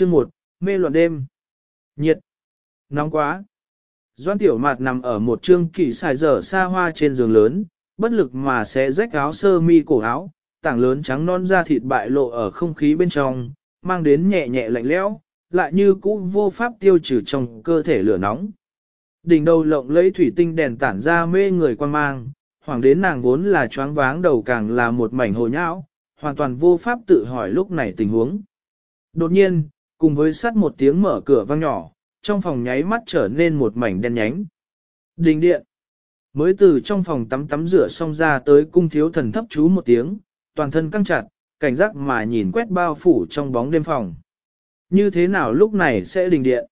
Chương 1, mê loạn đêm. Nhiệt. Nóng quá. Doan tiểu mạt nằm ở một trương kỳ xài dở xa hoa trên giường lớn, bất lực mà sẽ rách áo sơ mi cổ áo, tảng lớn trắng non da thịt bại lộ ở không khí bên trong, mang đến nhẹ nhẹ lạnh lẽo, lại như cũ vô pháp tiêu trừ trong cơ thể lửa nóng. Đỉnh đầu lộng lấy thủy tinh đèn tản ra mê người quan mang, hoàng đến nàng vốn là choáng váng đầu càng là một mảnh hồ nhão, hoàn toàn vô pháp tự hỏi lúc này tình huống. Đột nhiên, cùng với sắt một tiếng mở cửa vang nhỏ, trong phòng nháy mắt trở nên một mảnh đen nhánh. Đình điện. Mới từ trong phòng tắm tắm rửa xong ra tới cung thiếu thần thấp chú một tiếng, toàn thân căng chặt, cảnh giác mà nhìn quét bao phủ trong bóng đêm phòng. Như thế nào lúc này sẽ đình điện?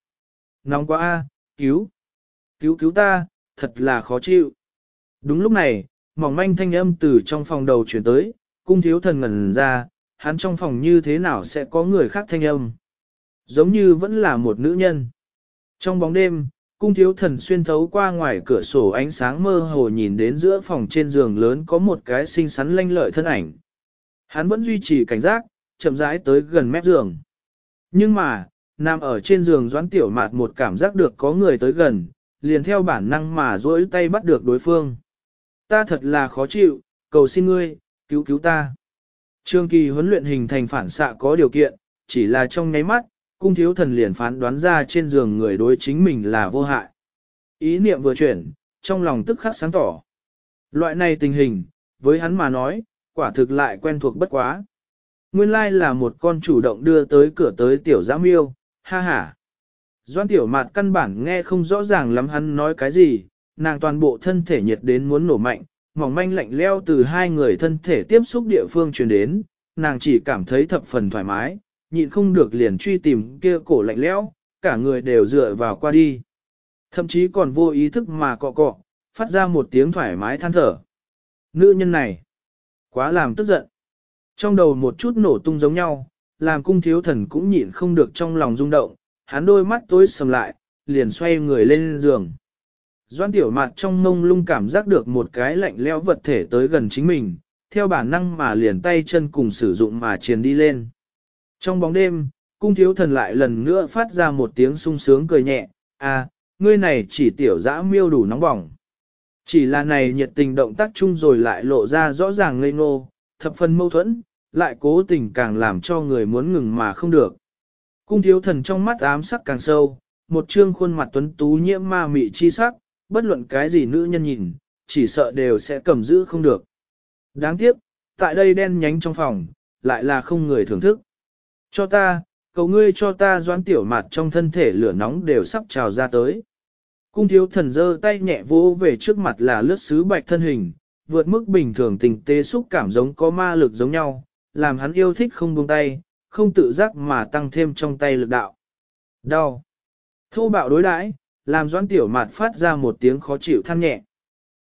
Nóng quá a, cứu! Cứu cứu ta, thật là khó chịu. Đúng lúc này, mỏng manh thanh âm từ trong phòng đầu chuyển tới, cung thiếu thần ngẩn ra, hắn trong phòng như thế nào sẽ có người khác thanh âm. Giống như vẫn là một nữ nhân. Trong bóng đêm, cung thiếu thần xuyên thấu qua ngoài cửa sổ ánh sáng mơ hồ nhìn đến giữa phòng trên giường lớn có một cái xinh xắn lanh lợi thân ảnh. Hắn vẫn duy trì cảnh giác, chậm rãi tới gần mép giường. Nhưng mà, nằm ở trên giường doãn tiểu mạt một cảm giác được có người tới gần, liền theo bản năng mà duỗi tay bắt được đối phương. Ta thật là khó chịu, cầu xin ngươi, cứu cứu ta. Trương kỳ huấn luyện hình thành phản xạ có điều kiện, chỉ là trong nháy mắt, cung thiếu thần liền phán đoán ra trên giường người đối chính mình là vô hại. Ý niệm vừa chuyển, trong lòng tức khắc sáng tỏ. Loại này tình hình, với hắn mà nói, quả thực lại quen thuộc bất quá. Nguyên lai là một con chủ động đưa tới cửa tới tiểu giã miêu, ha ha. Doan tiểu mạt căn bản nghe không rõ ràng lắm hắn nói cái gì, nàng toàn bộ thân thể nhiệt đến muốn nổ mạnh, mỏng manh lạnh leo từ hai người thân thể tiếp xúc địa phương truyền đến, nàng chỉ cảm thấy thập phần thoải mái, nhịn không được liền truy tìm kia cổ lạnh lẽo, cả người đều dựa vào qua đi. Thậm chí còn vô ý thức mà cọ cọ, phát ra một tiếng thoải mái than thở. Nữ nhân này, quá làm tức giận. Trong đầu một chút nổ tung giống nhau, làm cung thiếu thần cũng nhịn không được trong lòng rung động, hắn đôi mắt tối sầm lại, liền xoay người lên giường. Doan tiểu mặt trong mông lung cảm giác được một cái lạnh lẽo vật thể tới gần chính mình, theo bản năng mà liền tay chân cùng sử dụng mà triền đi lên. Trong bóng đêm, cung thiếu thần lại lần nữa phát ra một tiếng sung sướng cười nhẹ, à, ngươi này chỉ tiểu dã miêu đủ nóng bỏng. Chỉ là này nhiệt tình động tác chung rồi lại lộ ra rõ ràng ngây ngô, thập phần mâu thuẫn, lại cố tình càng làm cho người muốn ngừng mà không được. Cung thiếu thần trong mắt ám sắc càng sâu, một trương khuôn mặt tuấn tú nhiễm ma mị chi sắc, bất luận cái gì nữ nhân nhìn, chỉ sợ đều sẽ cầm giữ không được. Đáng tiếc, tại đây đen nhánh trong phòng, lại là không người thưởng thức. Cho ta, cầu ngươi cho ta doãn tiểu mặt trong thân thể lửa nóng đều sắp trào ra tới. Cung thiếu thần giơ tay nhẹ vỗ về trước mặt là lướt sứ bạch thân hình, vượt mức bình thường tình tế xúc cảm giống có ma lực giống nhau, làm hắn yêu thích không buông tay, không tự giác mà tăng thêm trong tay lực đạo. Đau. Thô bạo đối đãi, làm doãn tiểu mạt phát ra một tiếng khó chịu than nhẹ.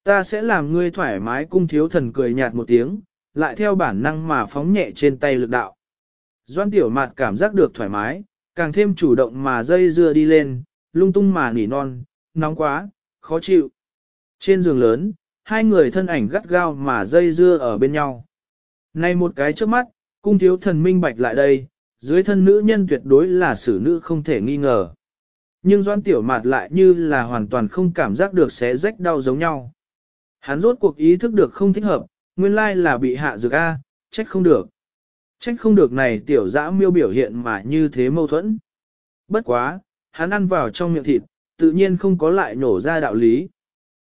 Ta sẽ làm ngươi thoải mái cung thiếu thần cười nhạt một tiếng, lại theo bản năng mà phóng nhẹ trên tay lực đạo. Doan tiểu mạt cảm giác được thoải mái, càng thêm chủ động mà dây dưa đi lên, lung tung mà nỉ non, nóng quá, khó chịu. Trên giường lớn, hai người thân ảnh gắt gao mà dây dưa ở bên nhau. Này một cái trước mắt, cung thiếu thần minh bạch lại đây, dưới thân nữ nhân tuyệt đối là xử nữ không thể nghi ngờ. Nhưng doan tiểu mạt lại như là hoàn toàn không cảm giác được xé rách đau giống nhau. Hắn rốt cuộc ý thức được không thích hợp, nguyên lai là bị hạ dược A, trách không được. Trách không được này tiểu dã miêu biểu hiện mà như thế mâu thuẫn. Bất quá, hắn ăn vào trong miệng thịt, tự nhiên không có lại nổ ra đạo lý.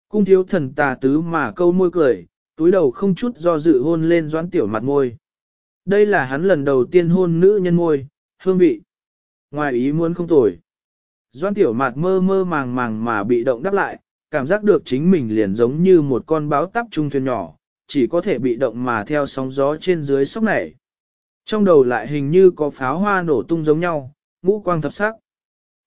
Cung thiếu thần tà tứ mà câu môi cười, túi đầu không chút do dự hôn lên doãn tiểu mặt môi. Đây là hắn lần đầu tiên hôn nữ nhân môi, hương vị. Ngoài ý muốn không tồi. Doan tiểu mặt mơ mơ màng màng mà bị động đáp lại, cảm giác được chính mình liền giống như một con báo tắp trung thuyền nhỏ, chỉ có thể bị động mà theo sóng gió trên dưới sóc nảy. Trong đầu lại hình như có pháo hoa nổ tung giống nhau, ngũ quang thập sắc.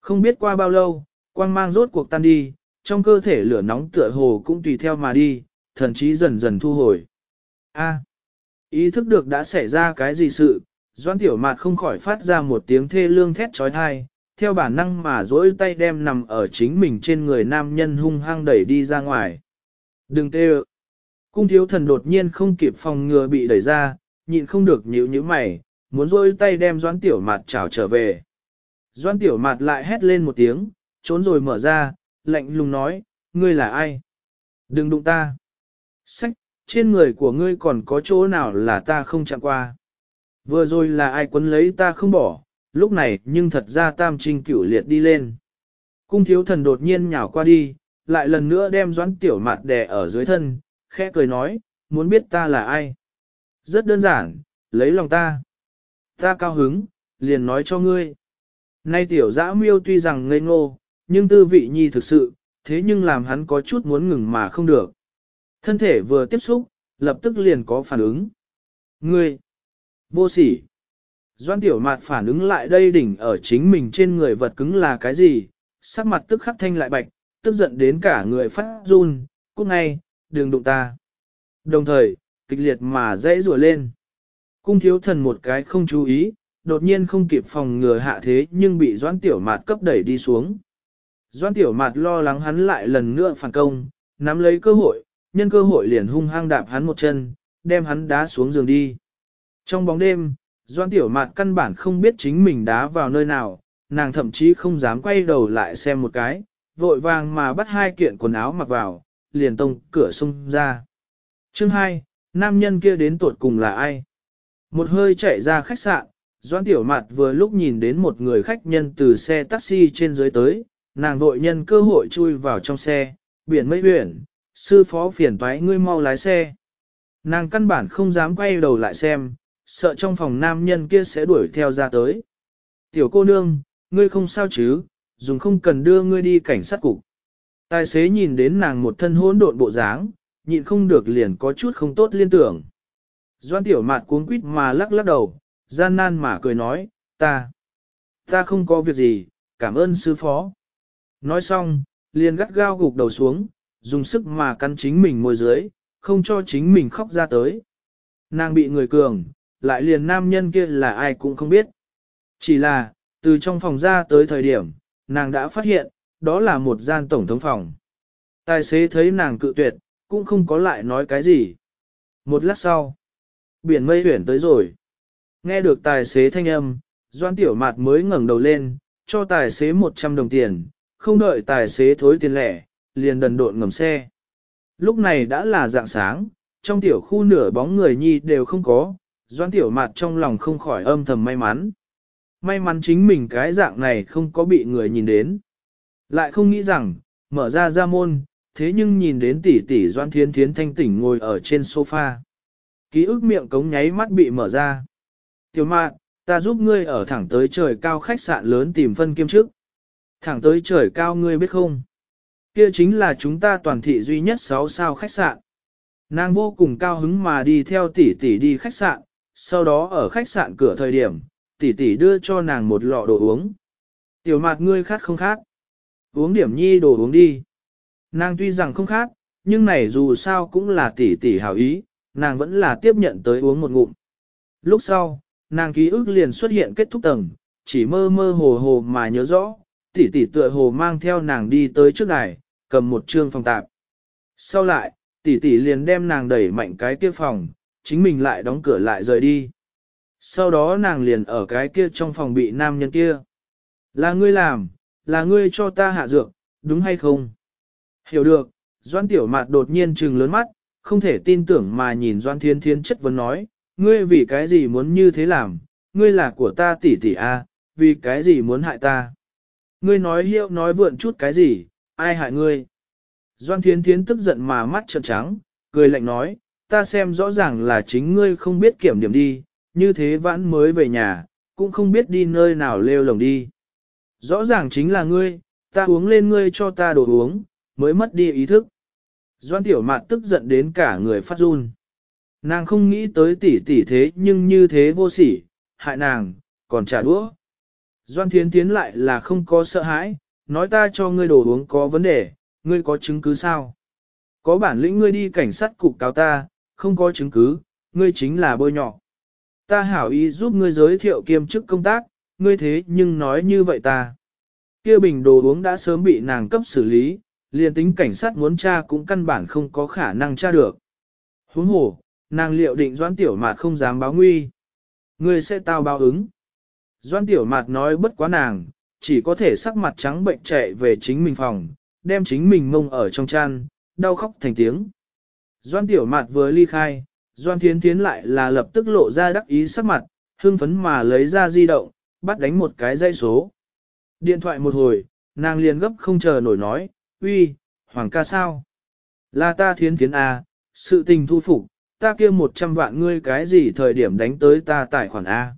Không biết qua bao lâu, quang mang rốt cuộc tan đi, trong cơ thể lửa nóng tựa hồ cũng tùy theo mà đi, thần trí dần dần thu hồi. A, ý thức được đã xảy ra cái gì sự, Doan Tiểu Mạt không khỏi phát ra một tiếng thê lương thét trói thai, theo bản năng mà dỗi tay đem nằm ở chính mình trên người nam nhân hung hăng đẩy đi ra ngoài. Đừng tê ơ. Cung thiếu thần đột nhiên không kịp phòng ngừa bị đẩy ra, nhịn không được nhíu nhíu mày, muốn rôi tay đem doãn tiểu mặt chào trở về. doãn tiểu mặt lại hét lên một tiếng, trốn rồi mở ra, lạnh lùng nói, ngươi là ai? Đừng đụng ta. Sách, trên người của ngươi còn có chỗ nào là ta không chạm qua. Vừa rồi là ai quấn lấy ta không bỏ, lúc này nhưng thật ra tam trinh cửu liệt đi lên. Cung thiếu thần đột nhiên nhào qua đi, lại lần nữa đem doãn tiểu mặt đè ở dưới thân, khẽ cười nói, muốn biết ta là ai. Rất đơn giản, lấy lòng ta. Ta cao hứng, liền nói cho ngươi. Nay tiểu dã miêu tuy rằng ngây ngô, nhưng tư vị nhi thực sự, thế nhưng làm hắn có chút muốn ngừng mà không được. Thân thể vừa tiếp xúc, lập tức liền có phản ứng. Ngươi, vô sỉ. Doan tiểu mạt phản ứng lại đây đỉnh ở chính mình trên người vật cứng là cái gì, sắc mặt tức khắc thanh lại bạch, tức giận đến cả người phát run, cút ngay, đừng đụng ta. Đồng thời, kịch liệt mà dãy rùa lên. Cung thiếu thần một cái không chú ý, đột nhiên không kịp phòng ngừa hạ thế nhưng bị Doãn tiểu mạt cấp đẩy đi xuống. Doãn tiểu mạt lo lắng hắn lại lần nữa phản công, nắm lấy cơ hội, nhân cơ hội liền hung hăng đạp hắn một chân, đem hắn đá xuống giường đi. Trong bóng đêm, Doãn Tiểu Mạt căn bản không biết chính mình đá vào nơi nào, nàng thậm chí không dám quay đầu lại xem một cái, vội vàng mà bắt hai kiện quần áo mặc vào, liền tông cửa xông ra. Chương 2, nam nhân kia đến tuột cùng là ai? Một hơi chạy ra khách sạn, doãn Tiểu Mạt vừa lúc nhìn đến một người khách nhân từ xe taxi trên dưới tới, nàng vội nhân cơ hội chui vào trong xe, biển mây biển, sư phó phiền toái ngươi mau lái xe. Nàng căn bản không dám quay đầu lại xem, sợ trong phòng nam nhân kia sẽ đuổi theo ra tới. Tiểu cô nương, ngươi không sao chứ, dùng không cần đưa ngươi đi cảnh sát cục. Tài xế nhìn đến nàng một thân hỗn độn bộ dáng, nhịn không được liền có chút không tốt liên tưởng. Doan tiểu mạt cuống quýt mà lắc lắc đầu, gian nan mà cười nói, ta, ta không có việc gì, cảm ơn sư phó. Nói xong, liền gắt gao gục đầu xuống, dùng sức mà cắn chính mình môi dưới, không cho chính mình khóc ra tới. Nàng bị người cường, lại liền nam nhân kia là ai cũng không biết. Chỉ là, từ trong phòng ra tới thời điểm, nàng đã phát hiện, đó là một gian tổng thống phòng. Tài xế thấy nàng cự tuyệt, cũng không có lại nói cái gì. Một lát sau, biển mây huyển tới rồi. Nghe được tài xế thanh âm, Doan Tiểu Mạt mới ngẩng đầu lên, cho tài xế 100 đồng tiền, không đợi tài xế thối tiền lẻ, liền đần độn ngầm xe. Lúc này đã là dạng sáng, trong tiểu khu nửa bóng người nhi đều không có, doan tiểu mạt trong lòng không khỏi âm thầm may mắn. May mắn chính mình cái dạng này không có bị người nhìn đến. Lại không nghĩ rằng, mở ra ra môn, thế nhưng nhìn đến tỷ tỷ doan thiến thiến thanh tỉnh ngồi ở trên sofa. Ký ức miệng cống nháy mắt bị mở ra. Tiểu mạn, ta giúp ngươi ở thẳng tới trời cao khách sạn lớn tìm phân kiêm trước. Thẳng tới trời cao ngươi biết không? Kia chính là chúng ta toàn thị duy nhất 6 sao khách sạn. Nàng vô cùng cao hứng mà đi theo tỷ tỷ đi khách sạn, sau đó ở khách sạn cửa thời điểm, tỷ tỷ đưa cho nàng một lọ đồ uống. Tiểu mạt ngươi khát không khát? Uống điểm nhi đồ uống đi. Nàng tuy rằng không khát, nhưng này dù sao cũng là tỷ tỷ hảo ý, nàng vẫn là tiếp nhận tới uống một ngụm. Lúc sau, nàng ký ức liền xuất hiện kết thúc tầng, chỉ mơ mơ hồ hồ mà nhớ rõ, tỷ tỷ tựa hồ mang theo nàng đi tới trước đài, cầm một trương phòng tạp. Sau lại, tỷ tỷ liền đem nàng đẩy mạnh cái kia phòng, chính mình lại đóng cửa lại rời đi. Sau đó nàng liền ở cái kia trong phòng bị nam nhân kia. Là ngươi làm, là ngươi cho ta hạ dược, đúng hay không? Hiểu được, Doan Tiểu Mạt đột nhiên trừng lớn mắt, không thể tin tưởng mà nhìn Doan Thiên Thiên chất vấn nói, ngươi vì cái gì muốn như thế làm, ngươi là của ta tỷ tỷ a, vì cái gì muốn hại ta? Ngươi nói hiệu nói vượn chút cái gì, ai hại ngươi? Doan Thiên Thiên tức giận mà mắt trợn trắng, cười lạnh nói, ta xem rõ ràng là chính ngươi không biết kiểm điểm đi, như thế vãn mới về nhà, cũng không biết đi nơi nào lêu lồng đi. Rõ ràng chính là ngươi, ta uống lên ngươi cho ta đồ uống, mới mất đi ý thức. Doan Tiểu Mạt tức giận đến cả người phát run. Nàng không nghĩ tới tỷ tỷ thế nhưng như thế vô sỉ, hại nàng, còn trả đũa. Doan Thiến Thiến lại là không có sợ hãi, nói ta cho ngươi đồ uống có vấn đề, ngươi có chứng cứ sao? Có bản lĩnh ngươi đi cảnh sát cục cáo ta, không có chứng cứ, ngươi chính là bôi nhọ. Ta hảo ý giúp ngươi giới thiệu kiêm chức công tác, ngươi thế nhưng nói như vậy ta. Kia bình đồ uống đã sớm bị nàng cấp xử lý, liền tính cảnh sát muốn tra cũng căn bản không có khả năng tra được. Huống hồ, nàng liệu định doãn tiểu mạt không dám báo nguy. Ngươi sẽ tao báo ứng. Doan tiểu mạt nói bất quá nàng, chỉ có thể sắc mặt trắng bệnh chạy về chính mình phòng, đem chính mình mông ở trong chăn, đau khóc thành tiếng. Doan tiểu mạt vừa ly khai, Doan Thiến Thiến lại là lập tức lộ ra đắc ý sắc mặt, hưng phấn mà lấy ra di động, bắt đánh một cái dây số. Điện thoại một hồi, nàng liền gấp không chờ nổi nói, uy, Hoàng ca sao? Là ta Thiến Thiến A, sự tình thu phục, ta kia một trăm vạn ngươi cái gì thời điểm đánh tới ta tài khoản A.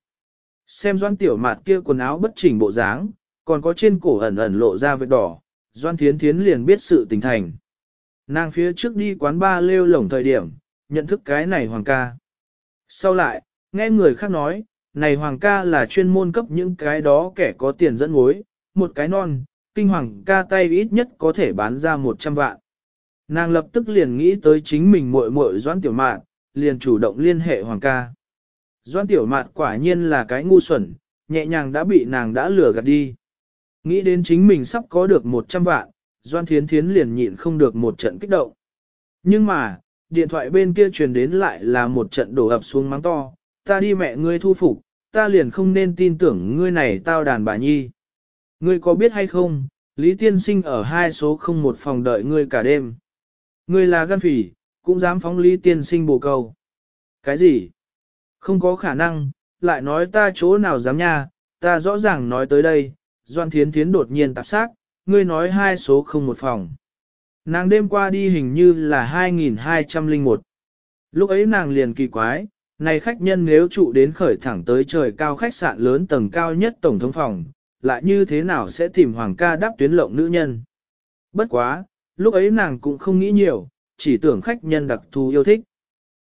Xem Doan tiểu mạt kia quần áo bất chỉnh bộ dáng, còn có trên cổ ẩn ẩn lộ ra vết đỏ, Doan Thiến Thiến liền biết sự tình thành. Nàng phía trước đi quán ba lêu lổng thời điểm, nhận thức cái này hoàng ca. Sau lại, nghe người khác nói, này hoàng ca là chuyên môn cấp những cái đó kẻ có tiền dẫn mối, một cái non, kinh hoàng ca tay ít nhất có thể bán ra 100 vạn. Nàng lập tức liền nghĩ tới chính mình muội muội Doãn Tiểu Mạn, liền chủ động liên hệ hoàng ca. Doãn Tiểu Mạn quả nhiên là cái ngu xuẩn, nhẹ nhàng đã bị nàng đã lừa gạt đi. Nghĩ đến chính mình sắp có được 100 vạn, Doan Thiến Thiến liền nhịn không được một trận kích động. Nhưng mà, điện thoại bên kia truyền đến lại là một trận đổ ập xuống mắng to, ta đi mẹ ngươi thu phục, ta liền không nên tin tưởng ngươi này tao đàn bà nhi. Ngươi có biết hay không, Lý Tiên Sinh ở hai số không một phòng đợi ngươi cả đêm. Ngươi là gan phỉ, cũng dám phóng Lý Tiên Sinh bổ câu. Cái gì? Không có khả năng, lại nói ta chỗ nào dám nha, ta rõ ràng nói tới đây, Doan Thiến Thiến đột nhiên tạp xác, ngươi nói hai số không một phòng. Nàng đêm qua đi hình như là 2201. Lúc ấy nàng liền kỳ quái, này khách nhân nếu trụ đến khởi thẳng tới trời cao khách sạn lớn tầng cao nhất tổng thống phòng, lại như thế nào sẽ tìm hoàng ca đáp tuyến lộng nữ nhân. Bất quá, lúc ấy nàng cũng không nghĩ nhiều, chỉ tưởng khách nhân đặc thù yêu thích.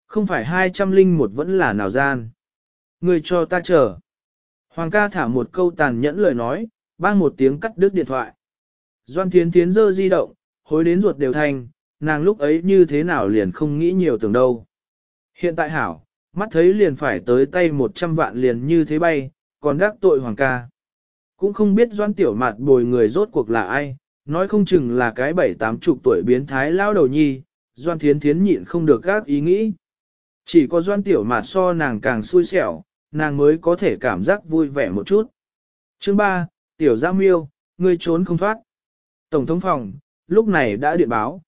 Không phải 201 vẫn là nào gian. Người cho ta chờ. Hoàng ca thả một câu tàn nhẫn lời nói, bang một tiếng cắt đứt điện thoại. Doan Thiến Thiến dơ di động, hối đến ruột đều thành, nàng lúc ấy như thế nào liền không nghĩ nhiều tưởng đâu. Hiện tại hảo, mắt thấy liền phải tới tay 100 vạn liền như thế bay, còn đắc tội hoàng ca. Cũng không biết doan tiểu mạt bồi người rốt cuộc là ai, nói không chừng là cái bảy tám chục tuổi biến thái lao đầu nhi, doan thiến thiến nhịn không được gác ý nghĩ. Chỉ có doan tiểu mạt so nàng càng xui xẻo, nàng mới có thể cảm giác vui vẻ một chút. Chương 3, Tiểu Gia Miêu, ngươi trốn không thoát. Tổng thống phòng, lúc này đã điện báo.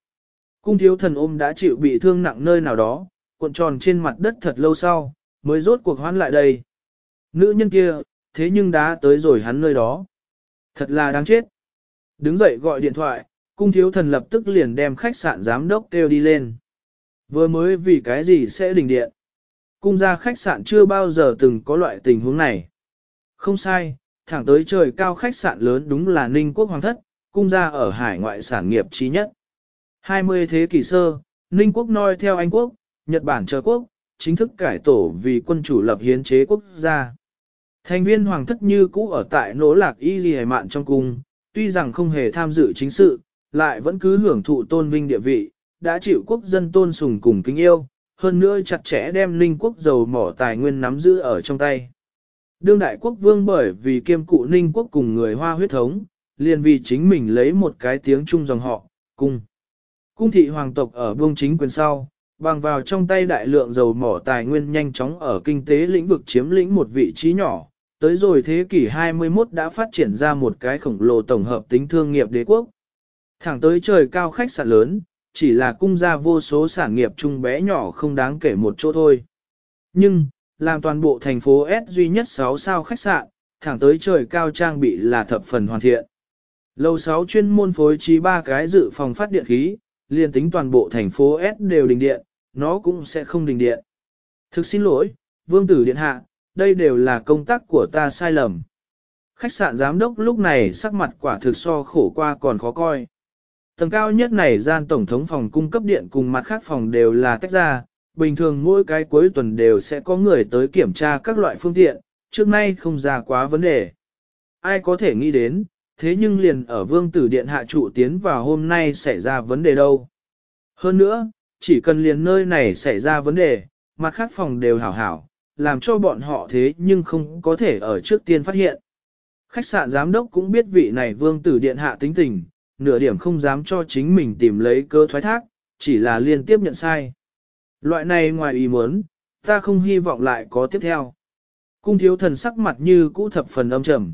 Cung thiếu thần ôm đã chịu bị thương nặng nơi nào đó, cuộn tròn trên mặt đất thật lâu sau, mới rốt cuộc hoán lại đây. Nữ nhân kia, thế nhưng đã tới rồi hắn nơi đó. Thật là đáng chết. Đứng dậy gọi điện thoại, cung thiếu thần lập tức liền đem khách sạn giám đốc kêu đi lên. Vừa mới vì cái gì sẽ đình điện. Cung ra khách sạn chưa bao giờ từng có loại tình huống này. Không sai, thẳng tới trời cao khách sạn lớn đúng là Ninh Quốc Hoàng Thất, cung gia ở hải ngoại sản nghiệp trí nhất. 20 thế kỷ sơ, Ninh quốc noi theo Anh quốc, Nhật Bản chờ quốc, chính thức cải tổ vì quân chủ lập hiến chế quốc gia. Thành viên hoàng thất như cũ ở tại nỗ lạc y gì mạn trong cung, tuy rằng không hề tham dự chính sự, lại vẫn cứ hưởng thụ tôn vinh địa vị, đã chịu quốc dân tôn sùng cùng kính yêu, hơn nữa chặt chẽ đem Ninh quốc dầu mỏ tài nguyên nắm giữ ở trong tay. Đương đại quốc vương bởi vì kiêm cụ Ninh quốc cùng người hoa huyết thống, liền vì chính mình lấy một cái tiếng chung dòng họ, cung. Cung thị hoàng tộc ở vương chính quyền sau, bằng vào trong tay đại lượng dầu mỏ tài nguyên nhanh chóng ở kinh tế lĩnh vực chiếm lĩnh một vị trí nhỏ, tới rồi thế kỷ 21 đã phát triển ra một cái khổng lồ tổng hợp tính thương nghiệp đế quốc. Thẳng tới trời cao khách sạn lớn, chỉ là cung ra vô số sản nghiệp chung bé nhỏ không đáng kể một chỗ thôi. Nhưng, làm toàn bộ thành phố S duy nhất 6 sao khách sạn, thẳng tới trời cao trang bị là thập phần hoàn thiện. Lầu 6 chuyên môn phối trí ba cái dự phòng phát điện khí, liền tính toàn bộ thành phố S đều đình điện, nó cũng sẽ không đình điện. Thực xin lỗi, vương tử điện hạ, đây đều là công tác của ta sai lầm. Khách sạn giám đốc lúc này sắc mặt quả thực so khổ qua còn khó coi. Tầng cao nhất này gian tổng thống phòng cung cấp điện cùng mặt khác phòng đều là tách ra, bình thường mỗi cái cuối tuần đều sẽ có người tới kiểm tra các loại phương tiện, trước nay không ra quá vấn đề. Ai có thể nghĩ đến, thế nhưng liền ở vương tử điện hạ trụ tiến vào hôm nay xảy ra vấn đề đâu. Hơn nữa, chỉ cần liền nơi này xảy ra vấn đề, mặt khác phòng đều hảo hảo, làm cho bọn họ thế nhưng không có thể ở trước tiên phát hiện. Khách sạn giám đốc cũng biết vị này vương tử điện hạ tính tình, nửa điểm không dám cho chính mình tìm lấy cơ thoái thác, chỉ là liên tiếp nhận sai. Loại này ngoài ý muốn, ta không hy vọng lại có tiếp theo. Cung thiếu thần sắc mặt như cũ thập phần âm trầm.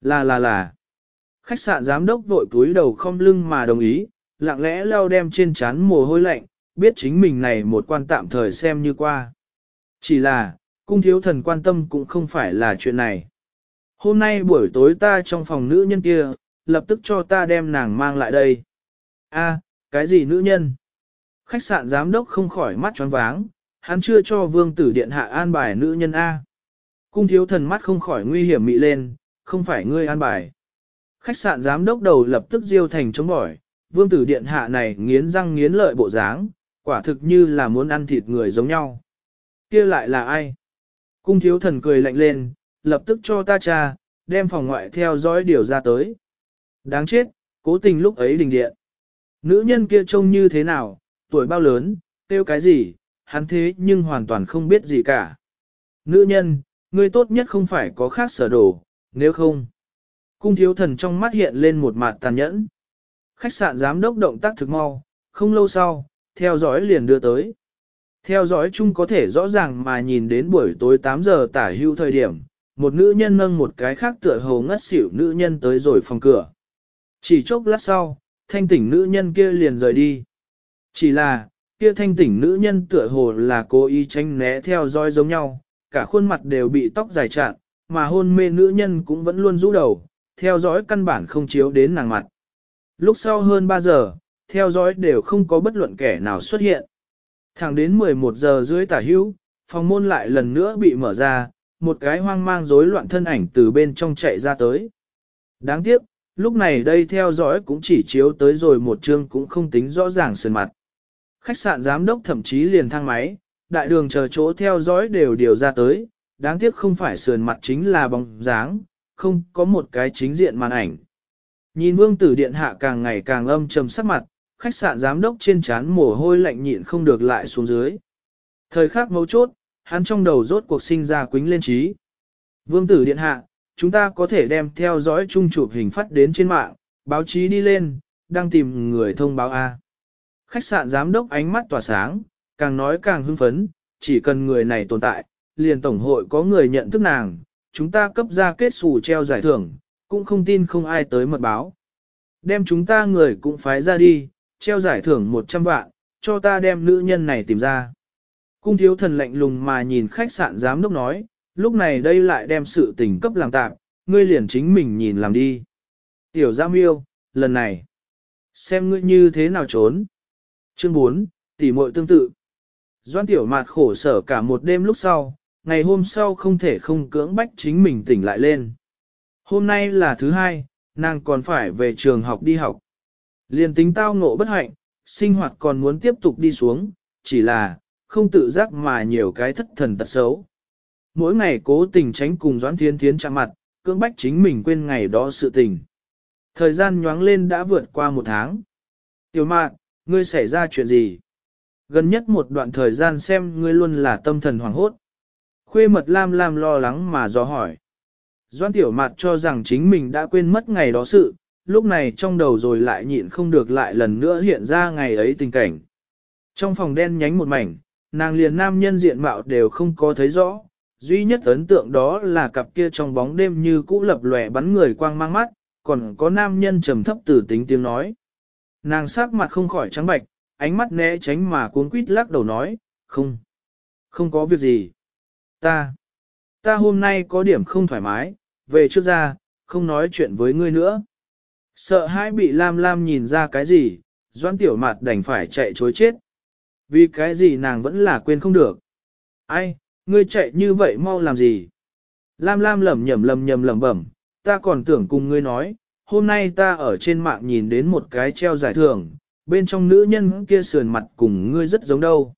Là là là. Khách sạn giám đốc vội túi đầu không lưng mà đồng ý, lặng lẽ leo đem trên chán mồ hôi lạnh, biết chính mình này một quan tạm thời xem như qua. Chỉ là, cung thiếu thần quan tâm cũng không phải là chuyện này. Hôm nay buổi tối ta trong phòng nữ nhân kia, lập tức cho ta đem nàng mang lại đây. A, cái gì nữ nhân? Khách sạn giám đốc không khỏi mắt tròn váng, hắn chưa cho vương tử điện hạ an bài nữ nhân A. Cung thiếu thần mắt không khỏi nguy hiểm mị lên, không phải ngươi an bài. Khách sạn giám đốc đầu lập tức diêu thành chống bỏi, vương tử điện hạ này nghiến răng nghiến lợi bộ dáng, quả thực như là muốn ăn thịt người giống nhau. kia lại là ai? Cung thiếu thần cười lạnh lên, lập tức cho ta cha, đem phòng ngoại theo dõi điều ra tới. Đáng chết, cố tình lúc ấy đình điện. Nữ nhân kia trông như thế nào, tuổi bao lớn, tiêu cái gì, hắn thế nhưng hoàn toàn không biết gì cả. Nữ nhân, ngươi tốt nhất không phải có khác sở đồ, nếu không. Cung thiếu thần trong mắt hiện lên một mặt tàn nhẫn. Khách sạn giám đốc động tác thực mau, không lâu sau, theo dõi liền đưa tới. Theo dõi chung có thể rõ ràng mà nhìn đến buổi tối 8 giờ tả hưu thời điểm, một nữ nhân nâng một cái khác tựa hồ ngất xỉu nữ nhân tới rồi phòng cửa. Chỉ chốc lát sau, thanh tỉnh nữ nhân kia liền rời đi. Chỉ là, kia thanh tỉnh nữ nhân tựa hồ là cố ý tránh né theo dõi giống nhau, cả khuôn mặt đều bị tóc dài chặn, mà hôn mê nữ nhân cũng vẫn luôn rũ đầu, theo dõi căn bản không chiếu đến nàng mặt. Lúc sau hơn 3 giờ, theo dõi đều không có bất luận kẻ nào xuất hiện. Thẳng đến 11 giờ dưới tả hữu, phòng môn lại lần nữa bị mở ra, một cái hoang mang rối loạn thân ảnh từ bên trong chạy ra tới. Đáng tiếc, lúc này đây theo dõi cũng chỉ chiếu tới rồi một chương cũng không tính rõ ràng sườn mặt. Khách sạn giám đốc thậm chí liền thang máy, đại đường chờ chỗ theo dõi đều điều ra tới, đáng tiếc không phải sườn mặt chính là bóng dáng, không có một cái chính diện màn ảnh. Nhìn vương tử điện hạ càng ngày càng âm trầm sắc mặt, khách sạn giám đốc trên trán mồ hôi lạnh nhịn không được lại xuống dưới. Thời khắc mấu chốt, hắn trong đầu rốt cuộc sinh ra quính lên trí. Vương tử điện hạ, chúng ta có thể đem theo dõi chung chụp hình phát đến trên mạng, báo chí đi lên, đang tìm người thông báo A. Khách sạn giám đốc ánh mắt tỏa sáng, càng nói càng hưng phấn, chỉ cần người này tồn tại, liền tổng hội có người nhận thức nàng, chúng ta cấp ra kết xù treo giải thưởng, cũng không tin không ai tới mật báo. Đem chúng ta người cũng phái ra đi, treo giải thưởng 100 vạn, cho ta đem nữ nhân này tìm ra. Cung thiếu thần lạnh lùng mà nhìn khách sạn giám đốc nói, lúc này đây lại đem sự tình cấp làm tạm, ngươi liền chính mình nhìn làm đi. Tiểu Giang Miêu, lần này, xem ngươi như thế nào trốn. Chương 4, tỷ muội tương tự. Doan tiểu mạt khổ sở cả một đêm lúc sau, ngày hôm sau không thể không cưỡng bách chính mình tỉnh lại lên. Hôm nay là thứ hai, nàng còn phải về trường học đi học. Liên tính tao ngộ bất hạnh, sinh hoạt còn muốn tiếp tục đi xuống, chỉ là, không tự giác mà nhiều cái thất thần tật xấu. Mỗi ngày cố tình tránh cùng Doãn Thiên Thiến chạm mặt, cưỡng bách chính mình quên ngày đó sự tình. Thời gian nhoáng lên đã vượt qua một tháng. Tiểu mạn, ngươi xảy ra chuyện gì? Gần nhất một đoạn thời gian xem ngươi luôn là tâm thần hoảng hốt. Khuê mật lam lam lo lắng mà do hỏi. Doan tiểu mạt cho rằng chính mình đã quên mất ngày đó sự, lúc này trong đầu rồi lại nhịn không được lại lần nữa hiện ra ngày ấy tình cảnh. Trong phòng đen nhánh một mảnh, nàng liền nam nhân diện mạo đều không có thấy rõ, duy nhất ấn tượng đó là cặp kia trong bóng đêm như cũ lập lòe bắn người quang mang mắt, còn có nam nhân trầm thấp tử tính tiếng nói. Nàng sắc mặt không khỏi trắng bạch, ánh mắt né tránh mà cuốn quýt lắc đầu nói, không, không có việc gì. Ta, ta hôm nay có điểm không thoải mái, về trước ra, không nói chuyện với ngươi nữa. Sợ hai bị Lam Lam nhìn ra cái gì, Doan Tiểu Mạt đành phải chạy chối chết. Vì cái gì nàng vẫn là quên không được. Ai, ngươi chạy như vậy mau làm gì? Lam Lam lẩm nhẩm lầm nhầm lẩm bẩm, ta còn tưởng cùng ngươi nói, hôm nay ta ở trên mạng nhìn đến một cái treo giải thưởng, bên trong nữ nhân kia sườn mặt cùng ngươi rất giống đâu.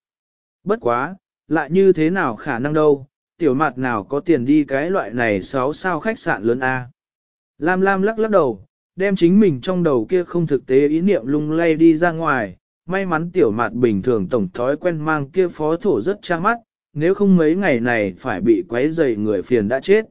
Bất quá, lại như thế nào khả năng đâu, tiểu mặt nào có tiền đi cái loại này sáu sao khách sạn lớn A. Lam Lam lắc lắc đầu, đem chính mình trong đầu kia không thực tế ý niệm lung lay đi ra ngoài, may mắn tiểu mạt bình thường tổng thói quen mang kia phó thổ rất trang mắt, nếu không mấy ngày này phải bị quấy rầy người phiền đã chết.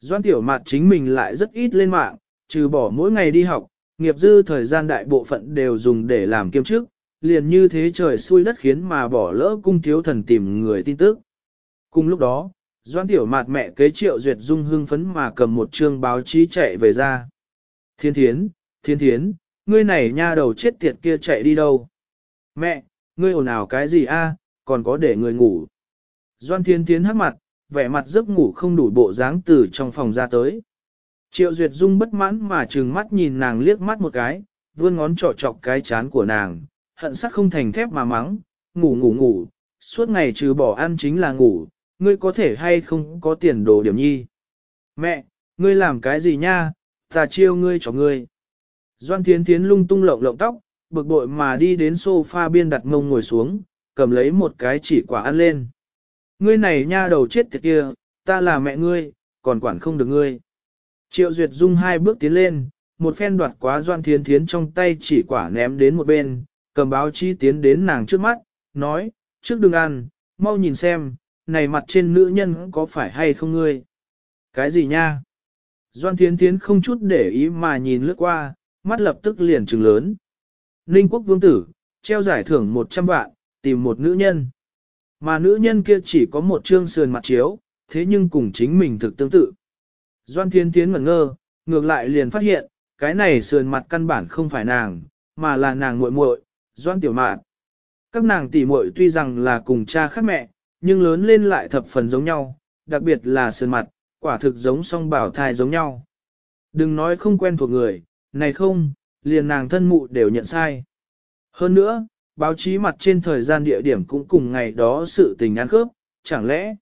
Doan tiểu mạt chính mình lại rất ít lên mạng, trừ bỏ mỗi ngày đi học, nghiệp dư thời gian đại bộ phận đều dùng để làm kiêm chức, liền như thế trời xui đất khiến mà bỏ lỡ cung thiếu thần tìm người tin tức. Cùng lúc đó, Doan tiểu mạt mẹ kế triệu duyệt dung hưng phấn mà cầm một chương báo chí chạy về ra. Thiên thiến, thiên thiến, ngươi này nha đầu chết tiệt kia chạy đi đâu? Mẹ, ngươi ồn ào cái gì a? còn có để người ngủ. Doan thiên thiến hắc mặt, vẻ mặt giấc ngủ không đủ bộ dáng từ trong phòng ra tới. Triệu duyệt dung bất mãn mà trừng mắt nhìn nàng liếc mắt một cái, vươn ngón trỏ chọc cái chán của nàng, hận sắc không thành thép mà mắng, ngủ ngủ ngủ, suốt ngày trừ bỏ ăn chính là ngủ, ngươi có thể hay không có tiền đồ điểm nhi. Mẹ, ngươi làm cái gì nha, ta chiêu ngươi cho ngươi. Doan Thiến Thiến lung tung lộng lộng tóc, bực bội mà đi đến sofa biên đặt mông ngồi xuống, cầm lấy một cái chỉ quả ăn lên. Ngươi này nha đầu chết tiệt kia, ta là mẹ ngươi, còn quản không được ngươi. Triệu Duyệt Dung hai bước tiến lên, một phen đoạt quá Doan Thiến Thiến trong tay chỉ quả ném đến một bên, cầm báo chi tiến đến nàng trước mắt, nói, trước đừng ăn, mau nhìn xem, này mặt trên nữ nhân có phải hay không ngươi? Cái gì nha? Doan Thiến Thiến không chút để ý mà nhìn lướt qua, mắt lập tức liền trừng lớn. Ninh quốc vương tử, treo giải thưởng 100 vạn, tìm một nữ nhân. Mà nữ nhân kia chỉ có một trương sườn mặt chiếu, thế nhưng cùng chính mình thực tương tự. Doan Thiên Thiến ngẩn ngơ, ngược lại liền phát hiện, cái này sườn mặt căn bản không phải nàng, mà là nàng muội muội, Doan Tiểu Mạn. Các nàng tỷ muội tuy rằng là cùng cha khác mẹ, nhưng lớn lên lại thập phần giống nhau, đặc biệt là sườn mặt, quả thực giống song bảo thai giống nhau. Đừng nói không quen thuộc người, này không, liền nàng thân mụ đều nhận sai. Hơn nữa, báo chí mặt trên thời gian địa điểm cũng cùng ngày đó sự tình ăn khớp, chẳng lẽ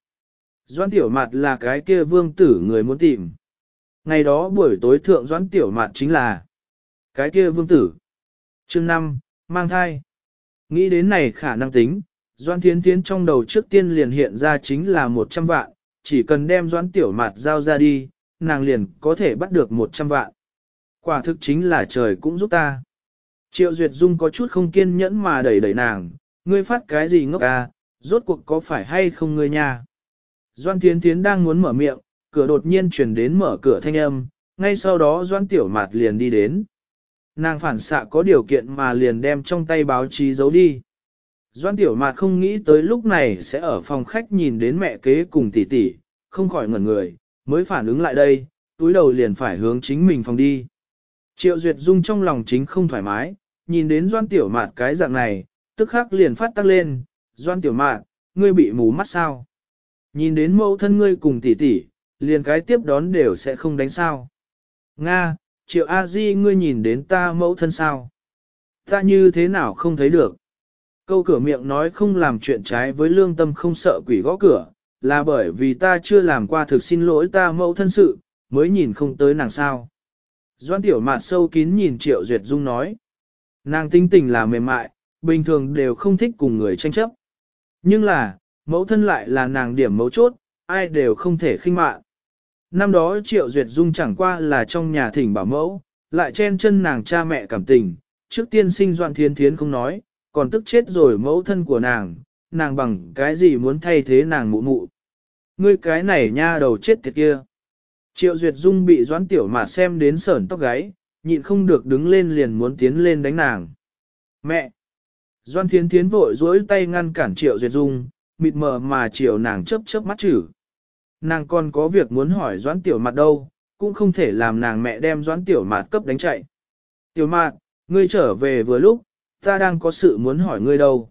Doãn Tiểu Mạt là cái kia vương tử người muốn tìm. Ngày đó buổi tối thượng Doãn Tiểu Mạt chính là cái kia vương tử. Chương 5, mang thai. Nghĩ đến này khả năng tính, Doãn Thiến Thiến trong đầu trước tiên liền hiện ra chính là 100 vạn, chỉ cần đem doãn Tiểu Mạt giao ra đi, nàng liền có thể bắt được 100 vạn. Quả thực chính là trời cũng giúp ta. Triệu Duyệt Dung có chút không kiên nhẫn mà đẩy đẩy nàng, ngươi phát cái gì ngốc à, rốt cuộc có phải hay không ngươi nha. Doan Thiến Thiến đang muốn mở miệng, cửa đột nhiên chuyển đến mở cửa thanh âm, ngay sau đó Doan Tiểu Mạt liền đi đến. Nàng phản xạ có điều kiện mà liền đem trong tay báo chí giấu đi. Doan Tiểu Mạt không nghĩ tới lúc này sẽ ở phòng khách nhìn đến mẹ kế cùng tỷ tỷ, không khỏi ngẩn người, mới phản ứng lại đây, túi đầu liền phải hướng chính mình phòng đi. Triệu Duyệt Dung trong lòng chính không thoải mái, nhìn đến Doan Tiểu Mạt cái dạng này, tức khắc liền phát tắc lên, Doan Tiểu Mạt, ngươi bị mù mắt sao? Nhìn đến mẫu thân ngươi cùng tỷ tỷ, liền cái tiếp đón đều sẽ không đánh sao. Nga, Triệu A Di ngươi nhìn đến ta mẫu thân sao? Ta như thế nào không thấy được? Câu cửa miệng nói không làm chuyện trái với lương tâm không sợ quỷ gõ cửa, là bởi vì ta chưa làm qua thực xin lỗi ta mẫu thân sự, mới nhìn không tới nàng sao. Doan tiểu mạt sâu kín nhìn Triệu Duyệt Dung nói. Nàng tinh tình là mềm mại, bình thường đều không thích cùng người tranh chấp. Nhưng là, mẫu thân lại là nàng điểm mấu chốt, ai đều không thể khinh mạn. Năm đó Triệu Duyệt Dung chẳng qua là trong nhà thỉnh bảo mẫu, lại chen chân nàng cha mẹ cảm tình, trước tiên sinh doan thiên thiến không nói, còn tức chết rồi mẫu thân của nàng, nàng bằng cái gì muốn thay thế nàng mụ mụ. Ngươi cái này nha đầu chết tiệt kia. Triệu Duyệt Dung bị doãn tiểu mà xem đến sởn tóc gáy, nhịn không được đứng lên liền muốn tiến lên đánh nàng. Mẹ! Doan Thiến Thiến vội dối tay ngăn cản Triệu Duyệt Dung, mịt mờ mà Triệu nàng chớp chớp mắt chử. Nàng còn có việc muốn hỏi Doãn Tiểu Mạt đâu, cũng không thể làm nàng mẹ đem Doãn Tiểu Mạt cấp đánh chạy. Tiểu Mạt, ngươi trở về vừa lúc, ta đang có sự muốn hỏi ngươi đâu.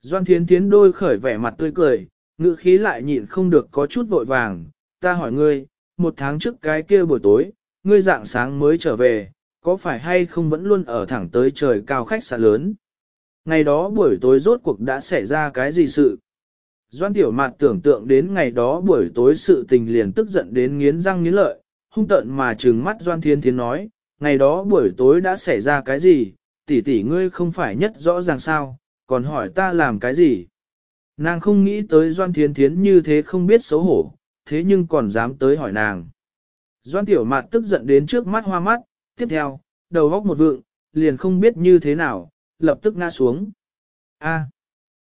Doan Thiến Thiến đôi khởi vẻ mặt tươi cười, ngữ khí lại nhịn không được có chút vội vàng, ta hỏi ngươi, một tháng trước cái kia buổi tối, ngươi dạng sáng mới trở về, có phải hay không vẫn luôn ở thẳng tới trời cao khách sạn lớn. Ngày đó buổi tối rốt cuộc đã xảy ra cái gì sự? Doan Tiểu Mạt tưởng tượng đến ngày đó buổi tối sự tình liền tức giận đến nghiến răng nghiến lợi, hung tợn mà trừng mắt Doan Thiên Thiến nói, ngày đó buổi tối đã xảy ra cái gì, tỷ tỷ ngươi không phải nhất rõ ràng sao, còn hỏi ta làm cái gì. Nàng không nghĩ tới Doan Thiên Thiến như thế không biết xấu hổ, thế nhưng còn dám tới hỏi nàng. Doan Tiểu Mạt tức giận đến trước mắt hoa mắt, tiếp theo, đầu góc một vượng, liền không biết như thế nào, lập tức ngã xuống. A. À.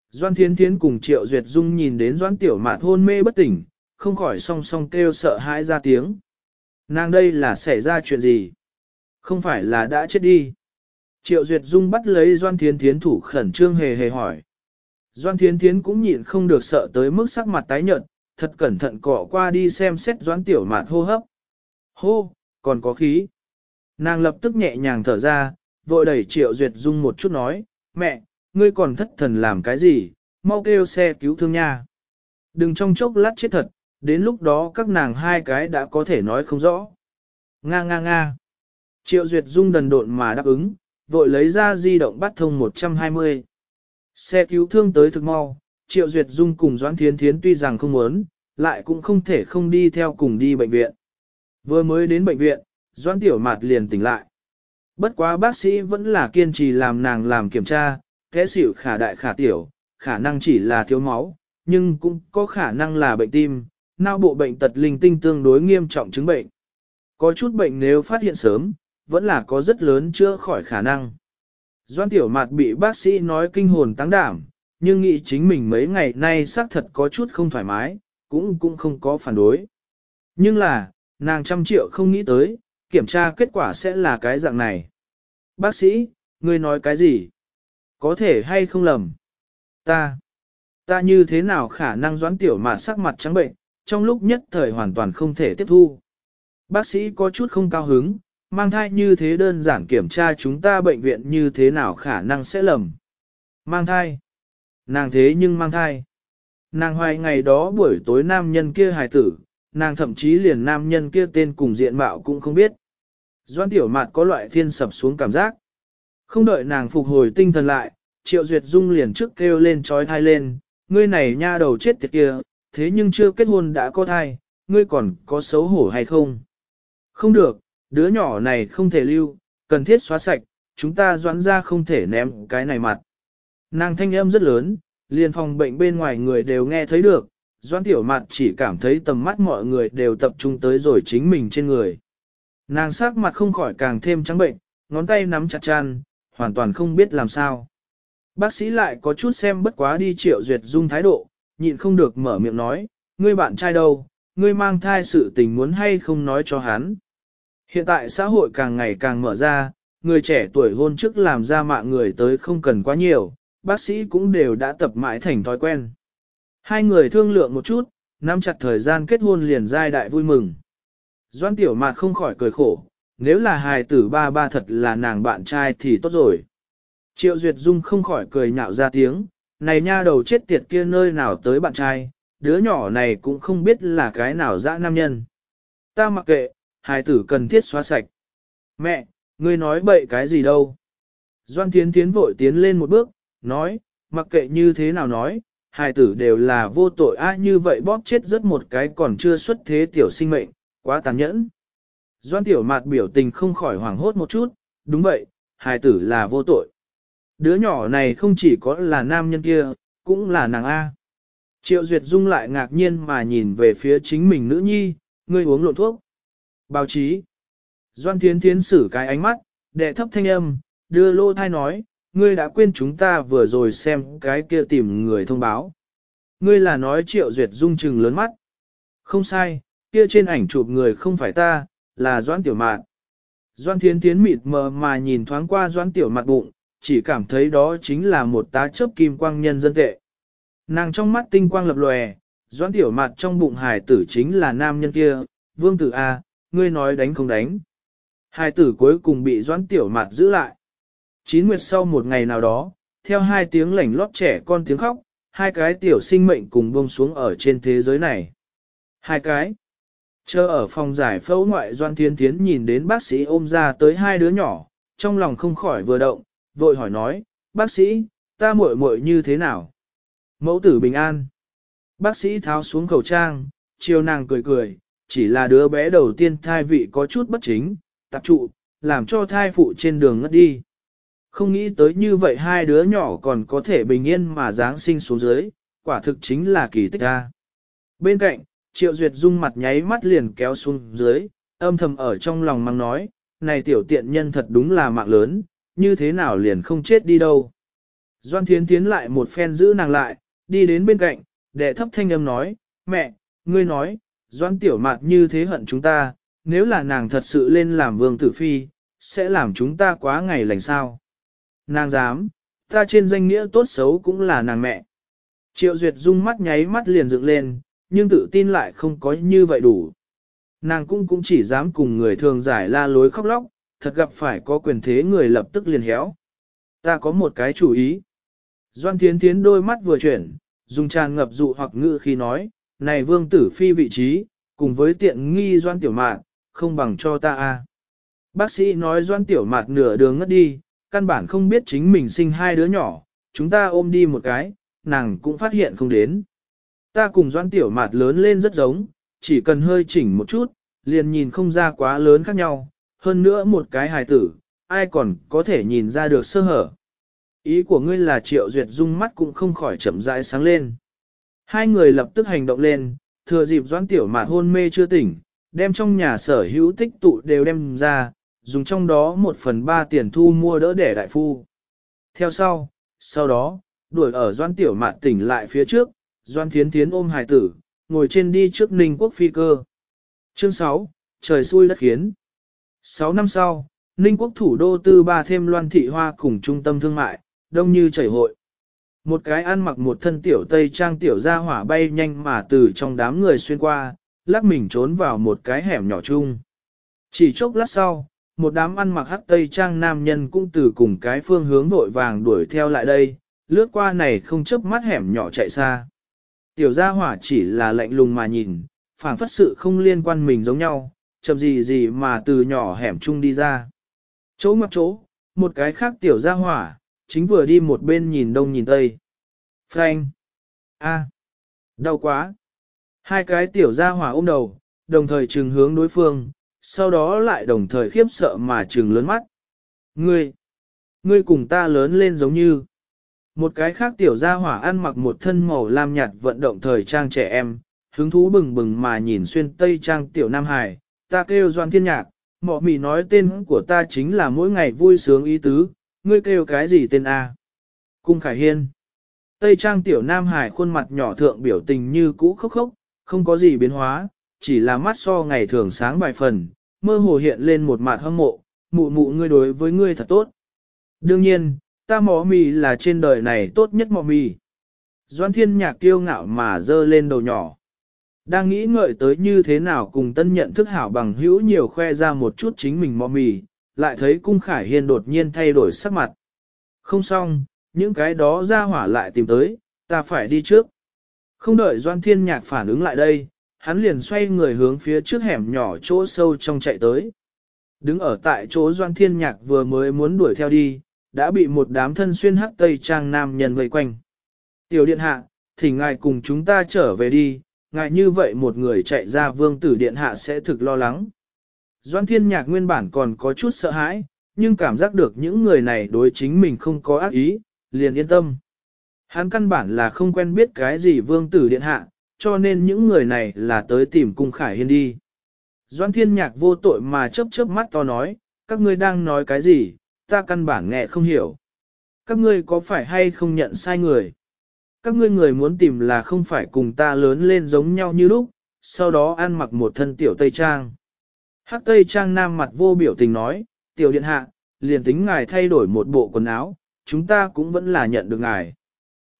Doan Thiến Thiến cùng Triệu Duyệt Dung nhìn đến Doan Tiểu Mạt hôn mê bất tỉnh, không khỏi song song kêu sợ hãi ra tiếng. Nàng đây là xảy ra chuyện gì? Không phải là đã chết đi. Triệu Duyệt Dung bắt lấy Doan Thiến Thiến thủ khẩn trương hề hề hỏi. Doan Thiến Thiến cũng nhịn không được sợ tới mức sắc mặt tái nhợt, thật cẩn thận cọ qua đi xem xét Doan tiểu mạt hô hấp. Hô, còn có khí. Nàng lập tức nhẹ nhàng thở ra, vội đẩy triệu duyệt dung một chút nói, mẹ, ngươi còn thất thần làm cái gì, mau kêu xe cứu thương nha. Đừng trong chốc lát chết thật, đến lúc đó các nàng hai cái đã có thể nói không rõ. Nga nga nga. Triệu duyệt dung đần độn mà đáp ứng, vội lấy ra di động bắt thông 120. Xe cứu thương tới thực mau, Triệu Duyệt Dung cùng Doãn Thiến Thiến tuy rằng không muốn, lại cũng không thể không đi theo cùng đi bệnh viện. Vừa mới đến bệnh viện, Doãn Tiểu Mạt liền tỉnh lại. Bất quá bác sĩ vẫn là kiên trì làm nàng làm kiểm tra, thế xỉu khả đại khả tiểu, khả năng chỉ là thiếu máu, nhưng cũng có khả năng là bệnh tim, não bộ bệnh tật linh tinh tương đối nghiêm trọng chứng bệnh. Có chút bệnh nếu phát hiện sớm, vẫn là có rất lớn chữa khỏi khả năng. Doan Tiểu Mạt bị bác sĩ nói kinh hồn tăng đảm, nhưng nghĩ chính mình mấy ngày nay xác thật có chút không thoải mái, cũng cũng không có phản đối. Nhưng là, nàng trăm triệu không nghĩ tới, kiểm tra kết quả sẽ là cái dạng này. Bác sĩ, ngươi nói cái gì? Có thể hay không lầm? Ta, ta như thế nào khả năng doãn tiểu mạt sắc mặt trắng bệnh, trong lúc nhất thời hoàn toàn không thể tiếp thu. Bác sĩ có chút không cao hứng, mang thai như thế đơn giản kiểm tra chúng ta bệnh viện như thế nào khả năng sẽ lầm. Mang thai. Nàng thế nhưng mang thai. Nàng hoài ngày đó buổi tối nam nhân kia hài tử, nàng thậm chí liền nam nhân kia tên cùng diện mạo cũng không biết. Doan tiểu mạt có loại thiên sập xuống cảm giác. Không đợi nàng phục hồi tinh thần lại, triệu duyệt dung liền trước kêu lên trói thai lên, ngươi này nha đầu chết tiệt kia, thế nhưng chưa kết hôn đã có thai, ngươi còn có xấu hổ hay không? Không được, đứa nhỏ này không thể lưu, cần thiết xóa sạch, chúng ta doãn ra không thể ném cái này mặt. Nàng thanh âm rất lớn, liền phòng bệnh bên ngoài người đều nghe thấy được, doãn tiểu mặt chỉ cảm thấy tầm mắt mọi người đều tập trung tới rồi chính mình trên người. Nàng sắc mặt không khỏi càng thêm trắng bệnh, ngón tay nắm chặt chăn, hoàn toàn không biết làm sao. Bác sĩ lại có chút xem bất quá đi triệu duyệt dung thái độ, nhịn không được mở miệng nói, ngươi bạn trai đâu, ngươi mang thai sự tình muốn hay không nói cho hắn. Hiện tại xã hội càng ngày càng mở ra, người trẻ tuổi hôn trước làm ra mạng người tới không cần quá nhiều, bác sĩ cũng đều đã tập mãi thành thói quen. Hai người thương lượng một chút, nắm chặt thời gian kết hôn liền giai đại vui mừng. Doan tiểu mạt không khỏi cười khổ, nếu là hài tử ba ba thật là nàng bạn trai thì tốt rồi. Triệu Duyệt Dung không khỏi cười nhạo ra tiếng, này nha đầu chết tiệt kia nơi nào tới bạn trai, đứa nhỏ này cũng không biết là cái nào dã nam nhân. Ta mặc kệ, hài tử cần thiết xóa sạch. Mẹ, ngươi nói bậy cái gì đâu? Doan Thiến Thiến vội tiến lên một bước, nói, mặc kệ như thế nào nói, hài tử đều là vô tội a như vậy bóp chết rất một cái còn chưa xuất thế tiểu sinh mệnh, quá tàn nhẫn. Doan tiểu mạt biểu tình không khỏi hoảng hốt một chút, đúng vậy, hài tử là vô tội. Đứa nhỏ này không chỉ có là nam nhân kia, cũng là nàng A. Triệu Duyệt Dung lại ngạc nhiên mà nhìn về phía chính mình nữ nhi, ngươi uống lộn thuốc. Báo chí. Doan Thiến Thiến xử cái ánh mắt, đệ thấp thanh âm, đưa lô thai nói, ngươi đã quên chúng ta vừa rồi xem cái kia tìm người thông báo. Ngươi là nói Triệu Duyệt Dung trừng lớn mắt. Không sai, kia trên ảnh chụp người không phải ta, là Doan Tiểu Mạn. Doan Thiến Thiến mịt mờ mà nhìn thoáng qua Doan Tiểu Mạn bụng, chỉ cảm thấy đó chính là một tá chớp kim quang nhân dân tệ. Nàng trong mắt tinh quang lập lòe, Doan Tiểu Mạn trong bụng hải tử chính là nam nhân kia, vương tử A, ngươi nói đánh không đánh. Hai tử cuối cùng bị Doãn Tiểu Mạn giữ lại. Chín nguyệt sau một ngày nào đó, theo hai tiếng lảnh lót trẻ con tiếng khóc, hai cái tiểu sinh mệnh cùng buông xuống ở trên thế giới này. Hai cái. Chờ ở phòng giải phẫu ngoại Doan Thiên Thiến nhìn đến bác sĩ ôm ra tới hai đứa nhỏ, trong lòng không khỏi vừa động, vội hỏi nói, bác sĩ, ta muội muội như thế nào? Mẫu tử bình an. Bác sĩ tháo xuống khẩu trang, chiều nàng cười cười, chỉ là đứa bé đầu tiên thai vị có chút bất chính, tập trụ, làm cho thai phụ trên đường ngất đi. Không nghĩ tới như vậy hai đứa nhỏ còn có thể bình yên mà giáng sinh xuống dưới, quả thực chính là kỳ tích a. Bên cạnh, Triệu Duyệt Dung mặt nháy mắt liền kéo xuống dưới, âm thầm ở trong lòng mang nói, này tiểu tiện nhân thật đúng là mạng lớn, như thế nào liền không chết đi đâu. Doan Thiến tiến lại một phen giữ nàng lại, đi đến bên cạnh, đệ thấp thanh âm nói, mẹ, ngươi nói, Doan Tiểu Mạt như thế hận chúng ta, nếu là nàng thật sự lên làm vương tử phi, sẽ làm chúng ta quá ngày lành sao. Nàng dám, ta trên danh nghĩa tốt xấu cũng là nàng mẹ. Triệu Duyệt Dung mắt nháy mắt liền dựng lên, nhưng tự tin lại không có như vậy đủ. Nàng cũng cũng chỉ dám cùng người thường giải la lối khóc lóc, thật gặp phải có quyền thế người lập tức liền héo. Ta có một cái chủ ý. Doan Thiến Thiến đôi mắt vừa chuyển, dùng tràn ngập dụ hoặc ngữ khi nói, này vương tử phi vị trí, cùng với tiện nghi doan tiểu mạn, không bằng cho ta a. Bác sĩ nói doan tiểu mạt nửa đường ngất đi, căn bản không biết chính mình sinh hai đứa nhỏ, chúng ta ôm đi một cái, nàng cũng phát hiện không đến. Ta cùng doan tiểu mạt lớn lên rất giống, chỉ cần hơi chỉnh một chút, liền nhìn không ra quá lớn khác nhau, hơn nữa một cái hài tử, ai còn có thể nhìn ra được sơ hở. Ý của ngươi là triệu duyệt dung mắt cũng không khỏi chậm rãi sáng lên. Hai người lập tức hành động lên, thừa dịp doan tiểu mạt hôn mê chưa tỉnh, đem trong nhà sở hữu tích tụ đều đem ra, dùng trong đó một phần ba tiền thu mua đỡ để đại phu. Theo sau, sau đó, đuổi ở doan tiểu mạn tỉnh lại phía trước, doan thiến thiến ôm hài tử, ngồi trên đi trước ninh quốc phi cơ. Chương 6, trời xui đất khiến. 6 năm sau, ninh quốc thủ đô tư ba thêm loan thị hoa cùng trung tâm thương mại, đông như chảy hội. Một cái ăn mặc một thân tiểu tây trang tiểu ra hỏa bay nhanh mà từ trong đám người xuyên qua, lắc mình trốn vào một cái hẻm nhỏ chung. Chỉ chốc lát sau, một đám ăn mặc hắc tây trang nam nhân cũng từ cùng cái phương hướng vội vàng đuổi theo lại đây, lướt qua này không chớp mắt hẻm nhỏ chạy xa. Tiểu gia hỏa chỉ là lạnh lùng mà nhìn, phảng phất sự không liên quan mình giống nhau, chậm gì gì mà từ nhỏ hẻm chung đi ra. Chỗ ngoặc chỗ, một cái khác tiểu gia hỏa, chính vừa đi một bên nhìn đông nhìn tây. Frank! a, Đau quá! Hai cái tiểu gia hỏa ôm đầu, đồng thời trừng hướng đối phương, sau đó lại đồng thời khiếp sợ mà trừng lớn mắt. Ngươi! Ngươi cùng ta lớn lên giống như. Một cái khác tiểu gia hỏa ăn mặc một thân màu lam nhạt vận động thời trang trẻ em, hứng thú bừng bừng mà nhìn xuyên tây trang tiểu Nam Hải, ta kêu Doan Thiên Nhạc, mọ mì nói tên của ta chính là mỗi ngày vui sướng ý tứ, ngươi kêu cái gì tên A? Cung Khải Hiên. Tây trang tiểu Nam Hải khuôn mặt nhỏ thượng biểu tình như cũ khốc khốc, không có gì biến hóa, chỉ là mắt so ngày thường sáng vài phần, mơ hồ hiện lên một mặt hâm mộ, mụ mụ ngươi đối với ngươi thật tốt. Đương nhiên, ta mỏ mì là trên đời này tốt nhất mỏ mì. Doan thiên nhạc kiêu ngạo mà dơ lên đầu nhỏ. Đang nghĩ ngợi tới như thế nào cùng tân nhận thức hảo bằng hữu nhiều khoe ra một chút chính mình mò mì, lại thấy cung khải hiên đột nhiên thay đổi sắc mặt. Không xong, những cái đó ra hỏa lại tìm tới, ta phải đi trước. Không đợi Doan Thiên Nhạc phản ứng lại đây, hắn liền xoay người hướng phía trước hẻm nhỏ chỗ sâu trong chạy tới. Đứng ở tại chỗ Doan Thiên Nhạc vừa mới muốn đuổi theo đi, đã bị một đám thân xuyên hắc tây trang nam nhân vây quanh. Tiểu điện hạ, thỉnh ngài cùng chúng ta trở về đi, ngài như vậy một người chạy ra vương tử điện hạ sẽ thực lo lắng. Doan Thiên Nhạc nguyên bản còn có chút sợ hãi, nhưng cảm giác được những người này đối chính mình không có ác ý, liền yên tâm. Hắn căn bản là không quen biết cái gì vương tử điện hạ, cho nên những người này là tới tìm cung khải hiên đi. Doan thiên nhạc vô tội mà chớp chớp mắt to nói, các ngươi đang nói cái gì, ta căn bản nghe không hiểu. Các ngươi có phải hay không nhận sai người? Các ngươi người muốn tìm là không phải cùng ta lớn lên giống nhau như lúc, sau đó ăn mặc một thân tiểu tây trang. Hắc tây trang nam mặt vô biểu tình nói, tiểu điện hạ, liền tính ngài thay đổi một bộ quần áo, chúng ta cũng vẫn là nhận được ngài.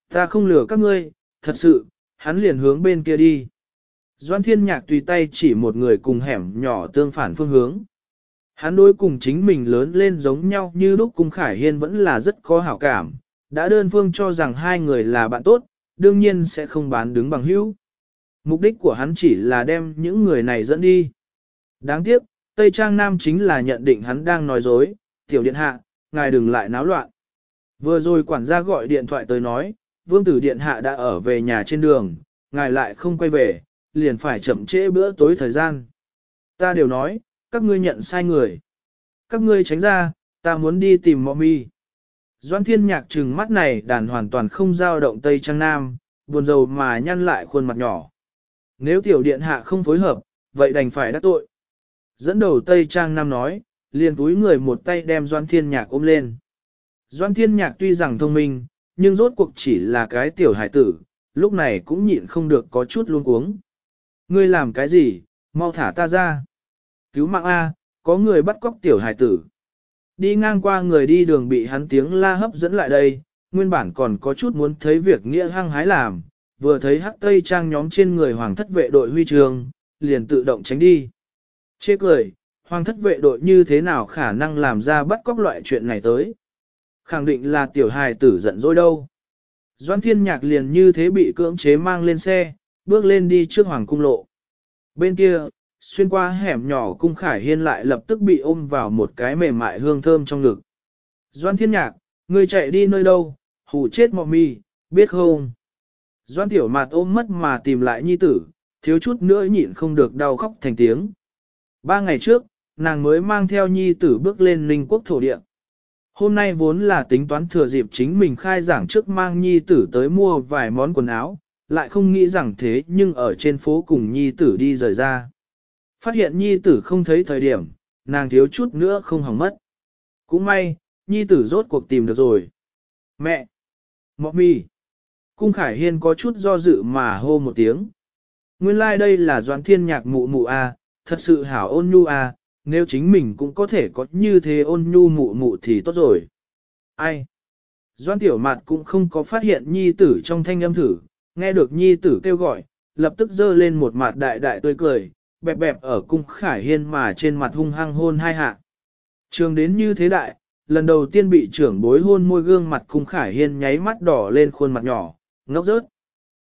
Ta không lừa các ngươi, thật sự, hắn liền hướng bên kia đi. Doan thiên nhạc tùy tay chỉ một người cùng hẻm nhỏ tương phản phương hướng. Hắn đối cùng chính mình lớn lên giống nhau như lúc cung Khải Hiên vẫn là rất có hảo cảm, đã đơn phương cho rằng hai người là bạn tốt, đương nhiên sẽ không bán đứng bằng hữu. Mục đích của hắn chỉ là đem những người này dẫn đi. Đáng tiếc, Tây Trang Nam chính là nhận định hắn đang nói dối, tiểu điện hạ, ngài đừng lại náo loạn. Vừa rồi quản gia gọi điện thoại tới nói, vương tử điện hạ đã ở về nhà trên đường, ngài lại không quay về, liền phải chậm trễ bữa tối thời gian. Ta đều nói, các ngươi nhận sai người. Các ngươi tránh ra, ta muốn đi tìm mọ mi. Doan thiên nhạc trừng mắt này đàn hoàn toàn không giao động Tây Trang Nam, buồn rầu mà nhăn lại khuôn mặt nhỏ. Nếu tiểu điện hạ không phối hợp, vậy đành phải đắc tội. Dẫn đầu Tây Trang Nam nói, liền túi người một tay đem Doan thiên nhạc ôm lên. Doan thiên nhạc tuy rằng thông minh, nhưng rốt cuộc chỉ là cái tiểu hải tử, lúc này cũng nhịn không được có chút luôn cuống. Ngươi làm cái gì, mau thả ta ra. Cứu mạng A, có người bắt cóc tiểu hải tử. Đi ngang qua người đi đường bị hắn tiếng la hấp dẫn lại đây, nguyên bản còn có chút muốn thấy việc nghĩa hăng hái làm, vừa thấy hắc tây trang nhóm trên người hoàng thất vệ đội huy trường, liền tự động tránh đi. Chê cười, hoàng thất vệ đội như thế nào khả năng làm ra bắt cóc loại chuyện này tới. Khẳng định là tiểu hài tử giận dỗi đâu. Doan thiên nhạc liền như thế bị cưỡng chế mang lên xe, bước lên đi trước hoàng cung lộ. Bên kia, xuyên qua hẻm nhỏ cung khải hiên lại lập tức bị ôm vào một cái mềm mại hương thơm trong ngực. Doan thiên nhạc, người chạy đi nơi đâu, hù chết mọ mi, biết không? Doan tiểu mạt ôm mất mà tìm lại nhi tử, thiếu chút nữa nhịn không được đau khóc thành tiếng. Ba ngày trước, nàng mới mang theo nhi tử bước lên linh quốc thổ địa. Hôm nay vốn là tính toán thừa dịp chính mình khai giảng trước mang nhi tử tới mua vài món quần áo, lại không nghĩ rằng thế nhưng ở trên phố cùng nhi tử đi rời ra. Phát hiện nhi tử không thấy thời điểm, nàng thiếu chút nữa không hỏng mất. Cũng may, nhi tử rốt cuộc tìm được rồi. Mẹ! Mọ mi! Cung Khải Hiên có chút do dự mà hô một tiếng. Nguyên lai like đây là doãn thiên nhạc mụ mụ a, thật sự hảo ôn nhu à, nếu chính mình cũng có thể có như thế ôn nhu mụ mụ thì tốt rồi. Ai? Doan tiểu mặt cũng không có phát hiện nhi tử trong thanh âm thử, nghe được nhi tử kêu gọi, lập tức dơ lên một mặt đại đại tươi cười, bẹp bẹp ở cung khải hiên mà trên mặt hung hăng hôn hai hạ. Trường đến như thế đại, lần đầu tiên bị trưởng bối hôn môi gương mặt cung khải hiên nháy mắt đỏ lên khuôn mặt nhỏ, ngốc rớt.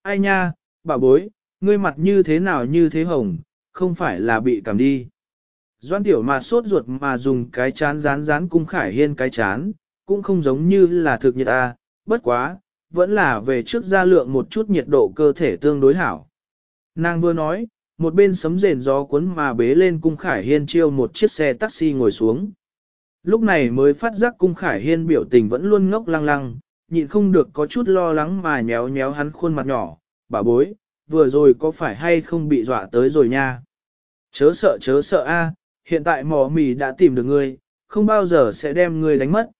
Ai nha, bà bối, ngươi mặt như thế nào như thế hồng, không phải là bị cảm đi. Doan tiểu mà sốt ruột mà dùng cái chán rán rán cung khải hiên cái chán, cũng không giống như là thực nhiệt a, bất quá, vẫn là về trước gia lượng một chút nhiệt độ cơ thể tương đối hảo. Nàng vừa nói, một bên sấm rền gió cuốn mà bế lên cung khải hiên chiêu một chiếc xe taxi ngồi xuống. Lúc này mới phát giác cung khải hiên biểu tình vẫn luôn ngốc lăng lăng, nhịn không được có chút lo lắng mà nhéo nhéo hắn khuôn mặt nhỏ, bà bối, vừa rồi có phải hay không bị dọa tới rồi nha. Chớ sợ chớ sợ a, hiện tại mỏ mì đã tìm được ngươi, không bao giờ sẽ đem ngươi đánh mất.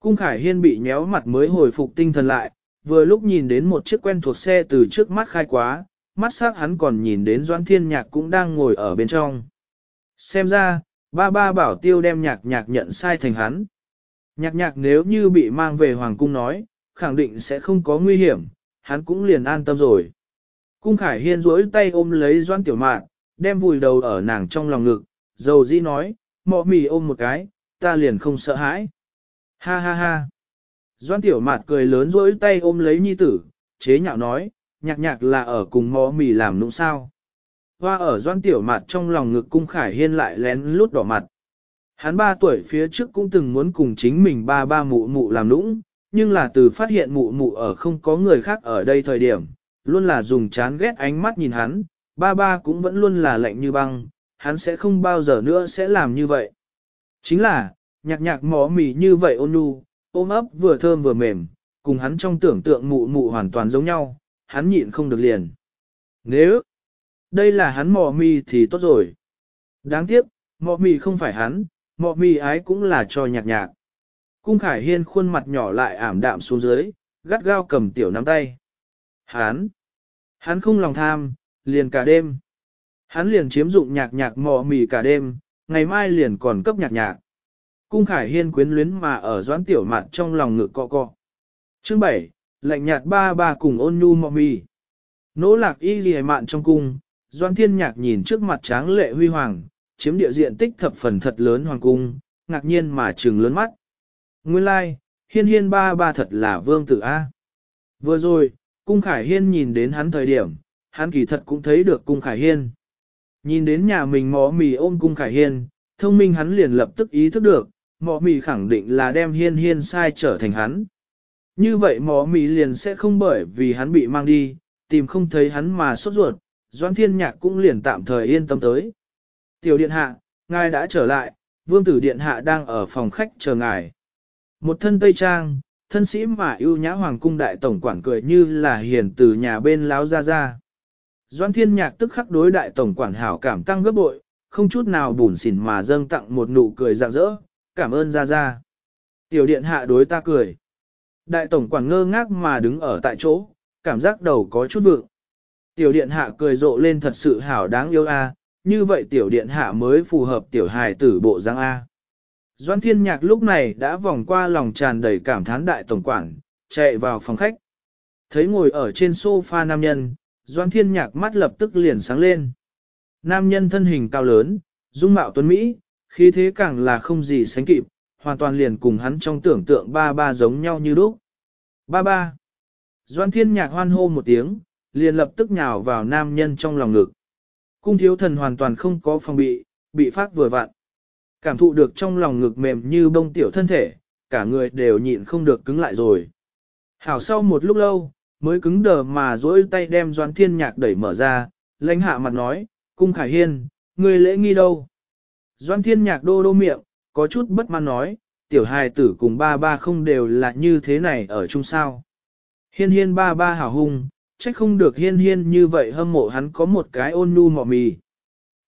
Cung Khải Hiên bị nhéo mặt mới hồi phục tinh thần lại, vừa lúc nhìn đến một chiếc quen thuộc xe từ trước mắt khai quá, mắt sắc hắn còn nhìn đến Doãn Thiên Nhạc cũng đang ngồi ở bên trong. Xem ra, ba ba bảo tiêu đem nhạc nhạc nhận sai thành hắn. Nhạc nhạc nếu như bị mang về Hoàng Cung nói, khẳng định sẽ không có nguy hiểm, hắn cũng liền an tâm rồi. Cung Khải Hiên duỗi tay ôm lấy Doãn Tiểu Mạn, đem vùi đầu ở nàng trong lòng ngực, dầu dĩ nói, mọ mì ôm một cái, ta liền không sợ hãi. Ha ha ha. Doan tiểu mạt cười lớn duỗi tay ôm lấy nhi tử, chế nhạo nói, nhạc nhạc là ở cùng mọ mì làm nũng sao. Hoa ở doan tiểu mạt trong lòng ngực cung khải hiên lại lén lút đỏ mặt. Hắn ba tuổi phía trước cũng từng muốn cùng chính mình ba ba mụ mụ làm nũng, nhưng là từ phát hiện mụ mụ ở không có người khác ở đây thời điểm, luôn là dùng chán ghét ánh mắt nhìn hắn, ba ba cũng vẫn luôn là lạnh như băng, hắn sẽ không bao giờ nữa sẽ làm như vậy. Chính là, nhạc nhạc mỏ mì như vậy ôn nhu, ôm ấp vừa thơm vừa mềm, cùng hắn trong tưởng tượng mụ mụ hoàn toàn giống nhau, hắn nhịn không được liền. Nếu đây là hắn mỏ mì thì tốt rồi. Đáng tiếc, mỏ mì không phải hắn, mỏ mì ái cũng là cho nhạc nhạc. Cung Khải Hiên khuôn mặt nhỏ lại ảm đạm xuống dưới, gắt gao cầm tiểu nắm tay. Hắn, hắn không lòng tham, liền cả đêm. Hắn liền chiếm dụng nhạc nhạc mò mì cả đêm, ngày mai liền còn cấp nhạc nhạc. Cung Khải Hiên quyến luyến mà ở doãn tiểu mặt trong lòng ngực cọ cọ. Chương 7, lạnh nhạt ba ba cùng ôn nhu mò mì. Nỗ lạc y ghi mạn trong cung, doãn thiên nhạc nhìn trước mặt tráng lệ huy hoàng, chiếm địa diện tích thập phần thật lớn hoàng cung, ngạc nhiên mà trừng lớn mắt. Nguyên lai, like, hiên hiên ba ba thật là vương tử A. Vừa rồi, cung khải hiên nhìn đến hắn thời điểm, hắn kỳ thật cũng thấy được cung khải hiên. Nhìn đến nhà mình mỏ mì ôm cung khải hiên, thông minh hắn liền lập tức ý thức được, mỏ mì khẳng định là đem hiên hiên sai trở thành hắn. Như vậy mỏ mì liền sẽ không bởi vì hắn bị mang đi, tìm không thấy hắn mà sốt ruột, Doan Thiên Nhạc cũng liền tạm thời yên tâm tới. Tiểu Điện Hạ, ngài đã trở lại, Vương Tử Điện Hạ đang ở phòng khách chờ ngài. Một thân Tây Trang, thân sĩ mà ưu nhã Hoàng Cung Đại Tổng Quản cười như là hiền từ nhà bên láo ra ra. Doan thiên nhạc tức khắc đối đại tổng quản hảo cảm tăng gấp bội, không chút nào bùn xỉn mà dâng tặng một nụ cười rạng rỡ, cảm ơn ra ra. Tiểu điện hạ đối ta cười. Đại tổng quản ngơ ngác mà đứng ở tại chỗ, cảm giác đầu có chút vượng. Tiểu điện hạ cười rộ lên thật sự hảo đáng yêu a, như vậy tiểu điện hạ mới phù hợp tiểu hài tử bộ giang a. Doan thiên nhạc lúc này đã vòng qua lòng tràn đầy cảm thán đại tổng quản, chạy vào phòng khách. Thấy ngồi ở trên sofa nam nhân, Doan Thiên Nhạc mắt lập tức liền sáng lên. Nam nhân thân hình cao lớn, dung mạo tuấn Mỹ, khí thế càng là không gì sánh kịp, hoàn toàn liền cùng hắn trong tưởng tượng ba ba giống nhau như lúc. Ba ba. Doan Thiên Nhạc hoan hô một tiếng, liền lập tức nhào vào nam nhân trong lòng ngực. Cung thiếu thần hoàn toàn không có phòng bị, bị phát vừa vặn. Cảm thụ được trong lòng ngực mềm như bông tiểu thân thể, cả người đều nhịn không được cứng lại rồi. Hảo sau một lúc lâu, mới cứng đờ mà dỗi tay đem Doan Thiên Nhạc đẩy mở ra, lãnh hạ mặt nói, cung khải hiên, người lễ nghi đâu? Doan Thiên Nhạc đô đô miệng, có chút bất mãn nói, tiểu hài tử cùng ba ba không đều là như thế này ở chung sao. Hiên hiên ba ba hảo hung, trách không được hiên hiên như vậy hâm mộ hắn có một cái ôn nhu mọ mì.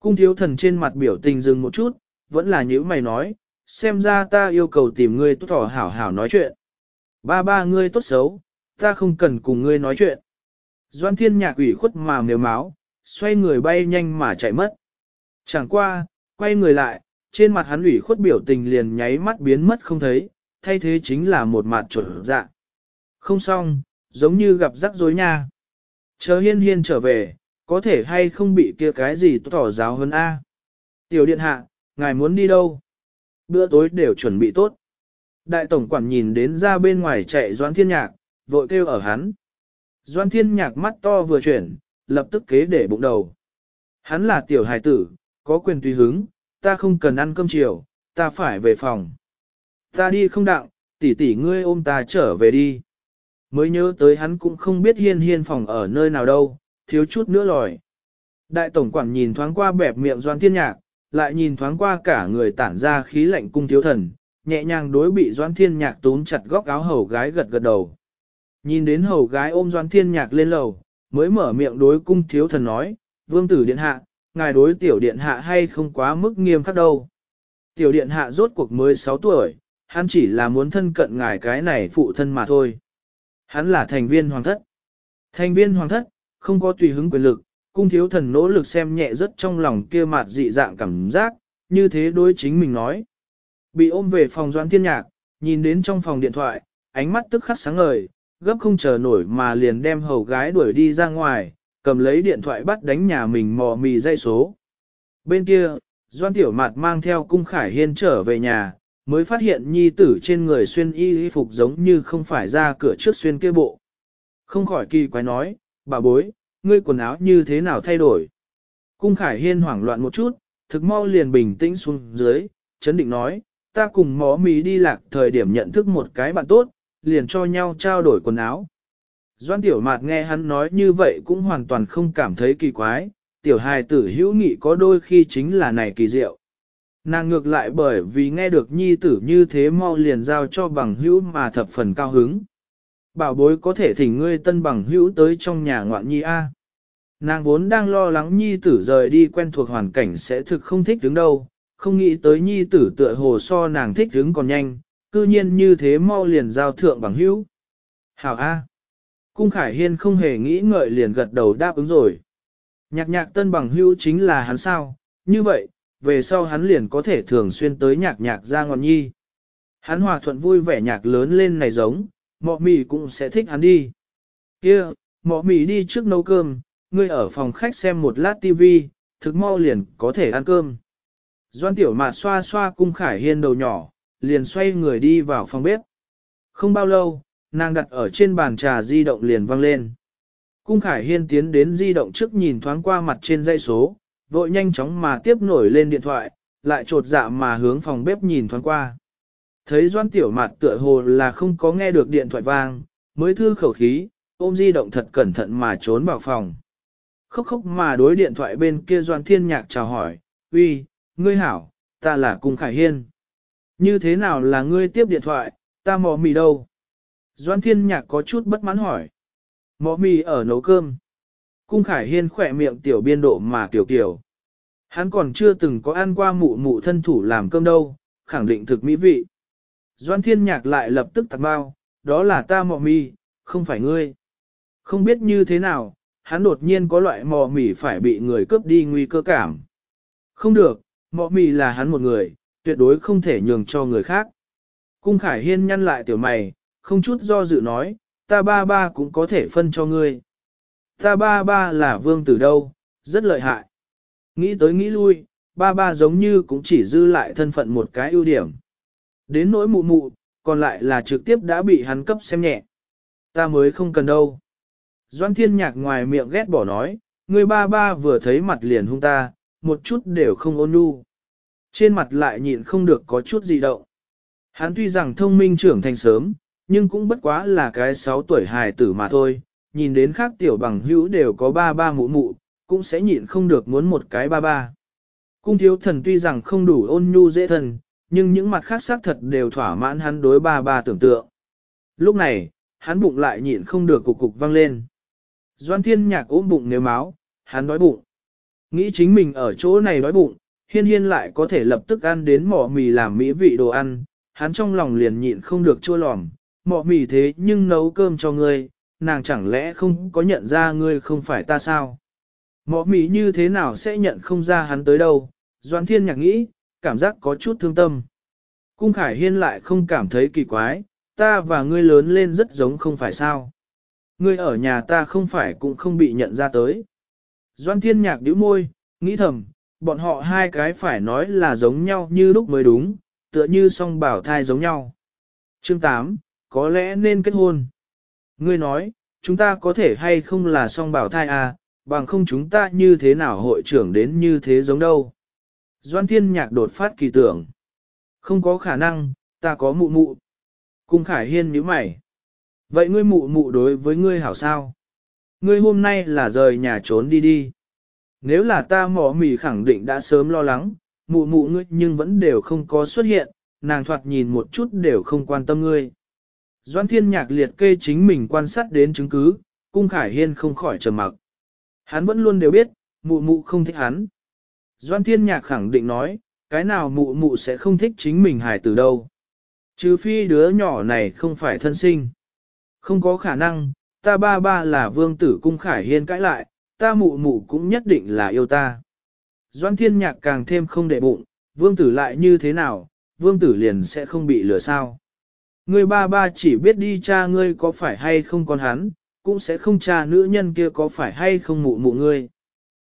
Cung thiếu thần trên mặt biểu tình dừng một chút, vẫn là những mày nói, xem ra ta yêu cầu tìm ngươi tốt thỏ hảo hảo nói chuyện. Ba ba ngươi tốt xấu, ta không cần cùng ngươi nói chuyện. Doan thiên nhạc ủy khuất mà nếu máu, xoay người bay nhanh mà chạy mất. Chẳng qua, quay người lại, trên mặt hắn ủy khuất biểu tình liền nháy mắt biến mất không thấy, thay thế chính là một mặt chuẩn dạ. Không xong, giống như gặp rắc rối nha. Chờ hiên hiên trở về, có thể hay không bị kia cái gì tỏ giáo hơn A. Tiểu điện hạ, ngài muốn đi đâu? Bữa tối đều chuẩn bị tốt. Đại tổng quản nhìn đến ra bên ngoài chạy Doan Thiên Nhạc, vội kêu ở hắn. Doan Thiên Nhạc mắt to vừa chuyển, lập tức kế để bụng đầu. Hắn là tiểu hài tử, có quyền tùy hứng, ta không cần ăn cơm chiều, ta phải về phòng. Ta đi không đặng, tỷ tỷ ngươi ôm ta trở về đi. Mới nhớ tới hắn cũng không biết hiên hiên phòng ở nơi nào đâu, thiếu chút nữa lòi. Đại tổng quản nhìn thoáng qua bẹp miệng doan thiên nhạc, lại nhìn thoáng qua cả người tản ra khí lạnh cung thiếu thần, nhẹ nhàng đối bị doan thiên nhạc túm chặt góc áo hầu gái gật gật đầu. Nhìn đến hầu gái ôm doan thiên nhạc lên lầu, mới mở miệng đối cung thiếu thần nói, vương tử điện hạ, ngài đối tiểu điện hạ hay không quá mức nghiêm khắc đâu. Tiểu điện hạ rốt cuộc mới 6 tuổi, hắn chỉ là muốn thân cận ngài cái này phụ thân mà thôi. Hắn là thành viên hoàng thất. Thành viên hoàng thất, không có tùy hứng quyền lực, cung thiếu thần nỗ lực xem nhẹ rất trong lòng kia mặt dị dạng cảm giác, như thế đối chính mình nói. Bị ôm về phòng doãn thiên nhạc, nhìn đến trong phòng điện thoại, ánh mắt tức khắc sáng ngời, gấp không chờ nổi mà liền đem hầu gái đuổi đi ra ngoài, cầm lấy điện thoại bắt đánh nhà mình mò mì dây số. Bên kia, Doan Tiểu Mạt mang theo cung khải hiên trở về nhà, mới phát hiện nhi tử trên người xuyên y y phục giống như không phải ra cửa trước xuyên kia bộ. Không khỏi kỳ quái nói, bà bối, ngươi quần áo như thế nào thay đổi. Cung khải hiên hoảng loạn một chút, thực mau liền bình tĩnh xuống dưới, chấn định nói, ta cùng mó mì đi lạc thời điểm nhận thức một cái bạn tốt, liền cho nhau trao đổi quần áo. Doan tiểu mạt nghe hắn nói như vậy cũng hoàn toàn không cảm thấy kỳ quái, tiểu hài tử hữu nghị có đôi khi chính là này kỳ diệu. Nàng ngược lại bởi vì nghe được nhi tử như thế mau liền giao cho bằng hữu mà thập phần cao hứng. Bảo bối có thể thỉnh ngươi tân bằng hữu tới trong nhà ngoạn nhi A. Nàng vốn đang lo lắng nhi tử rời đi quen thuộc hoàn cảnh sẽ thực không thích đứng đâu, không nghĩ tới nhi tử tựa hồ so nàng thích đứng còn nhanh, cư nhiên như thế mau liền giao thượng bằng hữu. Hảo A. Cung Khải Hiên không hề nghĩ ngợi liền gật đầu đáp ứng rồi. Nhạc nhạc tân bằng hữu chính là hắn sao, như vậy, về sau hắn liền có thể thường xuyên tới nhạc nhạc ra ngọn nhi. Hắn hòa thuận vui vẻ nhạc lớn lên này giống, mọ mì cũng sẽ thích hắn đi. Kia, mọ mì đi trước nấu cơm, ngươi ở phòng khách xem một lát tivi, thực mau liền có thể ăn cơm. Doan tiểu mạt xoa xoa cung khải hiên đầu nhỏ, liền xoay người đi vào phòng bếp. Không bao lâu, nàng đặt ở trên bàn trà di động liền vang lên. Cung Khải Hiên tiến đến di động trước nhìn thoáng qua mặt trên dây số, vội nhanh chóng mà tiếp nổi lên điện thoại, lại trột dạ mà hướng phòng bếp nhìn thoáng qua. Thấy Doan Tiểu Mạt tựa hồ là không có nghe được điện thoại vang, mới thư khẩu khí, ôm di động thật cẩn thận mà trốn vào phòng. Khóc khóc mà đối điện thoại bên kia Doan Thiên Nhạc chào hỏi, uy, ngươi hảo, ta là Cung Khải Hiên. Như thế nào là ngươi tiếp điện thoại, ta mò mì đâu? Doan Thiên Nhạc có chút bất mãn hỏi. mò mì ở nấu cơm. Cung Khải Hiên khỏe miệng tiểu biên độ mà tiểu kiểu. Hắn còn chưa từng có ăn qua mụ mụ thân thủ làm cơm đâu, khẳng định thực mỹ vị. Doan Thiên Nhạc lại lập tức tạc bao, đó là ta mọ mì, không phải ngươi. Không biết như thế nào, hắn đột nhiên có loại mọ mì phải bị người cướp đi nguy cơ cảm. Không được, mọ mì là hắn một người, tuyệt đối không thể nhường cho người khác. Cung Khải Hiên nhăn lại tiểu mày, không chút do dự nói, ta ba ba cũng có thể phân cho ngươi. Ta ba ba là vương tử đâu, rất lợi hại. Nghĩ tới nghĩ lui, ba ba giống như cũng chỉ dư lại thân phận một cái ưu điểm. Đến nỗi mụ mụ, còn lại là trực tiếp đã bị hắn cấp xem nhẹ. Ta mới không cần đâu. Doan thiên nhạc ngoài miệng ghét bỏ nói, người ba ba vừa thấy mặt liền hung ta, một chút đều không ôn nhu. Trên mặt lại nhịn không được có chút gì động. Hắn tuy rằng thông minh trưởng thành sớm, nhưng cũng bất quá là cái 6 tuổi hài tử mà thôi, nhìn đến khác tiểu bằng hữu đều có ba ba mụ mụ, cũng sẽ nhịn không được muốn một cái ba ba. Cung thiếu thần tuy rằng không đủ ôn nhu dễ thần, nhưng những mặt khác xác thật đều thỏa mãn hắn đối ba ba tưởng tượng. Lúc này, hắn bụng lại nhịn không được cục cục vang lên. Doan thiên nhạc ôm bụng nếu máu, hắn đói bụng. Nghĩ chính mình ở chỗ này đói bụng, hiên hiên lại có thể lập tức ăn đến mỏ mì làm mỹ vị đồ ăn, hắn trong lòng liền nhịn không được chua lòm, mỏ mì thế nhưng nấu cơm cho ngươi, nàng chẳng lẽ không có nhận ra ngươi không phải ta sao? Mỏ mì như thế nào sẽ nhận không ra hắn tới đâu? Doan thiên nhạc nghĩ, cảm giác có chút thương tâm. Cung Khải Hiên lại không cảm thấy kỳ quái, ta và ngươi lớn lên rất giống không phải sao. Ngươi ở nhà ta không phải cũng không bị nhận ra tới. Doan thiên nhạc điếu môi, nghĩ thầm, bọn họ hai cái phải nói là giống nhau như lúc mới đúng, tựa như song bảo thai giống nhau. Chương 8, có lẽ nên kết hôn. Ngươi nói, chúng ta có thể hay không là song bảo thai à, bằng không chúng ta như thế nào hội trưởng đến như thế giống đâu. Doan thiên nhạc đột phát kỳ tưởng. Không có khả năng, ta có mụ mụ. Cung Khải Hiên nhíu mày. Vậy ngươi mụ mụ đối với ngươi hảo sao? Ngươi hôm nay là rời nhà trốn đi đi. Nếu là ta mỏ mì khẳng định đã sớm lo lắng, mụ mụ ngươi nhưng vẫn đều không có xuất hiện, nàng thoạt nhìn một chút đều không quan tâm ngươi. Doan thiên nhạc liệt kê chính mình quan sát đến chứng cứ, cung khải hiên không khỏi trầm mặc. Hắn vẫn luôn đều biết, mụ mụ không thích hắn. Doan thiên nhạc khẳng định nói, cái nào mụ mụ sẽ không thích chính mình hài từ đâu. Trừ phi đứa nhỏ này không phải thân sinh. Không có khả năng, ta ba ba là vương tử cung khải hiên cãi lại, ta mụ mụ cũng nhất định là yêu ta. Doan thiên nhạc càng thêm không để bụng, vương tử lại như thế nào, vương tử liền sẽ không bị lừa sao. Ngươi ba ba chỉ biết đi cha ngươi có phải hay không con hắn, cũng sẽ không cha nữ nhân kia có phải hay không mụ mụ ngươi.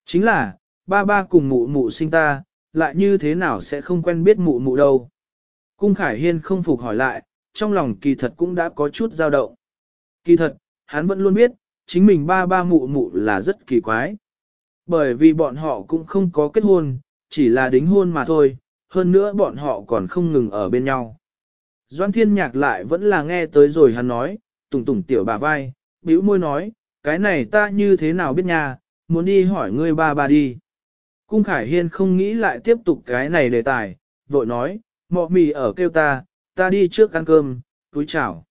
Chính là, ba ba cùng mụ mụ sinh ta, lại như thế nào sẽ không quen biết mụ mụ đâu. Cung Khải Hiên không phục hỏi lại, trong lòng kỳ thật cũng đã có chút dao động. Kỳ thật, hắn vẫn luôn biết, chính mình ba ba mụ mụ là rất kỳ quái. Bởi vì bọn họ cũng không có kết hôn, chỉ là đính hôn mà thôi, hơn nữa bọn họ còn không ngừng ở bên nhau. Doan thiên nhạc lại vẫn là nghe tới rồi hắn nói, tùng tùng tiểu bà vai, bĩu môi nói, cái này ta như thế nào biết nha, muốn đi hỏi ngươi ba ba đi. Cung Khải Hiên không nghĩ lại tiếp tục cái này đề tài, vội nói, mọ mì ở kêu ta, ta đi trước ăn cơm, túi chào.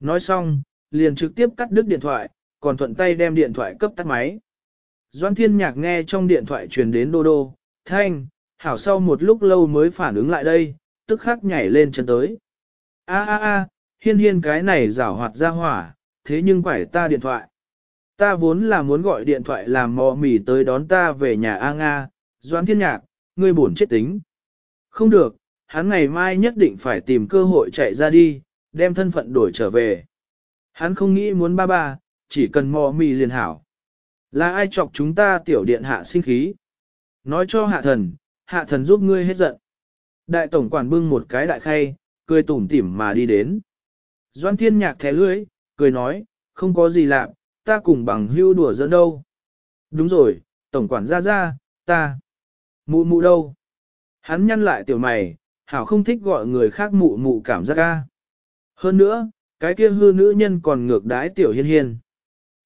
Nói xong, liền trực tiếp cắt đứt điện thoại, còn thuận tay đem điện thoại cấp tắt máy. Doan Thiên Nhạc nghe trong điện thoại truyền đến đô đô, thanh, hảo sau một lúc lâu mới phản ứng lại đây, tức khắc nhảy lên chân tới. A a a, hiên hiên cái này rảo hoạt ra hỏa, thế nhưng quải ta điện thoại. Ta vốn là muốn gọi điện thoại làm mò mì tới đón ta về nhà A Nga, Doan Thiên Nhạc, ngươi buồn chết tính. Không được, hắn ngày mai nhất định phải tìm cơ hội chạy ra đi, đem thân phận đổi trở về. Hắn không nghĩ muốn ba ba, chỉ cần mò mì liền hảo. Là ai chọc chúng ta tiểu điện hạ sinh khí? Nói cho hạ thần, hạ thần giúp ngươi hết giận. Đại tổng quản bưng một cái đại khay, cười tủm tỉm mà đi đến. Doan thiên nhạc thẻ lưới, cười nói, không có gì lạ, ta cùng bằng hưu đùa dẫn đâu. Đúng rồi, tổng quản ra ra, ta. Mụ mụ đâu? Hắn nhăn lại tiểu mày, hảo không thích gọi người khác mụ mụ cảm giác ca. Hơn nữa, cái kia hư nữ nhân còn ngược đái tiểu hiên hiên.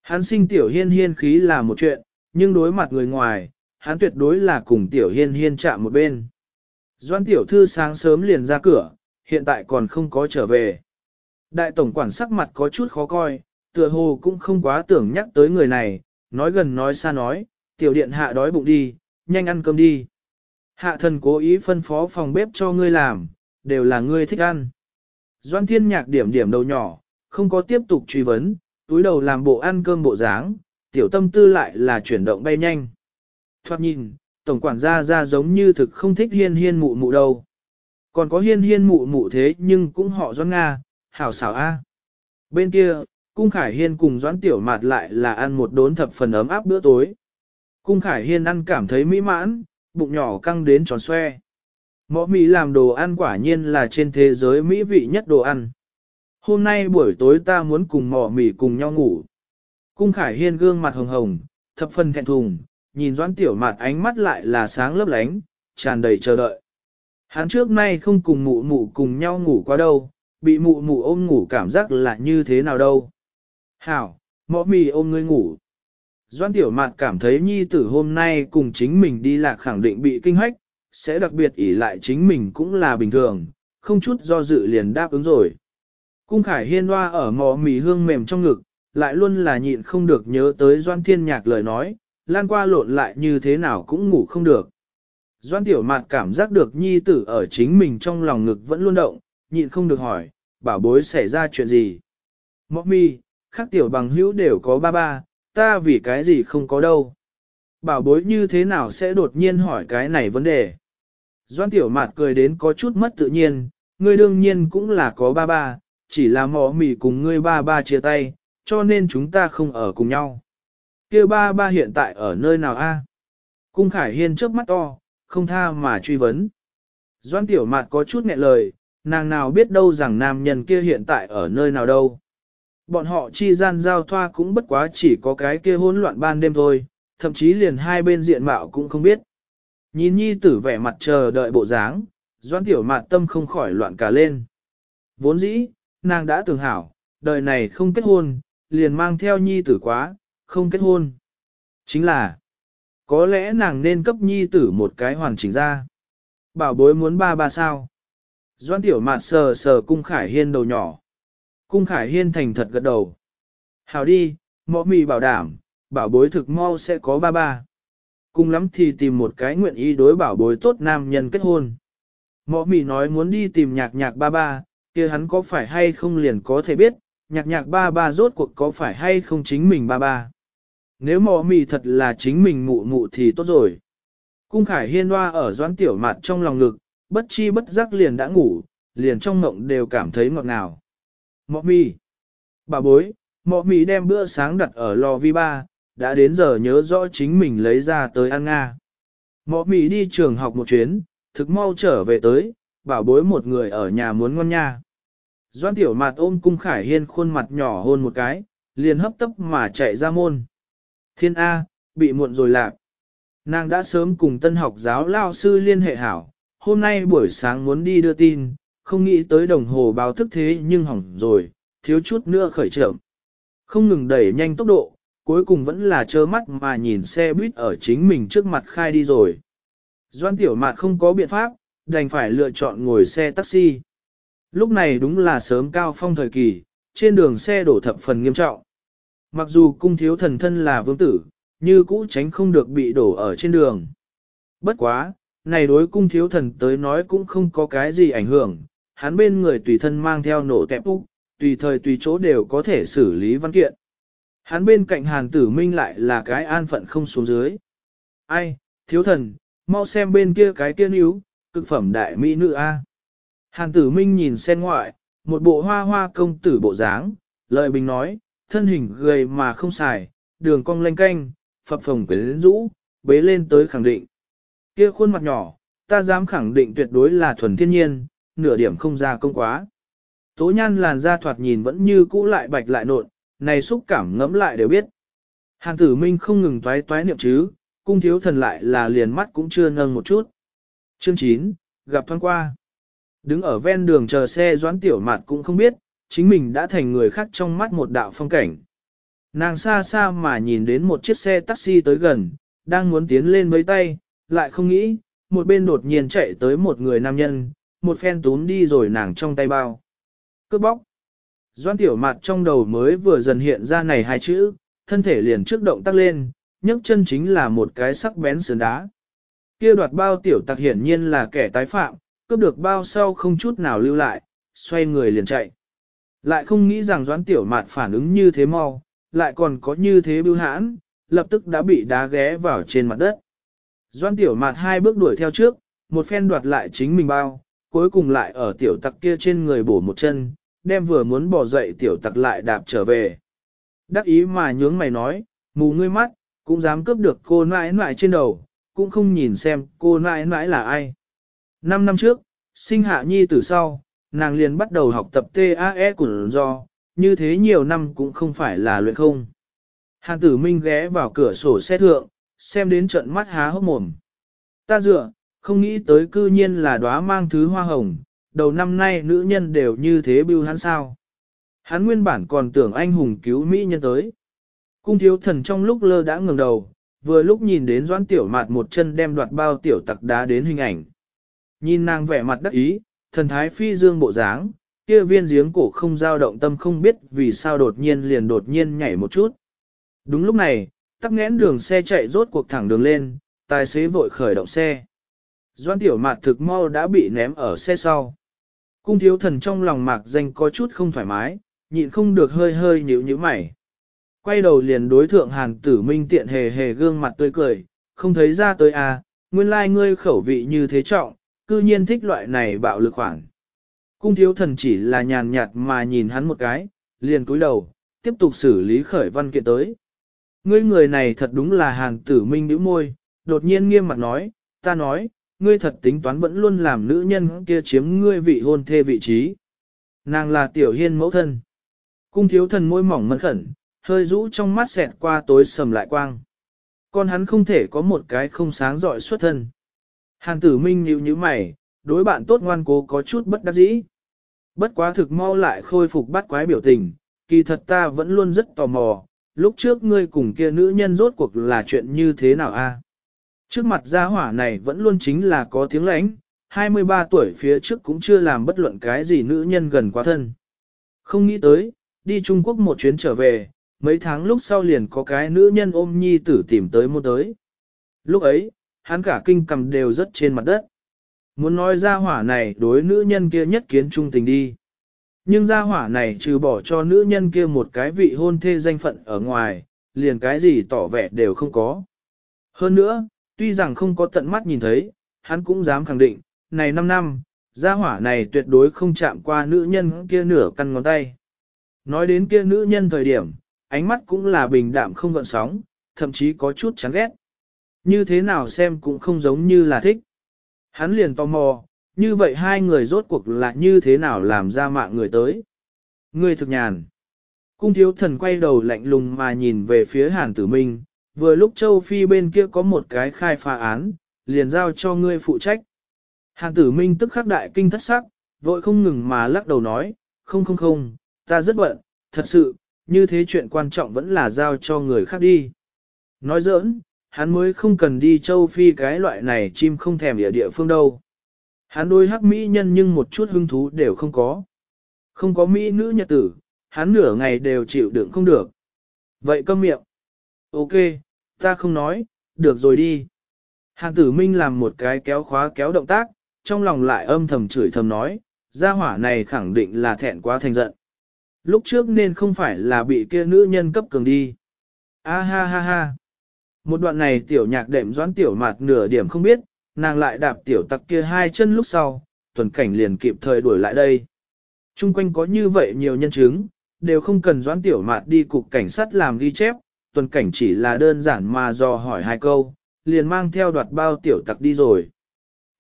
Hắn sinh tiểu hiên hiên khí là một chuyện, nhưng đối mặt người ngoài, hắn tuyệt đối là cùng tiểu hiên hiên chạm một bên. Doan tiểu thư sáng sớm liền ra cửa, hiện tại còn không có trở về. Đại tổng quản sắc mặt có chút khó coi, tựa hồ cũng không quá tưởng nhắc tới người này, nói gần nói xa nói, tiểu điện hạ đói bụng đi, nhanh ăn cơm đi. Hạ thần cố ý phân phó phòng bếp cho ngươi làm, đều là ngươi thích ăn. Doan thiên nhạc điểm điểm đầu nhỏ, không có tiếp tục truy vấn, túi đầu làm bộ ăn cơm bộ dáng, tiểu tâm tư lại là chuyển động bay nhanh. Thoát nhìn, tổng quản gia ra giống như thực không thích hiên hiên mụ mụ đâu. Còn có hiên hiên mụ mụ thế nhưng cũng họ doan Nga, hảo xảo A. Bên kia, Cung Khải Hiên cùng Doãn Tiểu Mạt lại là ăn một đốn thập phần ấm áp bữa tối. Cung Khải Hiên ăn cảm thấy mỹ mãn, bụng nhỏ căng đến tròn xoe. Mõ Mỹ làm đồ ăn quả nhiên là trên thế giới mỹ vị nhất đồ ăn. Hôm nay buổi tối ta muốn cùng mỏ mỉ cùng nhau ngủ. Cung Khải Hiên gương mặt hồng hồng, thập phần thẹn thùng, nhìn Doãn Tiểu Mạt ánh mắt lại là sáng lấp lánh, tràn đầy chờ đợi. Hắn trước nay không cùng mụ mụ cùng nhau ngủ qua đâu, bị mụ mụ ôm ngủ cảm giác là như thế nào đâu. Hảo, Mọ mì ôm ngươi ngủ. Doan Tiểu Mạt cảm thấy nhi tử hôm nay cùng chính mình đi lạc khẳng định bị kinh hách, sẽ đặc biệt ỷ lại chính mình cũng là bình thường, không chút do dự liền đáp ứng rồi. Cung Khải Hiên hoa ở mò mì hương mềm trong ngực, lại luôn là nhịn không được nhớ tới Doan Thiên Nhạc lời nói, lan qua lộn lại như thế nào cũng ngủ không được. Doan Tiểu Mạt cảm giác được nhi tử ở chính mình trong lòng ngực vẫn luôn động, nhịn không được hỏi, bảo bối xảy ra chuyện gì. Mọ mi, khác tiểu bằng hữu đều có ba ba, ta vì cái gì không có đâu. Bảo bối như thế nào sẽ đột nhiên hỏi cái này vấn đề. Doan Tiểu Mạt cười đến có chút mất tự nhiên, ngươi đương nhiên cũng là có ba ba, chỉ là mỏ mỉ cùng ngươi ba ba chia tay, cho nên chúng ta không ở cùng nhau. Kêu ba ba hiện tại ở nơi nào a? Cung Khải Hiên trước mắt to, không tha mà truy vấn. Doan tiểu mạt có chút nghẹn lời, nàng nào biết đâu rằng nam nhân kia hiện tại ở nơi nào đâu. Bọn họ chi gian giao thoa cũng bất quá chỉ có cái kia hỗn loạn ban đêm thôi, thậm chí liền hai bên diện mạo cũng không biết. Nhìn nhi tử vẻ mặt chờ đợi bộ dáng, doan tiểu mạt tâm không khỏi loạn cả lên. Vốn dĩ, nàng đã tưởng hảo, đời này không kết hôn, liền mang theo nhi tử quá, không kết hôn. Chính là, có lẽ nàng nên cấp nhi tử một cái hoàn chỉnh ra. Bảo bối muốn ba ba sao. Doan tiểu mạt sờ sờ cung khải hiên đầu nhỏ. Cung khải hiên thành thật gật đầu. Hào đi, mọ mì bảo đảm, bảo bối thực mau sẽ có ba ba. Cung lắm thì tìm một cái nguyện ý đối bảo bối tốt nam nhân kết hôn. Mọ mì nói muốn đi tìm nhạc nhạc ba ba, kia hắn có phải hay không liền có thể biết, nhạc nhạc ba ba rốt cuộc có phải hay không chính mình ba ba. Nếu mọ mì thật là chính mình mụ mụ thì tốt rồi. Cung khải hiên hoa ở doãn tiểu mặt trong lòng ngực, bất chi bất giác liền đã ngủ, liền trong mộng đều cảm thấy ngọt ngào. Mọ mì. Bà bối, mọ mì đem bữa sáng đặt ở lò vi ba, đã đến giờ nhớ rõ chính mình lấy ra tới ăn Nga. Mọ mì đi trường học một chuyến, thực mau trở về tới, bảo bối một người ở nhà muốn ngon nha. Doan tiểu mặt ôm cung khải hiên khuôn mặt nhỏ hôn một cái, liền hấp tấp mà chạy ra môn. Thiên A, bị muộn rồi lạc. Nàng đã sớm cùng tân học giáo lao sư liên hệ hảo, hôm nay buổi sáng muốn đi đưa tin, không nghĩ tới đồng hồ báo thức thế nhưng hỏng rồi, thiếu chút nữa khởi trưởng. Không ngừng đẩy nhanh tốc độ, cuối cùng vẫn là trơ mắt mà nhìn xe buýt ở chính mình trước mặt khai đi rồi. Doan tiểu mạt không có biện pháp, đành phải lựa chọn ngồi xe taxi. Lúc này đúng là sớm cao phong thời kỳ, trên đường xe đổ thập phần nghiêm trọng. Mặc dù cung thiếu thần thân là vương tử, như cũ tránh không được bị đổ ở trên đường. Bất quá, này đối cung thiếu thần tới nói cũng không có cái gì ảnh hưởng, hắn bên người tùy thân mang theo nổ tẹp úc, tùy thời tùy chỗ đều có thể xử lý văn kiện. Hắn bên cạnh hàn tử minh lại là cái an phận không xuống dưới. Ai, thiếu thần, mau xem bên kia cái kia yếu cực phẩm đại mỹ nữ A. Hàn tử minh nhìn sen ngoại, một bộ hoa hoa công tử bộ dáng, lợi bình nói, thân hình gầy mà không xài, đường cong lanh canh, phập phồng quyến rũ, bế lên tới khẳng định. Kia khuôn mặt nhỏ, ta dám khẳng định tuyệt đối là thuần thiên nhiên, nửa điểm không ra công quá. Tố nhan làn da thoạt nhìn vẫn như cũ lại bạch lại nộn, này xúc cảm ngẫm lại đều biết. Hàng tử minh không ngừng toái toái niệm chứ, cung thiếu thần lại là liền mắt cũng chưa nâng một chút. Chương 9, gặp thoáng qua. Đứng ở ven đường chờ xe doãn tiểu mạt cũng không biết, chính mình đã thành người khác trong mắt một đạo phong cảnh. Nàng xa xa mà nhìn đến một chiếc xe taxi tới gần, đang muốn tiến lên với tay, lại không nghĩ, một bên đột nhiên chạy tới một người nam nhân, một phen tún đi rồi nàng trong tay bao. Cướp bóc. Doan tiểu mặt trong đầu mới vừa dần hiện ra này hai chữ, thân thể liền trước động tác lên, nhấc chân chính là một cái sắc bén sườn đá. Kia đoạt bao tiểu tặc hiển nhiên là kẻ tái phạm, cướp được bao sau không chút nào lưu lại, xoay người liền chạy. Lại không nghĩ rằng doãn tiểu mạt phản ứng như thế mau, lại còn có như thế bưu hãn, lập tức đã bị đá ghé vào trên mặt đất. Doan tiểu mạt hai bước đuổi theo trước, một phen đoạt lại chính mình bao, cuối cùng lại ở tiểu tặc kia trên người bổ một chân, đem vừa muốn bỏ dậy tiểu tặc lại đạp trở về. Đắc ý mà nhướng mày nói, mù ngươi mắt, cũng dám cướp được cô nãi nãi trên đầu, cũng không nhìn xem cô nãi nãi là ai. Năm năm trước, sinh hạ nhi từ sau, nàng liền bắt đầu học tập TAE của do, như thế nhiều năm cũng không phải là luyện không. Hàn tử minh ghé vào cửa sổ xe thượng, xem đến trận mắt há hốc mồm. Ta dựa, không nghĩ tới cư nhiên là đóa mang thứ hoa hồng, đầu năm nay nữ nhân đều như thế bưu hắn sao. Hắn nguyên bản còn tưởng anh hùng cứu Mỹ nhân tới. Cung thiếu thần trong lúc lơ đã ngừng đầu, vừa lúc nhìn đến doãn tiểu mạt một chân đem đoạt bao tiểu tặc đá đến hình ảnh. Nhìn nàng vẻ mặt đắc ý, thần thái phi dương bộ dáng, kia viên giếng cổ không dao động tâm không biết vì sao đột nhiên liền đột nhiên nhảy một chút. Đúng lúc này, tắc nghẽn đường xe chạy rốt cuộc thẳng đường lên, tài xế vội khởi động xe. Doan tiểu mạt thực mau đã bị ném ở xe sau. Cung thiếu thần trong lòng mạc danh có chút không thoải mái, nhịn không được hơi hơi nhíu nhíu mày. Quay đầu liền đối thượng hàn tử minh tiện hề hề gương mặt tươi cười, không thấy ra tới à, nguyên lai like ngươi khẩu vị như thế trọng, cư nhiên thích loại này bạo lực khoảng. Cung thiếu thần chỉ là nhàn nhạt mà nhìn hắn một cái, liền cúi đầu, tiếp tục xử lý khởi văn kiện tới. Ngươi người này thật đúng là hàn tử minh nữ môi, đột nhiên nghiêm mặt nói, ta nói, ngươi thật tính toán vẫn luôn làm nữ nhân kia chiếm ngươi vị hôn thê vị trí. Nàng là tiểu hiên mẫu thân. Cung thiếu thần môi mỏng mẫn khẩn, hơi rũ trong mắt xẹt qua tối sầm lại quang. Con hắn không thể có một cái không sáng giỏi xuất thân. Hàn tử minh nhíu như mày, đối bạn tốt ngoan cố có chút bất đắc dĩ. Bất quá thực mau lại khôi phục bắt quái biểu tình, kỳ thật ta vẫn luôn rất tò mò, lúc trước ngươi cùng kia nữ nhân rốt cuộc là chuyện như thế nào a? Trước mặt gia hỏa này vẫn luôn chính là có tiếng lãnh, 23 tuổi phía trước cũng chưa làm bất luận cái gì nữ nhân gần quá thân. Không nghĩ tới, đi Trung Quốc một chuyến trở về, mấy tháng lúc sau liền có cái nữ nhân ôm nhi tử tìm tới mua tới. Lúc ấy, hắn cả kinh cầm đều rất trên mặt đất. Muốn nói gia hỏa này đối nữ nhân kia nhất kiến trung tình đi. Nhưng gia hỏa này trừ bỏ cho nữ nhân kia một cái vị hôn thê danh phận ở ngoài, liền cái gì tỏ vẻ đều không có. Hơn nữa, tuy rằng không có tận mắt nhìn thấy, hắn cũng dám khẳng định, này 5 năm, gia hỏa này tuyệt đối không chạm qua nữ nhân kia nửa căn ngón tay. Nói đến kia nữ nhân thời điểm, ánh mắt cũng là bình đạm không gợn sóng, thậm chí có chút chán ghét. Như thế nào xem cũng không giống như là thích. Hắn liền tò mò, như vậy hai người rốt cuộc là như thế nào làm ra mạng người tới. Người thực nhàn. Cung thiếu thần quay đầu lạnh lùng mà nhìn về phía hàn tử minh, vừa lúc châu Phi bên kia có một cái khai phá án, liền giao cho ngươi phụ trách. Hàn tử minh tức khắc đại kinh thất sắc, vội không ngừng mà lắc đầu nói, không không không, ta rất bận, thật sự, như thế chuyện quan trọng vẫn là giao cho người khác đi. Nói giỡn, hắn mới không cần đi châu Phi cái loại này chim không thèm địa địa phương đâu. Hắn đôi hắc mỹ nhân nhưng một chút hứng thú đều không có. Không có mỹ nữ nhật tử, hắn nửa ngày đều chịu đựng không được. Vậy câm miệng. Ok, ta không nói, được rồi đi. Hàng tử minh làm một cái kéo khóa kéo động tác, trong lòng lại âm thầm chửi thầm nói, gia hỏa này khẳng định là thẹn quá thành giận. Lúc trước nên không phải là bị kia nữ nhân cấp cường đi. A ha ha ha. Một đoạn này tiểu nhạc đệm doãn tiểu mạt nửa điểm không biết, nàng lại đạp tiểu tặc kia hai chân lúc sau, tuần cảnh liền kịp thời đuổi lại đây. Trung quanh có như vậy nhiều nhân chứng, đều không cần doãn tiểu mạt đi cục cảnh sát làm ghi chép, tuần cảnh chỉ là đơn giản mà dò hỏi hai câu, liền mang theo đoạt bao tiểu tặc đi rồi.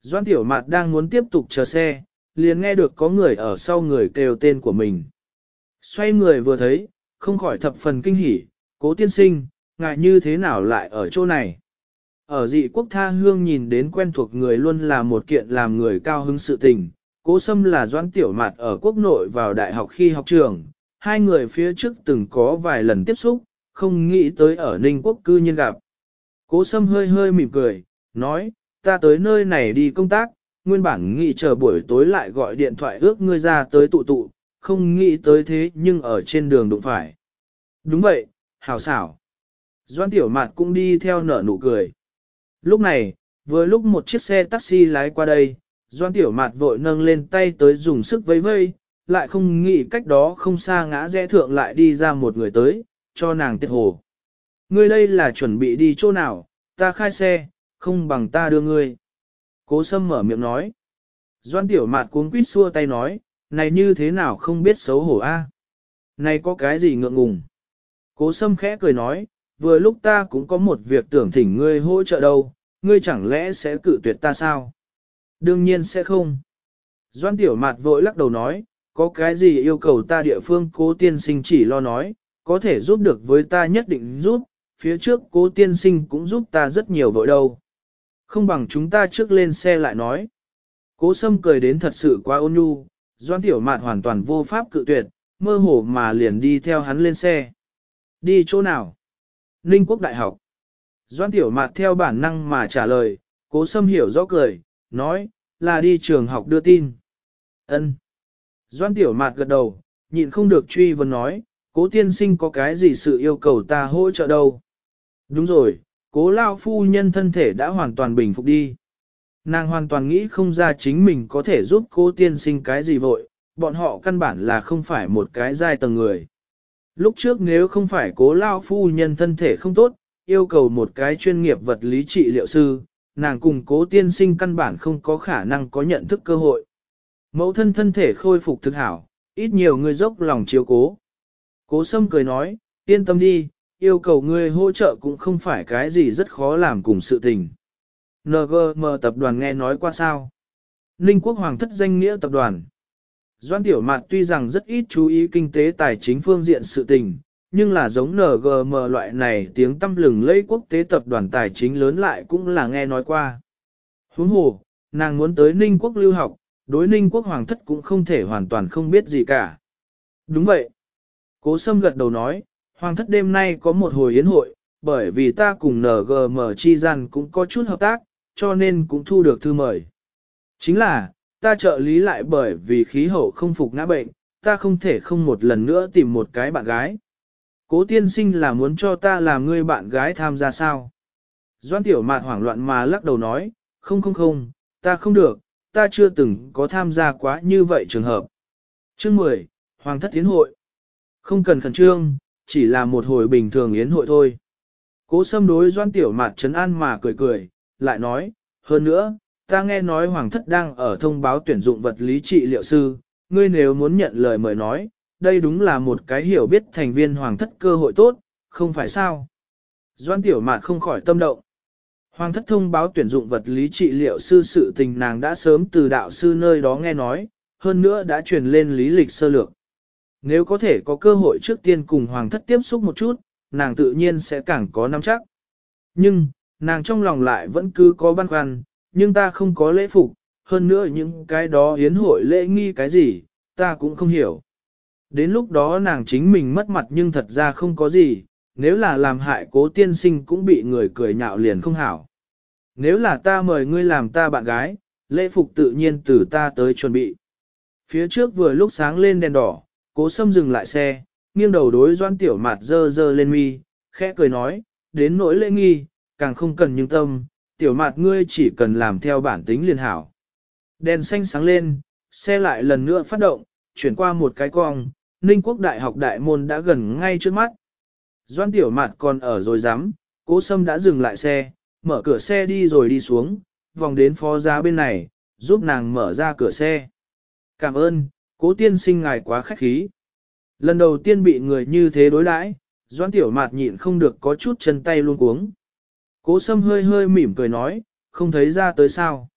Doãn tiểu mạt đang muốn tiếp tục chờ xe, liền nghe được có người ở sau người kêu tên của mình. Xoay người vừa thấy, không khỏi thập phần kinh hỉ, cố tiên sinh, ngại như thế nào lại ở chỗ này. Ở dị quốc tha hương nhìn đến quen thuộc người luôn là một kiện làm người cao hứng sự tình. Cố Sâm là doãn tiểu mạt ở quốc nội vào đại học khi học trường, hai người phía trước từng có vài lần tiếp xúc, không nghĩ tới ở Ninh Quốc cư nhiên gặp. Cố Sâm hơi hơi mỉm cười, nói, ta tới nơi này đi công tác, nguyên bản nghĩ chờ buổi tối lại gọi điện thoại ước ngươi ra tới tụ tụ, không nghĩ tới thế nhưng ở trên đường đụng phải. Đúng vậy, hào xảo. Doan Tiểu Mạt cũng đi theo nở nụ cười. Lúc này, vừa lúc một chiếc xe taxi lái qua đây, Doan Tiểu Mạt vội nâng lên tay tới dùng sức vây vây, lại không nghĩ cách đó không xa ngã rẽ thượng lại đi ra một người tới, cho nàng tiết hồ. Ngươi đây là chuẩn bị đi chỗ nào, ta khai xe, không bằng ta đưa ngươi. Cố Sâm mở miệng nói. Doan Tiểu Mạt cuống quýt xua tay nói, này như thế nào không biết xấu hổ a? Này có cái gì ngượng ngùng? Cố sâm khẽ cười nói, vừa lúc ta cũng có một việc tưởng thỉnh ngươi hỗ trợ đâu, ngươi chẳng lẽ sẽ cự tuyệt ta sao? Đương nhiên sẽ không. Doan tiểu mạt vội lắc đầu nói, có cái gì yêu cầu ta địa phương cố tiên sinh chỉ lo nói, có thể giúp được với ta nhất định giúp, phía trước cố tiên sinh cũng giúp ta rất nhiều vội đâu. Không bằng chúng ta trước lên xe lại nói. Cố sâm cười đến thật sự quá ôn nhu, doan tiểu mạt hoàn toàn vô pháp cự tuyệt, mơ hồ mà liền đi theo hắn lên xe. Đi chỗ nào? Ninh quốc đại học. Doan tiểu mạt theo bản năng mà trả lời, cố sâm hiểu rõ cười, nói, là đi trường học đưa tin. Ân. Doan tiểu mạt gật đầu, nhịn không được truy vấn nói, cố tiên sinh có cái gì sự yêu cầu ta hỗ trợ đâu. Đúng rồi, cố lao phu nhân thân thể đã hoàn toàn bình phục đi. Nàng hoàn toàn nghĩ không ra chính mình có thể giúp cố tiên sinh cái gì vội, bọn họ căn bản là không phải một cái giai tầng người. Lúc trước nếu không phải cố lao phu nhân thân thể không tốt, yêu cầu một cái chuyên nghiệp vật lý trị liệu sư, nàng cùng cố tiên sinh căn bản không có khả năng có nhận thức cơ hội. Mẫu thân thân thể khôi phục thực hảo, ít nhiều người dốc lòng chiếu cố. Cố sâm cười nói, yên tâm đi, yêu cầu ngươi hỗ trợ cũng không phải cái gì rất khó làm cùng sự tình. NGM tập đoàn nghe nói qua sao? Ninh quốc hoàng thất danh nghĩa tập đoàn. Doan Tiểu Mạt tuy rằng rất ít chú ý kinh tế tài chính phương diện sự tình, nhưng là giống NGM loại này tiếng tâm lừng lẫy quốc tế tập đoàn tài chính lớn lại cũng là nghe nói qua. Huống hồ, nàng muốn tới Ninh quốc lưu học, đối Ninh quốc hoàng thất cũng không thể hoàn toàn không biết gì cả. Đúng vậy. Cố Sâm gật đầu nói, hoàng thất đêm nay có một hồi yến hội, bởi vì ta cùng NGM chi gian cũng có chút hợp tác, cho nên cũng thu được thư mời. Chính là, ta trợ lý lại bởi vì khí hậu không phục ngã bệnh, ta không thể không một lần nữa tìm một cái bạn gái. Cố tiên sinh là muốn cho ta làm người bạn gái tham gia sao? Doan tiểu mạt hoảng loạn mà lắc đầu nói, không không không, ta không được, ta chưa từng có tham gia quá như vậy trường hợp. Chương 10, Hoàng thất tiến hội. Không cần khẩn trương, chỉ là một hồi bình thường yến hội thôi. Cố xâm đối doan tiểu mạt trấn an mà cười cười, lại nói, hơn nữa, ta nghe nói Hoàng thất đang ở thông báo tuyển dụng vật lý trị liệu sư, ngươi nếu muốn nhận lời mời nói, đây đúng là một cái hiểu biết thành viên Hoàng thất cơ hội tốt, không phải sao. Doan tiểu mạt không khỏi tâm động. Hoàng thất thông báo tuyển dụng vật lý trị liệu sư sự tình nàng đã sớm từ đạo sư nơi đó nghe nói, hơn nữa đã truyền lên lý lịch sơ lược. Nếu có thể có cơ hội trước tiên cùng Hoàng thất tiếp xúc một chút, nàng tự nhiên sẽ càng có nắm chắc. Nhưng, nàng trong lòng lại vẫn cứ có băn khoăn, nhưng ta không có lễ phục, hơn nữa những cái đó hiến hội lễ nghi cái gì, ta cũng không hiểu. Đến lúc đó nàng chính mình mất mặt nhưng thật ra không có gì, nếu là làm hại cố tiên sinh cũng bị người cười nhạo liền không hảo. Nếu là ta mời ngươi làm ta bạn gái, lễ phục tự nhiên từ ta tới chuẩn bị. Phía trước vừa lúc sáng lên đèn đỏ, cố xâm dừng lại xe, nghiêng đầu đối doan tiểu mạt dơ dơ lên mi, khẽ cười nói, đến nỗi lễ nghi, càng không cần nhưng tâm, tiểu mạt ngươi chỉ cần làm theo bản tính liền hảo. Đèn xanh sáng lên, xe lại lần nữa phát động, chuyển qua một cái cong, Ninh Quốc Đại học đại môn đã gần ngay trước mắt. Doan tiểu mạt còn ở rồi dám, cố sâm đã dừng lại xe, mở cửa xe đi rồi đi xuống, vòng đến phó giá bên này, giúp nàng mở ra cửa xe. Cảm ơn, cố tiên sinh ngài quá khách khí. Lần đầu tiên bị người như thế đối đãi, doãn tiểu mạt nhịn không được có chút chân tay luôn cuống. Cố sâm hơi hơi mỉm cười nói, không thấy ra tới sao.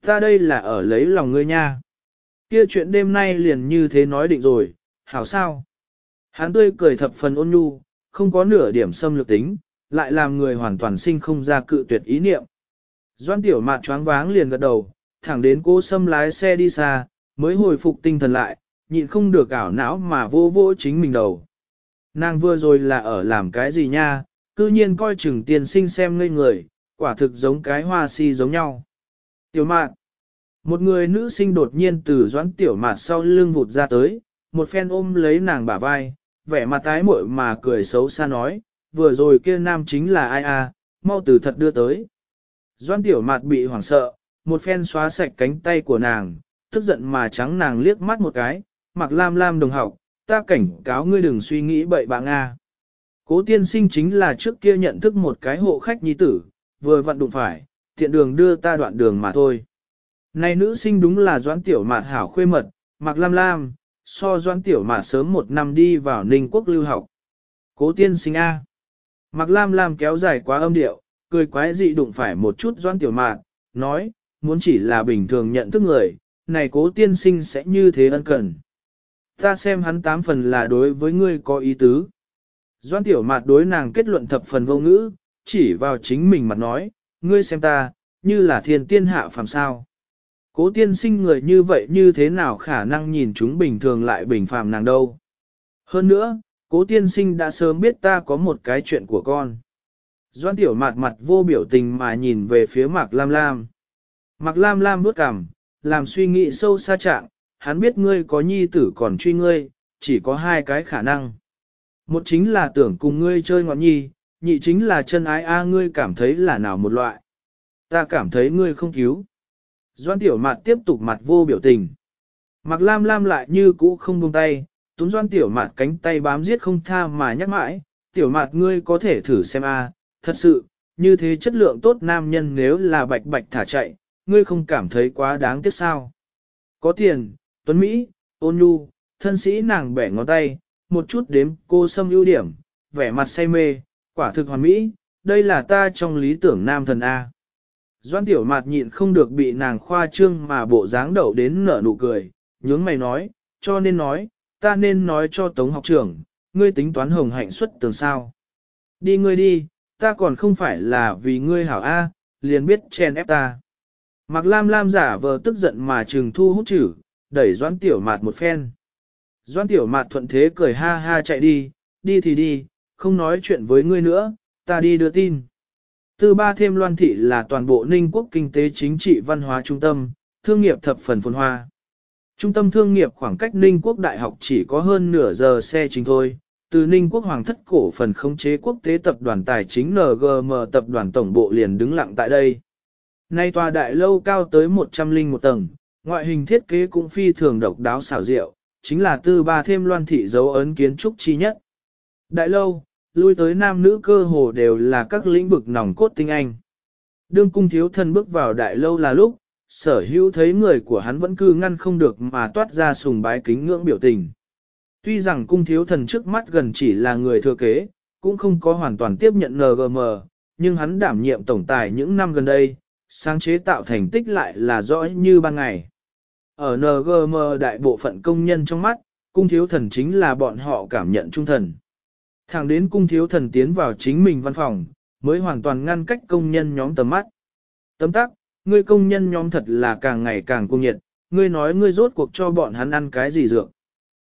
Ta đây là ở lấy lòng ngươi nha. Kia chuyện đêm nay liền như thế nói định rồi, hảo sao. Hắn tươi cười thập phần ôn nhu, không có nửa điểm xâm lược tính, lại làm người hoàn toàn sinh không ra cự tuyệt ý niệm. Doan tiểu mạt choáng váng liền gật đầu, thẳng đến cố sâm lái xe đi xa, mới hồi phục tinh thần lại, nhịn không được ảo não mà vô vô chính mình đầu. Nàng vừa rồi là ở làm cái gì nha, cư nhiên coi chừng tiền sinh xem ngây người, quả thực giống cái hoa si giống nhau. Tiểu mạn, một người nữ sinh đột nhiên từ doãn tiểu mạn sau lưng vụt ra tới, một phen ôm lấy nàng bả vai, vẻ mặt tái muội mà cười xấu xa nói, vừa rồi kia nam chính là ai à, mau từ thật đưa tới. Doan tiểu mạt bị hoảng sợ, một phen xóa sạch cánh tay của nàng, tức giận mà trắng nàng liếc mắt một cái, mặc lam lam đồng học, ta cảnh cáo ngươi đừng suy nghĩ bậy bạ Nga. Cố tiên sinh chính là trước kia nhận thức một cái hộ khách nhi tử, vừa vặn đụng phải, tiện đường đưa ta đoạn đường mà thôi. Này nữ sinh đúng là doãn tiểu mạt hảo khuê mật, mặc lam lam, so doãn tiểu mạt sớm một năm đi vào ninh quốc lưu học. Cố tiên sinh A. mặc Lam Lam kéo dài quá âm điệu, cười quái dị đụng phải một chút doãn tiểu mạn, nói, muốn chỉ là bình thường nhận thức người, này cố tiên sinh sẽ như thế ân cần. Ta xem hắn tám phần là đối với ngươi có ý tứ. Doan tiểu mạt đối nàng kết luận thập phần vô ngữ, chỉ vào chính mình mặt nói, ngươi xem ta, như là thiên tiên hạ phàm sao. Cố tiên sinh người như vậy như thế nào khả năng nhìn chúng bình thường lại bình phàm nàng đâu. Hơn nữa, cố tiên sinh đã sớm biết ta có một cái chuyện của con. Doan tiểu mạt mặt vô biểu tình mà nhìn về phía Mạc Lam Lam. Mạc Lam Lam bước cằm, làm suy nghĩ sâu xa trạng, hắn biết ngươi có nhi tử còn truy ngươi, chỉ có hai cái khả năng. Một chính là tưởng cùng ngươi chơi ngọn nhi, nhị chính là chân ái a ngươi cảm thấy là nào một loại. Ta cảm thấy ngươi không cứu. Doan tiểu mạt tiếp tục mặt vô biểu tình. mặc Lam Lam lại như cũ không buông tay, túm doan tiểu mạt cánh tay bám giết không tha mà nhắc mãi, tiểu mạt ngươi có thể thử xem a, thật sự, như thế chất lượng tốt nam nhân nếu là bạch bạch thả chạy, ngươi không cảm thấy quá đáng tiếc sao. Có tiền, tuấn Mỹ, ôn nhu, thân sĩ nàng bẻ ngón tay, một chút đếm cô xâm ưu điểm, vẻ mặt say mê, quả thực hoàn mỹ, đây là ta trong lý tưởng nam thần A. Doan tiểu mạt nhịn không được bị nàng khoa trương mà bộ dáng đậu đến nở nụ cười, nhướng mày nói, cho nên nói, ta nên nói cho tống học trưởng, ngươi tính toán hồng hạnh xuất tường sao. Đi ngươi đi, ta còn không phải là vì ngươi hảo A, liền biết chen ép ta. Mạc Lam Lam giả vờ tức giận mà trừng thu hút chữ, đẩy Doan Tiểu Mạt một phen. Doan Tiểu Mạt thuận thế cười ha ha chạy đi, đi thì đi, không nói chuyện với ngươi nữa, ta đi đưa tin. Tư ba thêm loan thị là toàn bộ ninh quốc kinh tế chính trị văn hóa trung tâm, thương nghiệp thập phần phồn hoa. Trung tâm thương nghiệp khoảng cách ninh quốc đại học chỉ có hơn nửa giờ xe chính thôi. Từ Ninh Quốc Hoàng thất cổ phần khống chế quốc tế tập đoàn tài chính NGM tập đoàn tổng bộ liền đứng lặng tại đây. Nay tòa đại lâu cao tới 101 tầng, ngoại hình thiết kế cũng phi thường độc đáo xảo diệu, chính là tư ba thêm loan thị dấu ấn kiến trúc chi nhất. Đại lâu, lui tới nam nữ cơ hồ đều là các lĩnh vực nòng cốt tinh anh. Đương cung thiếu thân bước vào đại lâu là lúc, sở hữu thấy người của hắn vẫn cứ ngăn không được mà toát ra sùng bái kính ngưỡng biểu tình. Tuy rằng cung thiếu thần trước mắt gần chỉ là người thừa kế, cũng không có hoàn toàn tiếp nhận NGM, nhưng hắn đảm nhiệm tổng tài những năm gần đây, sáng chế tạo thành tích lại là rõ như ban ngày. Ở NGM đại bộ phận công nhân trong mắt, cung thiếu thần chính là bọn họ cảm nhận trung thần. Thẳng đến cung thiếu thần tiến vào chính mình văn phòng, mới hoàn toàn ngăn cách công nhân nhóm tầm mắt. Tấm tắc, ngươi công nhân nhóm thật là càng ngày càng cung nhiệt, ngươi nói ngươi rốt cuộc cho bọn hắn ăn cái gì dược.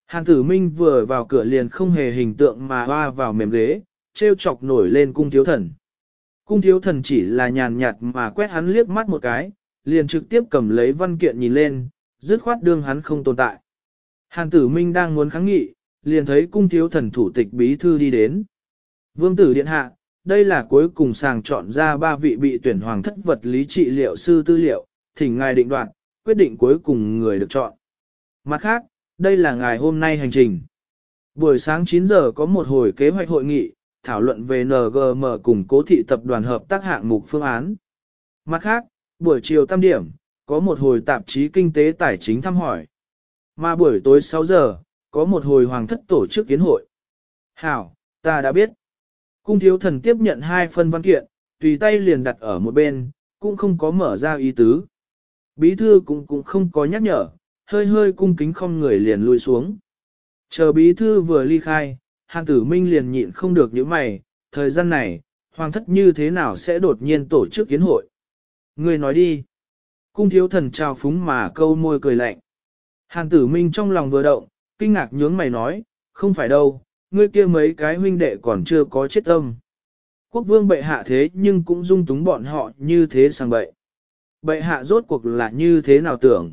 hàng tử minh vừa vào cửa liền không hề hình tượng mà hoa vào mềm ghế, treo chọc nổi lên cung thiếu thần. Cung thiếu thần chỉ là nhàn nhạt mà quét hắn liếc mắt một cái, liền trực tiếp cầm lấy văn kiện nhìn lên, dứt khoát đương hắn không tồn tại. Hàn tử minh đang muốn kháng nghị, liền thấy cung thiếu thần thủ tịch bí thư đi đến. Vương tử điện hạ, đây là cuối cùng sàng chọn ra ba vị bị tuyển hoàng thất vật lý trị liệu sư tư liệu, thỉnh ngài định đoạt, quyết định cuối cùng người được chọn. Mặt khác, đây là ngài hôm nay hành trình. Buổi sáng 9 giờ có một hồi kế hoạch hội nghị, thảo luận về NGM cùng cố thị tập đoàn hợp tác hạng mục phương án. Mặt khác, buổi chiều tam điểm, có một hồi tạp chí kinh tế tài chính thăm hỏi. Mà buổi tối 6 giờ, có một hồi hoàng thất tổ chức kiến hội. Hảo, ta đã biết. Cung thiếu thần tiếp nhận hai phân văn kiện, tùy tay liền đặt ở một bên, cũng không có mở ra ý tứ. Bí thư cũng cũng không có nhắc nhở, hơi hơi cung kính không người liền lui xuống. Chờ bí thư vừa ly khai, Hàn tử minh liền nhịn không được những mày, thời gian này, hoàng thất như thế nào sẽ đột nhiên tổ chức kiến hội. Người nói đi. Cung thiếu thần trao phúng mà câu môi cười lạnh. Hàn tử minh trong lòng vừa động, kinh ngạc nhướng mày nói, không phải đâu, ngươi kia mấy cái huynh đệ còn chưa có chết tâm. Quốc vương bệ hạ thế nhưng cũng dung túng bọn họ như thế sang bậy. Bệ hạ rốt cuộc là như thế nào tưởng.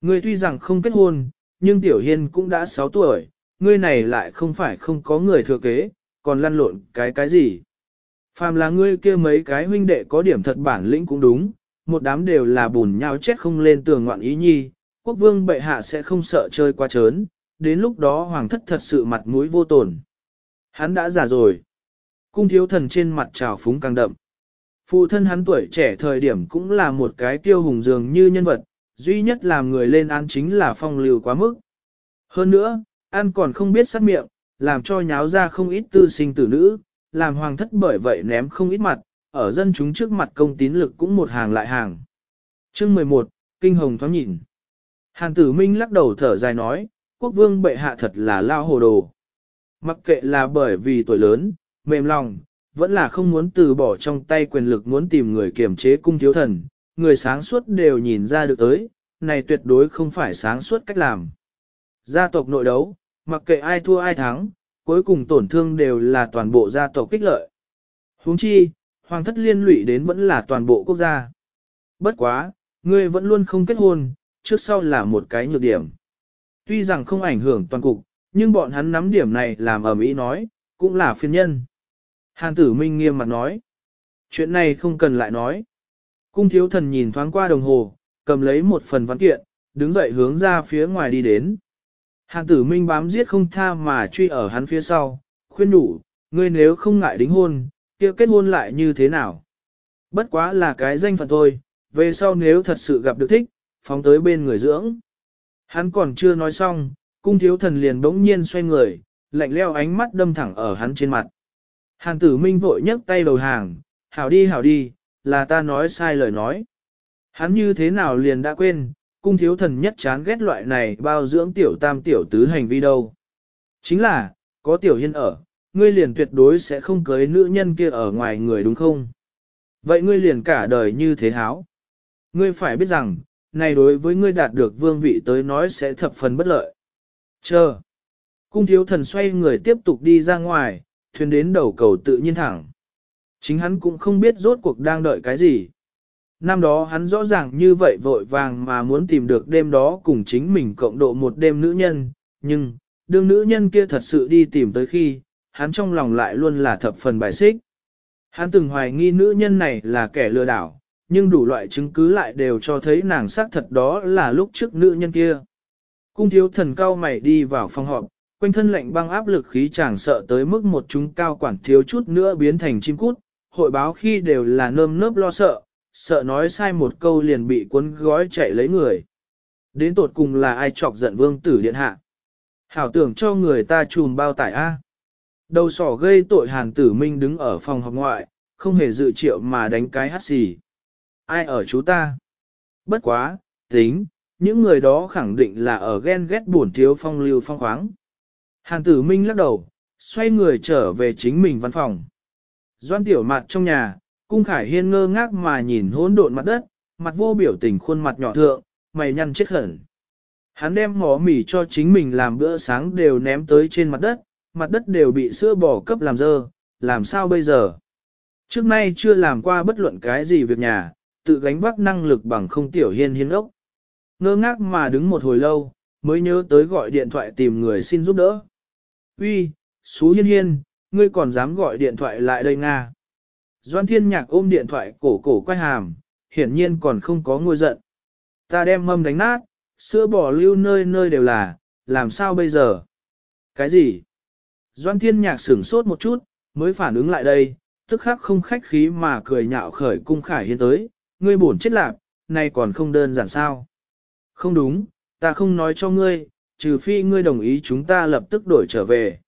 Ngươi tuy rằng không kết hôn, nhưng tiểu hiên cũng đã 6 tuổi, ngươi này lại không phải không có người thừa kế, còn lăn lộn cái cái gì. Phàm là ngươi kia mấy cái huynh đệ có điểm thật bản lĩnh cũng đúng, một đám đều là bùn nhau chết không lên tường ngoạn ý nhi, quốc vương bệ hạ sẽ không sợ chơi quá trớn, đến lúc đó hoàng thất thật sự mặt mũi vô tổn. Hắn đã già rồi. Cung thiếu thần trên mặt trào phúng càng đậm. Phụ thân hắn tuổi trẻ thời điểm cũng là một cái tiêu hùng dường như nhân vật, duy nhất làm người lên án chính là phong lưu quá mức. Hơn nữa, ăn còn không biết sát miệng, làm cho nháo ra không ít tư sinh tử nữ, làm hoàng thất bởi vậy ném không ít mặt, ở dân chúng trước mặt công tín lực cũng một hàng lại hàng. Chương 11, Kinh Hồng thoáng nhìn. Hàn tử minh lắc đầu thở dài nói, quốc vương bệ hạ thật là lao hồ đồ. Mặc kệ là bởi vì tuổi lớn, mềm lòng, vẫn là không muốn từ bỏ trong tay quyền lực muốn tìm người kiềm chế cung thiếu thần, người sáng suốt đều nhìn ra được tới, này tuyệt đối không phải sáng suốt cách làm. Gia tộc nội đấu, mặc kệ ai thua ai thắng, cuối cùng tổn thương đều là toàn bộ gia tộc kích lợi. huống chi, hoàng thất liên lụy đến vẫn là toàn bộ quốc gia. Bất quá, ngươi vẫn luôn không kết hôn, trước sau là một cái nhược điểm. Tuy rằng không ảnh hưởng toàn cục, nhưng bọn hắn nắm điểm này làm ở Mỹ nói, cũng là phiên nhân. Hàn tử minh nghiêm mặt nói. Chuyện này không cần lại nói. Cung thiếu thần nhìn thoáng qua đồng hồ, cầm lấy một phần văn kiện, đứng dậy hướng ra phía ngoài đi đến. Hàng tử minh bám giết không tha mà truy ở hắn phía sau, khuyên đủ, ngươi nếu không ngại đính hôn, kia kết hôn lại như thế nào? Bất quá là cái danh phận thôi, về sau nếu thật sự gặp được thích, phóng tới bên người dưỡng. Hắn còn chưa nói xong, cung thiếu thần liền bỗng nhiên xoay người, lạnh leo ánh mắt đâm thẳng ở hắn trên mặt. Hàn tử minh vội nhấc tay đầu hàng, hảo đi hảo đi, là ta nói sai lời nói. Hắn như thế nào liền đã quên, cung thiếu thần nhất chán ghét loại này bao dưỡng tiểu tam tiểu tứ hành vi đâu. Chính là, có tiểu hiên ở, ngươi liền tuyệt đối sẽ không cưới nữ nhân kia ở ngoài người đúng không? Vậy ngươi liền cả đời như thế háo. Ngươi phải biết rằng, này đối với ngươi đạt được vương vị tới nói sẽ thập phần bất lợi. Chờ. Cung thiếu thần xoay người tiếp tục đi ra ngoài, thuyền đến đầu cầu tự nhiên thẳng. Chính hắn cũng không biết rốt cuộc đang đợi cái gì. Năm đó hắn rõ ràng như vậy vội vàng mà muốn tìm được đêm đó cùng chính mình cộng độ một đêm nữ nhân, nhưng, đương nữ nhân kia thật sự đi tìm tới khi, hắn trong lòng lại luôn là thập phần bài xích. Hắn từng hoài nghi nữ nhân này là kẻ lừa đảo, nhưng đủ loại chứng cứ lại đều cho thấy nàng xác thật đó là lúc trước nữ nhân kia. Cung thiếu thần cao mày đi vào phòng họp, quanh thân lạnh băng áp lực khí chàng sợ tới mức một chúng cao quản thiếu chút nữa biến thành chim cút, hội báo khi đều là nơm nớp lo sợ, sợ nói sai một câu liền bị cuốn gói chạy lấy người. Đến tột cùng là ai chọc giận vương tử điện hạ. Hảo tưởng cho người ta trùm bao tải A. Đầu sỏ gây tội hàn tử minh đứng ở phòng học ngoại, không hề dự triệu mà đánh cái hát xì. Ai ở chú ta? Bất quá, tính, những người đó khẳng định là ở ghen ghét buồn thiếu phong lưu phong khoáng. Hàn tử minh lắc đầu, xoay người trở về chính mình văn phòng. Doan tiểu mặt trong nhà, cung khải hiên ngơ ngác mà nhìn hỗn độn mặt đất, mặt vô biểu tình khuôn mặt nhỏ thượng, mày nhăn chết hẳn. Hắn đem mỏ mì cho chính mình làm bữa sáng đều ném tới trên mặt đất, mặt đất đều bị sữa bò cấp làm dơ, làm sao bây giờ? Trước nay chưa làm qua bất luận cái gì việc nhà, tự gánh vác năng lực bằng không tiểu hiên hiên ốc. Ngơ ngác mà đứng một hồi lâu, mới nhớ tới gọi điện thoại tìm người xin giúp đỡ. Uy, Xú Hiên Hiên, ngươi còn dám gọi điện thoại lại đây Nga. Doan Thiên Nhạc ôm điện thoại cổ cổ quay hàm, hiển nhiên còn không có ngôi giận. Ta đem mâm đánh nát, sữa bỏ lưu nơi nơi đều là, làm sao bây giờ? Cái gì? Doan Thiên Nhạc sửng sốt một chút, mới phản ứng lại đây, tức khắc không khách khí mà cười nhạo khởi cung khải hiên tới, ngươi buồn chết lạc, nay còn không đơn giản sao? Không đúng, ta không nói cho ngươi, trừ phi ngươi đồng ý chúng ta lập tức đổi trở về.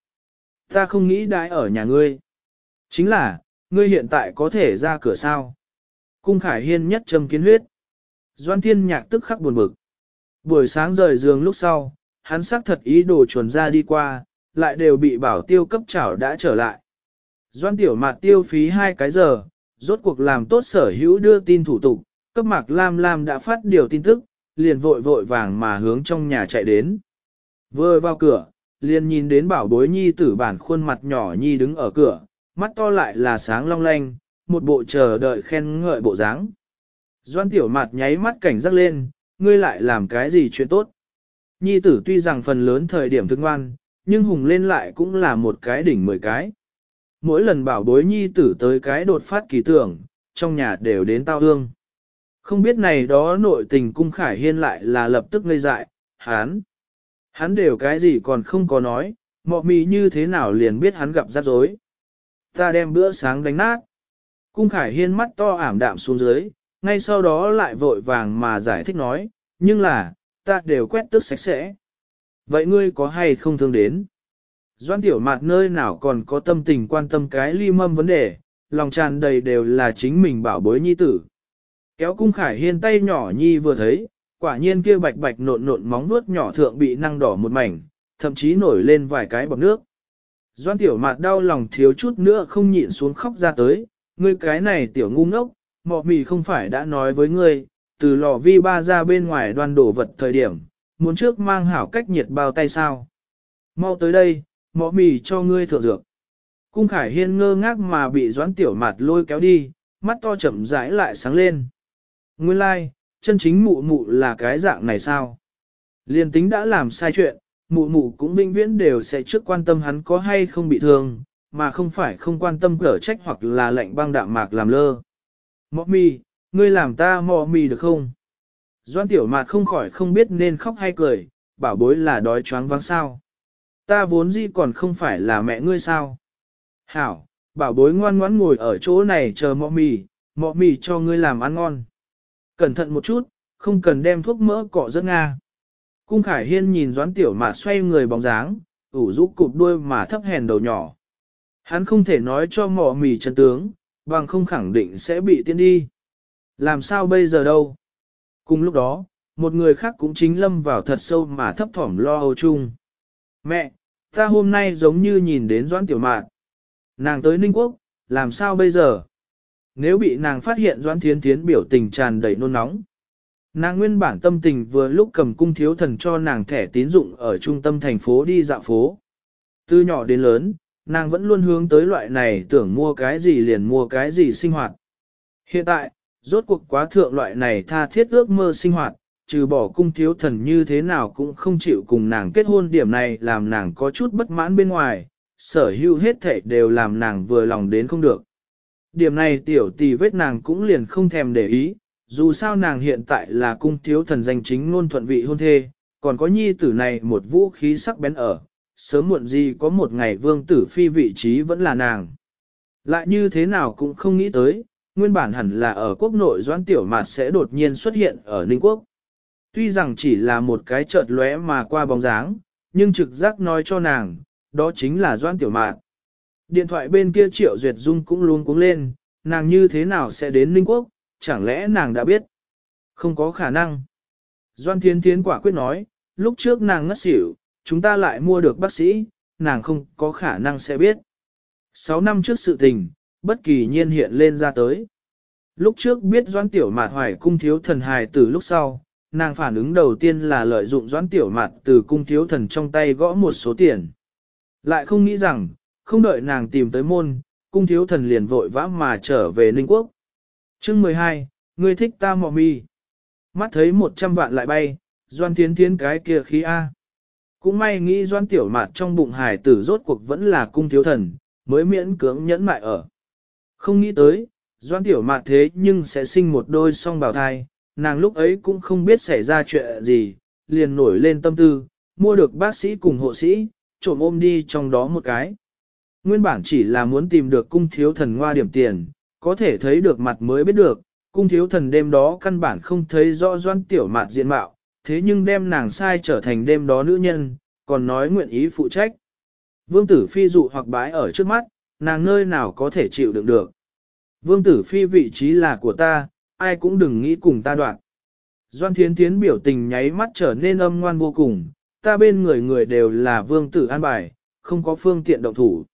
Ta không nghĩ đãi ở nhà ngươi. Chính là, ngươi hiện tại có thể ra cửa sao. Cung Khải Hiên nhất trầm kiến huyết. Doan Thiên Nhạc tức khắc buồn bực. Buổi sáng rời giường lúc sau, hắn xác thật ý đồ chuồn ra đi qua, lại đều bị bảo tiêu cấp chảo đã trở lại. Doan Tiểu Mạt tiêu phí hai cái giờ, rốt cuộc làm tốt sở hữu đưa tin thủ tục, cấp mạc Lam Lam đã phát điều tin tức, liền vội vội vàng mà hướng trong nhà chạy đến. Vừa vào cửa, liền nhìn đến bảo bối nhi tử bản khuôn mặt nhỏ nhi đứng ở cửa, mắt to lại là sáng long lanh, một bộ chờ đợi khen ngợi bộ dáng. Doan tiểu mặt nháy mắt cảnh giác lên, ngươi lại làm cái gì chuyện tốt. Nhi tử tuy rằng phần lớn thời điểm thương ngoan, nhưng hùng lên lại cũng là một cái đỉnh mười cái. Mỗi lần bảo bối nhi tử tới cái đột phát kỳ tưởng, trong nhà đều đến tao hương. Không biết này đó nội tình cung khải hiên lại là lập tức ngây dại, hán. Hắn đều cái gì còn không có nói, mọ mì như thế nào liền biết hắn gặp rắc rối. Ta đem bữa sáng đánh nát. Cung khải hiên mắt to ảm đạm xuống dưới, ngay sau đó lại vội vàng mà giải thích nói, nhưng là, ta đều quét tước sạch sẽ. Vậy ngươi có hay không thương đến? Doan tiểu mạt nơi nào còn có tâm tình quan tâm cái ly mâm vấn đề, lòng tràn đầy đều là chính mình bảo bối nhi tử. Kéo cung khải hiên tay nhỏ nhi vừa thấy, quả nhiên kia bạch bạch nộn nộn móng nuốt nhỏ thượng bị năng đỏ một mảnh, thậm chí nổi lên vài cái bọt nước. Doan tiểu mạt đau lòng thiếu chút nữa không nhịn xuống khóc ra tới, ngươi cái này tiểu ngu ngốc, mọ mì không phải đã nói với ngươi, từ lò vi ba ra bên ngoài đoan đổ vật thời điểm, muốn trước mang hảo cách nhiệt bao tay sao. Mau tới đây, mọ mì cho ngươi thượng dược. Cung khải hiên ngơ ngác mà bị doãn tiểu mạt lôi kéo đi, mắt to chậm rãi lại sáng lên. Nguyên lai, like, chân chính mụ mụ là cái dạng này sao? Liên tính đã làm sai chuyện, mụ mụ cũng vinh viễn đều sẽ trước quan tâm hắn có hay không bị thương, mà không phải không quan tâm cở trách hoặc là lệnh băng đạm mạc làm lơ. Mọ mì, ngươi làm ta mọ mì được không? Doan tiểu mạt không khỏi không biết nên khóc hay cười, bảo bối là đói choáng váng sao. Ta vốn gì còn không phải là mẹ ngươi sao? Hảo, bảo bối ngoan ngoãn ngồi ở chỗ này chờ mọ mì, mọ mì cho ngươi làm ăn ngon. Cẩn thận một chút, không cần đem thuốc mỡ cọ rất nga. Cung Khải Hiên nhìn Doãn Tiểu Mạt xoay người bóng dáng, ủ rũ cụp đuôi mà thấp hèn đầu nhỏ. Hắn không thể nói cho mỏ mì chân tướng, bằng không khẳng định sẽ bị tiên đi. Làm sao bây giờ đâu? Cùng lúc đó, một người khác cũng chính lâm vào thật sâu mà thấp thỏm lo âu chung. Mẹ, ta hôm nay giống như nhìn đến Doãn Tiểu Mạt. Nàng tới Ninh Quốc, làm sao bây giờ? Nếu bị nàng phát hiện Doãn Thiến Thiến biểu tình tràn đầy nôn nóng. Nàng nguyên bản tâm tình vừa lúc cầm cung thiếu thần cho nàng thẻ tín dụng ở trung tâm thành phố đi dạo phố. Từ nhỏ đến lớn, nàng vẫn luôn hướng tới loại này tưởng mua cái gì liền mua cái gì sinh hoạt. Hiện tại, rốt cuộc quá thượng loại này tha thiết ước mơ sinh hoạt, trừ bỏ cung thiếu thần như thế nào cũng không chịu cùng nàng kết hôn điểm này làm nàng có chút bất mãn bên ngoài, sở hữu hết thể đều làm nàng vừa lòng đến không được. Điểm này tiểu tỷ vết nàng cũng liền không thèm để ý, dù sao nàng hiện tại là cung thiếu thần danh chính ngôn thuận vị hôn thê, còn có nhi tử này một vũ khí sắc bén ở, sớm muộn gì có một ngày vương tử phi vị trí vẫn là nàng. Lại như thế nào cũng không nghĩ tới, nguyên bản hẳn là ở quốc nội doãn tiểu mạt sẽ đột nhiên xuất hiện ở Ninh Quốc. Tuy rằng chỉ là một cái chợt lóe mà qua bóng dáng, nhưng trực giác nói cho nàng, đó chính là doãn tiểu mạt. Điện thoại bên kia triệu duyệt dung cũng luôn cuống lên, nàng như thế nào sẽ đến Ninh Quốc, chẳng lẽ nàng đã biết? Không có khả năng. Doan Thiến Thiến quả quyết nói, lúc trước nàng ngất xỉu, chúng ta lại mua được bác sĩ, nàng không có khả năng sẽ biết. Sáu năm trước sự tình, bất kỳ nhiên hiện lên ra tới. Lúc trước biết Doan Tiểu Mạt hoài cung thiếu thần hài từ lúc sau, nàng phản ứng đầu tiên là lợi dụng Doan Tiểu Mạt từ cung thiếu thần trong tay gõ một số tiền. Lại không nghĩ rằng, không đợi nàng tìm tới môn, cung thiếu thần liền vội vã mà trở về Ninh Quốc. Chương 12, ngươi thích ta mọ mi. Mắt thấy 100 vạn lại bay, doan thiến thiến cái kia khí A. Cũng may nghĩ doan tiểu mạt trong bụng hải tử rốt cuộc vẫn là cung thiếu thần, mới miễn cưỡng nhẫn mại ở. Không nghĩ tới, doan tiểu mạt thế nhưng sẽ sinh một đôi song bào thai, nàng lúc ấy cũng không biết xảy ra chuyện gì, liền nổi lên tâm tư, mua được bác sĩ cùng hộ sĩ, trộm ôm đi trong đó một cái. Nguyên bản chỉ là muốn tìm được cung thiếu thần ngoa điểm tiền, có thể thấy được mặt mới biết được, cung thiếu thần đêm đó căn bản không thấy rõ doan tiểu mạt diện mạo, thế nhưng đem nàng sai trở thành đêm đó nữ nhân, còn nói nguyện ý phụ trách. Vương tử phi dụ hoặc bái ở trước mắt, nàng nơi nào có thể chịu đựng được. Vương tử phi vị trí là của ta, ai cũng đừng nghĩ cùng ta đoạn. Doan thiến thiến biểu tình nháy mắt trở nên âm ngoan vô cùng, ta bên người người đều là vương tử an bài, không có phương tiện động thủ.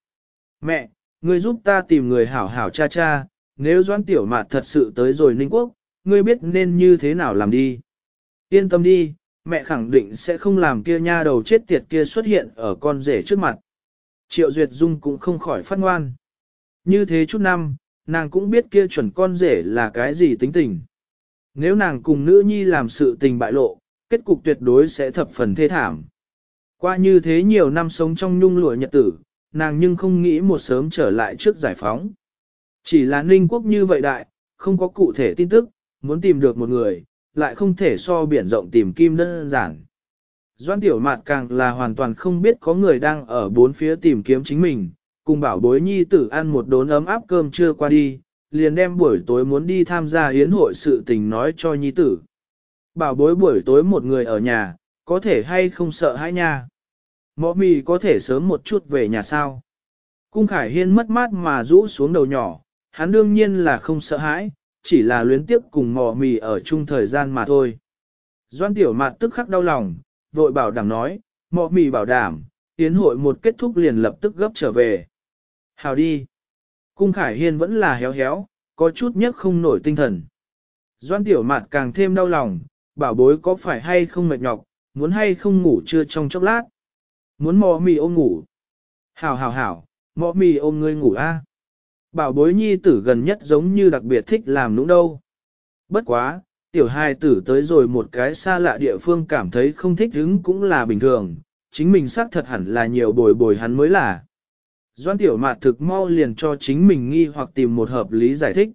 Mẹ, ngươi giúp ta tìm người hảo hảo cha cha, nếu doãn tiểu mạt thật sự tới rồi Ninh Quốc, ngươi biết nên như thế nào làm đi. Yên tâm đi, mẹ khẳng định sẽ không làm kia nha đầu chết tiệt kia xuất hiện ở con rể trước mặt. Triệu Duyệt Dung cũng không khỏi phát ngoan. Như thế chút năm, nàng cũng biết kia chuẩn con rể là cái gì tính tình. Nếu nàng cùng nữ nhi làm sự tình bại lộ, kết cục tuyệt đối sẽ thập phần thê thảm. Qua như thế nhiều năm sống trong nhung lụa nhật tử, nàng nhưng không nghĩ một sớm trở lại trước giải phóng. Chỉ là ninh quốc như vậy đại, không có cụ thể tin tức, muốn tìm được một người, lại không thể so biển rộng tìm kim đơn giản. Doan tiểu mạt càng là hoàn toàn không biết có người đang ở bốn phía tìm kiếm chính mình, cùng bảo bối nhi tử ăn một đốn ấm áp cơm trưa qua đi, liền đem buổi tối muốn đi tham gia hiến hội sự tình nói cho nhi tử. Bảo bối buổi tối một người ở nhà, có thể hay không sợ hãi nha. Mọ mì có thể sớm một chút về nhà sao. Cung Khải Hiên mất mát mà rũ xuống đầu nhỏ, hắn đương nhiên là không sợ hãi, chỉ là luyến tiếp cùng mò mì ở chung thời gian mà thôi. Doan tiểu mạt tức khắc đau lòng, vội bảo đảm nói, mò mì bảo đảm, tiến hội một kết thúc liền lập tức gấp trở về. Hào đi. Cung Khải Hiên vẫn là héo héo, có chút nhất không nổi tinh thần. Doan tiểu mạt càng thêm đau lòng, bảo bối có phải hay không mệt nhọc, muốn hay không ngủ chưa trong chốc lát. Muốn mò mì ôm ngủ. Hảo hảo hảo, mò mì ôm ngươi ngủ a. Bảo bối nhi tử gần nhất giống như đặc biệt thích làm nũng đâu. Bất quá, tiểu hài tử tới rồi một cái xa lạ địa phương cảm thấy không thích hứng cũng là bình thường, chính mình xác thật hẳn là nhiều bồi bồi hắn mới là. Doan tiểu mạt thực mau liền cho chính mình nghi hoặc tìm một hợp lý giải thích.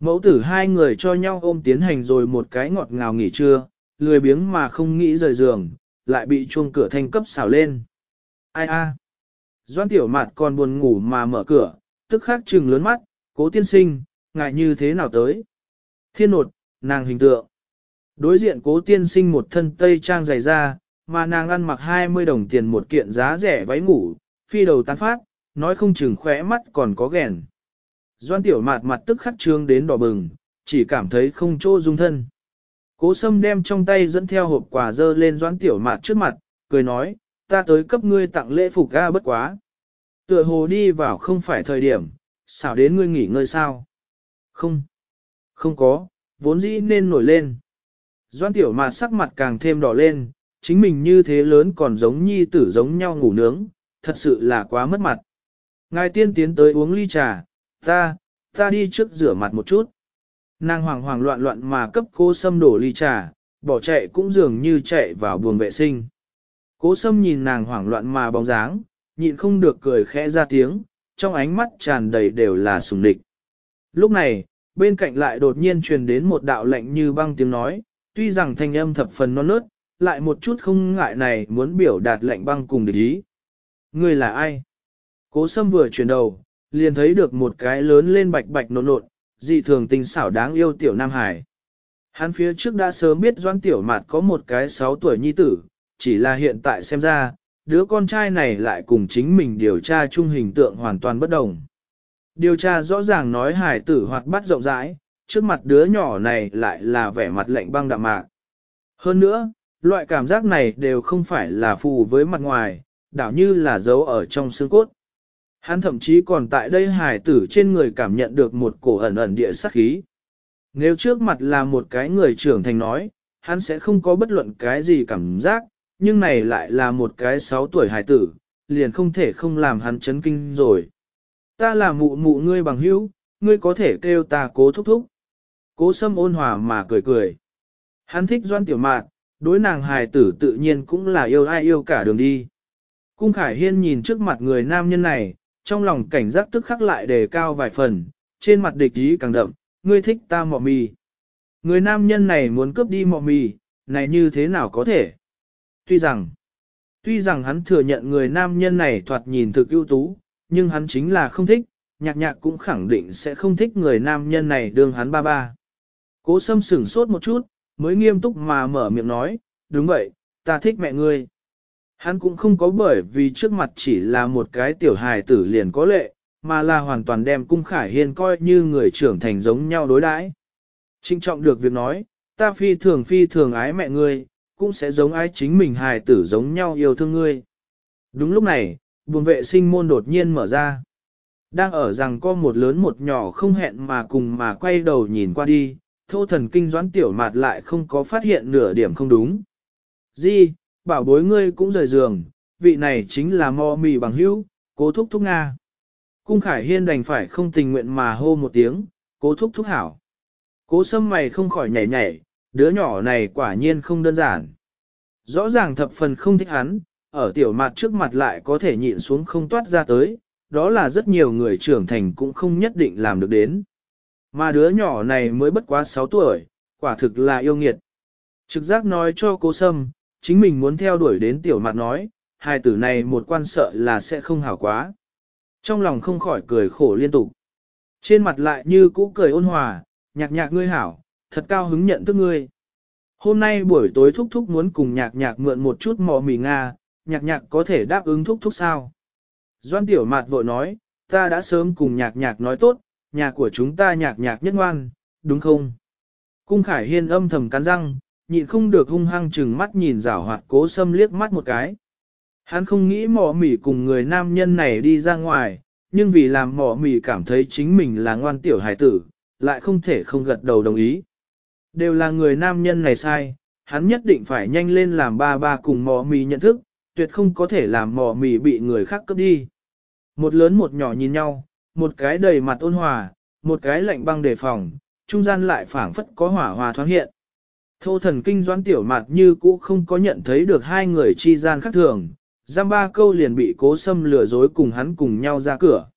Mẫu tử hai người cho nhau ôm tiến hành rồi một cái ngọt ngào nghỉ trưa, lười biếng mà không nghĩ rời giường, lại bị chuông cửa thanh cấp xào lên. Ai a? Doan tiểu mạt còn buồn ngủ mà mở cửa, tức khắc trừng lớn mắt, cố tiên sinh, ngại như thế nào tới? Thiên nột, nàng hình tượng. Đối diện cố tiên sinh một thân tây trang dày da, mà nàng ăn mặc 20 đồng tiền một kiện giá rẻ váy ngủ, phi đầu tán phát, nói không chừng khỏe mắt còn có ghèn. Doan tiểu mạt mặt tức khắc trương đến đỏ bừng, chỉ cảm thấy không chỗ dung thân. Cố sâm đem trong tay dẫn theo hộp quà dơ lên doan tiểu mạt trước mặt, cười nói, ta tới cấp ngươi tặng lễ phục ga bất quá. Tựa hồ đi vào không phải thời điểm, xảo đến ngươi nghỉ ngơi sao? Không, không có, vốn dĩ nên nổi lên. Doan tiểu mạt sắc mặt càng thêm đỏ lên, chính mình như thế lớn còn giống nhi tử giống nhau ngủ nướng, thật sự là quá mất mặt. Ngài tiên tiến tới uống ly trà, ta, ta đi trước rửa mặt một chút. Nàng hoảng hoảng loạn loạn mà cấp cô sâm đổ ly trà, bỏ chạy cũng dường như chạy vào buồng vệ sinh. Cố sâm nhìn nàng hoảng loạn mà bóng dáng, nhịn không được cười khẽ ra tiếng, trong ánh mắt tràn đầy đều là sùng địch. Lúc này, bên cạnh lại đột nhiên truyền đến một đạo lệnh như băng tiếng nói, tuy rằng thanh âm thập phần non nớt, lại một chút không ngại này muốn biểu đạt lệnh băng cùng địch ý. Người là ai? Cố sâm vừa chuyển đầu, liền thấy được một cái lớn lên bạch bạch nộn nộn, dị thường tình xảo đáng yêu tiểu Nam Hải. Hắn phía trước đã sớm biết Doan Tiểu Mạt có một cái 6 tuổi nhi tử, chỉ là hiện tại xem ra, đứa con trai này lại cùng chính mình điều tra chung hình tượng hoàn toàn bất đồng. Điều tra rõ ràng nói hải tử hoạt bát rộng rãi, trước mặt đứa nhỏ này lại là vẻ mặt lạnh băng đạm mạc. Hơn nữa, loại cảm giác này đều không phải là phù với mặt ngoài, đảo như là dấu ở trong xương cốt. Hắn thậm chí còn tại đây hải tử trên người cảm nhận được một cổ ẩn ẩn địa sắc khí. Nếu trước mặt là một cái người trưởng thành nói, hắn sẽ không có bất luận cái gì cảm giác, nhưng này lại là một cái 6 tuổi hải tử, liền không thể không làm hắn chấn kinh rồi. Ta là mụ mụ ngươi bằng hữu, ngươi có thể kêu ta cố thúc thúc. Cố sâm ôn hòa mà cười cười. Hắn thích doan tiểu mạn, đối nàng hài tử tự nhiên cũng là yêu ai yêu cả đường đi. Cung Khải Hiên nhìn trước mặt người nam nhân này, trong lòng cảnh giác tức khắc lại đề cao vài phần, trên mặt địch ý càng đậm, ngươi thích ta mọ mì. Người nam nhân này muốn cướp đi mọ mì, này như thế nào có thể? Tuy rằng, tuy rằng hắn thừa nhận người nam nhân này thoạt nhìn thực ưu tú, nhưng hắn chính là không thích, nhạc nhạc cũng khẳng định sẽ không thích người nam nhân này đương hắn ba ba. Cố sâm sửng sốt một chút, mới nghiêm túc mà mở miệng nói, đúng vậy, ta thích mẹ ngươi. Hắn cũng không có bởi vì trước mặt chỉ là một cái tiểu hài tử liền có lệ, mà là hoàn toàn đem cung khải hiên coi như người trưởng thành giống nhau đối đãi. Trinh trọng được việc nói, ta phi thường phi thường ái mẹ ngươi, cũng sẽ giống ai chính mình hài tử giống nhau yêu thương ngươi. Đúng lúc này, buồng vệ sinh môn đột nhiên mở ra. Đang ở rằng có một lớn một nhỏ không hẹn mà cùng mà quay đầu nhìn qua đi, thô thần kinh doãn tiểu mạt lại không có phát hiện nửa điểm không đúng. Di, bảo bối ngươi cũng rời giường, vị này chính là mò mì bằng hữu, cố thúc thúc Nga. Cung Khải Hiên đành phải không tình nguyện mà hô một tiếng, cố thúc thúc hảo. Cố sâm mày không khỏi nhảy nhảy, đứa nhỏ này quả nhiên không đơn giản. Rõ ràng thập phần không thích hắn, ở tiểu mặt trước mặt lại có thể nhịn xuống không toát ra tới, đó là rất nhiều người trưởng thành cũng không nhất định làm được đến. Mà đứa nhỏ này mới bất quá 6 tuổi, quả thực là yêu nghiệt. Trực giác nói cho cô Sâm, chính mình muốn theo đuổi đến tiểu mặt nói, hai tử này một quan sợ là sẽ không hảo quá. Trong lòng không khỏi cười khổ liên tục. Trên mặt lại như cũ cười ôn hòa, nhạc nhạc ngươi hảo, thật cao hứng nhận thức ngươi. Hôm nay buổi tối thúc thúc muốn cùng nhạc nhạc mượn một chút mò mì Nga, nhạc nhạc có thể đáp ứng thúc thúc sao. Doan tiểu mạt vội nói, ta đã sớm cùng nhạc nhạc nói tốt, nhà của chúng ta nhạc nhạc nhất ngoan, đúng không? Cung khải hiên âm thầm cắn răng, nhịn không được hung hăng chừng mắt nhìn rảo hoạt cố xâm liếc mắt một cái. Hắn không nghĩ mỏ mỉ cùng người nam nhân này đi ra ngoài, nhưng vì làm mỏ mỉ cảm thấy chính mình là ngoan tiểu hải tử, lại không thể không gật đầu đồng ý. Đều là người nam nhân này sai, hắn nhất định phải nhanh lên làm ba ba cùng mò mì nhận thức, tuyệt không có thể làm mò mì bị người khác cướp đi. Một lớn một nhỏ nhìn nhau, một cái đầy mặt ôn hòa, một cái lạnh băng đề phòng, trung gian lại phảng phất có hỏa hòa thoáng hiện. Thô thần kinh doãn tiểu mặt như cũ không có nhận thấy được hai người chi gian khác thường, giam ba câu liền bị cố xâm lừa dối cùng hắn cùng nhau ra cửa.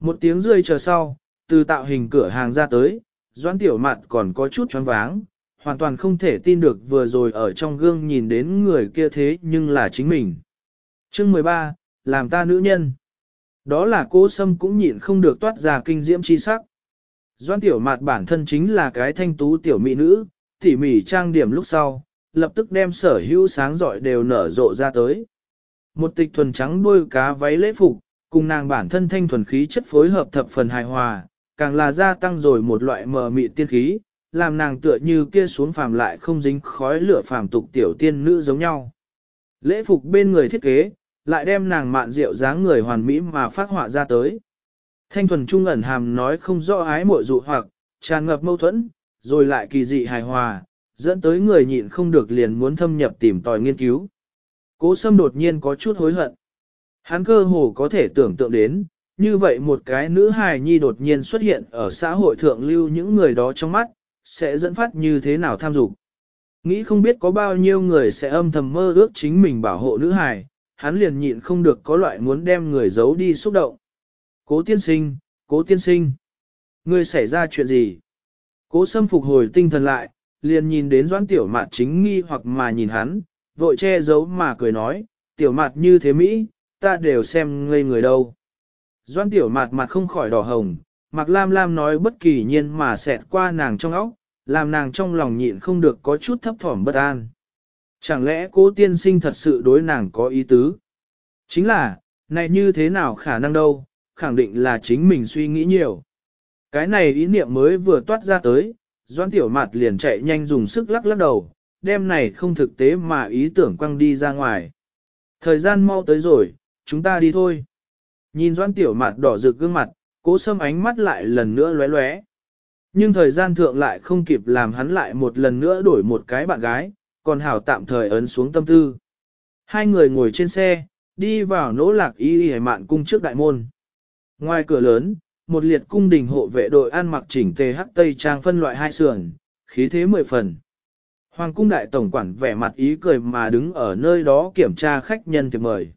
Một tiếng rơi chờ sau, từ tạo hình cửa hàng ra tới, doãn tiểu mặt còn có chút choáng váng, hoàn toàn không thể tin được vừa rồi ở trong gương nhìn đến người kia thế nhưng là chính mình. Chương 13, làm ta nữ nhân. Đó là cố sâm cũng nhịn không được toát ra kinh diễm chi sắc. Doan tiểu mạt bản thân chính là cái thanh tú tiểu mỹ nữ, tỉ mỉ trang điểm lúc sau, lập tức đem sở hữu sáng giỏi đều nở rộ ra tới. Một tịch thuần trắng đuôi cá váy lễ phục, cùng nàng bản thân thanh thuần khí chất phối hợp thập phần hài hòa, càng là gia tăng rồi một loại mờ mị tiên khí, làm nàng tựa như kia xuống phàm lại không dính khói lửa phàm tục tiểu tiên nữ giống nhau. Lễ phục bên người thiết kế, lại đem nàng mạn rượu dáng người hoàn mỹ mà phát họa ra tới. Thanh thuần trung ẩn hàm nói không rõ ái mội dụ hoặc, tràn ngập mâu thuẫn, rồi lại kỳ dị hài hòa, dẫn tới người nhịn không được liền muốn thâm nhập tìm tòi nghiên cứu. Cố sâm đột nhiên có chút hối hận. Hắn cơ hồ có thể tưởng tượng đến, như vậy một cái nữ hài nhi đột nhiên xuất hiện ở xã hội thượng lưu những người đó trong mắt, sẽ dẫn phát như thế nào tham dục. Nghĩ không biết có bao nhiêu người sẽ âm thầm mơ ước chính mình bảo hộ nữ hài, hắn liền nhịn không được có loại muốn đem người giấu đi xúc động. Cố tiên sinh, cố tiên sinh. Ngươi xảy ra chuyện gì? Cố sâm phục hồi tinh thần lại, liền nhìn đến doãn tiểu mạt chính nghi hoặc mà nhìn hắn, vội che giấu mà cười nói, tiểu mạt như thế Mỹ, ta đều xem ngây người đâu. Doãn tiểu mạt mặt không khỏi đỏ hồng, mặc lam lam nói bất kỳ nhiên mà xẹt qua nàng trong óc, làm nàng trong lòng nhịn không được có chút thấp thỏm bất an. Chẳng lẽ cố tiên sinh thật sự đối nàng có ý tứ? Chính là, này như thế nào khả năng đâu, khẳng định là chính mình suy nghĩ nhiều. Cái này ý niệm mới vừa toát ra tới, Doan Tiểu Mạt liền chạy nhanh dùng sức lắc lắc đầu, đêm này không thực tế mà ý tưởng quăng đi ra ngoài. Thời gian mau tới rồi, chúng ta đi thôi. Nhìn Doan Tiểu mặt đỏ rực gương mặt, cố sâm ánh mắt lại lần nữa lóe lóe. Nhưng thời gian thượng lại không kịp làm hắn lại một lần nữa đổi một cái bạn gái, còn hảo tạm thời ấn xuống tâm tư. Hai người ngồi trên xe, đi vào nỗ lạc y y mạn cung trước đại môn. Ngoài cửa lớn, một liệt cung đình hộ vệ đội ăn mặc chỉnh tề hắc tây trang phân loại hai sườn, khí thế mười phần. Hoàng cung đại tổng quản vẻ mặt ý cười mà đứng ở nơi đó kiểm tra khách nhân thì mời.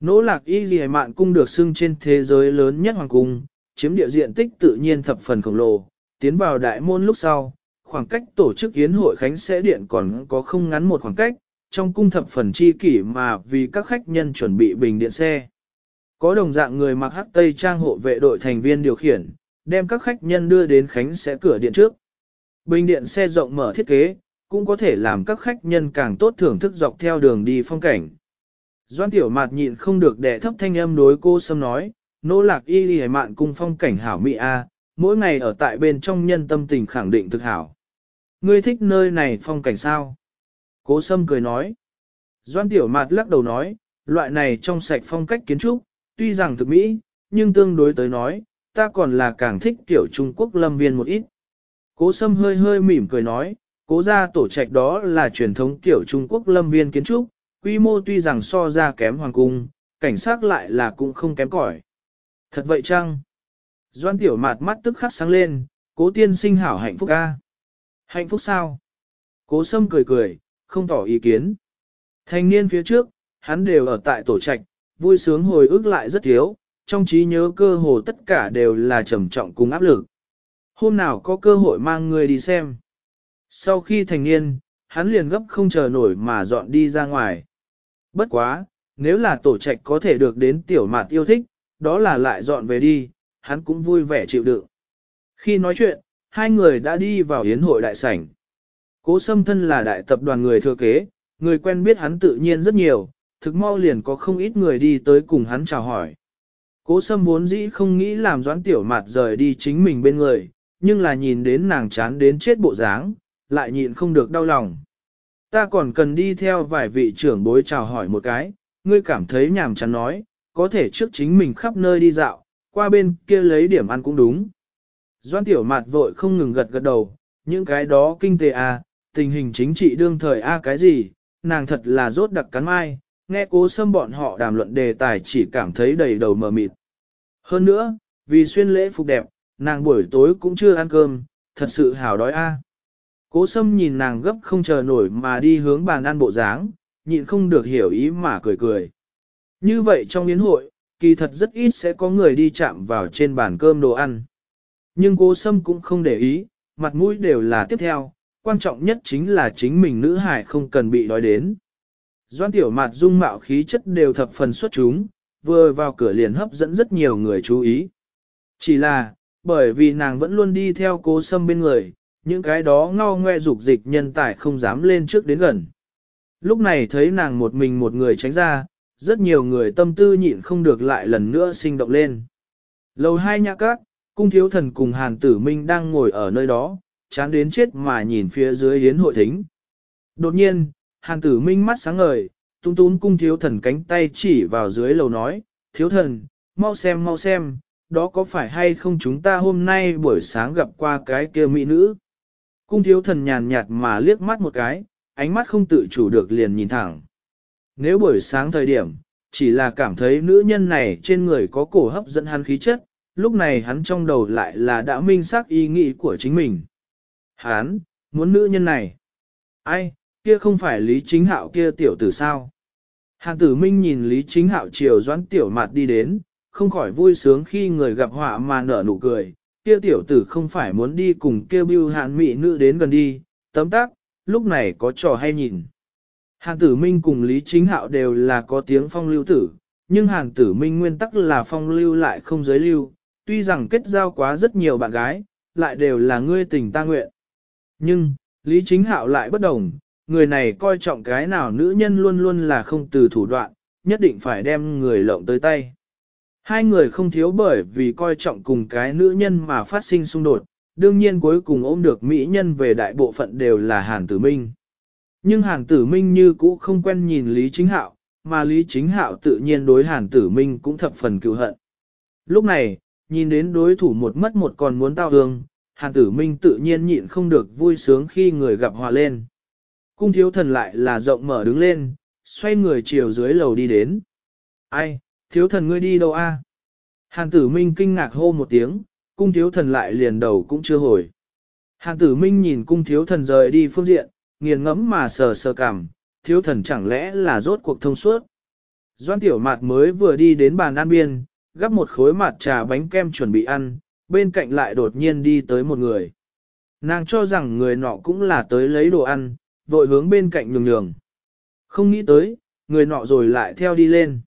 Nỗ lạc y ghi mạn cung được xưng trên thế giới lớn nhất hoàng cung, chiếm địa diện tích tự nhiên thập phần khổng lồ, tiến vào đại môn lúc sau, khoảng cách tổ chức yến hội khánh sẽ điện còn có không ngắn một khoảng cách, trong cung thập phần chi kỷ mà vì các khách nhân chuẩn bị bình điện xe. Có đồng dạng người mặc hắc tây trang hộ vệ đội thành viên điều khiển, đem các khách nhân đưa đến khánh sẽ cửa điện trước. Bình điện xe rộng mở thiết kế, cũng có thể làm các khách nhân càng tốt thưởng thức dọc theo đường đi phong cảnh. Doan tiểu mạt nhịn không được đẻ thấp thanh âm đối cô sâm nói, nỗ lạc y lì mạn cung phong cảnh hảo mỹ a, mỗi ngày ở tại bên trong nhân tâm tình khẳng định thực hảo. Ngươi thích nơi này phong cảnh sao? Cố sâm cười nói. Doan tiểu mạt lắc đầu nói, loại này trong sạch phong cách kiến trúc, tuy rằng thực mỹ, nhưng tương đối tới nói, ta còn là càng thích kiểu Trung Quốc lâm viên một ít. Cố sâm hơi hơi mỉm cười nói, cố gia tổ trạch đó là truyền thống kiểu Trung Quốc lâm viên kiến trúc, quy mô tuy rằng so ra kém hoàng cung, cảnh sát lại là cũng không kém cỏi. Thật vậy chăng? Doan tiểu mạt mắt tức khắc sáng lên, cố tiên sinh hảo hạnh phúc ca. Hạnh phúc sao? Cố sâm cười cười, không tỏ ý kiến. Thanh niên phía trước, hắn đều ở tại tổ trạch, vui sướng hồi ức lại rất thiếu, trong trí nhớ cơ hồ tất cả đều là trầm trọng cùng áp lực. Hôm nào có cơ hội mang người đi xem. Sau khi thành niên, hắn liền gấp không chờ nổi mà dọn đi ra ngoài. Bất quá, nếu là tổ trạch có thể được đến tiểu mạt yêu thích, đó là lại dọn về đi, hắn cũng vui vẻ chịu đựng. Khi nói chuyện, hai người đã đi vào yến hội đại sảnh. Cố Sâm thân là đại tập đoàn người thừa kế, người quen biết hắn tự nhiên rất nhiều, thực mau liền có không ít người đi tới cùng hắn chào hỏi. Cố sâm vốn dĩ không nghĩ làm doãn tiểu Mạt rời đi chính mình bên người, nhưng là nhìn đến nàng chán đến chết bộ dáng, lại nhịn không được đau lòng. Ta còn cần đi theo vài vị trưởng bối chào hỏi một cái, ngươi cảm thấy nhàm chán nói, có thể trước chính mình khắp nơi đi dạo, qua bên kia lấy điểm ăn cũng đúng. Doan tiểu mạt vội không ngừng gật gật đầu, những cái đó kinh tế à, tình hình chính trị đương thời a à cái gì, nàng thật là rốt đặc cắn mai, nghe cố xâm bọn họ đàm luận đề tài chỉ cảm thấy đầy đầu mờ mịt. Hơn nữa, vì xuyên lễ phục đẹp, nàng buổi tối cũng chưa ăn cơm, thật sự hào đói a. Cố sâm nhìn nàng gấp không chờ nổi mà đi hướng bàn ăn bộ dáng, nhịn không được hiểu ý mà cười cười. Như vậy trong yến hội, kỳ thật rất ít sẽ có người đi chạm vào trên bàn cơm đồ ăn. Nhưng cố sâm cũng không để ý, mặt mũi đều là tiếp theo, quan trọng nhất chính là chính mình nữ hải không cần bị đói đến. Doan tiểu mặt dung mạo khí chất đều thập phần xuất chúng, vừa vào cửa liền hấp dẫn rất nhiều người chú ý. Chỉ là, bởi vì nàng vẫn luôn đi theo cố sâm bên người, những cái đó ngao ngoe dục dịch nhân tài không dám lên trước đến gần. Lúc này thấy nàng một mình một người tránh ra, rất nhiều người tâm tư nhịn không được lại lần nữa sinh động lên. Lầu hai nhã các, cung thiếu thần cùng hàn tử minh đang ngồi ở nơi đó, chán đến chết mà nhìn phía dưới yến hội thính. Đột nhiên, hàn tử minh mắt sáng ngời, tung tún cung thiếu thần cánh tay chỉ vào dưới lầu nói, thiếu thần, mau xem mau xem, đó có phải hay không chúng ta hôm nay buổi sáng gặp qua cái kia mỹ nữ. Cung thiếu thần nhàn nhạt mà liếc mắt một cái, ánh mắt không tự chủ được liền nhìn thẳng. Nếu buổi sáng thời điểm, chỉ là cảm thấy nữ nhân này trên người có cổ hấp dẫn hắn khí chất, lúc này hắn trong đầu lại là đã minh xác ý nghĩ của chính mình. Hắn, muốn nữ nhân này. Ai, kia không phải Lý Chính Hạo kia tiểu tử sao? Hàn tử minh nhìn Lý Chính Hạo chiều doãn tiểu mặt đi đến, không khỏi vui sướng khi người gặp họa mà nở nụ cười, kia tiểu tử không phải muốn đi cùng kêu bưu hạn mỹ nữ đến gần đi, tấm tác, lúc này có trò hay nhìn. Hàn tử minh cùng Lý Chính Hạo đều là có tiếng phong lưu tử, nhưng hàn tử minh nguyên tắc là phong lưu lại không giới lưu, tuy rằng kết giao quá rất nhiều bạn gái, lại đều là ngươi tình ta nguyện. Nhưng, Lý Chính Hạo lại bất đồng, người này coi trọng cái nào nữ nhân luôn luôn là không từ thủ đoạn, nhất định phải đem người lộng tới tay. Hai người không thiếu bởi vì coi trọng cùng cái nữ nhân mà phát sinh xung đột, đương nhiên cuối cùng ôm được mỹ nhân về đại bộ phận đều là Hàn Tử Minh. Nhưng Hàn Tử Minh như cũ không quen nhìn Lý Chính Hạo, mà Lý Chính Hạo tự nhiên đối Hàn Tử Minh cũng thập phần cựu hận. Lúc này, nhìn đến đối thủ một mất một còn muốn tao hương, Hàn Tử Minh tự nhiên nhịn không được vui sướng khi người gặp hòa lên. Cung thiếu thần lại là rộng mở đứng lên, xoay người chiều dưới lầu đi đến. Ai, thiếu thần ngươi đi đâu a? Hàn tử minh kinh ngạc hô một tiếng, cung thiếu thần lại liền đầu cũng chưa hồi. Hàn tử minh nhìn cung thiếu thần rời đi phương diện, nghiền ngẫm mà sờ sờ cảm, thiếu thần chẳng lẽ là rốt cuộc thông suốt. Doan tiểu mạt mới vừa đi đến bàn ăn biên, gắp một khối mặt trà bánh kem chuẩn bị ăn, bên cạnh lại đột nhiên đi tới một người. Nàng cho rằng người nọ cũng là tới lấy đồ ăn, vội hướng bên cạnh nhường nhường. Không nghĩ tới, người nọ rồi lại theo đi lên.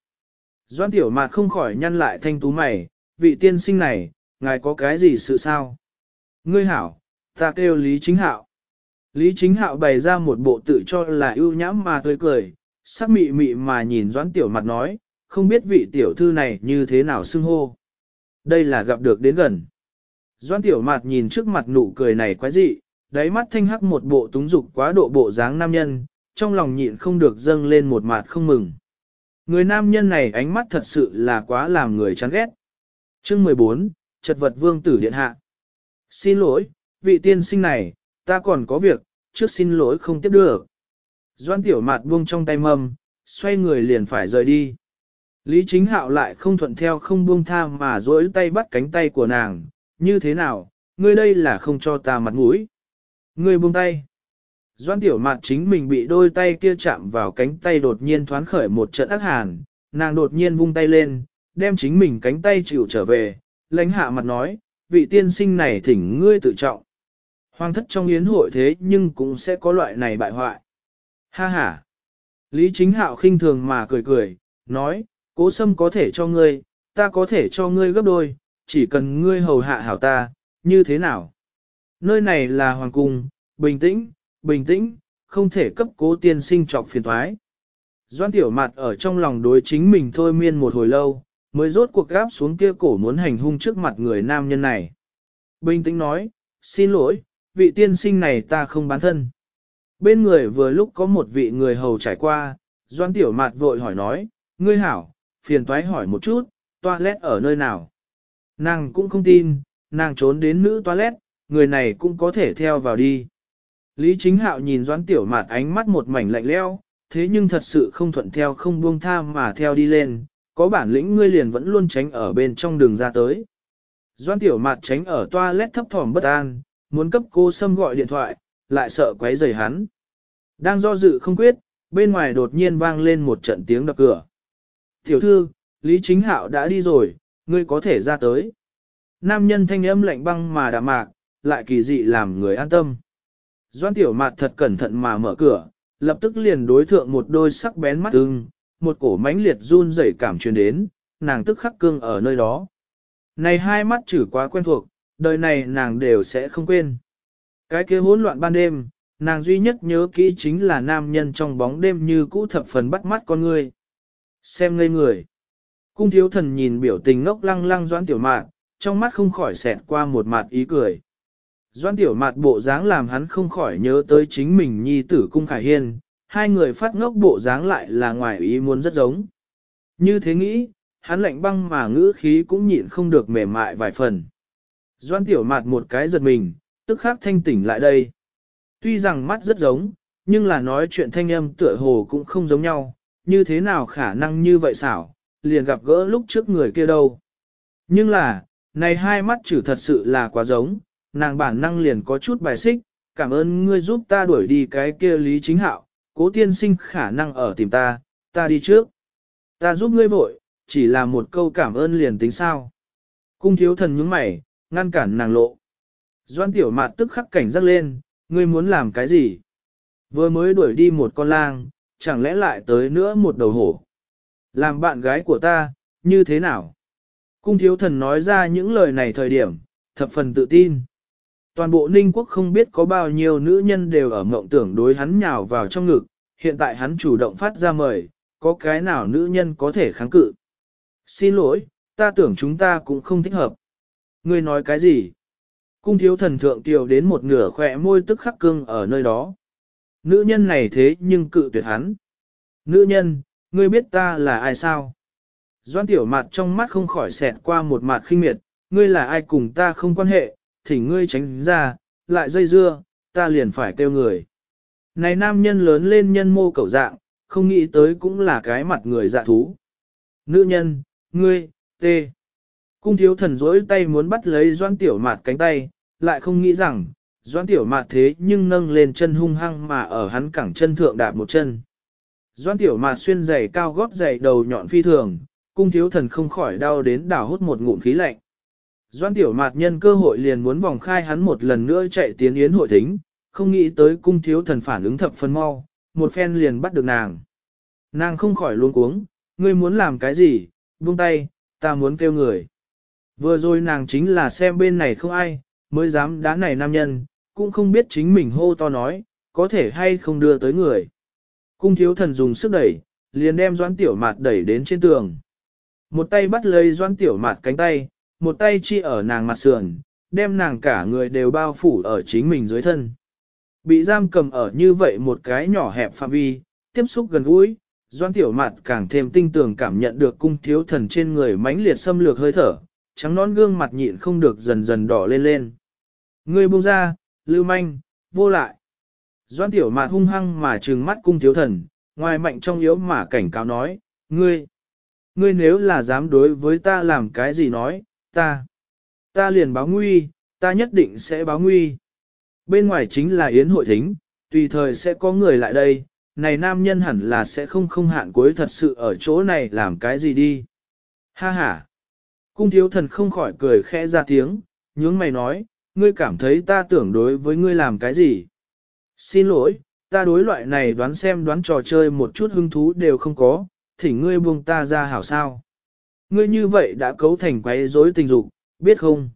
Doan tiểu mạt không khỏi nhăn lại thanh tú mày, vị tiên sinh này, ngài có cái gì sự sao? Ngươi hảo, ta kêu Lý Chính Hạo. Lý Chính Hạo bày ra một bộ tự cho là ưu nhãm mà tươi cười, sắc mị mị mà nhìn doãn tiểu mặt nói, không biết vị tiểu thư này như thế nào xưng hô. Đây là gặp được đến gần. Doãn tiểu mặt nhìn trước mặt nụ cười này quái dị, đáy mắt thanh hắc một bộ túng dục quá độ bộ dáng nam nhân, trong lòng nhịn không được dâng lên một mặt không mừng. Người nam nhân này ánh mắt thật sự là quá làm người chán ghét. Chương 14, Trật vật vương tử điện hạ. Xin lỗi, vị tiên sinh này, ta còn có việc, trước xin lỗi không tiếp được. Doan tiểu mạt buông trong tay mâm, xoay người liền phải rời đi. Lý chính hạo lại không thuận theo không buông tha mà dối tay bắt cánh tay của nàng, như thế nào, ngươi đây là không cho ta mặt mũi. Ngươi buông tay. Doan tiểu mặt chính mình bị đôi tay kia chạm vào cánh tay đột nhiên thoáng khởi một trận ác hàn, nàng đột nhiên vung tay lên, đem chính mình cánh tay chịu trở về, lãnh hạ mặt nói, vị tiên sinh này thỉnh ngươi tự trọng. Hoàng thất trong yến hội thế nhưng cũng sẽ có loại này bại hoại. Ha ha! Lý chính hạo khinh thường mà cười cười, nói, cố sâm có thể cho ngươi, ta có thể cho ngươi gấp đôi, chỉ cần ngươi hầu hạ hảo ta, như thế nào? Nơi này là hoàng cung, bình tĩnh, bình tĩnh, không thể cấp cố tiên sinh trọc phiền thoái. Doan tiểu mặt ở trong lòng đối chính mình thôi miên một hồi lâu, mới rốt cuộc gáp xuống kia cổ muốn hành hung trước mặt người nam nhân này. Bình tĩnh nói, xin lỗi, vị tiên sinh này ta không bán thân. Bên người vừa lúc có một vị người hầu trải qua, doan tiểu mặt vội hỏi nói, ngươi hảo, phiền toái hỏi một chút, toilet ở nơi nào. Nàng cũng không tin, nàng trốn đến nữ toilet, người này cũng có thể theo vào đi. Lý chính hạo nhìn Doãn tiểu Mạt ánh mắt một mảnh lạnh lẽo, thế nhưng thật sự không thuận theo không buông tha mà theo đi lên, có bản lĩnh ngươi liền vẫn luôn tránh ở bên trong đường ra tới. Doãn tiểu Mạt tránh ở toilet thấp thỏm bất an, muốn cấp cô Sâm gọi điện thoại, lại sợ quấy rầy hắn. Đang do dự không quyết, bên ngoài đột nhiên vang lên một trận tiếng đập cửa. Tiểu thư, Lý Chính Hạo đã đi rồi, ngươi có thể ra tới. Nam nhân thanh âm lạnh băng mà đạm mạc, lại kỳ dị làm người an tâm. Doan tiểu mạt thật cẩn thận mà mở cửa, lập tức liền đối thượng một đôi sắc bén mắt ưng, một cổ mãnh liệt run rẩy cảm truyền đến, nàng tức khắc cương ở nơi đó. Này hai mắt chữ quá quen thuộc, đời này nàng đều sẽ không quên. Cái kia hỗn loạn ban đêm, nàng duy nhất nhớ kỹ chính là nam nhân trong bóng đêm như cũ thập phần bắt mắt con người. Xem ngây người. Cung thiếu thần nhìn biểu tình ngốc lăng lăng doãn tiểu mạn, trong mắt không khỏi xẹt qua một mặt ý cười. Doan tiểu mạt bộ dáng làm hắn không khỏi nhớ tới chính mình nhi tử cung khải hiên, hai người phát ngốc bộ dáng lại là ngoài ý muốn rất giống. Như thế nghĩ, hắn lạnh băng mà ngữ khí cũng nhịn không được mềm mại vài phần. Doan tiểu mạt một cái giật mình, tức khắc thanh tỉnh lại đây. Tuy rằng mắt rất giống, nhưng là nói chuyện thanh âm tựa hồ cũng không giống nhau, như thế nào khả năng như vậy xảo, liền gặp gỡ lúc trước người kia đâu. Nhưng là, này hai mắt chữ thật sự là quá giống, nàng bản năng liền có chút bài xích, cảm ơn ngươi giúp ta đuổi đi cái kia lý chính hạo, cố tiên sinh khả năng ở tìm ta, ta đi trước. Ta giúp ngươi vội, chỉ là một câu cảm ơn liền tính sao. Cung thiếu thần nhướng mày, ngăn cản nàng lộ. Doan tiểu mạt tức khắc cảnh giác lên, ngươi muốn làm cái gì? Vừa mới đuổi đi một con lang, chẳng lẽ lại tới nữa một đầu hổ? Làm bạn gái của ta, như thế nào? Cung thiếu thần nói ra những lời này thời điểm, thập phần tự tin. Toàn bộ Ninh Quốc không biết có bao nhiêu nữ nhân đều ở mộng tưởng đối hắn nhào vào trong ngực, hiện tại hắn chủ động phát ra mời, có cái nào nữ nhân có thể kháng cự. Xin lỗi, ta tưởng chúng ta cũng không thích hợp. Ngươi nói cái gì? Cung thiếu thần thượng tiểu đến một nửa khỏe môi tức khắc cưng ở nơi đó. Nữ nhân này thế nhưng cự tuyệt hắn. Nữ nhân, ngươi biết ta là ai sao? Doan tiểu mặt trong mắt không khỏi xẹt qua một mặt khinh miệt, ngươi là ai cùng ta không quan hệ, thỉnh ngươi tránh ra, lại dây dưa, ta liền phải kêu người. Này nam nhân lớn lên nhân mô cầu dạng, không nghĩ tới cũng là cái mặt người dạ thú. Nữ nhân, ngươi, tê. Cung thiếu thần rỗi tay muốn bắt lấy doan tiểu mạt cánh tay, lại không nghĩ rằng, doan tiểu mạt thế nhưng nâng lên chân hung hăng mà ở hắn cẳng chân thượng đạp một chân. Doan tiểu mạt xuyên giày cao gót giày đầu nhọn phi thường, cung thiếu thần không khỏi đau đến đảo hút một ngụm khí lạnh. Doan tiểu mạt nhân cơ hội liền muốn vòng khai hắn một lần nữa chạy tiến yến hội thính, không nghĩ tới cung thiếu thần phản ứng thập phân mau, một phen liền bắt được nàng. Nàng không khỏi luống cuống, ngươi muốn làm cái gì, buông tay, ta muốn kêu người. Vừa rồi nàng chính là xem bên này không ai, mới dám đá này nam nhân, cũng không biết chính mình hô to nói, có thể hay không đưa tới người. Cung thiếu thần dùng sức đẩy, liền đem doan tiểu mạt đẩy đến trên tường. Một tay bắt lấy doan tiểu mạt cánh tay, một tay chi ở nàng mặt sườn, đem nàng cả người đều bao phủ ở chính mình dưới thân. Bị giam cầm ở như vậy một cái nhỏ hẹp phạm vi, tiếp xúc gần gũi, doan tiểu mặt càng thêm tinh tường cảm nhận được cung thiếu thần trên người mãnh liệt xâm lược hơi thở, trắng nón gương mặt nhịn không được dần dần đỏ lên lên. người buông ra, lưu manh, vô lại. Doan tiểu mạt hung hăng mà trừng mắt cung thiếu thần, ngoài mạnh trong yếu mà cảnh cáo nói, ngươi, ngươi nếu là dám đối với ta làm cái gì nói, ta, ta liền báo nguy, ta nhất định sẽ báo nguy. Bên ngoài chính là yến hội thính, tùy thời sẽ có người lại đây, này nam nhân hẳn là sẽ không không hạn cuối thật sự ở chỗ này làm cái gì đi. Ha ha. Cung thiếu thần không khỏi cười khẽ ra tiếng, nhướng mày nói, ngươi cảm thấy ta tưởng đối với ngươi làm cái gì. Xin lỗi, ta đối loại này đoán xem đoán trò chơi một chút hứng thú đều không có, thỉnh ngươi buông ta ra hảo sao. Ngươi như vậy đã cấu thành quấy rối tình dục, biết không?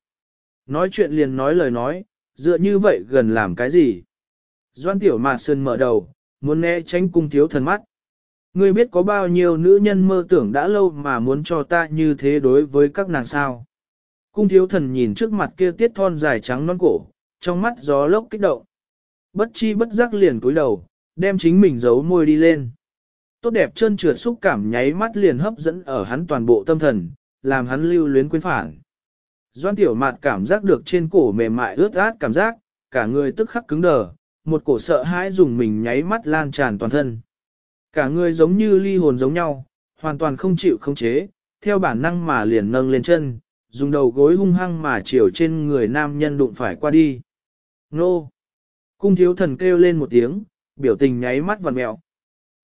Nói chuyện liền nói lời nói, dựa như vậy gần làm cái gì? Doan tiểu mạt sơn mở đầu, muốn né tránh cung thiếu thần mắt. Ngươi biết có bao nhiêu nữ nhân mơ tưởng đã lâu mà muốn cho ta như thế đối với các nàng sao. Cung thiếu thần nhìn trước mặt kia tiết thon dài trắng non cổ, trong mắt gió lốc kích động. Bất chi bất giác liền cúi đầu, đem chính mình giấu môi đi lên. Tốt đẹp chân trượt xúc cảm nháy mắt liền hấp dẫn ở hắn toàn bộ tâm thần, làm hắn lưu luyến quên phản. Doan tiểu mạt cảm giác được trên cổ mềm mại ướt át cảm giác, cả người tức khắc cứng đờ, một cổ sợ hãi dùng mình nháy mắt lan tràn toàn thân. Cả người giống như ly hồn giống nhau, hoàn toàn không chịu không chế, theo bản năng mà liền nâng lên chân, dùng đầu gối hung hăng mà chiều trên người nam nhân đụng phải qua đi. Nô! Cung thiếu thần kêu lên một tiếng, biểu tình nháy mắt vằn mẹo.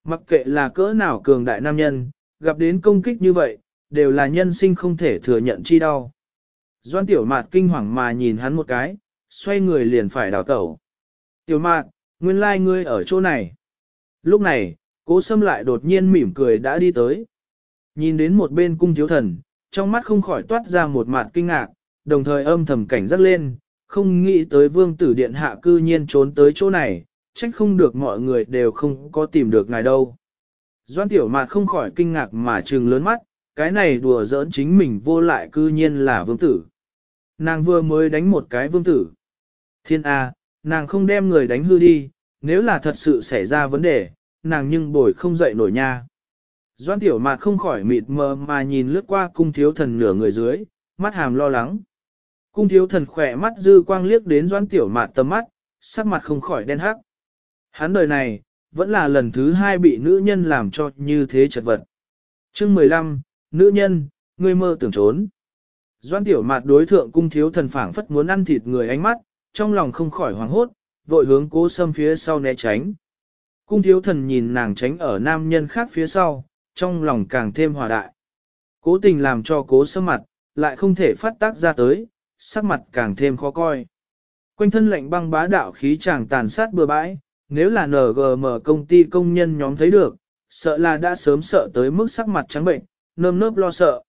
Mặc kệ là cỡ nào cường đại nam nhân, gặp đến công kích như vậy, đều là nhân sinh không thể thừa nhận chi đau. Doan tiểu mạt kinh hoàng mà nhìn hắn một cái, xoay người liền phải đào tẩu. Tiểu mạt, nguyên lai like ngươi ở chỗ này. Lúc này, cố sâm lại đột nhiên mỉm cười đã đi tới. Nhìn đến một bên cung thiếu thần, trong mắt không khỏi toát ra một mặt kinh ngạc, đồng thời âm thầm cảnh giác lên, không nghĩ tới vương tử điện hạ cư nhiên trốn tới chỗ này, trách không được mọi người đều không có tìm được ngài đâu. Doan tiểu mạt không khỏi kinh ngạc mà trừng lớn mắt, cái này đùa giỡn chính mình vô lại cư nhiên là vương tử. Nàng vừa mới đánh một cái vương tử. Thiên A, nàng không đem người đánh hư đi, nếu là thật sự xảy ra vấn đề, nàng nhưng bồi không dậy nổi nha. Doan tiểu mạt không khỏi mịt mờ mà nhìn lướt qua cung thiếu thần nửa người dưới, mắt hàm lo lắng. Cung thiếu thần khỏe mắt dư quang liếc đến doan tiểu mạt tầm mắt, sắc mặt không khỏi đen hắc. Hắn đời này, vẫn là lần thứ hai bị nữ nhân làm cho như thế chật vật. chương 15, nữ nhân, ngươi mơ tưởng trốn. Doan tiểu mạt đối thượng cung thiếu thần phảng phất muốn ăn thịt người ánh mắt, trong lòng không khỏi hoảng hốt, vội hướng cố sâm phía sau né tránh. Cung thiếu thần nhìn nàng tránh ở nam nhân khác phía sau, trong lòng càng thêm hòa đại. Cố tình làm cho cố sâm mặt, lại không thể phát tác ra tới, sắc mặt càng thêm khó coi. Quanh thân lệnh băng bá đạo khí chàng tàn sát bừa bãi, nếu là NGM công ty công nhân nhóm thấy được, sợ là đã sớm sợ tới mức sắc mặt trắng bệnh, nơm nớp lo sợ.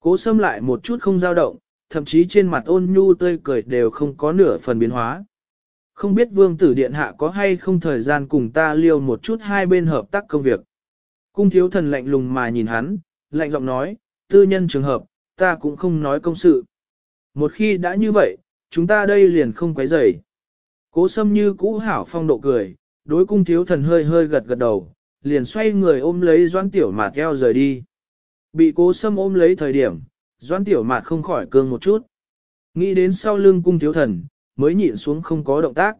Cố sâm lại một chút không dao động, thậm chí trên mặt ôn nhu tươi cười đều không có nửa phần biến hóa. Không biết vương tử điện hạ có hay không thời gian cùng ta liêu một chút hai bên hợp tác công việc. Cung thiếu thần lạnh lùng mà nhìn hắn, lạnh giọng nói, tư nhân trường hợp, ta cũng không nói công sự. Một khi đã như vậy, chúng ta đây liền không quấy rầy. Cố sâm như cũ hảo phong độ cười, đối cung thiếu thần hơi hơi gật gật đầu, liền xoay người ôm lấy doan tiểu mạt eo rời đi. Bị cố sâm ôm lấy thời điểm, doan tiểu mạt không khỏi cương một chút. Nghĩ đến sau lưng cung thiếu thần, mới nhịn xuống không có động tác.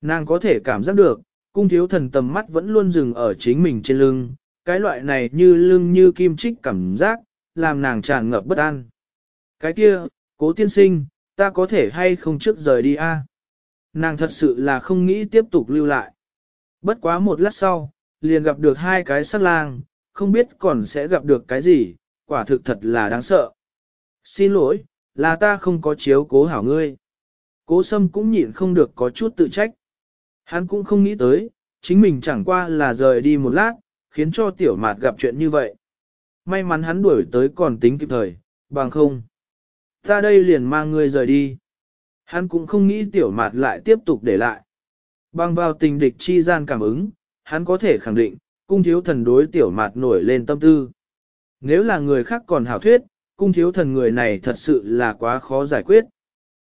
Nàng có thể cảm giác được, cung thiếu thần tầm mắt vẫn luôn dừng ở chính mình trên lưng, cái loại này như lưng như kim trích cảm giác, làm nàng tràn ngập bất an. Cái kia, cố tiên sinh, ta có thể hay không trước rời đi a? Nàng thật sự là không nghĩ tiếp tục lưu lại. Bất quá một lát sau, liền gặp được hai cái sát lang, không biết còn sẽ gặp được cái gì, quả thực thật là đáng sợ. Xin lỗi, là ta không có chiếu cố hảo ngươi. Cố sâm cũng nhịn không được có chút tự trách. Hắn cũng không nghĩ tới, chính mình chẳng qua là rời đi một lát, khiến cho tiểu mạt gặp chuyện như vậy. May mắn hắn đuổi tới còn tính kịp thời, bằng không. Ta đây liền mang ngươi rời đi. Hắn cũng không nghĩ tiểu mạt lại tiếp tục để lại. Bằng vào tình địch chi gian cảm ứng, hắn có thể khẳng định, cung thiếu thần đối tiểu mạt nổi lên tâm tư. Nếu là người khác còn hảo thuyết, cung thiếu thần người này thật sự là quá khó giải quyết.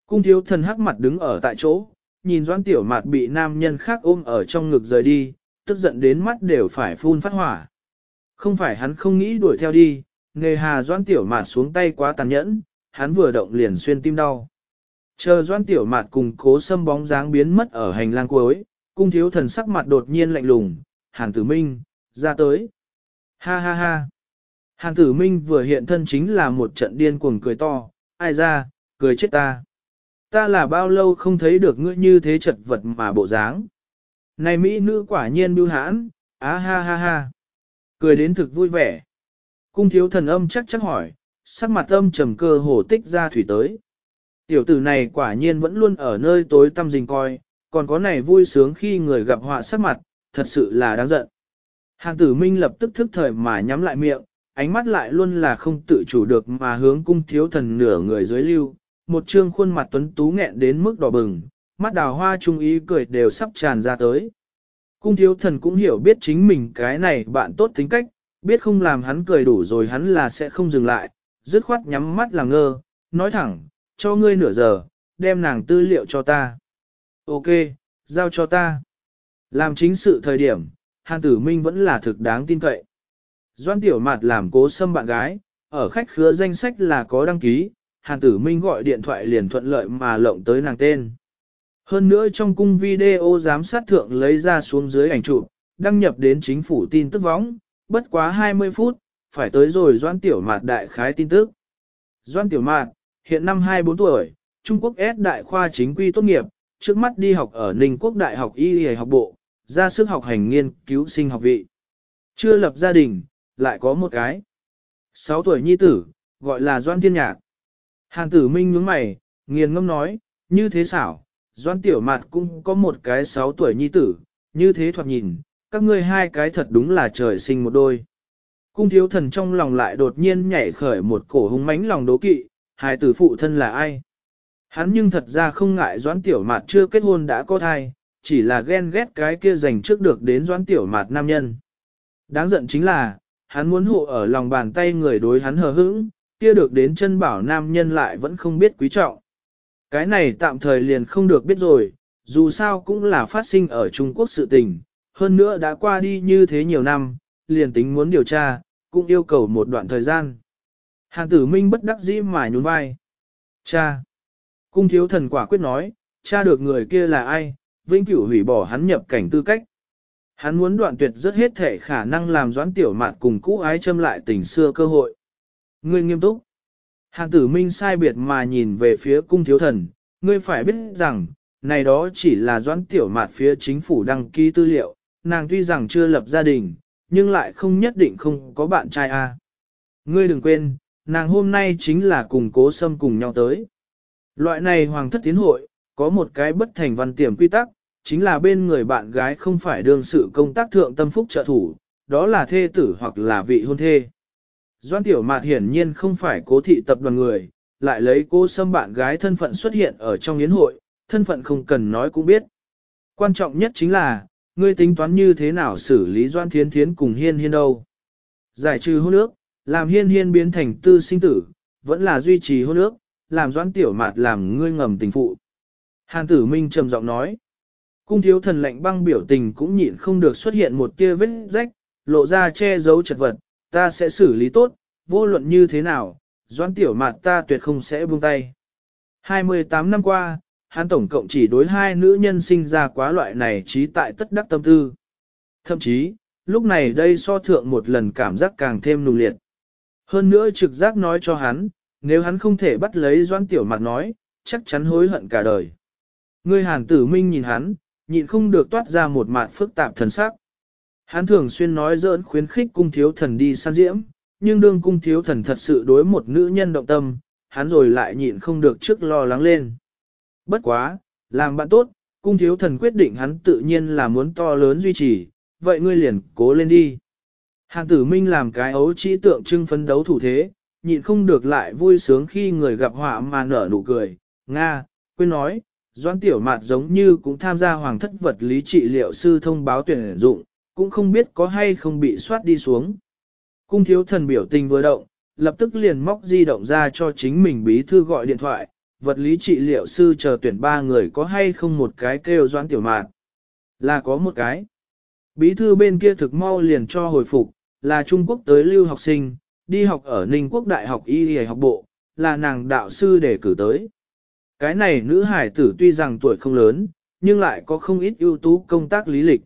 Cung thiếu thần hắc mặt đứng ở tại chỗ, nhìn doãn tiểu mạt bị nam nhân khác ôm ở trong ngực rời đi, tức giận đến mắt đều phải phun phát hỏa. Không phải hắn không nghĩ đuổi theo đi, nghề hà doãn tiểu mạt xuống tay quá tàn nhẫn, hắn vừa động liền xuyên tim đau. Chờ doãn tiểu mạt cùng cố sâm bóng dáng biến mất ở hành lang cuối, cung thiếu thần sắc mặt đột nhiên lạnh lùng, hàn tử minh, ra tới. Ha ha ha. Hàn tử minh vừa hiện thân chính là một trận điên cuồng cười to, ai ra, cười chết ta. Ta là bao lâu không thấy được ngươi như thế chật vật mà bộ dáng. Này Mỹ nữ quả nhiên bưu hãn, á ha ha ha. Cười đến thực vui vẻ. Cung thiếu thần âm chắc chắc hỏi, sắc mặt âm trầm cơ hồ tích ra thủy tới. Tiểu tử này quả nhiên vẫn luôn ở nơi tối tăm rình coi, còn có này vui sướng khi người gặp họa sắc mặt, thật sự là đáng giận. Hàng tử minh lập tức thức thời mà nhắm lại miệng, ánh mắt lại luôn là không tự chủ được mà hướng cung thiếu thần nửa người dưới lưu, một trương khuôn mặt tuấn tú nghẹn đến mức đỏ bừng, mắt đào hoa trung ý cười đều sắp tràn ra tới. Cung thiếu thần cũng hiểu biết chính mình cái này bạn tốt tính cách, biết không làm hắn cười đủ rồi hắn là sẽ không dừng lại, dứt khoát nhắm mắt làm ngơ, nói thẳng, cho ngươi nửa giờ, đem nàng tư liệu cho ta. Ok, giao cho ta. Làm chính sự thời điểm, Hàn Tử Minh vẫn là thực đáng tin cậy. Doan Tiểu Mạt làm cố xâm bạn gái, ở khách khứa danh sách là có đăng ký, Hàn Tử Minh gọi điện thoại liền thuận lợi mà lộng tới nàng tên. Hơn nữa trong cung video giám sát thượng lấy ra xuống dưới ảnh chụp, đăng nhập đến chính phủ tin tức võng, bất quá 20 phút, phải tới rồi Doan Tiểu Mạt đại khái tin tức. Doan Tiểu Mạt, hiện năm 24 tuổi, Trung Quốc S đại khoa chính quy tốt nghiệp, trước mắt đi học ở Ninh Quốc Đại học Y Y học bộ, ra sức học hành nghiên cứu sinh học vị. Chưa lập gia đình, lại có một cái. 6 tuổi nhi tử, gọi là Doan Thiên Nhạc. Hàn tử minh nhướng mày, nghiền ngâm nói, như thế xảo, Doan Tiểu Mạt cũng có một cái 6 tuổi nhi tử, như thế thoạt nhìn, các ngươi hai cái thật đúng là trời sinh một đôi. Cung thiếu thần trong lòng lại đột nhiên nhảy khởi một cổ hung mãnh lòng đố kỵ, hai tử phụ thân là ai? Hắn nhưng thật ra không ngại Doãn Tiểu Mạt chưa kết hôn đã có thai, chỉ là ghen ghét cái kia dành trước được đến Doãn Tiểu Mạt nam nhân. Đáng giận chính là, hắn muốn hộ ở lòng bàn tay người đối hắn hờ hững, kia được đến chân bảo nam nhân lại vẫn không biết quý trọng. Cái này tạm thời liền không được biết rồi, dù sao cũng là phát sinh ở Trung Quốc sự tình, hơn nữa đã qua đi như thế nhiều năm, liền tính muốn điều tra, cũng yêu cầu một đoạn thời gian. Hàn tử minh bất đắc dĩ mà nhún vai. Cha! Cung thiếu thần quả quyết nói, cha được người kia là ai, vĩnh cửu hủy bỏ hắn nhập cảnh tư cách. Hắn muốn đoạn tuyệt rất hết thể khả năng làm doãn tiểu mạn cùng cũ ái châm lại tình xưa cơ hội. Ngươi nghiêm túc. Hàn tử minh sai biệt mà nhìn về phía cung thiếu thần, ngươi phải biết rằng, này đó chỉ là doãn tiểu mạn phía chính phủ đăng ký tư liệu, nàng tuy rằng chưa lập gia đình, nhưng lại không nhất định không có bạn trai a. Ngươi đừng quên, nàng hôm nay chính là cùng cố sâm cùng nhau tới. Loại này hoàng thất tiến hội, có một cái bất thành văn tiềm quy tắc, chính là bên người bạn gái không phải đương sự công tác thượng tâm phúc trợ thủ, đó là thê tử hoặc là vị hôn thê. Doan Tiểu Mạt hiển nhiên không phải cố thị tập đoàn người, lại lấy cô xâm bạn gái thân phận xuất hiện ở trong yến hội, thân phận không cần nói cũng biết. Quan trọng nhất chính là, ngươi tính toán như thế nào xử lý Doan Thiến Thiến cùng Hiên Hiên đâu. Giải trừ hôn ước, làm Hiên Hiên biến thành tư sinh tử, vẫn là duy trì hôn ước, làm doãn Tiểu Mạt làm ngươi ngầm tình phụ. Hàn tử minh trầm giọng nói. Cung thiếu thần lệnh băng biểu tình cũng nhịn không được xuất hiện một tia vết rách, lộ ra che giấu chật vật, ta sẽ xử lý tốt, vô luận như thế nào, doãn tiểu mạt ta tuyệt không sẽ buông tay. 28 năm qua, hắn tổng cộng chỉ đối hai nữ nhân sinh ra quá loại này trí tại tất đắc tâm tư. Thậm chí, lúc này đây so thượng một lần cảm giác càng thêm nùng liệt. Hơn nữa trực giác nói cho hắn, nếu hắn không thể bắt lấy doan tiểu mặt nói, chắc chắn hối hận cả đời. Ngươi hàn tử minh nhìn hắn, nhịn không được toát ra một mặt phức tạp thần sắc. Hắn thường xuyên nói giỡn khuyến khích cung thiếu thần đi săn diễm, nhưng đương cung thiếu thần thật sự đối một nữ nhân động tâm, hắn rồi lại nhịn không được trước lo lắng lên. Bất quá, làm bạn tốt, cung thiếu thần quyết định hắn tự nhiên là muốn to lớn duy trì, vậy ngươi liền cố lên đi. Hàng tử minh làm cái ấu trĩ tượng trưng phấn đấu thủ thế, nhịn không được lại vui sướng khi người gặp họa mà nở nụ cười. Nga, quên nói, Doan Tiểu Mạt giống như cũng tham gia hoàng thất vật lý trị liệu sư thông báo tuyển dụng, cũng không biết có hay không bị soát đi xuống. Cung thiếu thần biểu tình vừa động, lập tức liền móc di động ra cho chính mình bí thư gọi điện thoại, vật lý trị liệu sư chờ tuyển ba người có hay không một cái kêu Doan Tiểu Mạt. Là có một cái. Bí thư bên kia thực mau liền cho hồi phục, là Trung Quốc tới lưu học sinh, đi học ở Ninh Quốc Đại học Y Y học bộ, là nàng đạo sư để cử tới. Cái này nữ hải tử tuy rằng tuổi không lớn, nhưng lại có không ít ưu tú công tác lý lịch.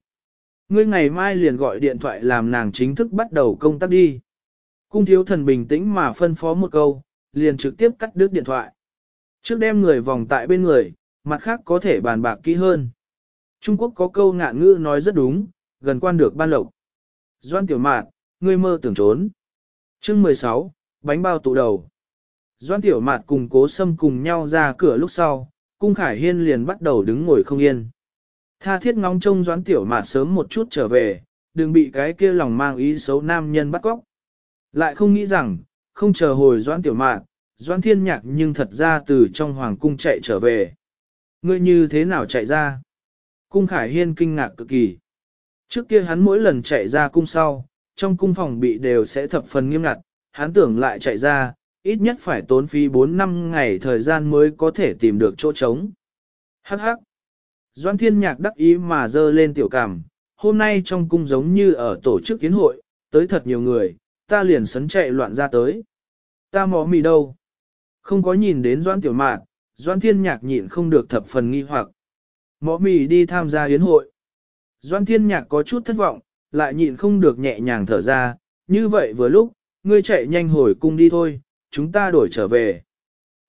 Ngươi ngày mai liền gọi điện thoại làm nàng chính thức bắt đầu công tác đi. Cung thiếu thần bình tĩnh mà phân phó một câu, liền trực tiếp cắt đứt điện thoại. Trước đem người vòng tại bên người, mặt khác có thể bàn bạc kỹ hơn. Trung Quốc có câu ngạn ngữ nói rất đúng, gần quan được ban lộc. Doan tiểu mạn ngươi mơ tưởng trốn. chương 16, bánh bao tụ đầu. Doan Tiểu Mạt cùng cố sâm cùng nhau ra cửa lúc sau, cung khải hiên liền bắt đầu đứng ngồi không yên. Tha thiết ngóng trông Doan Tiểu Mạt sớm một chút trở về, đừng bị cái kia lòng mang ý xấu nam nhân bắt cóc. Lại không nghĩ rằng, không chờ hồi Doan Tiểu Mạt, Doan Thiên Nhạc nhưng thật ra từ trong hoàng cung chạy trở về. Ngươi như thế nào chạy ra? Cung khải hiên kinh ngạc cực kỳ. Trước kia hắn mỗi lần chạy ra cung sau, trong cung phòng bị đều sẽ thập phần nghiêm ngặt, hắn tưởng lại chạy ra, ít nhất phải tốn phí 4 năm ngày thời gian mới có thể tìm được chỗ trống. Hắc hắc. Doan thiên nhạc đắc ý mà dơ lên tiểu cảm, hôm nay trong cung giống như ở tổ chức kiến hội, tới thật nhiều người, ta liền sấn chạy loạn ra tới. Ta mò mì đâu? Không có nhìn đến doan tiểu mạn, doan thiên nhạc nhịn không được thập phần nghi hoặc. Mò mì đi tham gia yến hội. Doan thiên nhạc có chút thất vọng, lại nhịn không được nhẹ nhàng thở ra, như vậy vừa lúc, ngươi chạy nhanh hồi cung đi thôi, chúng ta đổi trở về.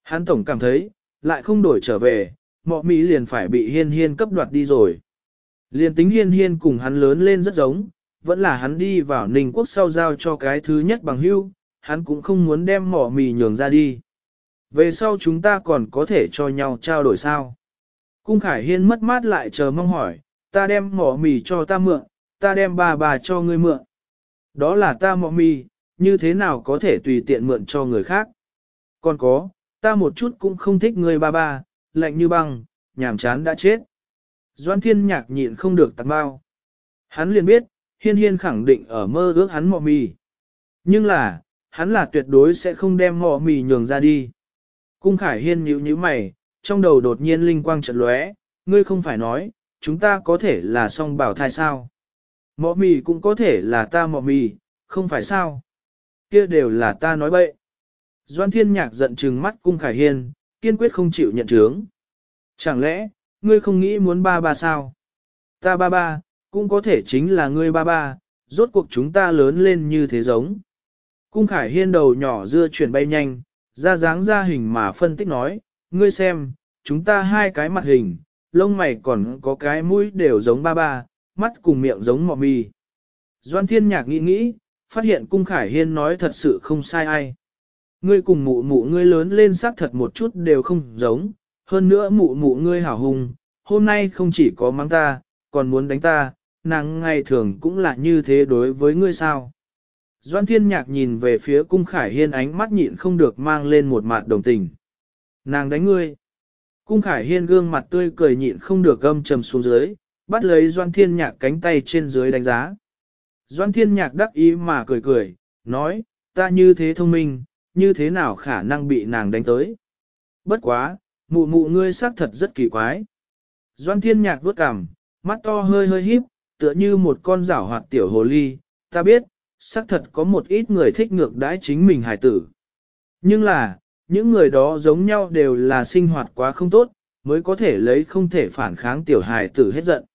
Hắn tổng cảm thấy, lại không đổi trở về, mọ Mỹ liền phải bị hiên hiên cấp đoạt đi rồi. Liền tính hiên hiên cùng hắn lớn lên rất giống, vẫn là hắn đi vào ninh quốc sau giao cho cái thứ nhất bằng hưu, hắn cũng không muốn đem mỏ mì nhường ra đi. Về sau chúng ta còn có thể cho nhau trao đổi sao? Cung Khải Hiên mất mát lại chờ mong hỏi, ta đem mỏ mì cho ta mượn, ta đem bà bà cho ngươi mượn. Đó là ta mọ mì, như thế nào có thể tùy tiện mượn cho người khác? Còn có, ta một chút cũng không thích ngươi ba ba, lạnh như băng, nhàm chán đã chết. Doan thiên nhạc nhịn không được tặng bao. Hắn liền biết, hiên hiên khẳng định ở mơ ước hắn mọ mì. Nhưng là, hắn là tuyệt đối sẽ không đem mọ mì nhường ra đi. Cung khải hiên nhíu nhíu mày, trong đầu đột nhiên linh quang chợt lóe, ngươi không phải nói, chúng ta có thể là song bảo thai sao. Mọ mì cũng có thể là ta mọ mì, không phải sao. Kia đều là ta nói bậy. Doan thiên nhạc giận trừng mắt cung khải hiên, kiên quyết không chịu nhận chướng. Chẳng lẽ, ngươi không nghĩ muốn ba ba sao? Ta ba ba, cũng có thể chính là ngươi ba ba, rốt cuộc chúng ta lớn lên như thế giống. Cung khải hiên đầu nhỏ dưa chuyển bay nhanh, ra dáng ra hình mà phân tích nói, ngươi xem, chúng ta hai cái mặt hình, lông mày còn có cái mũi đều giống ba ba, mắt cùng miệng giống mọ mì. Doan thiên nhạc nghĩ nghĩ, phát hiện cung khải hiên nói thật sự không sai ai. Ngươi cùng mụ mụ ngươi lớn lên xác thật một chút đều không giống, hơn nữa mụ mụ ngươi hảo hùng, hôm nay không chỉ có mắng ta, còn muốn đánh ta, nàng ngày thường cũng là như thế đối với ngươi sao. Doan thiên nhạc nhìn về phía cung khải hiên ánh mắt nhịn không được mang lên một mặt đồng tình. Nàng đánh ngươi. Cung khải hiên gương mặt tươi cười nhịn không được gâm trầm xuống dưới, bắt lấy doan thiên nhạc cánh tay trên dưới đánh giá. Doan thiên nhạc đắc ý mà cười cười, nói, ta như thế thông minh, như thế nào khả năng bị nàng đánh tới. Bất quá, mụ mụ ngươi xác thật rất kỳ quái. Doan thiên nhạc vuốt cằm, mắt to hơi hơi híp, tựa như một con rảo hoạt tiểu hồ ly, ta biết, xác thật có một ít người thích ngược đãi chính mình hài tử. Nhưng là, những người đó giống nhau đều là sinh hoạt quá không tốt, mới có thể lấy không thể phản kháng tiểu hài tử hết giận.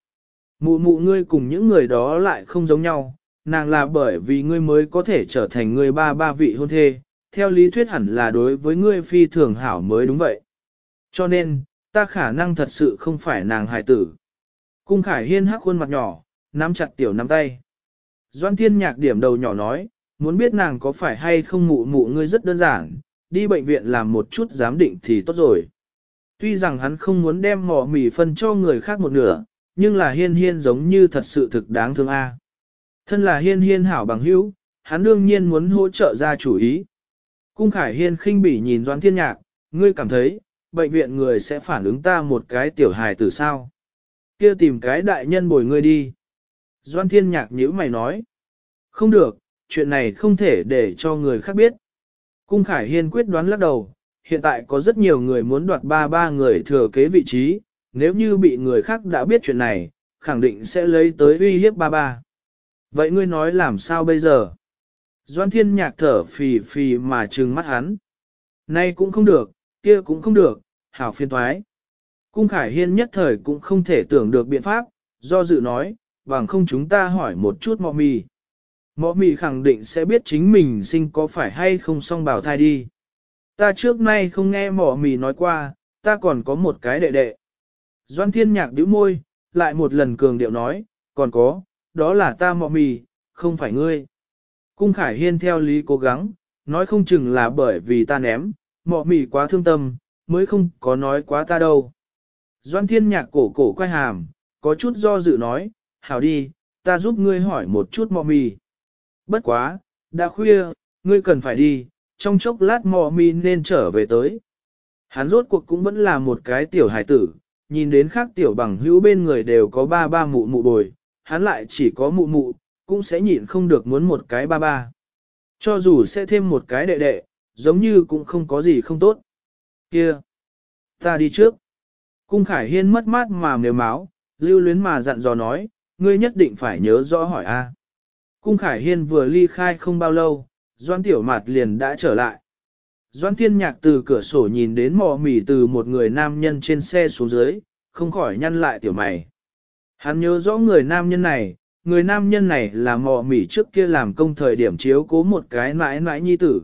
Mụ mụ ngươi cùng những người đó lại không giống nhau, nàng là bởi vì ngươi mới có thể trở thành người ba ba vị hôn thê, theo lý thuyết hẳn là đối với ngươi phi thường hảo mới đúng vậy. Cho nên, ta khả năng thật sự không phải nàng hài tử. Cung khải hiên hắc khuôn mặt nhỏ, nắm chặt tiểu nắm tay. Doan thiên nhạc điểm đầu nhỏ nói, muốn biết nàng có phải hay không mụ mụ ngươi rất đơn giản, đi bệnh viện làm một chút giám định thì tốt rồi. Tuy rằng hắn không muốn đem mỏ mì phân cho người khác một nửa, nhưng là hiên hiên giống như thật sự thực đáng thương a. Thân là hiên hiên hảo bằng hữu, hắn đương nhiên muốn hỗ trợ ra chủ ý. Cung Khải Hiên khinh bỉ nhìn Doan Thiên Nhạc, ngươi cảm thấy, bệnh viện người sẽ phản ứng ta một cái tiểu hài tử sao? Kia tìm cái đại nhân bồi ngươi đi. Doan Thiên Nhạc nhíu mày nói. Không được, chuyện này không thể để cho người khác biết. Cung Khải Hiên quyết đoán lắc đầu, hiện tại có rất nhiều người muốn đoạt ba ba người thừa kế vị trí, nếu như bị người khác đã biết chuyện này, khẳng định sẽ lấy tới uy hiếp ba ba. Vậy ngươi nói làm sao bây giờ? Doan thiên nhạc thở phì phì mà trừng mắt hắn. Nay cũng không được, kia cũng không được, hảo phiên thoái. Cung Khải Hiên nhất thời cũng không thể tưởng được biện pháp, do dự nói, bằng không chúng ta hỏi một chút mọ mì. Mọ mì khẳng định sẽ biết chính mình sinh có phải hay không song bảo thai đi. Ta trước nay không nghe mọ mì nói qua, ta còn có một cái đệ đệ. Doan thiên nhạc bĩu môi, lại một lần cường điệu nói, còn có, đó là ta mọ mì, không phải ngươi. Cung Khải Hiên theo lý cố gắng, nói không chừng là bởi vì ta ném, mọ mì quá thương tâm, mới không có nói quá ta đâu. Doan thiên nhạc cổ cổ quay hàm, có chút do dự nói, hảo đi, ta giúp ngươi hỏi một chút mọ mì. Bất quá, đã khuya, ngươi cần phải đi, trong chốc lát mọ mì nên trở về tới. Hắn rốt cuộc cũng vẫn là một cái tiểu hải tử, nhìn đến khác tiểu bằng hữu bên người đều có ba ba mụ mụ bồi, hắn lại chỉ có mụ mụ, cũng sẽ nhịn không được muốn một cái ba ba. Cho dù sẽ thêm một cái đệ đệ, giống như cũng không có gì không tốt. Kia! Ta đi trước. Cung Khải Hiên mất mát mà nếu máu, lưu luyến mà dặn dò nói, ngươi nhất định phải nhớ rõ hỏi a. Cung Khải Hiên vừa ly khai không bao lâu, Doan Tiểu Mạt liền đã trở lại. Doan Thiên Nhạc từ cửa sổ nhìn đến mò mỉ từ một người nam nhân trên xe xuống dưới, không khỏi nhăn lại tiểu mày. Hắn nhớ rõ người nam nhân này, người nam nhân này là mò mỉ trước kia làm công thời điểm chiếu cố một cái mãi mãi nhi tử.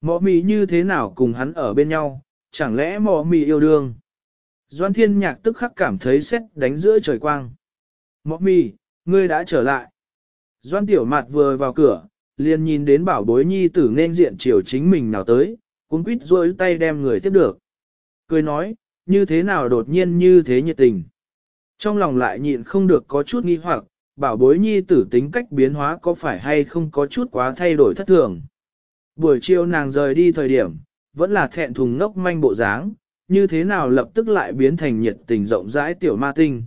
Mò mỉ như thế nào cùng hắn ở bên nhau, chẳng lẽ mò mỉ yêu đương. Doan Thiên Nhạc tức khắc cảm thấy xét đánh giữa trời quang. Mò mỉ, ngươi đã trở lại. Doan Tiểu Mạt vừa vào cửa, liền nhìn đến bảo bối nhi tử nên diện chiều chính mình nào tới, cuốn quýt rôi tay đem người tiếp được. Cười nói, như thế nào đột nhiên như thế nhiệt tình. Trong lòng lại nhịn không được có chút nghi hoặc, bảo bối nhi tử tính cách biến hóa có phải hay không có chút quá thay đổi thất thường. Buổi chiều nàng rời đi thời điểm, vẫn là thẹn thùng ngốc manh bộ dáng, như thế nào lập tức lại biến thành nhiệt tình rộng rãi tiểu ma tinh.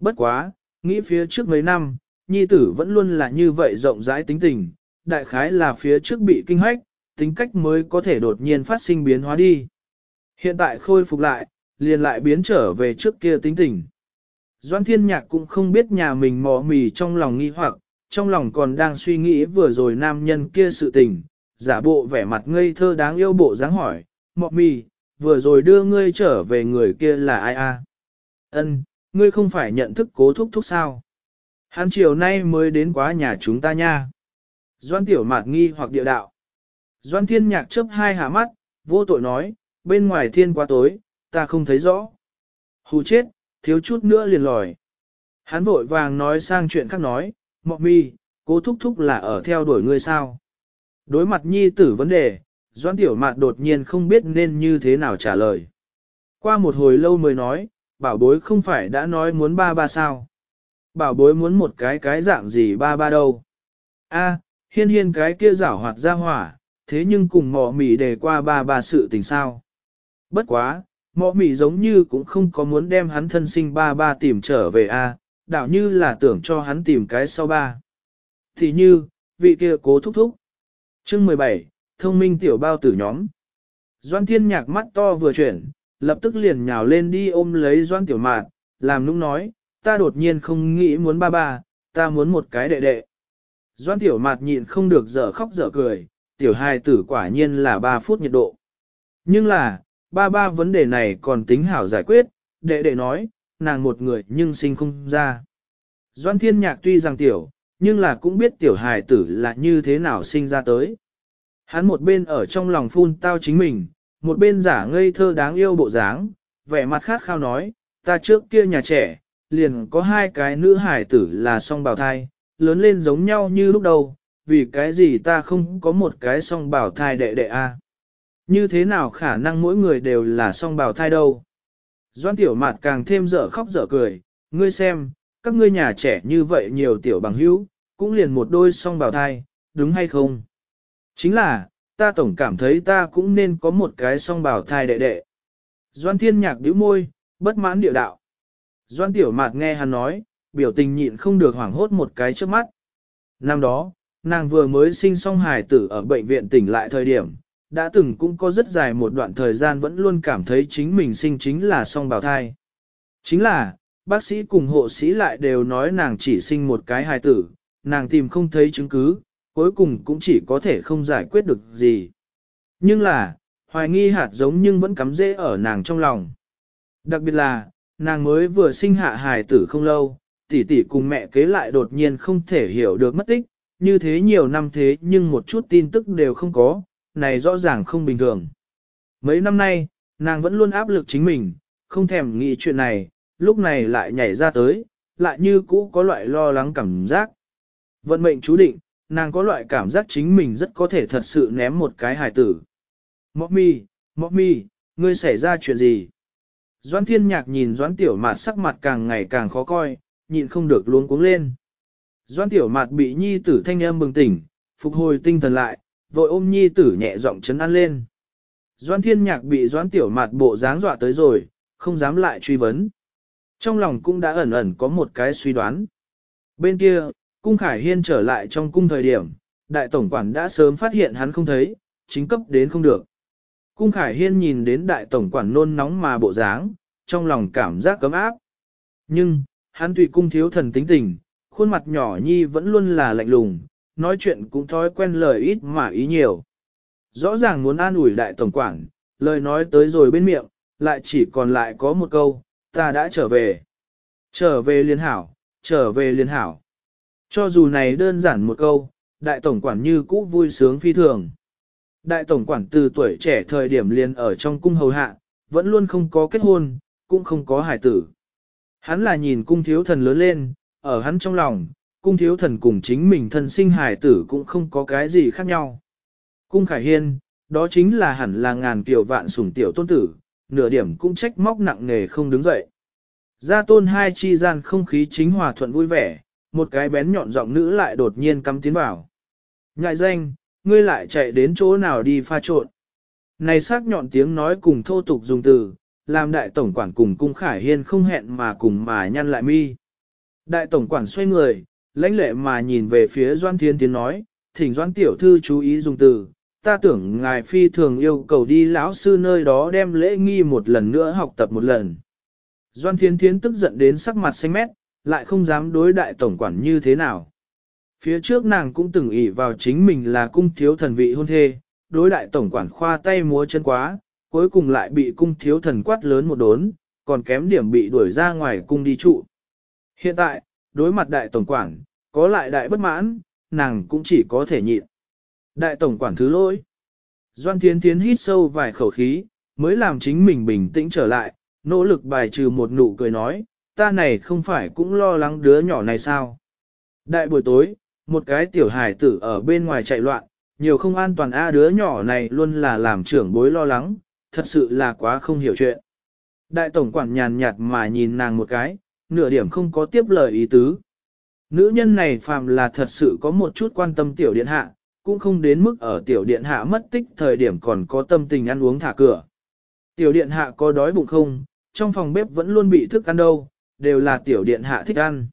Bất quá, nghĩ phía trước mấy năm, nhi tử vẫn luôn là như vậy rộng rãi tính tình, đại khái là phía trước bị kinh hoách, tính cách mới có thể đột nhiên phát sinh biến hóa đi. Hiện tại khôi phục lại, liền lại biến trở về trước kia tính tình. Doan Thiên Nhạc cũng không biết nhà mình mò mì trong lòng nghi hoặc, trong lòng còn đang suy nghĩ vừa rồi nam nhân kia sự tình, giả bộ vẻ mặt ngây thơ đáng yêu bộ dáng hỏi, mọ mì, vừa rồi đưa ngươi trở về người kia là ai a? Ân, ngươi không phải nhận thức cố thúc thúc sao? Hắn chiều nay mới đến quá nhà chúng ta nha. Doan tiểu mạt nghi hoặc địa đạo. Doan thiên nhạc chớp hai hạ mắt, vô tội nói, bên ngoài thiên quá tối, ta không thấy rõ. Hù chết, thiếu chút nữa liền lòi. Hắn vội vàng nói sang chuyện khác nói, mọ mi, cố thúc thúc là ở theo đuổi ngươi sao. Đối mặt nhi tử vấn đề, Doan Tiểu Mạt đột nhiên không biết nên như thế nào trả lời. Qua một hồi lâu mới nói, bảo bối không phải đã nói muốn ba ba sao. Bảo bối muốn một cái cái dạng gì ba ba đâu. A, hiên hiên cái kia rảo hoạt ra hỏa, thế nhưng cùng mọ mỉ để qua ba ba sự tình sao. Bất quá, mọ mỉ giống như cũng không có muốn đem hắn thân sinh ba ba tìm trở về a, đảo như là tưởng cho hắn tìm cái sau ba. Thì như, vị kia cố thúc thúc. Chương 17, thông minh tiểu bao tử nhóm. Doan thiên nhạc mắt to vừa chuyển, lập tức liền nhào lên đi ôm lấy doan tiểu mạt, làm nũng nói, ta đột nhiên không nghĩ muốn ba ba, ta muốn một cái đệ đệ. Doan tiểu mạt nhịn không được dở khóc dở cười, tiểu hai tử quả nhiên là ba phút nhiệt độ. Nhưng là, ba ba vấn đề này còn tính hảo giải quyết, đệ đệ nói, nàng một người nhưng sinh không ra. Doan thiên nhạc tuy rằng tiểu, nhưng là cũng biết tiểu hài tử là như thế nào sinh ra tới. Hắn một bên ở trong lòng phun tao chính mình, một bên giả ngây thơ đáng yêu bộ dáng, vẻ mặt khát khao nói, ta trước kia nhà trẻ, liền có hai cái nữ hải tử là song bào thai, lớn lên giống nhau như lúc đầu, vì cái gì ta không có một cái song bảo thai đệ đệ a? Như thế nào khả năng mỗi người đều là song bảo thai đâu? Doan tiểu mạt càng thêm dở khóc dở cười, ngươi xem, các ngươi nhà trẻ như vậy nhiều tiểu bằng hữu, cũng liền một đôi song bảo thai, đúng hay không? Chính là, ta tổng cảm thấy ta cũng nên có một cái song bảo thai đệ đệ. Doan thiên nhạc bĩu môi, bất mãn địa đạo. Doan tiểu mạt nghe hắn nói, biểu tình nhịn không được hoảng hốt một cái trước mắt. Năm đó, nàng vừa mới sinh xong hài tử ở bệnh viện tỉnh lại thời điểm, đã từng cũng có rất dài một đoạn thời gian vẫn luôn cảm thấy chính mình sinh chính là song bào thai. Chính là, bác sĩ cùng hộ sĩ lại đều nói nàng chỉ sinh một cái hài tử, nàng tìm không thấy chứng cứ, cuối cùng cũng chỉ có thể không giải quyết được gì. Nhưng là, hoài nghi hạt giống nhưng vẫn cắm rễ ở nàng trong lòng. Đặc biệt là, nàng mới vừa sinh hạ hài tử không lâu, tỷ tỷ cùng mẹ kế lại đột nhiên không thể hiểu được mất tích, như thế nhiều năm thế nhưng một chút tin tức đều không có, này rõ ràng không bình thường. Mấy năm nay, nàng vẫn luôn áp lực chính mình, không thèm nghĩ chuyện này, lúc này lại nhảy ra tới, lại như cũ có loại lo lắng cảm giác. Vận mệnh chú định, nàng có loại cảm giác chính mình rất có thể thật sự ném một cái hài tử. Mọc mi, mọc mi, ngươi xảy ra chuyện gì? Doãn thiên nhạc nhìn doãn tiểu mạt sắc mặt càng ngày càng khó coi, nhịn không được luống cuống lên. Doãn tiểu mạt bị nhi tử thanh âm bừng tỉnh, phục hồi tinh thần lại, vội ôm nhi tử nhẹ giọng chấn an lên. Doãn thiên nhạc bị doãn tiểu mạt bộ dáng dọa tới rồi, không dám lại truy vấn. Trong lòng cũng đã ẩn ẩn có một cái suy đoán. Bên kia, cung khải hiên trở lại trong cung thời điểm, đại tổng quản đã sớm phát hiện hắn không thấy, chính cấp đến không được. Cung khải hiên nhìn đến đại tổng quản nôn nóng mà bộ dáng, trong lòng cảm giác cấm áp. Nhưng, hắn tùy cung thiếu thần tính tình, khuôn mặt nhỏ nhi vẫn luôn là lạnh lùng, nói chuyện cũng thói quen lời ít mà ý nhiều. Rõ ràng muốn an ủi đại tổng quản, lời nói tới rồi bên miệng, lại chỉ còn lại có một câu, ta đã trở về. Trở về liên hảo, trở về liên hảo. Cho dù này đơn giản một câu, đại tổng quản như cũ vui sướng phi thường. Đại tổng quản từ tuổi trẻ thời điểm liền ở trong cung hầu hạ, vẫn luôn không có kết hôn, cũng không có hải tử. Hắn là nhìn cung thiếu thần lớn lên, ở hắn trong lòng, cung thiếu thần cùng chính mình thân sinh hải tử cũng không có cái gì khác nhau. Cung khải hiên, đó chính là hẳn là ngàn tiểu vạn sủng tiểu tôn tử, nửa điểm cũng trách móc nặng nề không đứng dậy. Gia tôn hai chi gian không khí chính hòa thuận vui vẻ, một cái bén nhọn giọng nữ lại đột nhiên cắm tiến vào. Ngại danh, ngươi lại chạy đến chỗ nào đi pha trộn. Này sắc nhọn tiếng nói cùng thô tục dùng từ, làm đại tổng quản cùng cung khải hiên không hẹn mà cùng mà nhăn lại mi. Đại tổng quản xoay người, lãnh lệ mà nhìn về phía Doan Thiên Tiến nói, thỉnh Doan Tiểu Thư chú ý dùng từ, ta tưởng ngài phi thường yêu cầu đi lão sư nơi đó đem lễ nghi một lần nữa học tập một lần. Doan Thiên Thiến tức giận đến sắc mặt xanh mét, lại không dám đối đại tổng quản như thế nào. Phía trước nàng cũng từng ỷ vào chính mình là cung thiếu thần vị hôn thê, đối đại tổng quản khoa tay múa chân quá, cuối cùng lại bị cung thiếu thần quát lớn một đốn, còn kém điểm bị đuổi ra ngoài cung đi trụ. Hiện tại, đối mặt đại tổng quản, có lại đại bất mãn, nàng cũng chỉ có thể nhịn. Đại tổng quản thứ lỗi. Doan Thiến Thiến hít sâu vài khẩu khí, mới làm chính mình bình tĩnh trở lại, nỗ lực bài trừ một nụ cười nói, ta này không phải cũng lo lắng đứa nhỏ này sao. Đại buổi tối, một cái tiểu hài tử ở bên ngoài chạy loạn, nhiều không an toàn a đứa nhỏ này luôn là làm trưởng bối lo lắng, thật sự là quá không hiểu chuyện. Đại tổng quản nhàn nhạt mà nhìn nàng một cái, nửa điểm không có tiếp lời ý tứ. Nữ nhân này phàm là thật sự có một chút quan tâm tiểu điện hạ, cũng không đến mức ở tiểu điện hạ mất tích thời điểm còn có tâm tình ăn uống thả cửa. Tiểu điện hạ có đói bụng không, trong phòng bếp vẫn luôn bị thức ăn đâu, đều là tiểu điện hạ thích ăn.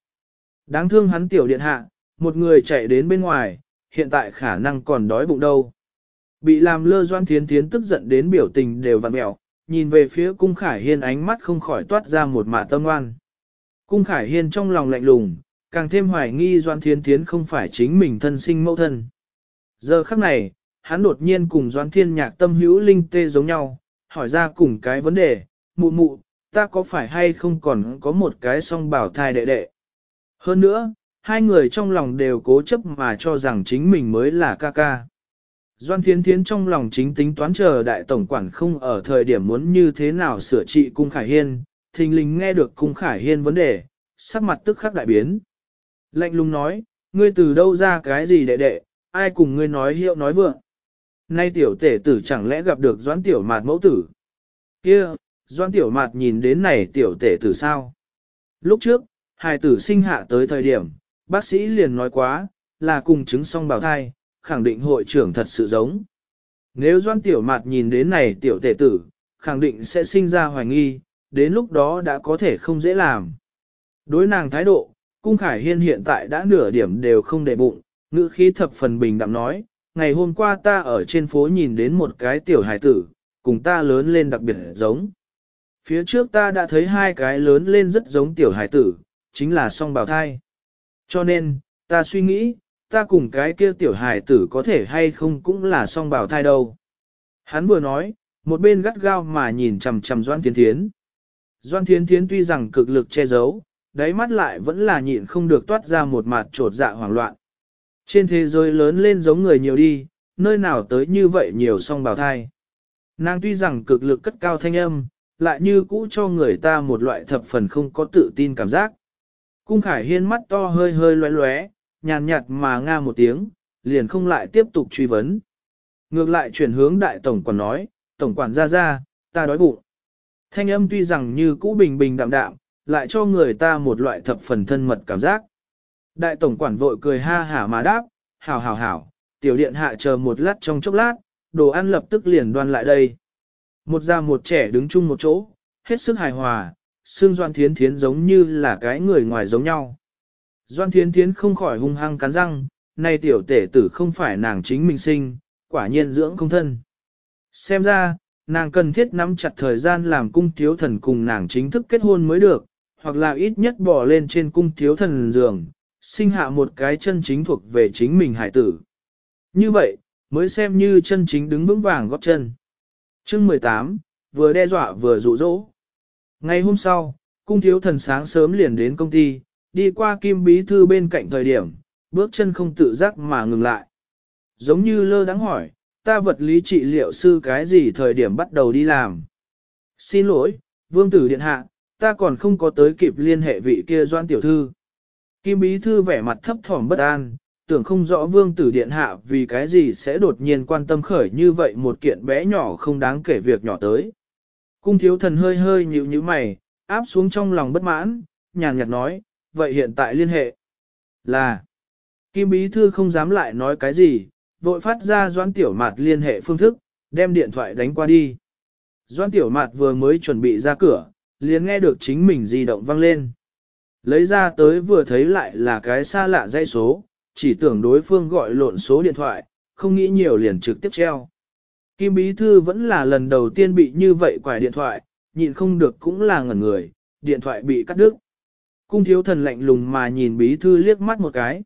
Đáng thương hắn tiểu điện hạ, một người chạy đến bên ngoài, hiện tại khả năng còn đói bụng đâu. Bị làm lơ doan thiến thiến tức giận đến biểu tình đều vặn mẹo, nhìn về phía cung khải hiên ánh mắt không khỏi toát ra một mạ tâm oan. Cung khải hiên trong lòng lạnh lùng, càng thêm hoài nghi doan Thiên thiến không phải chính mình thân sinh mẫu thân. Giờ khắc này, hắn đột nhiên cùng doan thiên nhạc tâm hữu linh tê giống nhau, hỏi ra cùng cái vấn đề, mụ mụ, ta có phải hay không còn có một cái song bảo thai đệ đệ. Hơn nữa, hai người trong lòng đều cố chấp mà cho rằng chính mình mới là ca ca. Doan Thiến Thiến trong lòng chính tính toán chờ đại tổng quản không ở thời điểm muốn như thế nào sửa trị cung Khải Hiên, thình lình nghe được cung Khải Hiên vấn đề, sắc mặt tức khắc đại biến. Lạnh lùng nói, ngươi từ đâu ra cái gì đệ đệ, ai cùng ngươi nói hiệu nói vượng. Nay tiểu tể tử chẳng lẽ gặp được doãn tiểu mạt mẫu tử. kia doãn tiểu mạt nhìn đến này tiểu tể tử sao. Lúc trước, hài tử sinh hạ tới thời điểm, bác sĩ liền nói quá, là cùng chứng song bào thai, khẳng định hội trưởng thật sự giống. Nếu doan tiểu mạt nhìn đến này tiểu tể tử, khẳng định sẽ sinh ra hoài nghi, đến lúc đó đã có thể không dễ làm. Đối nàng thái độ, cung khải hiên hiện tại đã nửa điểm đều không để bụng, ngữ khí thập phần bình đạm nói, ngày hôm qua ta ở trên phố nhìn đến một cái tiểu hải tử, cùng ta lớn lên đặc biệt giống. Phía trước ta đã thấy hai cái lớn lên rất giống tiểu hải tử, chính là song bào thai. Cho nên, ta suy nghĩ, ta cùng cái kia tiểu hải tử có thể hay không cũng là song bào thai đâu. Hắn vừa nói, một bên gắt gao mà nhìn chằm chằm Doan Tiến Thiến. Doan Thiên Thiến tuy rằng cực lực che giấu, đáy mắt lại vẫn là nhịn không được toát ra một mặt trột dạ hoảng loạn. Trên thế giới lớn lên giống người nhiều đi, nơi nào tới như vậy nhiều song bào thai. Nàng tuy rằng cực lực cất cao thanh âm, lại như cũ cho người ta một loại thập phần không có tự tin cảm giác. Cung khải hiên mắt to hơi hơi loé loé, nhàn nhạt mà nga một tiếng, liền không lại tiếp tục truy vấn. Ngược lại chuyển hướng đại tổng quản nói, tổng quản ra ra, ta đói bụng. Thanh âm tuy rằng như cũ bình bình đạm đạm, lại cho người ta một loại thập phần thân mật cảm giác. Đại tổng quản vội cười ha hả mà đáp, hảo hảo hảo, tiểu điện hạ chờ một lát trong chốc lát, đồ ăn lập tức liền đoan lại đây. Một già một trẻ đứng chung một chỗ, hết sức hài hòa, xương doan thiến thiến giống như là cái người ngoài giống nhau. Doan Thiến Thiến không khỏi hung hăng cắn răng, nay tiểu tể tử không phải nàng chính mình sinh, quả nhiên dưỡng không thân. Xem ra, nàng cần thiết nắm chặt thời gian làm cung thiếu thần cùng nàng chính thức kết hôn mới được, hoặc là ít nhất bỏ lên trên cung thiếu thần giường, sinh hạ một cái chân chính thuộc về chính mình hải tử. Như vậy, mới xem như chân chính đứng vững vàng góp chân. chương 18, vừa đe dọa vừa dụ dỗ. Ngày hôm sau, cung thiếu thần sáng sớm liền đến công ty, đi qua kim bí thư bên cạnh thời điểm, bước chân không tự giác mà ngừng lại. Giống như lơ đáng hỏi, ta vật lý trị liệu sư cái gì thời điểm bắt đầu đi làm. Xin lỗi, vương tử điện hạ, ta còn không có tới kịp liên hệ vị kia doan tiểu thư. Kim bí thư vẻ mặt thấp thỏm bất an, tưởng không rõ vương tử điện hạ vì cái gì sẽ đột nhiên quan tâm khởi như vậy một kiện bé nhỏ không đáng kể việc nhỏ tới. Cung thiếu thần hơi hơi nhíu nhíu mày, áp xuống trong lòng bất mãn, nhàn nhạt nói, vậy hiện tại liên hệ là Kim bí thư không dám lại nói cái gì, vội phát ra doãn tiểu mạt liên hệ phương thức, đem điện thoại đánh qua đi. Doãn tiểu mạt vừa mới chuẩn bị ra cửa, liền nghe được chính mình di động vang lên. Lấy ra tới vừa thấy lại là cái xa lạ dây số, chỉ tưởng đối phương gọi lộn số điện thoại, không nghĩ nhiều liền trực tiếp treo. Kim Bí Thư vẫn là lần đầu tiên bị như vậy quải điện thoại, nhịn không được cũng là ngẩn người, điện thoại bị cắt đứt. Cung thiếu thần lạnh lùng mà nhìn Bí Thư liếc mắt một cái.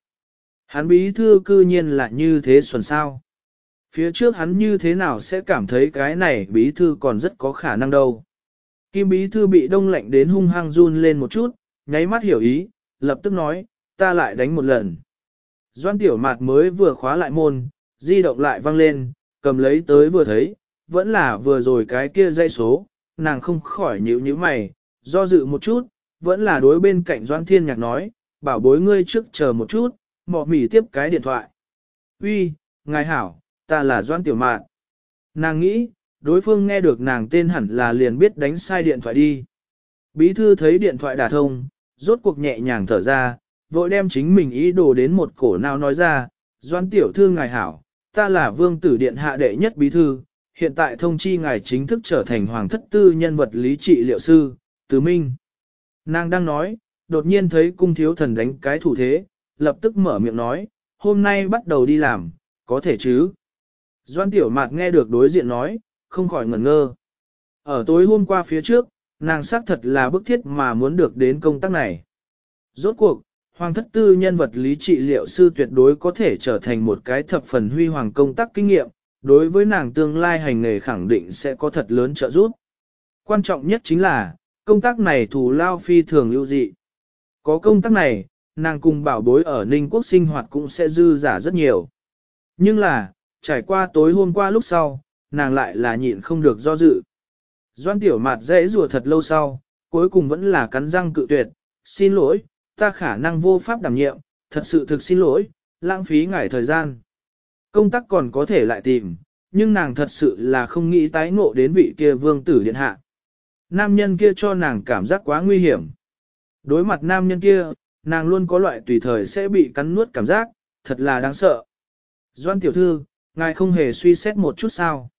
Hắn Bí Thư cư nhiên là như thế xuẩn sao. Phía trước hắn như thế nào sẽ cảm thấy cái này Bí Thư còn rất có khả năng đâu. Kim Bí Thư bị đông lạnh đến hung hăng run lên một chút, nháy mắt hiểu ý, lập tức nói, ta lại đánh một lần. Doan tiểu mạt mới vừa khóa lại môn, di động lại văng lên, cầm lấy tới vừa thấy, vẫn là vừa rồi cái kia dây số, nàng không khỏi nhíu nhíu mày, do dự một chút, vẫn là đối bên cạnh Doan Thiên Nhạc nói, bảo bối ngươi trước chờ một chút, mọ mỉ tiếp cái điện thoại. Uy, ngài hảo, ta là Doan Tiểu Mạn. Nàng nghĩ, đối phương nghe được nàng tên hẳn là liền biết đánh sai điện thoại đi. Bí thư thấy điện thoại đả thông, rốt cuộc nhẹ nhàng thở ra, vội đem chính mình ý đồ đến một cổ nào nói ra, Doan Tiểu Thư ngài hảo, ta là vương tử điện hạ đệ nhất bí thư, hiện tại thông chi ngài chính thức trở thành hoàng thất tư nhân vật lý trị liệu sư, Tứ Minh. Nàng đang nói, đột nhiên thấy cung thiếu thần đánh cái thủ thế, lập tức mở miệng nói, hôm nay bắt đầu đi làm, có thể chứ. Doan Tiểu Mạt nghe được đối diện nói, không khỏi ngẩn ngơ. Ở tối hôm qua phía trước, nàng xác thật là bức thiết mà muốn được đến công tác này. Rốt cuộc, Hoàng thất tư nhân vật lý trị liệu sư tuyệt đối có thể trở thành một cái thập phần huy hoàng công tác kinh nghiệm, đối với nàng tương lai hành nghề khẳng định sẽ có thật lớn trợ giúp. Quan trọng nhất chính là, công tác này thù lao phi thường lưu dị. Có công tác này, nàng cùng bảo bối ở Ninh Quốc sinh hoạt cũng sẽ dư giả rất nhiều. Nhưng là, trải qua tối hôm qua lúc sau, nàng lại là nhịn không được do dự. Doan tiểu mạt dễ rùa thật lâu sau, cuối cùng vẫn là cắn răng cự tuyệt, xin lỗi, ta khả năng vô pháp đảm nhiệm, thật sự thực xin lỗi, lãng phí ngải thời gian. Công tác còn có thể lại tìm, nhưng nàng thật sự là không nghĩ tái ngộ đến vị kia vương tử điện hạ. Nam nhân kia cho nàng cảm giác quá nguy hiểm. Đối mặt nam nhân kia, nàng luôn có loại tùy thời sẽ bị cắn nuốt cảm giác, thật là đáng sợ. Doan tiểu thư, ngài không hề suy xét một chút sao.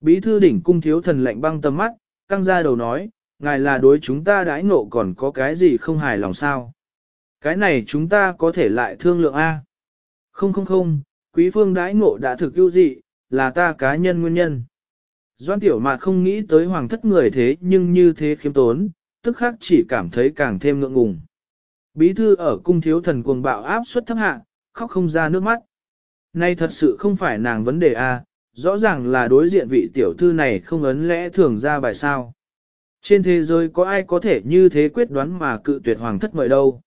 Bí thư đỉnh cung thiếu thần lạnh băng tầm mắt, căng ra đầu nói, ngài là đối chúng ta đãi ngộ còn có cái gì không hài lòng sao. Cái này chúng ta có thể lại thương lượng A. Không không không, quý phương đãi ngộ đã thực ưu dị, là ta cá nhân nguyên nhân. Doan tiểu mạt không nghĩ tới hoàng thất người thế nhưng như thế khiêm tốn, tức khác chỉ cảm thấy càng thêm ngượng ngùng. Bí thư ở cung thiếu thần cuồng bạo áp suất thấp hạ, khóc không ra nước mắt. Nay thật sự không phải nàng vấn đề A, rõ ràng là đối diện vị tiểu thư này không ấn lẽ thường ra bài sao. Trên thế giới có ai có thể như thế quyết đoán mà cự tuyệt hoàng thất mời đâu.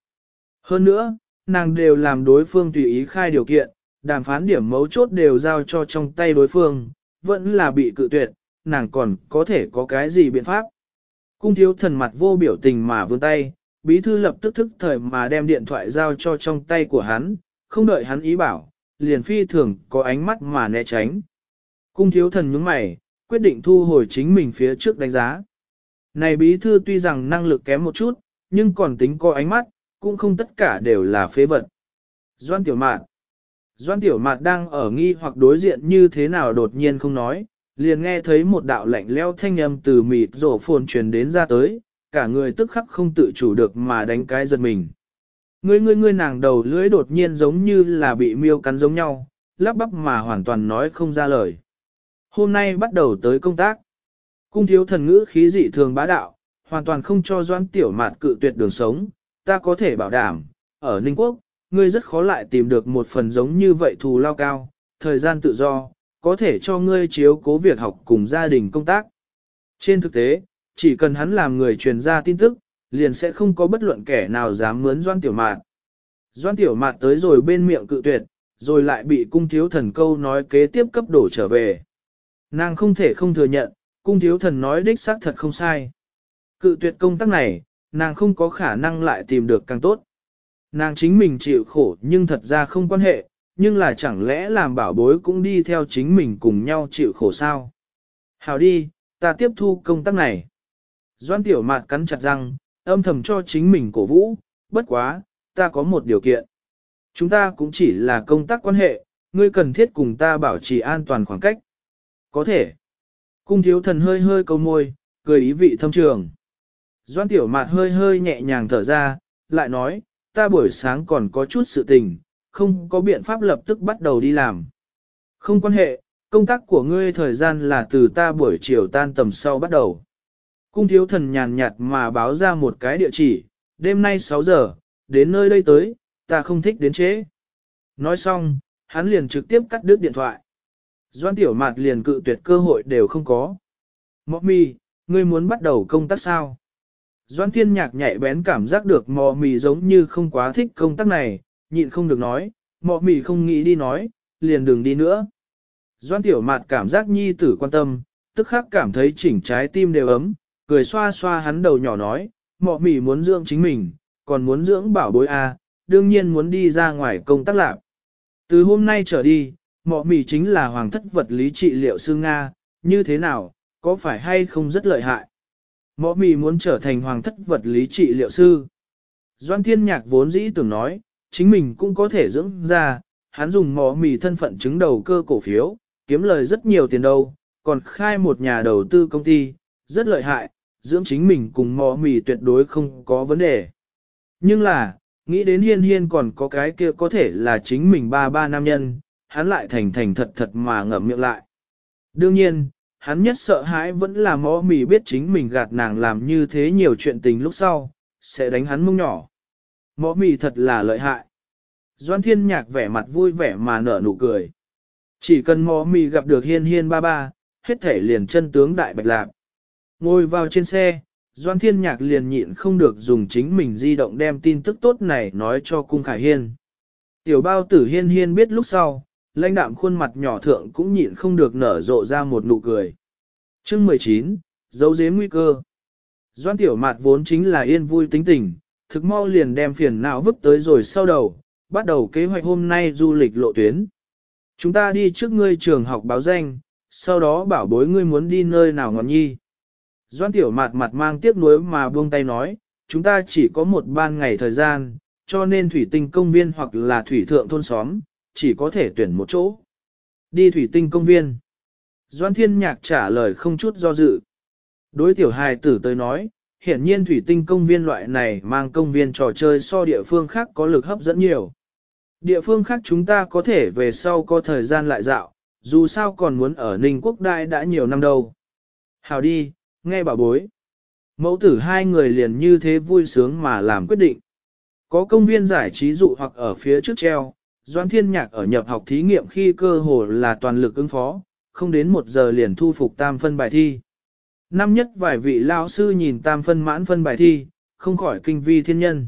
Hơn nữa, nàng đều làm đối phương tùy ý khai điều kiện, đàm phán điểm mấu chốt đều giao cho trong tay đối phương, vẫn là bị cự tuyệt, nàng còn có thể có cái gì biện pháp. Cung thiếu thần mặt vô biểu tình mà vươn tay, bí thư lập tức thức thời mà đem điện thoại giao cho trong tay của hắn, không đợi hắn ý bảo, liền phi thường có ánh mắt mà né tránh. Cung thiếu thần nhướng mày, quyết định thu hồi chính mình phía trước đánh giá. Này bí thư tuy rằng năng lực kém một chút, nhưng còn tính có ánh mắt, cũng không tất cả đều là phế vật. Doan Tiểu mạn, Doan Tiểu mạn đang ở nghi hoặc đối diện như thế nào đột nhiên không nói, liền nghe thấy một đạo lạnh leo thanh âm từ mịt rổ phồn truyền đến ra tới, cả người tức khắc không tự chủ được mà đánh cái giật mình. Ngươi ngươi ngươi nàng đầu lưỡi đột nhiên giống như là bị miêu cắn giống nhau, lắp bắp mà hoàn toàn nói không ra lời. Hôm nay bắt đầu tới công tác. Cung thiếu thần ngữ khí dị thường bá đạo, hoàn toàn không cho doan tiểu mạt cự tuyệt đường sống, ta có thể bảo đảm, ở Ninh Quốc, ngươi rất khó lại tìm được một phần giống như vậy thù lao cao, thời gian tự do, có thể cho ngươi chiếu cố việc học cùng gia đình công tác. Trên thực tế, chỉ cần hắn làm người truyền ra tin tức, liền sẽ không có bất luận kẻ nào dám mướn Doan Tiểu Mạt. Doan Tiểu Mạt tới rồi bên miệng cự tuyệt, rồi lại bị cung thiếu thần câu nói kế tiếp cấp đổ trở về. Nàng không thể không thừa nhận, cung thiếu thần nói đích xác thật không sai. Cự tuyệt công tác này, nàng không có khả năng lại tìm được càng tốt. Nàng chính mình chịu khổ nhưng thật ra không quan hệ, nhưng là chẳng lẽ làm bảo bối cũng đi theo chính mình cùng nhau chịu khổ sao. Hào đi, ta tiếp thu công tác này. Doan tiểu mạt cắn chặt răng, âm thầm cho chính mình cổ vũ, bất quá, ta có một điều kiện. Chúng ta cũng chỉ là công tác quan hệ, ngươi cần thiết cùng ta bảo trì an toàn khoảng cách. Có thể. Cung thiếu thần hơi hơi câu môi, cười ý vị thâm trường. Doan tiểu mạt hơi hơi nhẹ nhàng thở ra, lại nói, ta buổi sáng còn có chút sự tình, không có biện pháp lập tức bắt đầu đi làm. Không quan hệ, công tác của ngươi thời gian là từ ta buổi chiều tan tầm sau bắt đầu. Cung thiếu thần nhàn nhạt mà báo ra một cái địa chỉ, đêm nay 6 giờ, đến nơi đây tới, ta không thích đến chế. Nói xong, hắn liền trực tiếp cắt đứt điện thoại. Doan tiểu mạt liền cự tuyệt cơ hội đều không có. Mọ mì ngươi muốn bắt đầu công tác sao? Doan thiên nhạc nhạy bén cảm giác được mọ mì giống như không quá thích công tác này, nhịn không được nói, mọ mì không nghĩ đi nói, liền đừng đi nữa. Doan tiểu mạt cảm giác nhi tử quan tâm, tức khắc cảm thấy chỉnh trái tim đều ấm, cười xoa xoa hắn đầu nhỏ nói, mọ mỉ muốn dưỡng chính mình, còn muốn dưỡng bảo bối a, đương nhiên muốn đi ra ngoài công tác lạc. Từ hôm nay trở đi, mọ mỉ chính là hoàng thất vật lý trị liệu sư Nga, như thế nào, có phải hay không rất lợi hại? Mọ mỉ muốn trở thành hoàng thất vật lý trị liệu sư. Doan thiên nhạc vốn dĩ tưởng nói, chính mình cũng có thể dưỡng ra, hắn dùng mọ mì thân phận chứng đầu cơ cổ phiếu, kiếm lời rất nhiều tiền đâu, còn khai một nhà đầu tư công ty, rất lợi hại, dưỡng chính mình cùng mò mì tuyệt đối không có vấn đề. Nhưng là, nghĩ đến hiên hiên còn có cái kia có thể là chính mình ba ba nam nhân, hắn lại thành thành thật thật mà ngậm miệng lại. Đương nhiên, hắn nhất sợ hãi vẫn là mò mì biết chính mình gạt nàng làm như thế nhiều chuyện tình lúc sau, sẽ đánh hắn mông nhỏ. Mò mì thật là lợi hại. Doan thiên nhạc vẻ mặt vui vẻ mà nở nụ cười. Chỉ cần mò mì gặp được hiên hiên ba ba, hết thể liền chân tướng đại bạch lạc. Ngồi vào trên xe, Doan Thiên Nhạc liền nhịn không được dùng chính mình di động đem tin tức tốt này nói cho Cung Khải Hiên. Tiểu bao tử Hiên Hiên biết lúc sau, lãnh đạm khuôn mặt nhỏ thượng cũng nhịn không được nở rộ ra một nụ cười. Chương 19, dấu dế nguy cơ. Doan Tiểu Mạt vốn chính là yên vui tính tình, thực mau liền đem phiền não vứt tới rồi sau đầu, bắt đầu kế hoạch hôm nay du lịch lộ tuyến. Chúng ta đi trước ngươi trường học báo danh, sau đó bảo bối ngươi muốn đi nơi nào ngọn nhi. Doan tiểu mạt mặt mang tiếc nuối mà buông tay nói, chúng ta chỉ có một ban ngày thời gian, cho nên thủy tinh công viên hoặc là thủy thượng thôn xóm, chỉ có thể tuyển một chỗ. Đi thủy tinh công viên. Doan thiên nhạc trả lời không chút do dự. Đối tiểu hài tử tới nói, hiển nhiên thủy tinh công viên loại này mang công viên trò chơi so địa phương khác có lực hấp dẫn nhiều. Địa phương khác chúng ta có thể về sau có thời gian lại dạo, dù sao còn muốn ở Ninh Quốc Đại đã nhiều năm đâu. Hào đi, nghe bảo bối. Mẫu tử hai người liền như thế vui sướng mà làm quyết định. Có công viên giải trí dụ hoặc ở phía trước treo, Doan Thiên Nhạc ở nhập học thí nghiệm khi cơ hồ là toàn lực ứng phó, không đến một giờ liền thu phục tam phân bài thi. Năm nhất vài vị lao sư nhìn tam phân mãn phân bài thi, không khỏi kinh vi thiên nhân.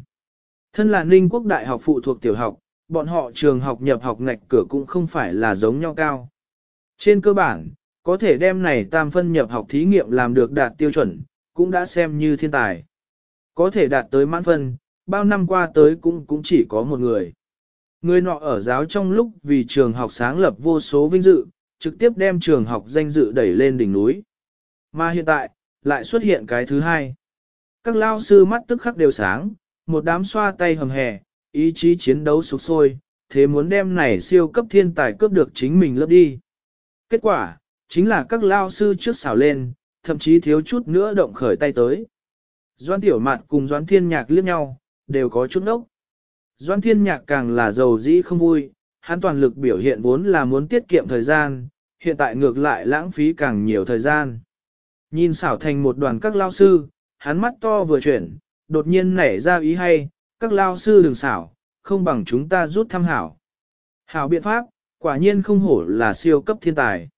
Thân là Ninh Quốc Đại học phụ thuộc tiểu học, bọn họ trường học nhập học ngạch cửa cũng không phải là giống nhau cao. Trên cơ bản, có thể đem này tam phân nhập học thí nghiệm làm được đạt tiêu chuẩn, cũng đã xem như thiên tài. Có thể đạt tới mãn phân, bao năm qua tới cũng cũng chỉ có một người. Người nọ ở giáo trong lúc vì trường học sáng lập vô số vinh dự, trực tiếp đem trường học danh dự đẩy lên đỉnh núi. Mà hiện tại, lại xuất hiện cái thứ hai. Các lao sư mắt tức khắc đều sáng, một đám xoa tay hầm hè, ý chí chiến đấu sục sôi, thế muốn đem này siêu cấp thiên tài cướp được chính mình lớp đi. Kết quả, chính là các lao sư trước xảo lên, thậm chí thiếu chút nữa động khởi tay tới. Doan tiểu mạn cùng doan thiên nhạc liếc nhau, đều có chút nốc. Doan thiên nhạc càng là giàu dĩ không vui, hắn toàn lực biểu hiện vốn là muốn tiết kiệm thời gian, hiện tại ngược lại lãng phí càng nhiều thời gian. Nhìn xảo thành một đoàn các lao sư, hắn mắt to vừa chuyển, đột nhiên nảy ra ý hay, các lao sư đừng xảo, không bằng chúng ta rút thăm hảo. Hảo biện pháp, quả nhiên không hổ là siêu cấp thiên tài.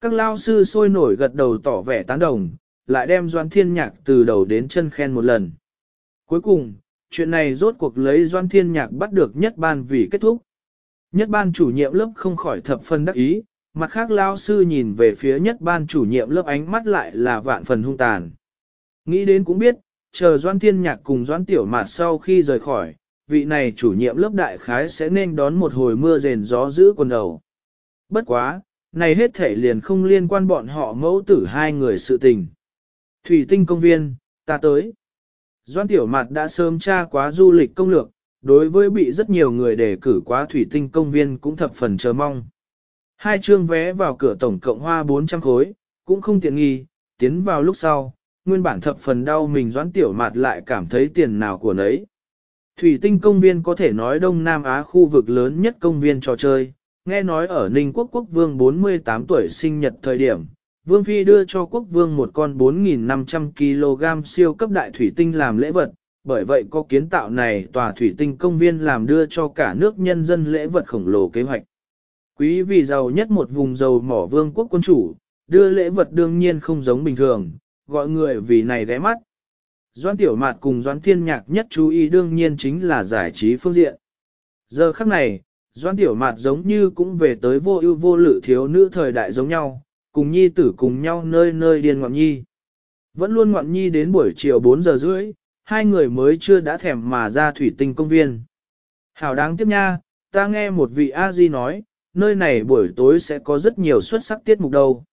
Các lao sư sôi nổi gật đầu tỏ vẻ tán đồng, lại đem Doan Thiên Nhạc từ đầu đến chân khen một lần. Cuối cùng, chuyện này rốt cuộc lấy Doan Thiên Nhạc bắt được nhất ban vì kết thúc. Nhất ban chủ nhiệm lớp không khỏi thập phân đắc ý, mặt khác lao sư nhìn về phía nhất ban chủ nhiệm lớp ánh mắt lại là vạn phần hung tàn. Nghĩ đến cũng biết, chờ Doan Thiên Nhạc cùng Doan Tiểu Mạt sau khi rời khỏi, vị này chủ nhiệm lớp đại khái sẽ nên đón một hồi mưa rền gió giữ quần đầu. Bất quá, này hết thể liền không liên quan bọn họ mẫu tử hai người sự tình. Thủy tinh công viên, ta tới. Doan Tiểu Mạt đã sớm tra quá du lịch công lược, đối với bị rất nhiều người đề cử quá thủy tinh công viên cũng thập phần chờ mong. Hai chương vé vào cửa tổng cộng hoa 400 khối, cũng không tiện nghi, tiến vào lúc sau, nguyên bản thập phần đau mình doãn tiểu mạt lại cảm thấy tiền nào của nấy. Thủy tinh công viên có thể nói Đông Nam Á khu vực lớn nhất công viên trò chơi, nghe nói ở Ninh Quốc Quốc Vương 48 tuổi sinh nhật thời điểm, Vương Phi đưa cho Quốc Vương một con 4.500 kg siêu cấp đại thủy tinh làm lễ vật, bởi vậy có kiến tạo này tòa thủy tinh công viên làm đưa cho cả nước nhân dân lễ vật khổng lồ kế hoạch. Quý vị giàu nhất một vùng giàu mỏ vương quốc quân chủ, đưa lễ vật đương nhiên không giống bình thường, gọi người vì này ghé mắt. Doan Tiểu Mạt cùng Doan Thiên Nhạc nhất chú ý đương nhiên chính là giải trí phương diện. Giờ khắc này, Doan Tiểu Mạt giống như cũng về tới vô ưu vô lự thiếu nữ thời đại giống nhau, cùng nhi tử cùng nhau nơi nơi điên ngoạn nhi. Vẫn luôn ngoạn nhi đến buổi chiều 4 giờ rưỡi, hai người mới chưa đã thèm mà ra thủy tinh công viên. Hảo đáng tiếp nha, ta nghe một vị A-di nói, nơi này buổi tối sẽ có rất nhiều xuất sắc tiết mục đâu.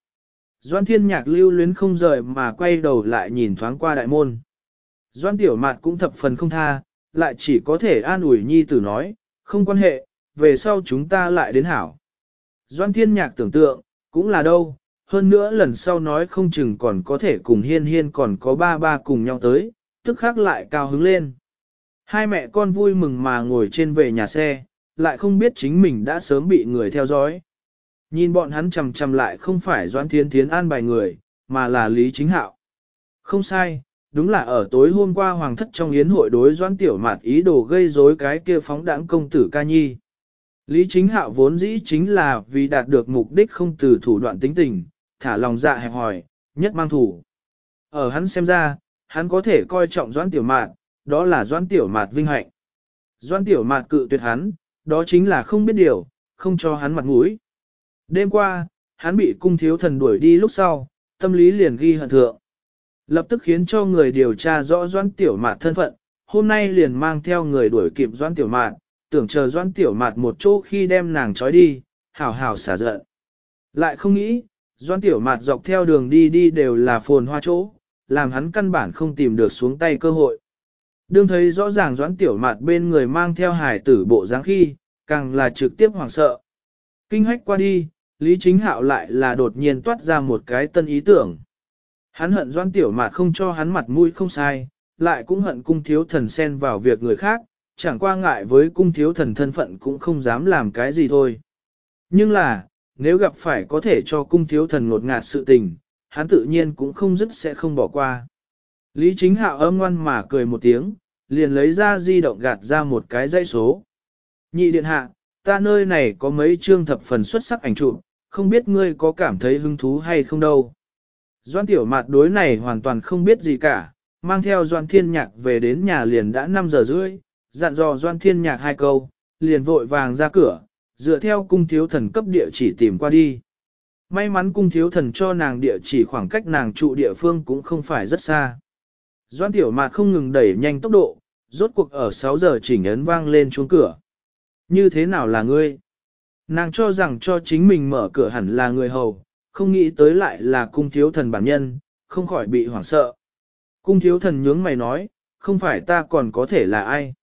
Doan thiên nhạc lưu luyến không rời mà quay đầu lại nhìn thoáng qua đại môn. Doan tiểu mạt cũng thập phần không tha, lại chỉ có thể an ủi nhi tử nói, không quan hệ, về sau chúng ta lại đến hảo. Doan thiên nhạc tưởng tượng, cũng là đâu, hơn nữa lần sau nói không chừng còn có thể cùng hiên hiên còn có ba ba cùng nhau tới, tức khắc lại cao hứng lên. Hai mẹ con vui mừng mà ngồi trên về nhà xe, lại không biết chính mình đã sớm bị người theo dõi. Nhìn bọn hắn chầm chầm lại không phải doan Thiên Thiến an bài người, mà là Lý Chính Hạo. Không sai, đúng là ở tối hôm qua Hoàng thất trong yến hội đối Doãn Tiểu Mạt ý đồ gây rối cái kia phóng đãng công tử ca nhi. Lý Chính Hạo vốn dĩ chính là vì đạt được mục đích không từ thủ đoạn tính tình, thả lòng dạ hẹp hỏi, nhất mang thủ. Ở hắn xem ra, hắn có thể coi trọng Doãn Tiểu Mạt, đó là Doãn Tiểu Mạt vinh hạnh. Doãn Tiểu Mạt cự tuyệt hắn, đó chính là không biết điều, không cho hắn mặt mũi. Đêm qua, hắn bị cung thiếu thần đuổi đi lúc sau, tâm lý liền ghi hận thượng. Lập tức khiến cho người điều tra rõ Doãn Tiểu Mạt thân phận, hôm nay liền mang theo người đuổi kịp Doãn Tiểu Mạt, tưởng chờ Doãn Tiểu Mạt một chỗ khi đem nàng trói đi, hảo hảo xả giận. Lại không nghĩ, Doãn Tiểu Mạt dọc theo đường đi đi đều là phồn hoa chỗ, làm hắn căn bản không tìm được xuống tay cơ hội. Đương thấy rõ ràng doãn tiểu mạt bên người mang theo hải tử bộ dáng khi, càng là trực tiếp hoảng sợ. Kinh hách qua đi, Lý Chính Hạo lại là đột nhiên toát ra một cái tân ý tưởng. Hắn hận doãn tiểu mạt không cho hắn mặt mũi không sai, lại cũng hận cung thiếu thần xen vào việc người khác, chẳng qua ngại với cung thiếu thần thân phận cũng không dám làm cái gì thôi. Nhưng là, nếu gặp phải có thể cho cung thiếu thần ngột ngạt sự tình, hắn tự nhiên cũng không dứt sẽ không bỏ qua. Lý chính hạo âm ngoan mà cười một tiếng, liền lấy ra di động gạt ra một cái dãy số. Nhị điện hạ, ta nơi này có mấy chương thập phần xuất sắc ảnh chụp, không biết ngươi có cảm thấy hứng thú hay không đâu. Doan tiểu mạt đối này hoàn toàn không biết gì cả, mang theo Doan Thiên Nhạc về đến nhà liền đã 5 giờ rưỡi, dặn dò Doan Thiên Nhạc hai câu, liền vội vàng ra cửa, dựa theo cung thiếu thần cấp địa chỉ tìm qua đi. May mắn cung thiếu thần cho nàng địa chỉ khoảng cách nàng trụ địa phương cũng không phải rất xa. Doan tiểu mạt không ngừng đẩy nhanh tốc độ, rốt cuộc ở 6 giờ chỉnh ấn vang lên chuông cửa. Như thế nào là ngươi? Nàng cho rằng cho chính mình mở cửa hẳn là người hầu, không nghĩ tới lại là cung thiếu thần bản nhân, không khỏi bị hoảng sợ. Cung thiếu thần nhướng mày nói, không phải ta còn có thể là ai?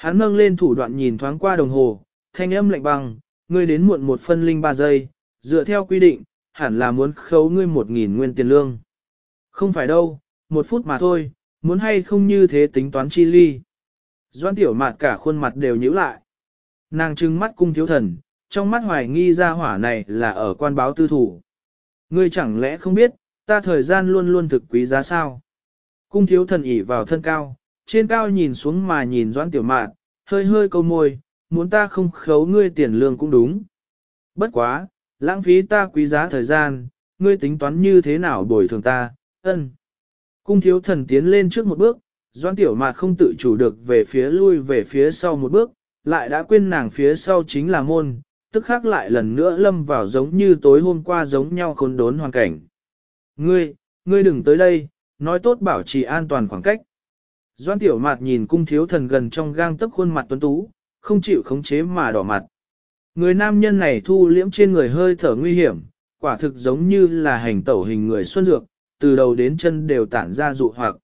Hắn nâng lên thủ đoạn nhìn thoáng qua đồng hồ, thanh âm lạnh băng, ngươi đến muộn một phân linh ba giây, dựa theo quy định, hẳn là muốn khấu ngươi một nghìn nguyên tiền lương. Không phải đâu, một phút mà thôi, muốn hay không như thế tính toán chi ly. Doan tiểu mạt cả khuôn mặt đều nhíu lại. Nàng trừng mắt cung thiếu thần, trong mắt hoài nghi ra hỏa này là ở quan báo tư thủ. Ngươi chẳng lẽ không biết, ta thời gian luôn luôn thực quý giá sao? Cung thiếu thần ỉ vào thân cao, trên cao nhìn xuống mà nhìn doãn tiểu mạn, hơi hơi câu môi, muốn ta không khấu ngươi tiền lương cũng đúng. Bất quá, lãng phí ta quý giá thời gian, ngươi tính toán như thế nào bồi thường ta, ân. Cung thiếu thần tiến lên trước một bước, doãn tiểu mạn không tự chủ được về phía lui về phía sau một bước, lại đã quên nàng phía sau chính là môn, tức khác lại lần nữa lâm vào giống như tối hôm qua giống nhau khốn đốn hoàn cảnh. Ngươi, ngươi đừng tới đây, nói tốt bảo trì an toàn khoảng cách. Doan tiểu mạt nhìn cung thiếu thần gần trong gang tấc khuôn mặt tuấn tú, không chịu khống chế mà đỏ mặt. Người nam nhân này thu liễm trên người hơi thở nguy hiểm, quả thực giống như là hành tẩu hình người xuân dược, từ đầu đến chân đều tản ra dụ hoặc.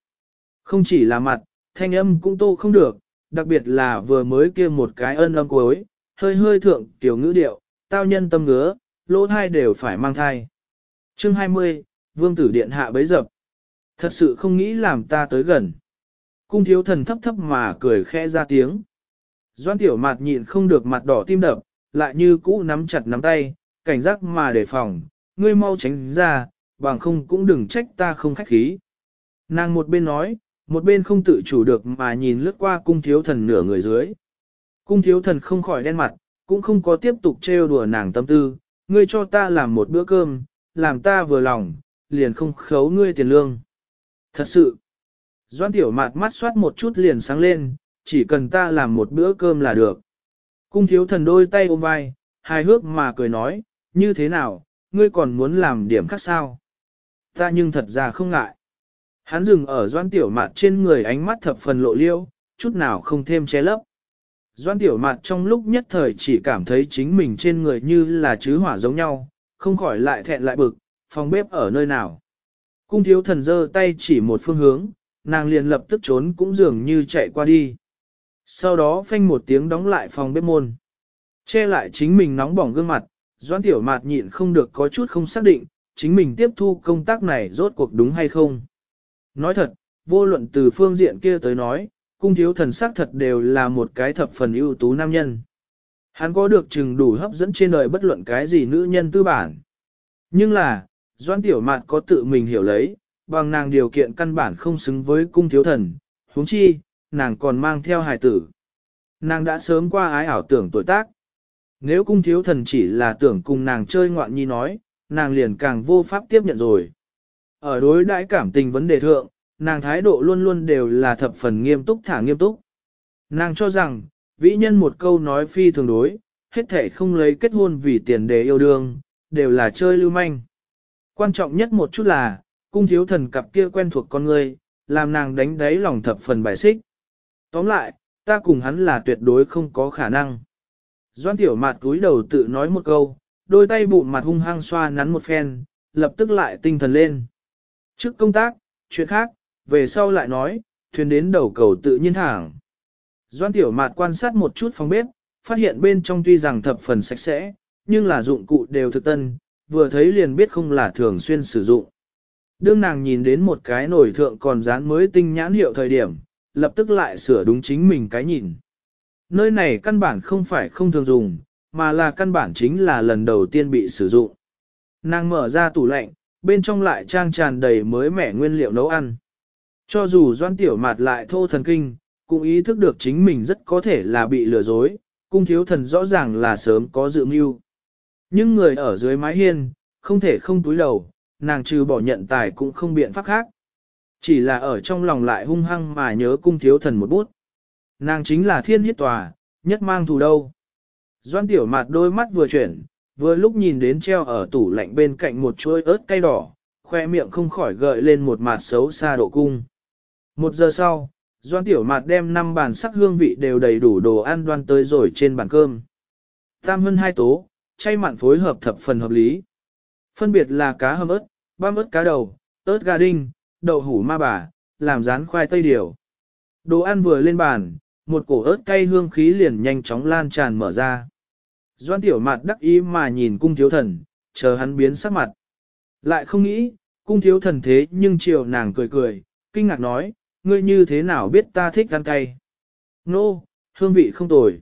Không chỉ là mặt, thanh âm cũng tô không được, đặc biệt là vừa mới kia một cái ân âm cuối, hơi hơi thượng tiểu ngữ điệu, tao nhân tâm ngứa, lỗ thai đều phải mang thai. Chương 20, Vương tử điện hạ bấy dập. Thật sự không nghĩ làm ta tới gần. Cung thiếu thần thấp thấp mà cười khẽ ra tiếng. Doan tiểu mạt nhịn không được mặt đỏ tim đập, lại như cũ nắm chặt nắm tay, cảnh giác mà đề phòng, ngươi mau tránh ra, bằng không cũng đừng trách ta không khách khí. Nàng một bên nói, một bên không tự chủ được mà nhìn lướt qua cung thiếu thần nửa người dưới. Cung thiếu thần không khỏi đen mặt, cũng không có tiếp tục trêu đùa nàng tâm tư, ngươi cho ta làm một bữa cơm, làm ta vừa lòng, liền không khấu ngươi tiền lương. Thật sự, Doan tiểu mạt mắt soát một chút liền sáng lên, chỉ cần ta làm một bữa cơm là được. Cung thiếu thần đôi tay ôm vai, hài hước mà cười nói, như thế nào, ngươi còn muốn làm điểm khác sao? Ta nhưng thật ra không ngại. Hắn dừng ở doan tiểu mạt trên người ánh mắt thập phần lộ liêu, chút nào không thêm che lấp. Doan tiểu mạt trong lúc nhất thời chỉ cảm thấy chính mình trên người như là chứ hỏa giống nhau, không khỏi lại thẹn lại bực, phòng bếp ở nơi nào. Cung thiếu thần giơ tay chỉ một phương hướng, nàng liền lập tức trốn cũng dường như chạy qua đi. Sau đó phanh một tiếng đóng lại phòng bếp môn. Che lại chính mình nóng bỏng gương mặt, Doãn tiểu mạt nhịn không được có chút không xác định, chính mình tiếp thu công tác này rốt cuộc đúng hay không. Nói thật, vô luận từ phương diện kia tới nói, cung thiếu thần sắc thật đều là một cái thập phần ưu tú nam nhân. Hắn có được chừng đủ hấp dẫn trên đời bất luận cái gì nữ nhân tư bản. Nhưng là, doan tiểu mạt có tự mình hiểu lấy, bằng nàng điều kiện căn bản không xứng với cung thiếu thần, huống chi, nàng còn mang theo hài tử. Nàng đã sớm qua ái ảo tưởng tuổi tác. Nếu cung thiếu thần chỉ là tưởng cùng nàng chơi ngoạn nhi nói, nàng liền càng vô pháp tiếp nhận rồi. Ở đối đãi cảm tình vấn đề thượng, nàng thái độ luôn luôn đều là thập phần nghiêm túc thả nghiêm túc. Nàng cho rằng, vĩ nhân một câu nói phi thường đối, hết thể không lấy kết hôn vì tiền đề yêu đương, đều là chơi lưu manh. Quan trọng nhất một chút là, cung thiếu thần cặp kia quen thuộc con người, làm nàng đánh đáy lòng thập phần bài xích. Tóm lại, ta cùng hắn là tuyệt đối không có khả năng. Doan tiểu mặt túi đầu tự nói một câu, đôi tay bụng mặt hung hăng xoa nắn một phen, lập tức lại tinh thần lên. Trước công tác, chuyện khác, về sau lại nói, thuyền đến đầu cầu tự nhiên thẳng. Doan tiểu mạt quan sát một chút phòng bếp, phát hiện bên trong tuy rằng thập phần sạch sẽ, nhưng là dụng cụ đều thực tân, vừa thấy liền biết không là thường xuyên sử dụng. Đương nàng nhìn đến một cái nổi thượng còn dán mới tinh nhãn hiệu thời điểm, lập tức lại sửa đúng chính mình cái nhìn. Nơi này căn bản không phải không thường dùng, mà là căn bản chính là lần đầu tiên bị sử dụng. Nàng mở ra tủ lạnh, bên trong lại trang tràn đầy mới mẻ nguyên liệu nấu ăn. Cho dù doan tiểu mạt lại thô thần kinh, cũng ý thức được chính mình rất có thể là bị lừa dối, cung thiếu thần rõ ràng là sớm có dự mưu. Nhưng người ở dưới mái hiên, không thể không túi đầu, nàng trừ bỏ nhận tài cũng không biện pháp khác. Chỉ là ở trong lòng lại hung hăng mà nhớ cung thiếu thần một bút. Nàng chính là thiên hiết tòa, nhất mang thù đâu. Doan tiểu mặt đôi mắt vừa chuyển, vừa lúc nhìn đến treo ở tủ lạnh bên cạnh một chuôi ớt cay đỏ, khoe miệng không khỏi gợi lên một mặt xấu xa độ cung. Một giờ sau, Doan tiểu mặt đem năm bàn sắc hương vị đều đầy đủ đồ ăn đoan tới rồi trên bàn cơm. Tam hân hai tố, chay mặn phối hợp thập phần hợp lý. Phân biệt là cá hầm ớt, băm ớt cá đầu, ớt gà đinh, đậu hủ ma bà, làm rán khoai tây điều. Đồ ăn vừa lên bàn, một cổ ớt cay hương khí liền nhanh chóng lan tràn mở ra. Doan tiểu mặt đắc ý mà nhìn cung thiếu thần, chờ hắn biến sắc mặt. Lại không nghĩ, cung thiếu thần thế nhưng chiều nàng cười cười, kinh ngạc nói, ngươi như thế nào biết ta thích ăn cay. Nô, hương vị không tồi.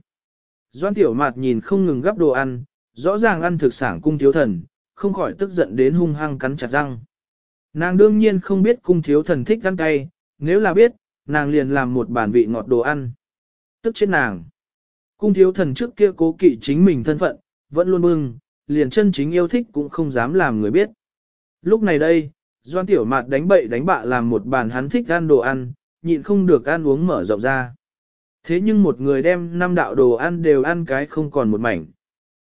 Doan tiểu mạt nhìn không ngừng gắp đồ ăn, rõ ràng ăn thực sản cung thiếu thần, không khỏi tức giận đến hung hăng cắn chặt răng. Nàng đương nhiên không biết cung thiếu thần thích ăn cay, nếu là biết, nàng liền làm một bản vị ngọt đồ ăn. Tức chết nàng. Cung thiếu thần trước kia cố kỵ chính mình thân phận, vẫn luôn bưng, liền chân chính yêu thích cũng không dám làm người biết. Lúc này đây, Doan Tiểu Mạt đánh bậy đánh bạ làm một bàn hắn thích ăn đồ ăn, nhịn không được ăn uống mở rộng ra. Thế nhưng một người đem năm đạo đồ ăn đều ăn cái không còn một mảnh.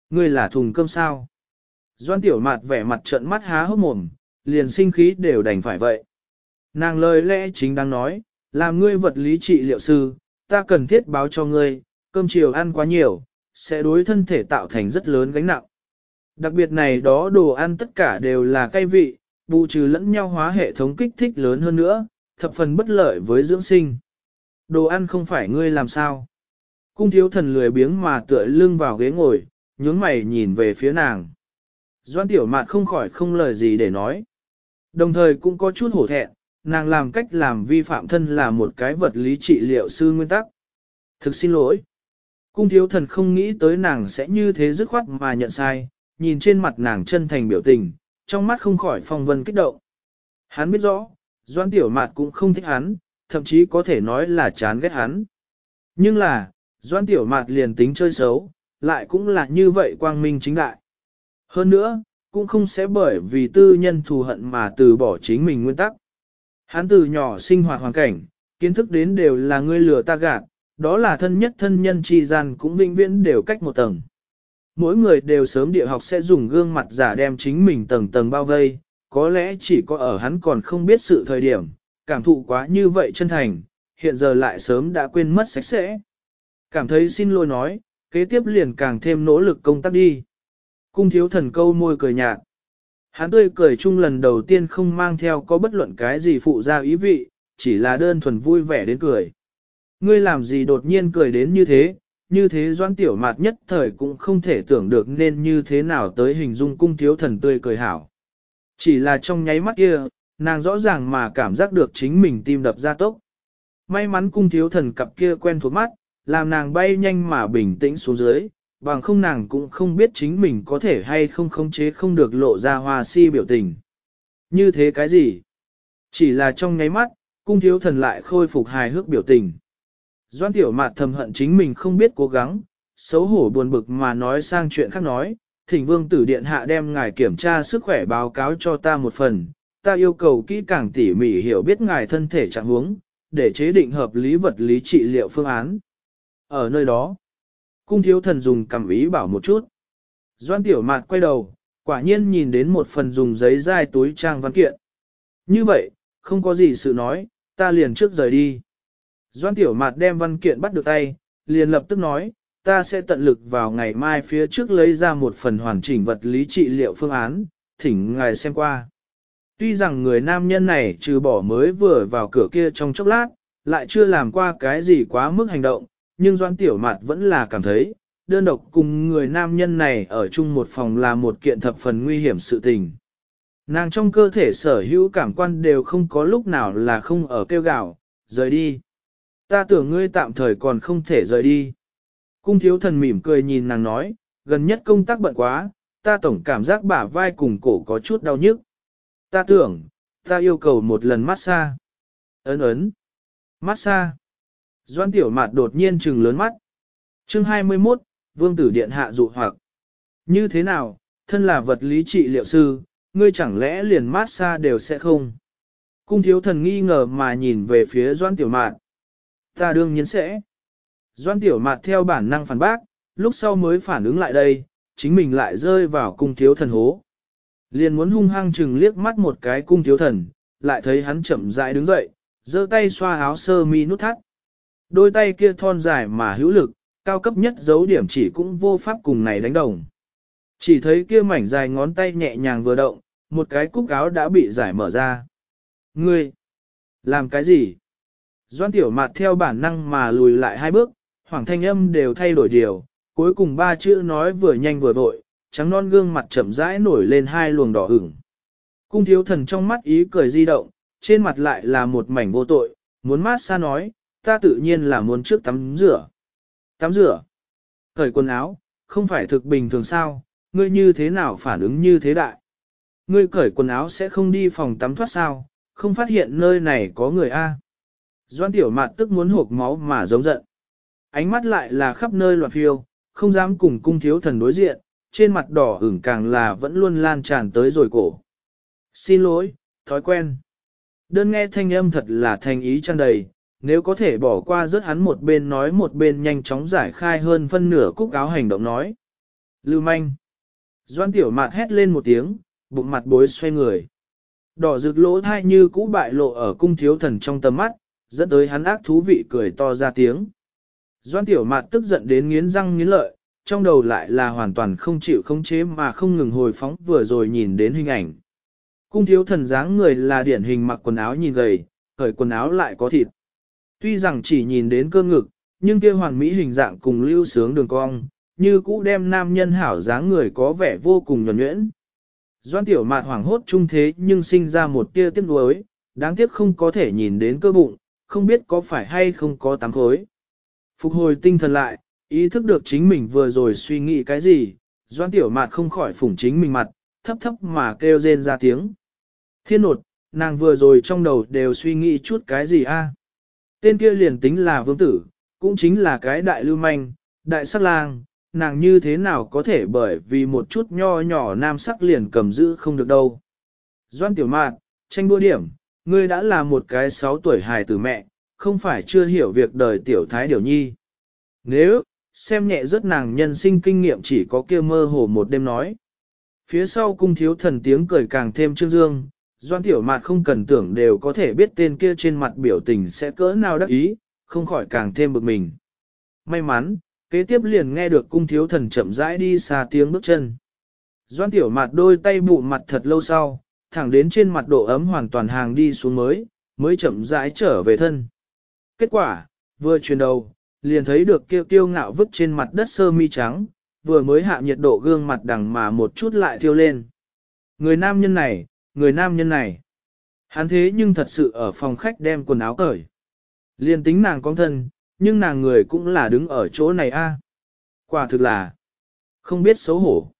Ngươi là thùng cơm sao? Doan Tiểu Mạt vẻ mặt trợn mắt há hốc mồm, liền sinh khí đều đành phải vậy. Nàng lời lẽ chính đang nói, làm ngươi vật lý trị liệu sư, ta cần thiết báo cho ngươi, cơm chiều ăn quá nhiều, sẽ đối thân thể tạo thành rất lớn gánh nặng. Đặc biệt này đó đồ ăn tất cả đều là cay vị, bù trừ lẫn nhau hóa hệ thống kích thích lớn hơn nữa, thập phần bất lợi với dưỡng sinh. Đồ ăn không phải ngươi làm sao. Cung thiếu thần lười biếng mà tựa lưng vào ghế ngồi, nhướng mày nhìn về phía nàng. Doan tiểu Mạn không khỏi không lời gì để nói. Đồng thời cũng có chút hổ thẹn, nàng làm cách làm vi phạm thân là một cái vật lý trị liệu sư nguyên tắc. Thực xin lỗi. Cung thiếu thần không nghĩ tới nàng sẽ như thế dứt khoát mà nhận sai, nhìn trên mặt nàng chân thành biểu tình, trong mắt không khỏi phong vân kích động. Hắn biết rõ, Doan Tiểu Mạt cũng không thích hắn, thậm chí có thể nói là chán ghét hắn. Nhưng là, Doan Tiểu Mạt liền tính chơi xấu, lại cũng là như vậy quang minh chính đại. Hơn nữa, cũng không sẽ bởi vì tư nhân thù hận mà từ bỏ chính mình nguyên tắc. Hắn từ nhỏ sinh hoạt hoàn cảnh, kiến thức đến đều là ngươi lừa ta gạt, đó là thân nhất thân nhân chi gian cũng vinh viễn đều cách một tầng. Mỗi người đều sớm địa học sẽ dùng gương mặt giả đem chính mình tầng tầng bao vây, có lẽ chỉ có ở hắn còn không biết sự thời điểm, cảm thụ quá như vậy chân thành, hiện giờ lại sớm đã quên mất sạch sẽ. Cảm thấy xin lỗi nói, kế tiếp liền càng thêm nỗ lực công tác đi. Cung thiếu thần câu môi cười nhạt. Hắn tươi cười chung lần đầu tiên không mang theo có bất luận cái gì phụ ra ý vị, chỉ là đơn thuần vui vẻ đến cười. Ngươi làm gì đột nhiên cười đến như thế, như thế doan tiểu mạt nhất thời cũng không thể tưởng được nên như thế nào tới hình dung cung thiếu thần tươi cười hảo. Chỉ là trong nháy mắt kia, nàng rõ ràng mà cảm giác được chính mình tim đập ra tốc. May mắn cung thiếu thần cặp kia quen thuộc mắt, làm nàng bay nhanh mà bình tĩnh xuống dưới, bằng không nàng cũng không biết chính mình có thể hay không khống chế không được lộ ra hoa si biểu tình. Như thế cái gì? Chỉ là trong nháy mắt, cung thiếu thần lại khôi phục hài hước biểu tình. Doan tiểu mạt thầm hận chính mình không biết cố gắng, xấu hổ buồn bực mà nói sang chuyện khác nói, thỉnh vương tử điện hạ đem ngài kiểm tra sức khỏe báo cáo cho ta một phần, ta yêu cầu kỹ càng tỉ mỉ hiểu biết ngài thân thể trạng huống, để chế định hợp lý vật lý trị liệu phương án. Ở nơi đó, cung thiếu thần dùng cầm ý bảo một chút. Doan tiểu mạt quay đầu, quả nhiên nhìn đến một phần dùng giấy dai túi trang văn kiện. Như vậy, không có gì sự nói, ta liền trước rời đi. Doan Tiểu Mạt đem văn kiện bắt được tay, liền lập tức nói, ta sẽ tận lực vào ngày mai phía trước lấy ra một phần hoàn chỉnh vật lý trị liệu phương án, thỉnh ngài xem qua. Tuy rằng người nam nhân này trừ bỏ mới vừa vào cửa kia trong chốc lát, lại chưa làm qua cái gì quá mức hành động, nhưng Doan Tiểu Mạt vẫn là cảm thấy, đơn độc cùng người nam nhân này ở chung một phòng là một kiện thập phần nguy hiểm sự tình. Nàng trong cơ thể sở hữu cảm quan đều không có lúc nào là không ở kêu gạo, rời đi. Ta tưởng ngươi tạm thời còn không thể rời đi. Cung thiếu thần mỉm cười nhìn nàng nói, gần nhất công tác bận quá, ta tổng cảm giác bả vai cùng cổ có chút đau nhức. Ta tưởng, ta yêu cầu một lần massage. Ấn ấn. Massage. Doan tiểu mạt đột nhiên trừng lớn mắt. chương 21, vương tử điện hạ dụ hoặc. Như thế nào, thân là vật lý trị liệu sư, ngươi chẳng lẽ liền massage đều sẽ không? Cung thiếu thần nghi ngờ mà nhìn về phía doan tiểu mạt. Ta đương nhiên sẽ. Doan tiểu mạt theo bản năng phản bác, lúc sau mới phản ứng lại đây, chính mình lại rơi vào cung thiếu thần hố. Liền muốn hung hăng chừng liếc mắt một cái cung thiếu thần, lại thấy hắn chậm rãi đứng dậy, giơ tay xoa áo sơ mi nút thắt. Đôi tay kia thon dài mà hữu lực, cao cấp nhất dấu điểm chỉ cũng vô pháp cùng này đánh đồng. Chỉ thấy kia mảnh dài ngón tay nhẹ nhàng vừa động, một cái cúc áo đã bị giải mở ra. Ngươi, làm cái gì? Doan tiểu mặt theo bản năng mà lùi lại hai bước, hoàng thanh âm đều thay đổi điều, cuối cùng ba chữ nói vừa nhanh vừa vội, trắng non gương mặt chậm rãi nổi lên hai luồng đỏ ửng. Cung thiếu thần trong mắt ý cười di động, trên mặt lại là một mảnh vô tội, muốn mát xa nói, ta tự nhiên là muốn trước tắm rửa. Tắm rửa, cởi quần áo, không phải thực bình thường sao, ngươi như thế nào phản ứng như thế đại. Ngươi cởi quần áo sẽ không đi phòng tắm thoát sao, không phát hiện nơi này có người A. Doan tiểu mạt tức muốn hộp máu mà giống giận. Ánh mắt lại là khắp nơi loạn phiêu, không dám cùng cung thiếu thần đối diện, trên mặt đỏ ửng càng là vẫn luôn lan tràn tới rồi cổ. Xin lỗi, thói quen. Đơn nghe thanh âm thật là thành ý tràn đầy, nếu có thể bỏ qua rớt hắn một bên nói một bên nhanh chóng giải khai hơn phân nửa cúc áo hành động nói. Lưu manh. Doan tiểu mạt hét lên một tiếng, bụng mặt bối xoay người. Đỏ rực lỗ thai như cũ bại lộ ở cung thiếu thần trong tầm mắt, dẫn tới hắn ác thú vị cười to ra tiếng. Doan tiểu mạt tức giận đến nghiến răng nghiến lợi, trong đầu lại là hoàn toàn không chịu khống chế mà không ngừng hồi phóng vừa rồi nhìn đến hình ảnh. Cung thiếu thần dáng người là điển hình mặc quần áo nhìn gầy, khởi quần áo lại có thịt. Tuy rằng chỉ nhìn đến cơ ngực, nhưng kia hoàn mỹ hình dạng cùng lưu sướng đường cong, như cũ đem nam nhân hảo dáng người có vẻ vô cùng nhuẩn nhuyễn. Doan tiểu mạt hoảng hốt trung thế nhưng sinh ra một tia tiếc nuối, đáng tiếc không có thể nhìn đến cơ bụng, không biết có phải hay không có tám khối. Phục hồi tinh thần lại, ý thức được chính mình vừa rồi suy nghĩ cái gì, doan tiểu mạt không khỏi phủng chính mình mặt, thấp thấp mà kêu rên ra tiếng. Thiên nột, nàng vừa rồi trong đầu đều suy nghĩ chút cái gì a? Tên kia liền tính là vương tử, cũng chính là cái đại lưu manh, đại sắc lang, nàng như thế nào có thể bởi vì một chút nho nhỏ nam sắc liền cầm giữ không được đâu. Doan tiểu mạn, tranh đua điểm, ngươi đã là một cái sáu tuổi hài tử mẹ, không phải chưa hiểu việc đời tiểu thái điều nhi. Nếu, xem nhẹ rất nàng nhân sinh kinh nghiệm chỉ có kia mơ hồ một đêm nói. Phía sau cung thiếu thần tiếng cười càng thêm trương dương, doan tiểu mạt không cần tưởng đều có thể biết tên kia trên mặt biểu tình sẽ cỡ nào đắc ý, không khỏi càng thêm bực mình. May mắn, kế tiếp liền nghe được cung thiếu thần chậm rãi đi xa tiếng bước chân. Doan tiểu mạt đôi tay bụ mặt thật lâu sau, thẳng đến trên mặt độ ấm hoàn toàn hàng đi xuống mới, mới chậm rãi trở về thân. Kết quả, vừa chuyển đầu, liền thấy được kêu kiêu ngạo vứt trên mặt đất sơ mi trắng, vừa mới hạ nhiệt độ gương mặt đằng mà một chút lại thiêu lên. Người nam nhân này, người nam nhân này. Hắn thế nhưng thật sự ở phòng khách đem quần áo cởi. Liên tính nàng con thân, nhưng nàng người cũng là đứng ở chỗ này a. Quả thực là không biết xấu hổ.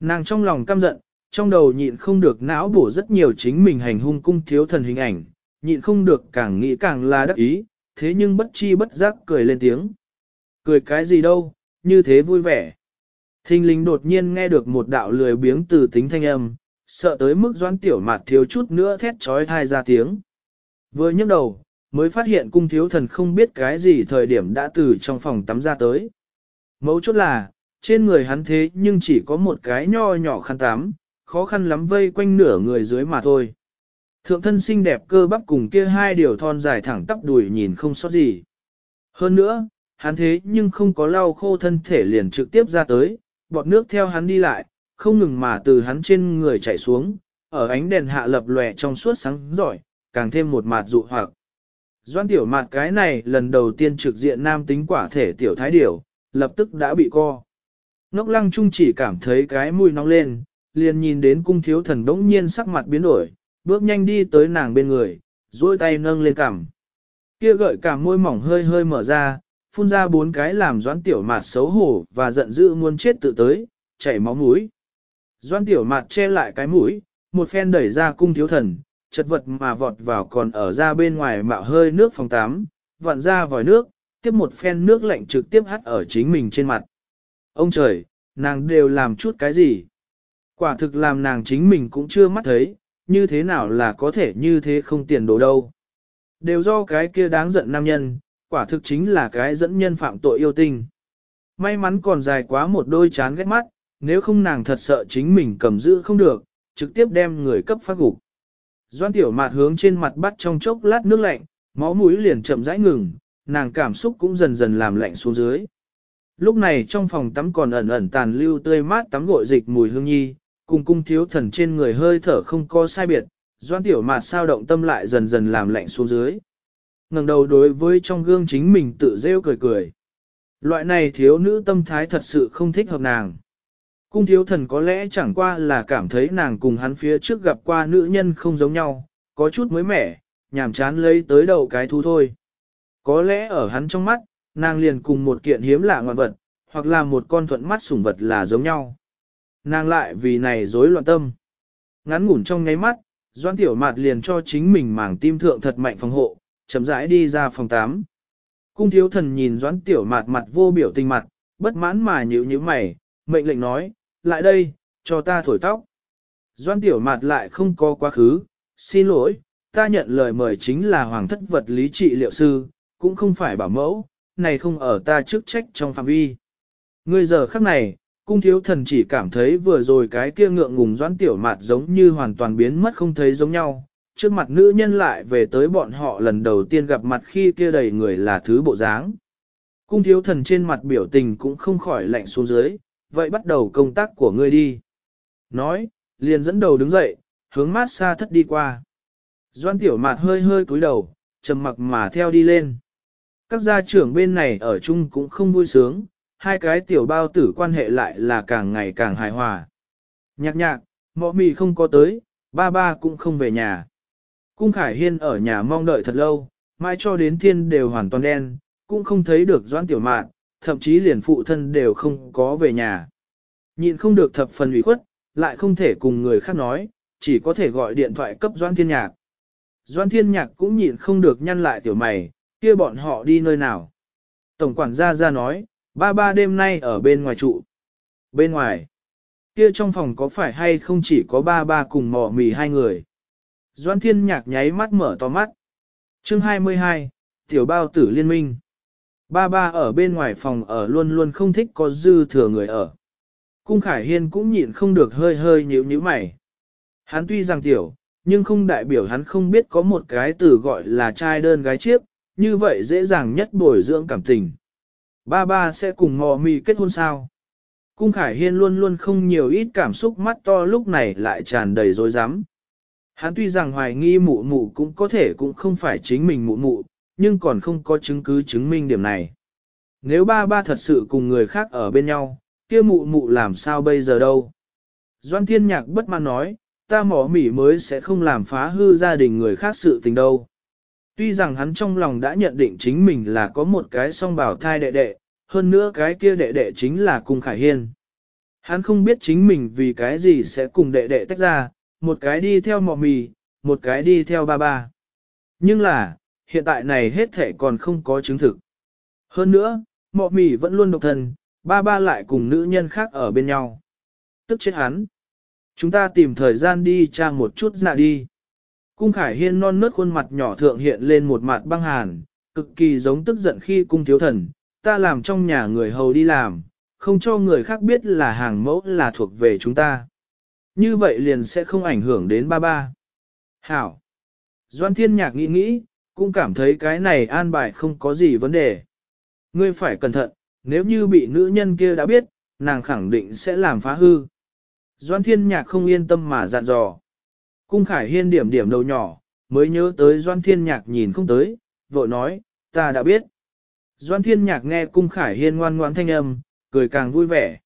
Nàng trong lòng căm giận, trong đầu nhịn không được não bổ rất nhiều chính mình hành hung cung thiếu thần hình ảnh, nhịn không được càng nghĩ càng là đắc ý, thế nhưng bất chi bất giác cười lên tiếng. Cười cái gì đâu, như thế vui vẻ. Thinh linh đột nhiên nghe được một đạo lười biếng từ tính thanh âm, sợ tới mức doãn tiểu mạt thiếu chút nữa thét trói thai ra tiếng. Vừa nhấc đầu, mới phát hiện cung thiếu thần không biết cái gì thời điểm đã từ trong phòng tắm ra tới. Mấu chốt là, trên người hắn thế nhưng chỉ có một cái nho nhỏ khăn tắm, khó khăn lắm vây quanh nửa người dưới mà thôi. Thượng thân xinh đẹp cơ bắp cùng kia hai điều thon dài thẳng tắp đùi nhìn không sót gì. Hơn nữa, hắn thế nhưng không có lau khô thân thể liền trực tiếp ra tới, bọt nước theo hắn đi lại, không ngừng mà từ hắn trên người chảy xuống, ở ánh đèn hạ lập lòe trong suốt sáng giỏi, càng thêm một mạt dụ hoặc. Doan tiểu mạt cái này lần đầu tiên trực diện nam tính quả thể tiểu thái điểu, lập tức đã bị co. Ngốc lăng trung chỉ cảm thấy cái mùi nóng lên, liền nhìn đến cung thiếu thần đống nhiên sắc mặt biến đổi, bước nhanh đi tới nàng bên người, duỗi tay nâng lên cằm. Kia gợi cả môi mỏng hơi hơi mở ra, phun ra bốn cái làm Doãn tiểu mạt xấu hổ và giận dữ muốn chết tự tới, chảy máu mũi. Doan tiểu mặt che lại cái mũi, một phen đẩy ra cung thiếu thần, chật vật mà vọt vào còn ở ra bên ngoài mạo hơi nước phòng tắm, vặn ra vòi nước, tiếp một phen nước lạnh trực tiếp hắt ở chính mình trên mặt. Ông trời, nàng đều làm chút cái gì? Quả thực làm nàng chính mình cũng chưa mắt thấy, như thế nào là có thể như thế không tiền đồ đâu. Đều do cái kia đáng giận nam nhân, quả thực chính là cái dẫn nhân phạm tội yêu tình. May mắn còn dài quá một đôi chán ghét mắt, nếu không nàng thật sợ chính mình cầm giữ không được, trực tiếp đem người cấp phát gục. Doan tiểu mạt hướng trên mặt bắt trong chốc lát nước lạnh, máu mũi liền chậm rãi ngừng, nàng cảm xúc cũng dần dần làm lạnh xuống dưới. Lúc này trong phòng tắm còn ẩn ẩn tàn lưu tươi mát tắm gội dịch mùi hương nhi, cùng cung thiếu thần trên người hơi thở không có sai biệt, doan tiểu mạt sao động tâm lại dần dần làm lạnh xuống dưới. ngẩng đầu đối với trong gương chính mình tự rêu cười cười. Loại này thiếu nữ tâm thái thật sự không thích hợp nàng. Cung thiếu thần có lẽ chẳng qua là cảm thấy nàng cùng hắn phía trước gặp qua nữ nhân không giống nhau, có chút mới mẻ, nhàm chán lấy tới đầu cái thú thôi. Có lẽ ở hắn trong mắt, nàng liền cùng một kiện hiếm lạ ngoạn vật, hoặc là một con thuận mắt sủng vật là giống nhau. Nàng lại vì này rối loạn tâm. Ngắn ngủn trong nháy mắt, Doan Tiểu Mạt liền cho chính mình màng tim thượng thật mạnh phòng hộ, chậm rãi đi ra phòng 8. Cung thiếu thần nhìn Doan Tiểu Mạt mặt vô biểu tình mặt, bất mãn mà nhíu nhíu mày, mệnh lệnh nói, lại đây, cho ta thổi tóc. Doan Tiểu Mạt lại không có quá khứ, xin lỗi, ta nhận lời mời chính là hoàng thất vật lý trị liệu sư, cũng không phải bảo mẫu, này không ở ta chức trách trong phạm vi. Ngươi giờ khắc này, cung thiếu thần chỉ cảm thấy vừa rồi cái kia ngượng ngùng doãn tiểu mạt giống như hoàn toàn biến mất không thấy giống nhau. Trước mặt nữ nhân lại về tới bọn họ lần đầu tiên gặp mặt khi kia đầy người là thứ bộ dáng. Cung thiếu thần trên mặt biểu tình cũng không khỏi lạnh xuống dưới, vậy bắt đầu công tác của ngươi đi. Nói, liền dẫn đầu đứng dậy, hướng mát xa thất đi qua. Doan tiểu mạt hơi hơi cúi đầu, trầm mặc mà theo đi lên. Các gia trưởng bên này ở chung cũng không vui sướng, hai cái tiểu bao tử quan hệ lại là càng ngày càng hài hòa. Nhạc nhạc, mọ mì không có tới, ba ba cũng không về nhà. Cung Khải Hiên ở nhà mong đợi thật lâu, mai cho đến thiên đều hoàn toàn đen, cũng không thấy được doãn tiểu mạn, thậm chí liền phụ thân đều không có về nhà. Nhịn không được thập phần ủy khuất, lại không thể cùng người khác nói, chỉ có thể gọi điện thoại cấp Doan thiên nhạc. Doan thiên nhạc cũng nhịn không được nhăn lại tiểu mày, kia bọn họ đi nơi nào. Tổng quản gia ra nói, ba ba đêm nay ở bên ngoài trụ. Bên ngoài, kia trong phòng có phải hay không chỉ có ba ba cùng mỏ mì hai người. Doan thiên nhạc nháy mắt mở to mắt. chương 22, tiểu bao tử liên minh. Ba ba ở bên ngoài phòng ở luôn luôn không thích có dư thừa người ở. Cung Khải Hiên cũng nhịn không được hơi hơi nhíu nhíu mày. Hắn tuy rằng tiểu, nhưng không đại biểu hắn không biết có một cái từ gọi là trai đơn gái chiếc, như vậy dễ dàng nhất bồi dưỡng cảm tình. Ba ba sẽ cùng mò mì kết hôn sao? Cung Khải Hiên luôn luôn không nhiều ít cảm xúc mắt to lúc này lại tràn đầy dối rắm Hắn tuy rằng hoài nghi mụ mụ cũng có thể cũng không phải chính mình mụ mụ, nhưng còn không có chứng cứ chứng minh điểm này. Nếu ba ba thật sự cùng người khác ở bên nhau, kia mụ mụ làm sao bây giờ đâu? Doan Thiên Nhạc bất mãn nói, ta mỏ mỉ mới sẽ không làm phá hư gia đình người khác sự tình đâu. Tuy rằng hắn trong lòng đã nhận định chính mình là có một cái song bảo thai đệ đệ, hơn nữa cái kia đệ đệ chính là cung khải hiên. Hắn không biết chính mình vì cái gì sẽ cùng đệ đệ tách ra, một cái đi theo mọ mì, một cái đi theo ba ba. Nhưng là, hiện tại này hết thể còn không có chứng thực. Hơn nữa, mọ mì vẫn luôn độc thân, ba ba lại cùng nữ nhân khác ở bên nhau. Tức chết hắn. Chúng ta tìm thời gian đi tra một chút ra đi. Cung Khải Hiên non nớt khuôn mặt nhỏ thượng hiện lên một mặt băng hàn, cực kỳ giống tức giận khi cung thiếu thần, ta làm trong nhà người hầu đi làm, không cho người khác biết là hàng mẫu là thuộc về chúng ta. Như vậy liền sẽ không ảnh hưởng đến ba ba. Hảo. Doan Thiên Nhạc nghĩ nghĩ, cũng cảm thấy cái này an bài không có gì vấn đề. Ngươi phải cẩn thận, nếu như bị nữ nhân kia đã biết, nàng khẳng định sẽ làm phá hư. Doan Thiên Nhạc không yên tâm mà dặn dò. Cung Khải Hiên điểm điểm đầu nhỏ, mới nhớ tới Doan Thiên Nhạc nhìn không tới, vội nói, ta đã biết. Doan Thiên Nhạc nghe Cung Khải Hiên ngoan ngoãn thanh âm, cười càng vui vẻ.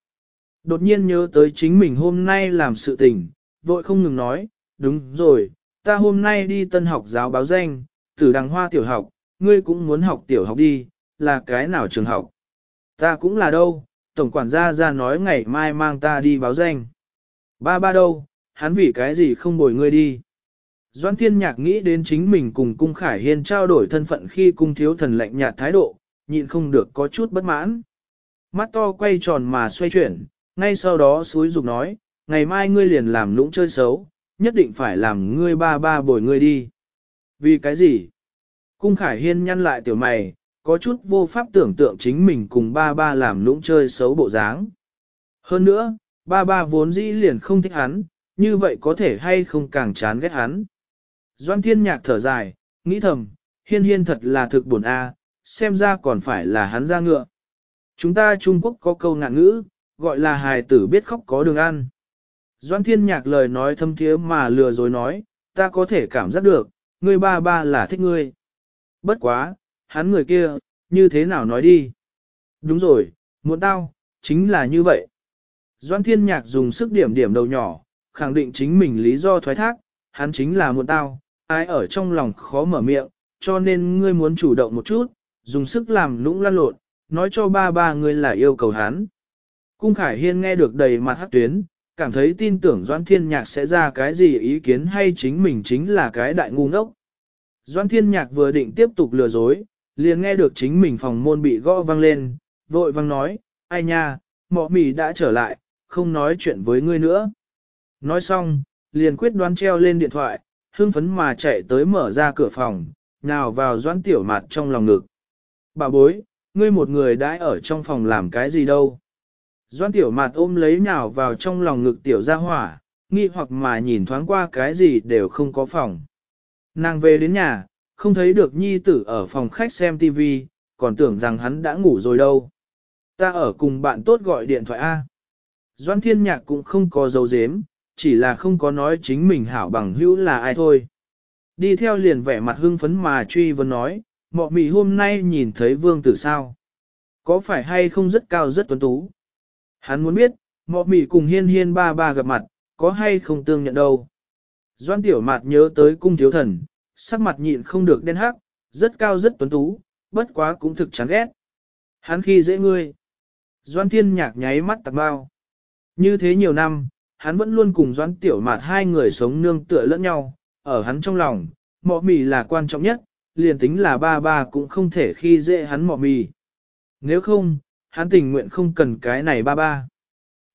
Đột nhiên nhớ tới chính mình hôm nay làm sự tình, vội không ngừng nói, đúng rồi, ta hôm nay đi tân học giáo báo danh, tử đằng hoa tiểu học, ngươi cũng muốn học tiểu học đi, là cái nào trường học? Ta cũng là đâu, tổng quản gia ra nói ngày mai mang ta đi báo danh. Ba ba đâu, hắn vì cái gì không bồi ngươi đi. Doan Thiên Nhạc nghĩ đến chính mình cùng Cung Khải Hiên trao đổi thân phận khi Cung Thiếu Thần lạnh nhạt thái độ, nhịn không được có chút bất mãn. Mắt to quay tròn mà xoay chuyển, ngay sau đó suối dục nói, ngày mai ngươi liền làm lũng chơi xấu, nhất định phải làm ngươi ba ba bồi ngươi đi. Vì cái gì? Cung Khải Hiên nhăn lại tiểu mày, có chút vô pháp tưởng tượng chính mình cùng ba ba làm lũng chơi xấu bộ dáng. Hơn nữa, ba ba vốn dĩ liền không thích hắn, như vậy có thể hay không càng chán ghét hắn. Doan thiên nhạc thở dài, nghĩ thầm, hiên hiên thật là thực buồn a, xem ra còn phải là hắn ra ngựa. Chúng ta Trung Quốc có câu ngạn ngữ, gọi là hài tử biết khóc có đường ăn. Doan thiên nhạc lời nói thâm thiế mà lừa dối nói, ta có thể cảm giác được, ngươi ba ba là thích ngươi. Bất quá, hắn người kia, như thế nào nói đi? Đúng rồi, muốn tao, chính là như vậy. Doan thiên nhạc dùng sức điểm điểm đầu nhỏ, khẳng định chính mình lý do thoái thác, hắn chính là muốn tao, ai ở trong lòng khó mở miệng, cho nên ngươi muốn chủ động một chút, dùng sức làm lũng lăn lộn, nói cho ba ba ngươi là yêu cầu hắn. Cung Khải Hiên nghe được đầy mặt hát tuyến, cảm thấy tin tưởng Doan Thiên Nhạc sẽ ra cái gì ý kiến hay chính mình chính là cái đại ngu ngốc. Doan Thiên Nhạc vừa định tiếp tục lừa dối, liền nghe được chính mình phòng môn bị gõ vang lên, vội vang nói, ai nha, mọ mì đã trở lại, không nói chuyện với ngươi nữa. Nói xong, liền quyết đoán treo lên điện thoại, hưng phấn mà chạy tới mở ra cửa phòng, nào vào doan tiểu mặt trong lòng ngực. Bà bối, ngươi một người đã ở trong phòng làm cái gì đâu. Doan tiểu mạt ôm lấy nhào vào trong lòng ngực tiểu ra hỏa, nghi hoặc mà nhìn thoáng qua cái gì đều không có phòng. Nàng về đến nhà, không thấy được nhi tử ở phòng khách xem TV, còn tưởng rằng hắn đã ngủ rồi đâu. Ta ở cùng bạn tốt gọi điện thoại A. Doan thiên nhạc cũng không có dấu dếm, chỉ là không có nói chính mình hảo bằng hữu là ai thôi. Đi theo liền vẻ mặt hưng phấn mà truy vấn nói, mọ mị hôm nay nhìn thấy vương tử sao? Có phải hay không rất cao rất tuấn tú? Hắn muốn biết, mọ mỉ cùng hiên hiên ba ba gặp mặt, có hay không tương nhận đâu. Doan tiểu mạt nhớ tới cung thiếu thần, sắc mặt nhịn không được đen hắc, rất cao rất tuấn tú, bất quá cũng thực chán ghét. Hắn khi dễ ngươi. Doan thiên nhạc nháy mắt tạc bao. Như thế nhiều năm, hắn vẫn luôn cùng doan tiểu mạt hai người sống nương tựa lẫn nhau, ở hắn trong lòng, mọ mì là quan trọng nhất, liền tính là ba ba cũng không thể khi dễ hắn mọ mì. Nếu không, hắn tình nguyện không cần cái này ba ba.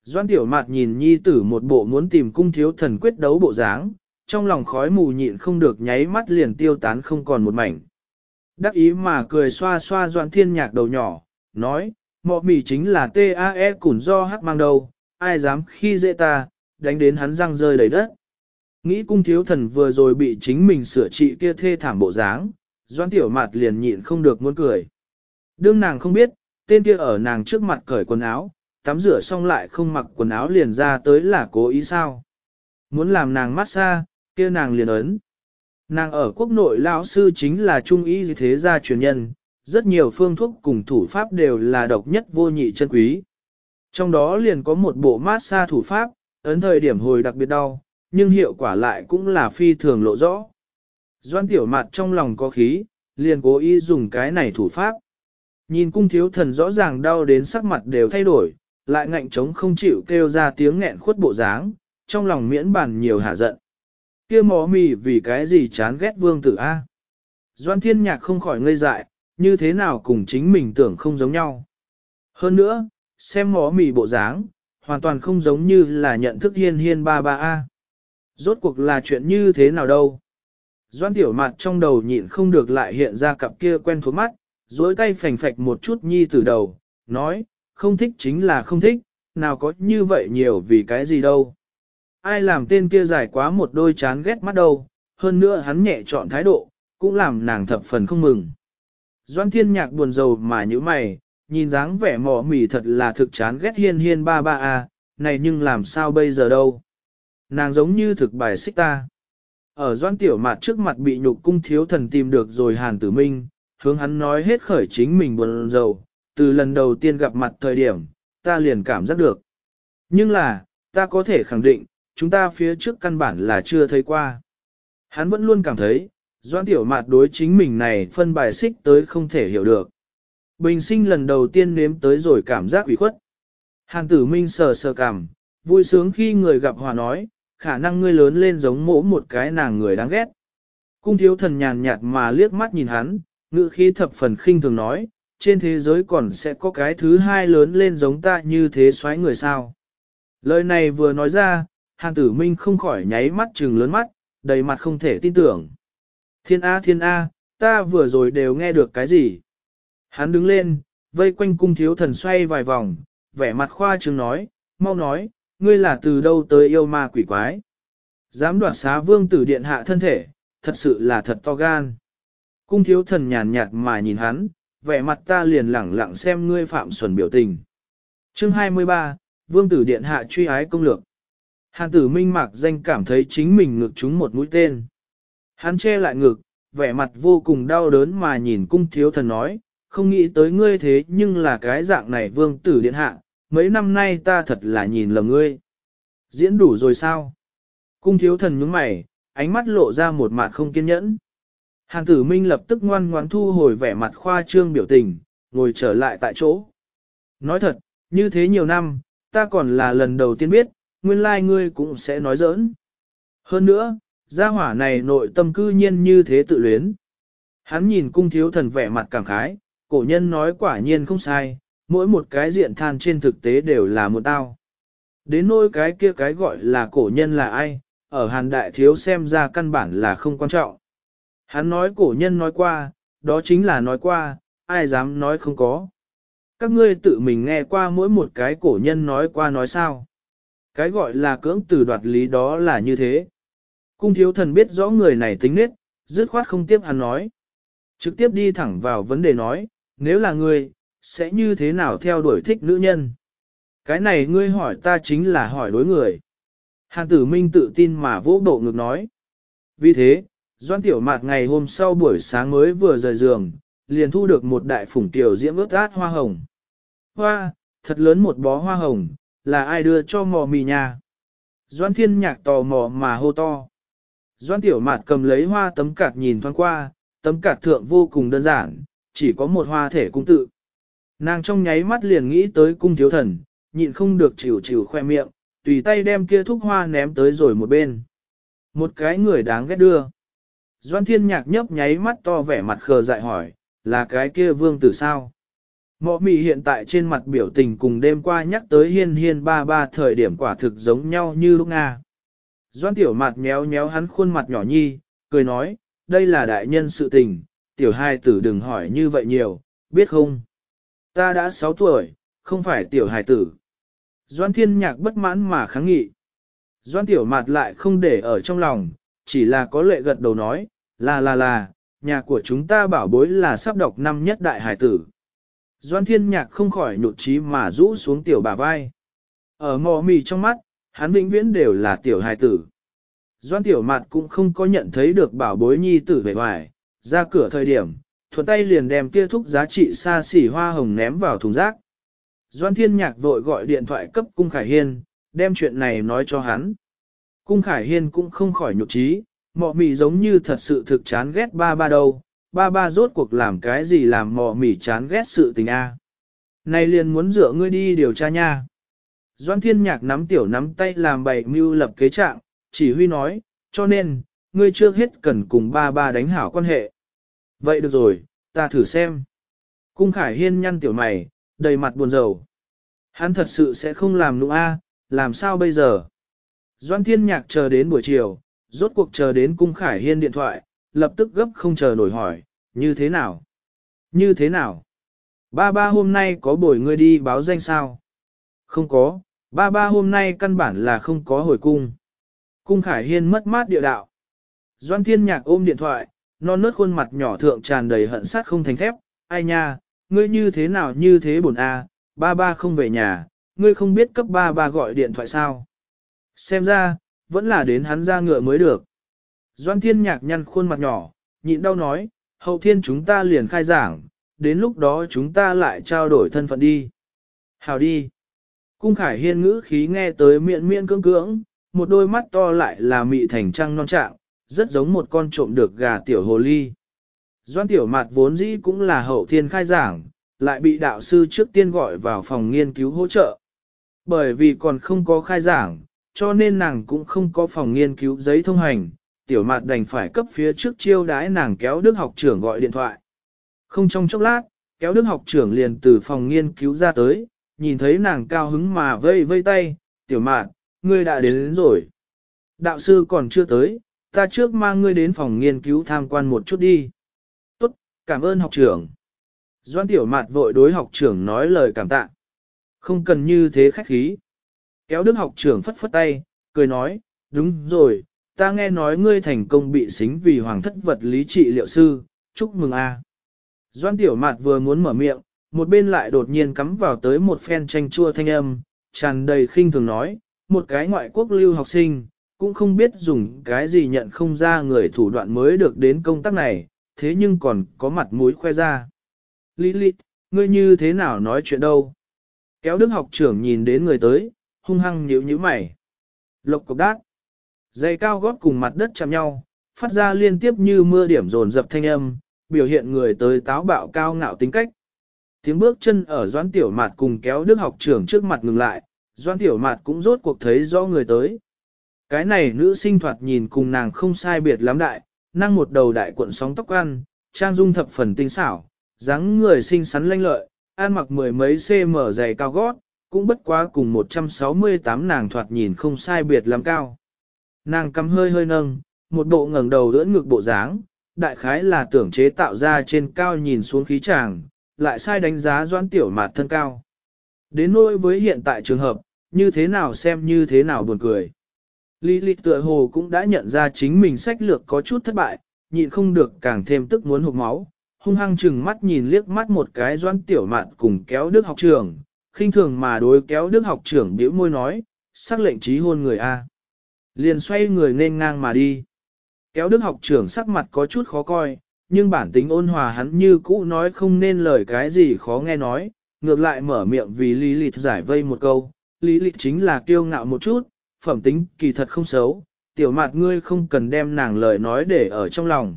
Doan tiểu mạt nhìn nhi tử một bộ muốn tìm cung thiếu thần quyết đấu bộ dáng, trong lòng khói mù nhịn không được nháy mắt liền tiêu tán không còn một mảnh. Đắc ý mà cười xoa xoa doan thiên nhạc đầu nhỏ, nói, mọ mì chính là TAE củn do hắc mang đầu, ai dám khi dễ ta, đánh đến hắn răng rơi đầy đất. Nghĩ cung thiếu thần vừa rồi bị chính mình sửa trị kia thê thảm bộ dáng, doan tiểu mạt liền nhịn không được muốn cười. Đương nàng không biết, tên kia ở nàng trước mặt cởi quần áo, tắm rửa xong lại không mặc quần áo liền ra tới là cố ý sao. Muốn làm nàng massage, kia nàng liền ấn. Nàng ở quốc nội lão sư chính là trung ý thế gia truyền nhân, rất nhiều phương thuốc cùng thủ pháp đều là độc nhất vô nhị chân quý. Trong đó liền có một bộ massage thủ pháp, ấn thời điểm hồi đặc biệt đau, nhưng hiệu quả lại cũng là phi thường lộ rõ. Doan tiểu mặt trong lòng có khí, liền cố ý dùng cái này thủ pháp. Nhìn cung thiếu thần rõ ràng đau đến sắc mặt đều thay đổi, lại ngạnh trống không chịu kêu ra tiếng nghẹn khuất bộ dáng, trong lòng miễn bàn nhiều hạ giận. kia mó mì vì cái gì chán ghét vương tử A. Doan thiên nhạc không khỏi ngây dại, như thế nào cùng chính mình tưởng không giống nhau. Hơn nữa, xem mó mì bộ dáng, hoàn toàn không giống như là nhận thức hiên hiên ba ba A. Rốt cuộc là chuyện như thế nào đâu. Doan tiểu mặt trong đầu nhịn không được lại hiện ra cặp kia quen thuộc mắt, dối tay phành phạch một chút nhi từ đầu, nói, không thích chính là không thích, nào có như vậy nhiều vì cái gì đâu. Ai làm tên kia dài quá một đôi chán ghét mắt đâu, hơn nữa hắn nhẹ chọn thái độ, cũng làm nàng thập phần không mừng. Doan thiên nhạc buồn rầu mà như mày, nhìn dáng vẻ mỏ mỉ thật là thực chán ghét hiên hiên ba ba a, này nhưng làm sao bây giờ đâu. Nàng giống như thực bài xích ta. Ở doan tiểu mặt trước mặt bị nhục cung thiếu thần tìm được rồi hàn tử minh, hướng hắn nói hết khởi chính mình buồn rầu, từ lần đầu tiên gặp mặt thời điểm, ta liền cảm giác được. Nhưng là, ta có thể khẳng định, chúng ta phía trước căn bản là chưa thấy qua. Hắn vẫn luôn cảm thấy, doan tiểu mạt đối chính mình này phân bài xích tới không thể hiểu được. Bình sinh lần đầu tiên nếm tới rồi cảm giác ủy khuất. Hàn tử minh sờ sờ cảm, vui sướng khi người gặp hòa nói, khả năng ngươi lớn lên giống mỗ một cái nàng người đáng ghét. Cung thiếu thần nhàn nhạt mà liếc mắt nhìn hắn, ngữ khí thập phần khinh thường nói, trên thế giới còn sẽ có cái thứ hai lớn lên giống ta như thế xoáy người sao. Lời này vừa nói ra, hàng tử minh không khỏi nháy mắt trừng lớn mắt, đầy mặt không thể tin tưởng. Thiên A thiên A, ta vừa rồi đều nghe được cái gì? Hắn đứng lên, vây quanh cung thiếu thần xoay vài vòng, vẻ mặt khoa trương nói, mau nói, ngươi là từ đâu tới yêu ma quỷ quái? Dám đoạt xá vương tử điện hạ thân thể, thật sự là thật to gan. Cung thiếu thần nhàn nhạt mà nhìn hắn, vẻ mặt ta liền lẳng lặng xem ngươi phạm xuẩn biểu tình. Chương 23, Vương tử điện hạ truy ái công lược. Hàn tử minh mạc danh cảm thấy chính mình ngực trúng một mũi tên. Hắn che lại ngực, vẻ mặt vô cùng đau đớn mà nhìn cung thiếu thần nói, không nghĩ tới ngươi thế nhưng là cái dạng này vương tử điện hạ, mấy năm nay ta thật là nhìn lầm ngươi. Diễn đủ rồi sao? Cung thiếu thần nhướng mày, ánh mắt lộ ra một mặt không kiên nhẫn. Hàn tử minh lập tức ngoan ngoãn thu hồi vẻ mặt khoa trương biểu tình, ngồi trở lại tại chỗ. Nói thật, như thế nhiều năm, ta còn là lần đầu tiên biết, nguyên lai like ngươi cũng sẽ nói giỡn. Hơn nữa, gia hỏa này nội tâm cư nhiên như thế tự luyến. Hắn nhìn cung thiếu thần vẻ mặt cảm khái, cổ nhân nói quả nhiên không sai, mỗi một cái diện than trên thực tế đều là một tao. Đến nỗi cái kia cái gọi là cổ nhân là ai, ở hàn đại thiếu xem ra căn bản là không quan trọng. Hắn nói cổ nhân nói qua, đó chính là nói qua, ai dám nói không có. Các ngươi tự mình nghe qua mỗi một cái cổ nhân nói qua nói sao. Cái gọi là cưỡng từ đoạt lý đó là như thế. Cung thiếu thần biết rõ người này tính nết, dứt khoát không tiếp hắn nói. Trực tiếp đi thẳng vào vấn đề nói, nếu là ngươi, sẽ như thế nào theo đuổi thích nữ nhân? Cái này ngươi hỏi ta chính là hỏi đối người. Hàn tử minh tự tin mà vỗ bộ ngực nói. Vì thế, Doan Tiểu Mạt ngày hôm sau buổi sáng mới vừa rời giường, liền thu được một đại phủng tiểu diễm ướt át hoa hồng. Hoa, thật lớn một bó hoa hồng, là ai đưa cho mò mì nhà? Doan Thiên Nhạc tò mò mà hô to. Doan Tiểu Mạt cầm lấy hoa tấm cạt nhìn thoáng qua, tấm cạt thượng vô cùng đơn giản, chỉ có một hoa thể cung tự. Nàng trong nháy mắt liền nghĩ tới cung thiếu thần, nhịn không được chịu chịu khoe miệng, tùy tay đem kia thúc hoa ném tới rồi một bên. Một cái người đáng ghét đưa. Doan thiên nhạc nhấp nháy mắt to vẻ mặt khờ dại hỏi, là cái kia vương tử sao? Mọ mì hiện tại trên mặt biểu tình cùng đêm qua nhắc tới hiên hiên ba ba thời điểm quả thực giống nhau như lúc Nga. Doan tiểu mặt méo méo hắn khuôn mặt nhỏ nhi, cười nói, đây là đại nhân sự tình, tiểu hai tử đừng hỏi như vậy nhiều, biết không? Ta đã 6 tuổi, không phải tiểu hài tử. Doan thiên nhạc bất mãn mà kháng nghị. Doan tiểu mặt lại không để ở trong lòng, chỉ là có lệ gật đầu nói, là là là, nhà của chúng ta bảo bối là sắp đọc năm nhất đại hải tử. Doan thiên nhạc không khỏi nhụt chí mà rũ xuống tiểu bà vai. Ở mò mì trong mắt, hắn vĩnh viễn đều là tiểu hài tử. Doan tiểu mặt cũng không có nhận thấy được bảo bối nhi tử về ngoài, ra cửa thời điểm, thuận tay liền đem kia thúc giá trị xa xỉ hoa hồng ném vào thùng rác. Doan thiên nhạc vội gọi điện thoại cấp cung Khải Hiên, đem chuyện này nói cho hắn. Cung Khải Hiên cũng không khỏi nhục trí, mọ mì giống như thật sự thực chán ghét ba ba đâu, ba ba rốt cuộc làm cái gì làm mọ mì chán ghét sự tình a. Này liền muốn dựa ngươi đi điều tra nha. Doan thiên nhạc nắm tiểu nắm tay làm bày mưu lập kế trạng, chỉ huy nói, cho nên, ngươi trước hết cần cùng ba ba đánh hảo quan hệ. Vậy được rồi, ta thử xem. Cung Khải Hiên nhăn tiểu mày, đầy mặt buồn rầu. Hắn thật sự sẽ không làm nụ a, làm sao bây giờ? Doan Thiên Nhạc chờ đến buổi chiều, rốt cuộc chờ đến Cung Khải Hiên điện thoại, lập tức gấp không chờ nổi hỏi, như thế nào? Như thế nào? Ba ba hôm nay có bồi ngươi đi báo danh sao? Không có, ba ba hôm nay căn bản là không có hồi cung. Cung Khải Hiên mất mát địa đạo. Doan Thiên Nhạc ôm điện thoại, non nớt khuôn mặt nhỏ thượng tràn đầy hận sát không thành thép, ai nha, ngươi như thế nào như thế buồn a, ba ba không về nhà, ngươi không biết cấp ba ba gọi điện thoại sao. Xem ra, vẫn là đến hắn ra ngựa mới được. Doan thiên nhạc nhăn khuôn mặt nhỏ, nhịn đau nói, hậu thiên chúng ta liền khai giảng, đến lúc đó chúng ta lại trao đổi thân phận đi. Hào đi. Cung khải hiên ngữ khí nghe tới miệng miệng cưỡng cưỡng, một đôi mắt to lại là mị thành trăng non trạng, rất giống một con trộm được gà tiểu hồ ly. Doan tiểu Mạt vốn dĩ cũng là hậu thiên khai giảng, lại bị đạo sư trước tiên gọi vào phòng nghiên cứu hỗ trợ. Bởi vì còn không có khai giảng, cho nên nàng cũng không có phòng nghiên cứu giấy thông hành, tiểu mạt đành phải cấp phía trước chiêu đái nàng kéo đức học trưởng gọi điện thoại. Không trong chốc lát, kéo đức học trưởng liền từ phòng nghiên cứu ra tới, nhìn thấy nàng cao hứng mà vây vây tay, tiểu mạn, ngươi đã đến, đến rồi. Đạo sư còn chưa tới, ta trước mang ngươi đến phòng nghiên cứu tham quan một chút đi. Tốt, cảm ơn học trưởng. Doan tiểu mạt vội đối học trưởng nói lời cảm tạ. Không cần như thế khách khí. Kéo đức học trưởng phất phất tay, cười nói, đúng rồi, ta nghe nói ngươi thành công bị xính vì hoàng thất vật lý trị liệu sư, chúc mừng a. Doan tiểu mạt vừa muốn mở miệng, một bên lại đột nhiên cắm vào tới một phen tranh chua thanh âm, tràn đầy khinh thường nói, một cái ngoại quốc lưu học sinh, cũng không biết dùng cái gì nhận không ra người thủ đoạn mới được đến công tác này, thế nhưng còn có mặt mũi khoe ra. Lilith, ngươi như thế nào nói chuyện đâu? Kéo đức học trưởng nhìn đến người tới, hung hăng nhíu nhíu mày. Lộc cục đát. Giày cao gót cùng mặt đất chạm nhau, phát ra liên tiếp như mưa điểm dồn dập thanh âm, biểu hiện người tới táo bạo cao ngạo tính cách. Tiếng bước chân ở Doãn Tiểu Mạt cùng kéo Đức học trưởng trước mặt ngừng lại, Doãn Tiểu Mạt cũng rốt cuộc thấy rõ người tới. Cái này nữ sinh thoạt nhìn cùng nàng không sai biệt lắm đại, năng một đầu đại cuộn sóng tóc ăn, trang dung thập phần tinh xảo, dáng người xinh xắn lanh lợi, ăn mặc mười mấy cm dày cao gót, cũng bất quá cùng 168 nàng thoạt nhìn không sai biệt lắm cao. Nàng cắm hơi hơi nâng, một bộ ngẩng đầu đỡ ngực bộ dáng, đại khái là tưởng chế tạo ra trên cao nhìn xuống khí tràng, lại sai đánh giá doãn tiểu mạt thân cao. Đến nỗi với hiện tại trường hợp, như thế nào xem như thế nào buồn cười. Lý lịch tựa hồ cũng đã nhận ra chính mình sách lược có chút thất bại, nhịn không được càng thêm tức muốn hụt máu, hung hăng chừng mắt nhìn liếc mắt một cái doãn tiểu mạn cùng kéo đức học trường, khinh thường mà đối kéo đức học trưởng biểu môi nói, sắc lệnh trí hôn người A. Liền xoay người nên ngang mà đi. Kéo đức học trưởng sắc mặt có chút khó coi, nhưng bản tính ôn hòa hắn như cũ nói không nên lời cái gì khó nghe nói, ngược lại mở miệng vì Lý Lịch giải vây một câu, Lý Lịch chính là kiêu ngạo một chút, phẩm tính kỳ thật không xấu, tiểu mạt ngươi không cần đem nàng lời nói để ở trong lòng.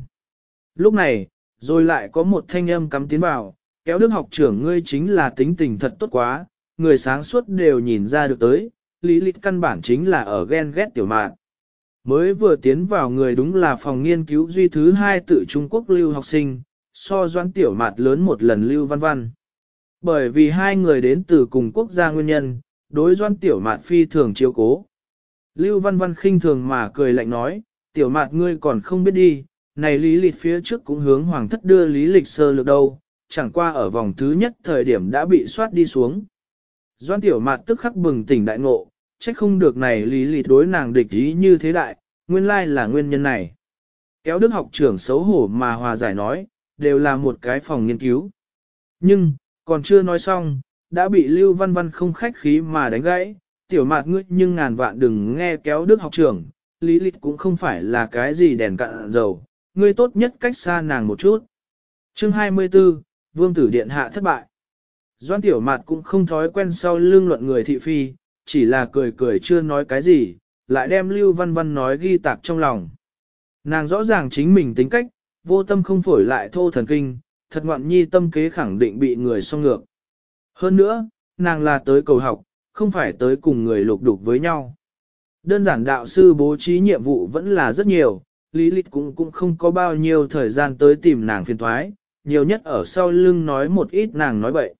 Lúc này, rồi lại có một thanh âm cắm tiến vào, kéo đức học trưởng ngươi chính là tính tình thật tốt quá, người sáng suốt đều nhìn ra được tới, Lý Lịch căn bản chính là ở ghen ghét tiểu mạt. Mới vừa tiến vào người đúng là phòng nghiên cứu duy thứ hai tự Trung Quốc lưu học sinh, so doãn tiểu mạt lớn một lần lưu văn văn. Bởi vì hai người đến từ cùng quốc gia nguyên nhân, đối doãn tiểu mạt phi thường chiếu cố. Lưu văn văn khinh thường mà cười lạnh nói, tiểu mạt ngươi còn không biết đi, này lý lịch phía trước cũng hướng hoàng thất đưa lý lịch sơ lược đâu, chẳng qua ở vòng thứ nhất thời điểm đã bị soát đi xuống. Doan tiểu mạt tức khắc bừng tỉnh đại ngộ, trách không được này lý lịch đối nàng địch ý như thế đại, nguyên lai là nguyên nhân này. Kéo đức học trưởng xấu hổ mà hòa giải nói, đều là một cái phòng nghiên cứu. Nhưng, còn chưa nói xong, đã bị Lưu Văn Văn không khách khí mà đánh gãy, tiểu mạt ngươi nhưng ngàn vạn đừng nghe kéo đức học trưởng, lý lịch cũng không phải là cái gì đèn cạn dầu, ngươi tốt nhất cách xa nàng một chút. Chương 24, Vương tử điện hạ thất bại. Doan tiểu mặt cũng không thói quen sau lưng luận người thị phi, chỉ là cười cười chưa nói cái gì, lại đem Lưu Văn Văn nói ghi tạc trong lòng. Nàng rõ ràng chính mình tính cách, vô tâm không phổi lại thô thần kinh, thật ngoạn nhi tâm kế khẳng định bị người song ngược. Hơn nữa, nàng là tới cầu học, không phải tới cùng người lục đục với nhau. Đơn giản đạo sư bố trí nhiệm vụ vẫn là rất nhiều, Lý Lịch cũng cũng không có bao nhiêu thời gian tới tìm nàng phiền thoái, nhiều nhất ở sau lưng nói một ít nàng nói bậy.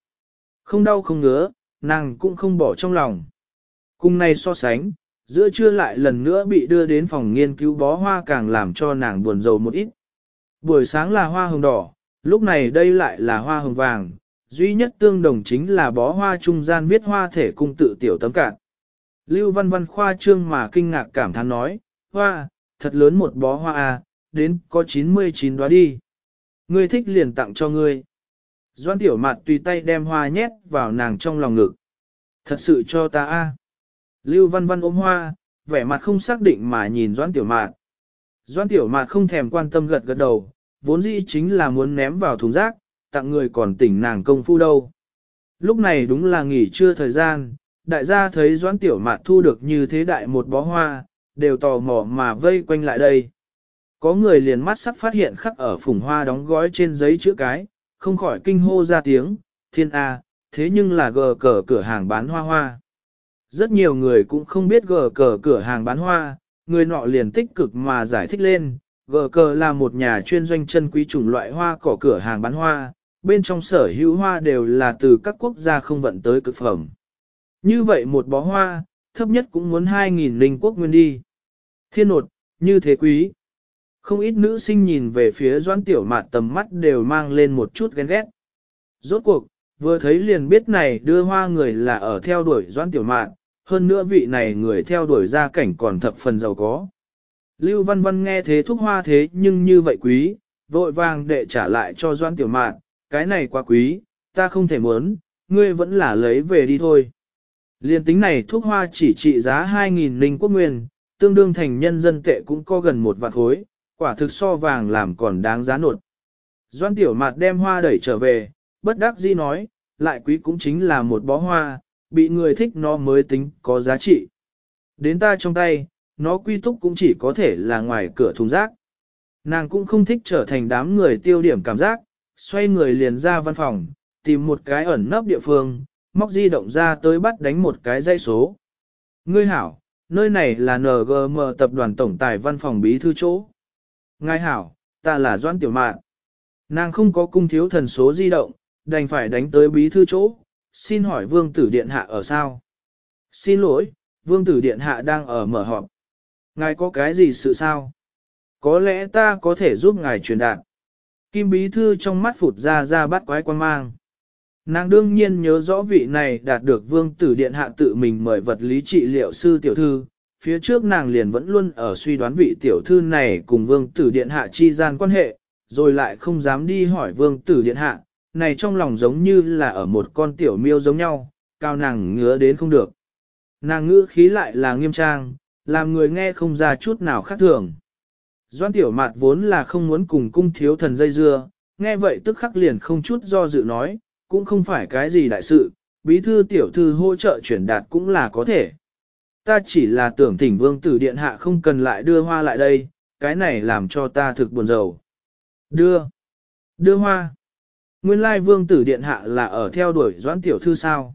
Không đau không ngứa, nàng cũng không bỏ trong lòng. Cùng này so sánh, giữa trưa lại lần nữa bị đưa đến phòng nghiên cứu bó hoa càng làm cho nàng buồn rầu một ít. Buổi sáng là hoa hồng đỏ, lúc này đây lại là hoa hồng vàng, duy nhất tương đồng chính là bó hoa trung gian viết hoa thể cung tự tiểu tấm cạn. Lưu văn văn khoa trương mà kinh ngạc cảm thán nói, hoa, thật lớn một bó hoa à, đến có 99 đóa đi. Ngươi thích liền tặng cho ngươi. Doan tiểu mạt tùy tay đem hoa nhét vào nàng trong lòng ngực. Thật sự cho ta a. Lưu văn văn ôm hoa, vẻ mặt không xác định mà nhìn doan tiểu mạt. Doan tiểu mạt không thèm quan tâm gật gật đầu, vốn dĩ chính là muốn ném vào thùng rác, tặng người còn tỉnh nàng công phu đâu. Lúc này đúng là nghỉ trưa thời gian, đại gia thấy doan tiểu mạt thu được như thế đại một bó hoa, đều tò mò mà vây quanh lại đây. Có người liền mắt sắc phát hiện khắc ở phùng hoa đóng gói trên giấy chữ cái, không khỏi kinh hô ra tiếng, thiên A, thế nhưng là gờ cờ cửa hàng bán hoa hoa. Rất nhiều người cũng không biết gờ cờ cửa hàng bán hoa, người nọ liền tích cực mà giải thích lên, gờ cờ là một nhà chuyên doanh chân quý chủng loại hoa cỏ cửa hàng bán hoa, bên trong sở hữu hoa đều là từ các quốc gia không vận tới cực phẩm. Như vậy một bó hoa, thấp nhất cũng muốn 2.000 linh quốc nguyên đi. Thiên nột, như thế quý. Không ít nữ sinh nhìn về phía doãn tiểu mạt tầm mắt đều mang lên một chút ghen ghét. Rốt cuộc, vừa thấy liền biết này đưa hoa người là ở theo đuổi doãn tiểu mạt, hơn nữa vị này người theo đuổi gia cảnh còn thập phần giàu có. Lưu Văn Văn nghe thế thúc hoa thế nhưng như vậy quý, vội vàng để trả lại cho doãn tiểu mạn, cái này quá quý, ta không thể muốn, ngươi vẫn là lấy về đi thôi. Liên tính này thuốc hoa chỉ trị giá 2.000 linh quốc nguyên, tương đương thành nhân dân tệ cũng có gần một vạn khối, quả thực so vàng làm còn đáng giá nột. Doan tiểu mạt đem hoa đẩy trở về, bất đắc dĩ nói, lại quý cũng chính là một bó hoa, bị người thích nó mới tính có giá trị. Đến ta trong tay, nó quy túc cũng chỉ có thể là ngoài cửa thùng rác. Nàng cũng không thích trở thành đám người tiêu điểm cảm giác, xoay người liền ra văn phòng, tìm một cái ẩn nấp địa phương, móc di động ra tới bắt đánh một cái dây số. Ngươi hảo, nơi này là NGM tập đoàn tổng tài văn phòng bí thư chỗ. Ngài hảo, ta là Doan Tiểu Mạn. Nàng không có cung thiếu thần số di động, đành phải đánh tới bí thư chỗ, xin hỏi vương tử điện hạ ở sao? Xin lỗi, vương tử điện hạ đang ở mở họp. Ngài có cái gì sự sao? Có lẽ ta có thể giúp ngài truyền đạt. Kim bí thư trong mắt phụt ra ra bắt quái quan mang. Nàng đương nhiên nhớ rõ vị này đạt được vương tử điện hạ tự mình mời vật lý trị liệu sư tiểu thư. Phía trước nàng liền vẫn luôn ở suy đoán vị tiểu thư này cùng vương tử điện hạ chi gian quan hệ, rồi lại không dám đi hỏi vương tử điện hạ, này trong lòng giống như là ở một con tiểu miêu giống nhau, cao nàng ngứa đến không được. Nàng ngữ khí lại là nghiêm trang, làm người nghe không ra chút nào khác thường. Doan tiểu mạt vốn là không muốn cùng cung thiếu thần dây dưa, nghe vậy tức khắc liền không chút do dự nói, cũng không phải cái gì đại sự, bí thư tiểu thư hỗ trợ chuyển đạt cũng là có thể. Ta chỉ là tưởng thỉnh vương tử điện hạ không cần lại đưa hoa lại đây, cái này làm cho ta thực buồn rầu. Đưa. Đưa hoa. Nguyên lai vương tử điện hạ là ở theo đuổi doãn tiểu thư sao.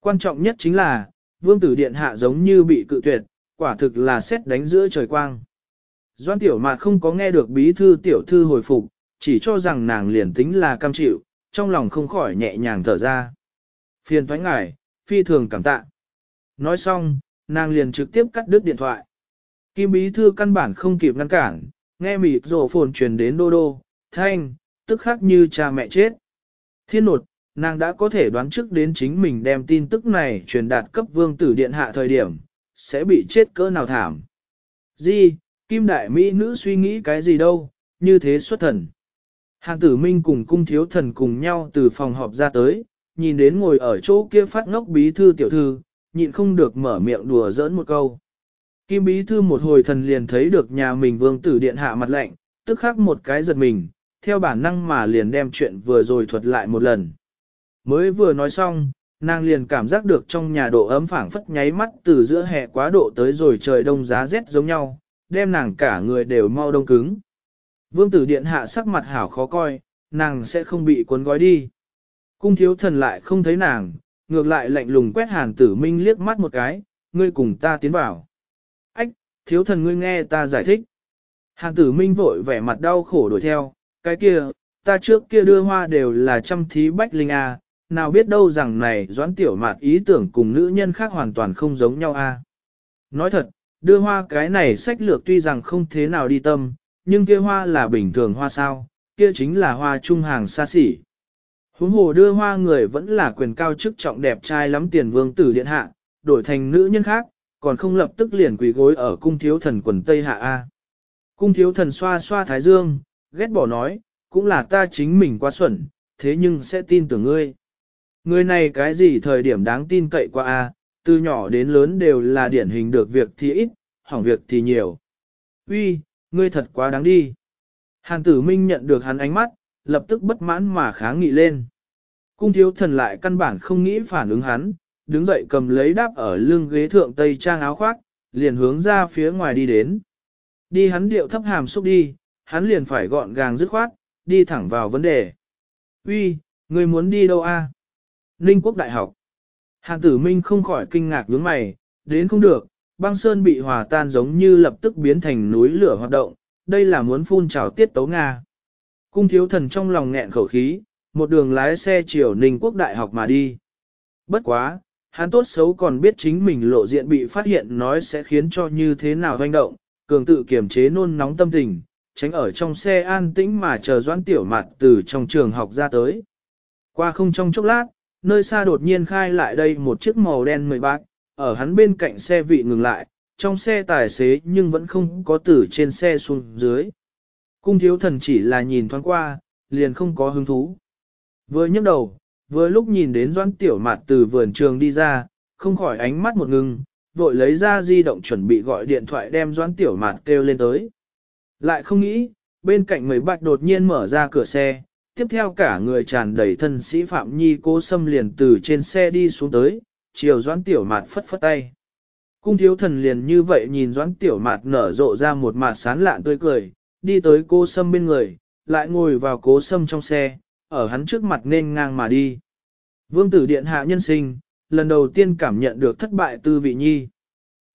Quan trọng nhất chính là, vương tử điện hạ giống như bị cự tuyệt, quả thực là xét đánh giữa trời quang. Doan tiểu mạt không có nghe được bí thư tiểu thư hồi phục, chỉ cho rằng nàng liền tính là cam chịu, trong lòng không khỏi nhẹ nhàng thở ra. Phiền thoái ngải, phi thường cảm tạ. Nói xong, nàng liền trực tiếp cắt đứt điện thoại. Kim bí thư căn bản không kịp ngăn cản, nghe mịt rổ phồn truyền đến đô đô, thanh, tức khác như cha mẹ chết. Thiên nột, nàng đã có thể đoán trước đến chính mình đem tin tức này truyền đạt cấp vương tử điện hạ thời điểm, sẽ bị chết cỡ nào thảm. Di, Kim đại mỹ nữ suy nghĩ cái gì đâu, như thế xuất thần. Hàng tử minh cùng cung thiếu thần cùng nhau từ phòng họp ra tới, nhìn đến ngồi ở chỗ kia phát ngốc bí thư tiểu thư, nhịn không được mở miệng đùa giỡn một câu. Kim bí thư một hồi thần liền thấy được nhà mình vương tử điện hạ mặt lạnh, tức khắc một cái giật mình, theo bản năng mà liền đem chuyện vừa rồi thuật lại một lần. Mới vừa nói xong, nàng liền cảm giác được trong nhà độ ấm phảng phất nháy mắt từ giữa hè quá độ tới rồi trời đông giá rét giống nhau, đem nàng cả người đều mau đông cứng. Vương tử điện hạ sắc mặt hảo khó coi, nàng sẽ không bị cuốn gói đi. Cung thiếu thần lại không thấy nàng, ngược lại lạnh lùng quét hàn tử minh liếc mắt một cái, ngươi cùng ta tiến vào. Ách, thiếu thần ngươi nghe ta giải thích. Hàn tử minh vội vẻ mặt đau khổ đuổi theo, cái kia, ta trước kia đưa hoa đều là trăm thí bách linh a, nào biết đâu rằng này doãn tiểu mạt ý tưởng cùng nữ nhân khác hoàn toàn không giống nhau a. Nói thật, đưa hoa cái này sách lược tuy rằng không thế nào đi tâm, nhưng kia hoa là bình thường hoa sao, kia chính là hoa trung hàng xa xỉ. Huống hồ đưa hoa người vẫn là quyền cao chức trọng đẹp trai lắm tiền vương tử điện hạ, đổi thành nữ nhân khác, còn không lập tức liền quỳ gối ở cung thiếu thần quần Tây Hạ A. Cung thiếu thần xoa xoa thái dương, ghét bỏ nói, cũng là ta chính mình quá xuẩn, thế nhưng sẽ tin tưởng ngươi. Người này cái gì thời điểm đáng tin cậy qua A, từ nhỏ đến lớn đều là điển hình được việc thì ít, hỏng việc thì nhiều. Uy, ngươi thật quá đáng đi. Hàn tử minh nhận được hắn ánh mắt, lập tức bất mãn mà kháng nghị lên. Cung thiếu thần lại căn bản không nghĩ phản ứng hắn, đứng dậy cầm lấy đáp ở lưng ghế thượng tây trang áo khoác, liền hướng ra phía ngoài đi đến. Đi hắn điệu thấp hàm xúc đi, hắn liền phải gọn gàng dứt khoát, đi thẳng vào vấn đề. Uy, người muốn đi đâu a? Ninh quốc đại học. Hàn tử minh không khỏi kinh ngạc nhướng mày, đến không được, băng sơn bị hòa tan giống như lập tức biến thành núi lửa hoạt động, đây là muốn phun trào tiết tấu Nga. Cung thiếu thần trong lòng nghẹn khẩu khí, một đường lái xe chiều Ninh Quốc Đại học mà đi. Bất quá, hắn tốt xấu còn biết chính mình lộ diện bị phát hiện nói sẽ khiến cho như thế nào hoành động, cường tự kiềm chế nôn nóng tâm tình, tránh ở trong xe an tĩnh mà chờ doãn tiểu mặt từ trong trường học ra tới. Qua không trong chốc lát, nơi xa đột nhiên khai lại đây một chiếc màu đen mười bạc, ở hắn bên cạnh xe vị ngừng lại, trong xe tài xế nhưng vẫn không có tử trên xe xuống dưới. Cung thiếu thần chỉ là nhìn thoáng qua, liền không có hứng thú. Vừa nhấc đầu, vừa lúc nhìn đến doãn tiểu mạt từ vườn trường đi ra, không khỏi ánh mắt một ngưng, vội lấy ra di động chuẩn bị gọi điện thoại đem doãn tiểu mạt kêu lên tới. Lại không nghĩ, bên cạnh mấy bạch đột nhiên mở ra cửa xe, tiếp theo cả người tràn đầy thân sĩ Phạm Nhi cố xâm liền từ trên xe đi xuống tới, chiều doãn tiểu mạt phất phất tay. Cung thiếu thần liền như vậy nhìn doãn tiểu mạt nở rộ ra một mạt sán lạn tươi cười, đi tới cô Sâm bên người, lại ngồi vào cố Sâm trong xe, ở hắn trước mặt nên ngang mà đi. Vương tử điện hạ nhân sinh, lần đầu tiên cảm nhận được thất bại tư vị nhi.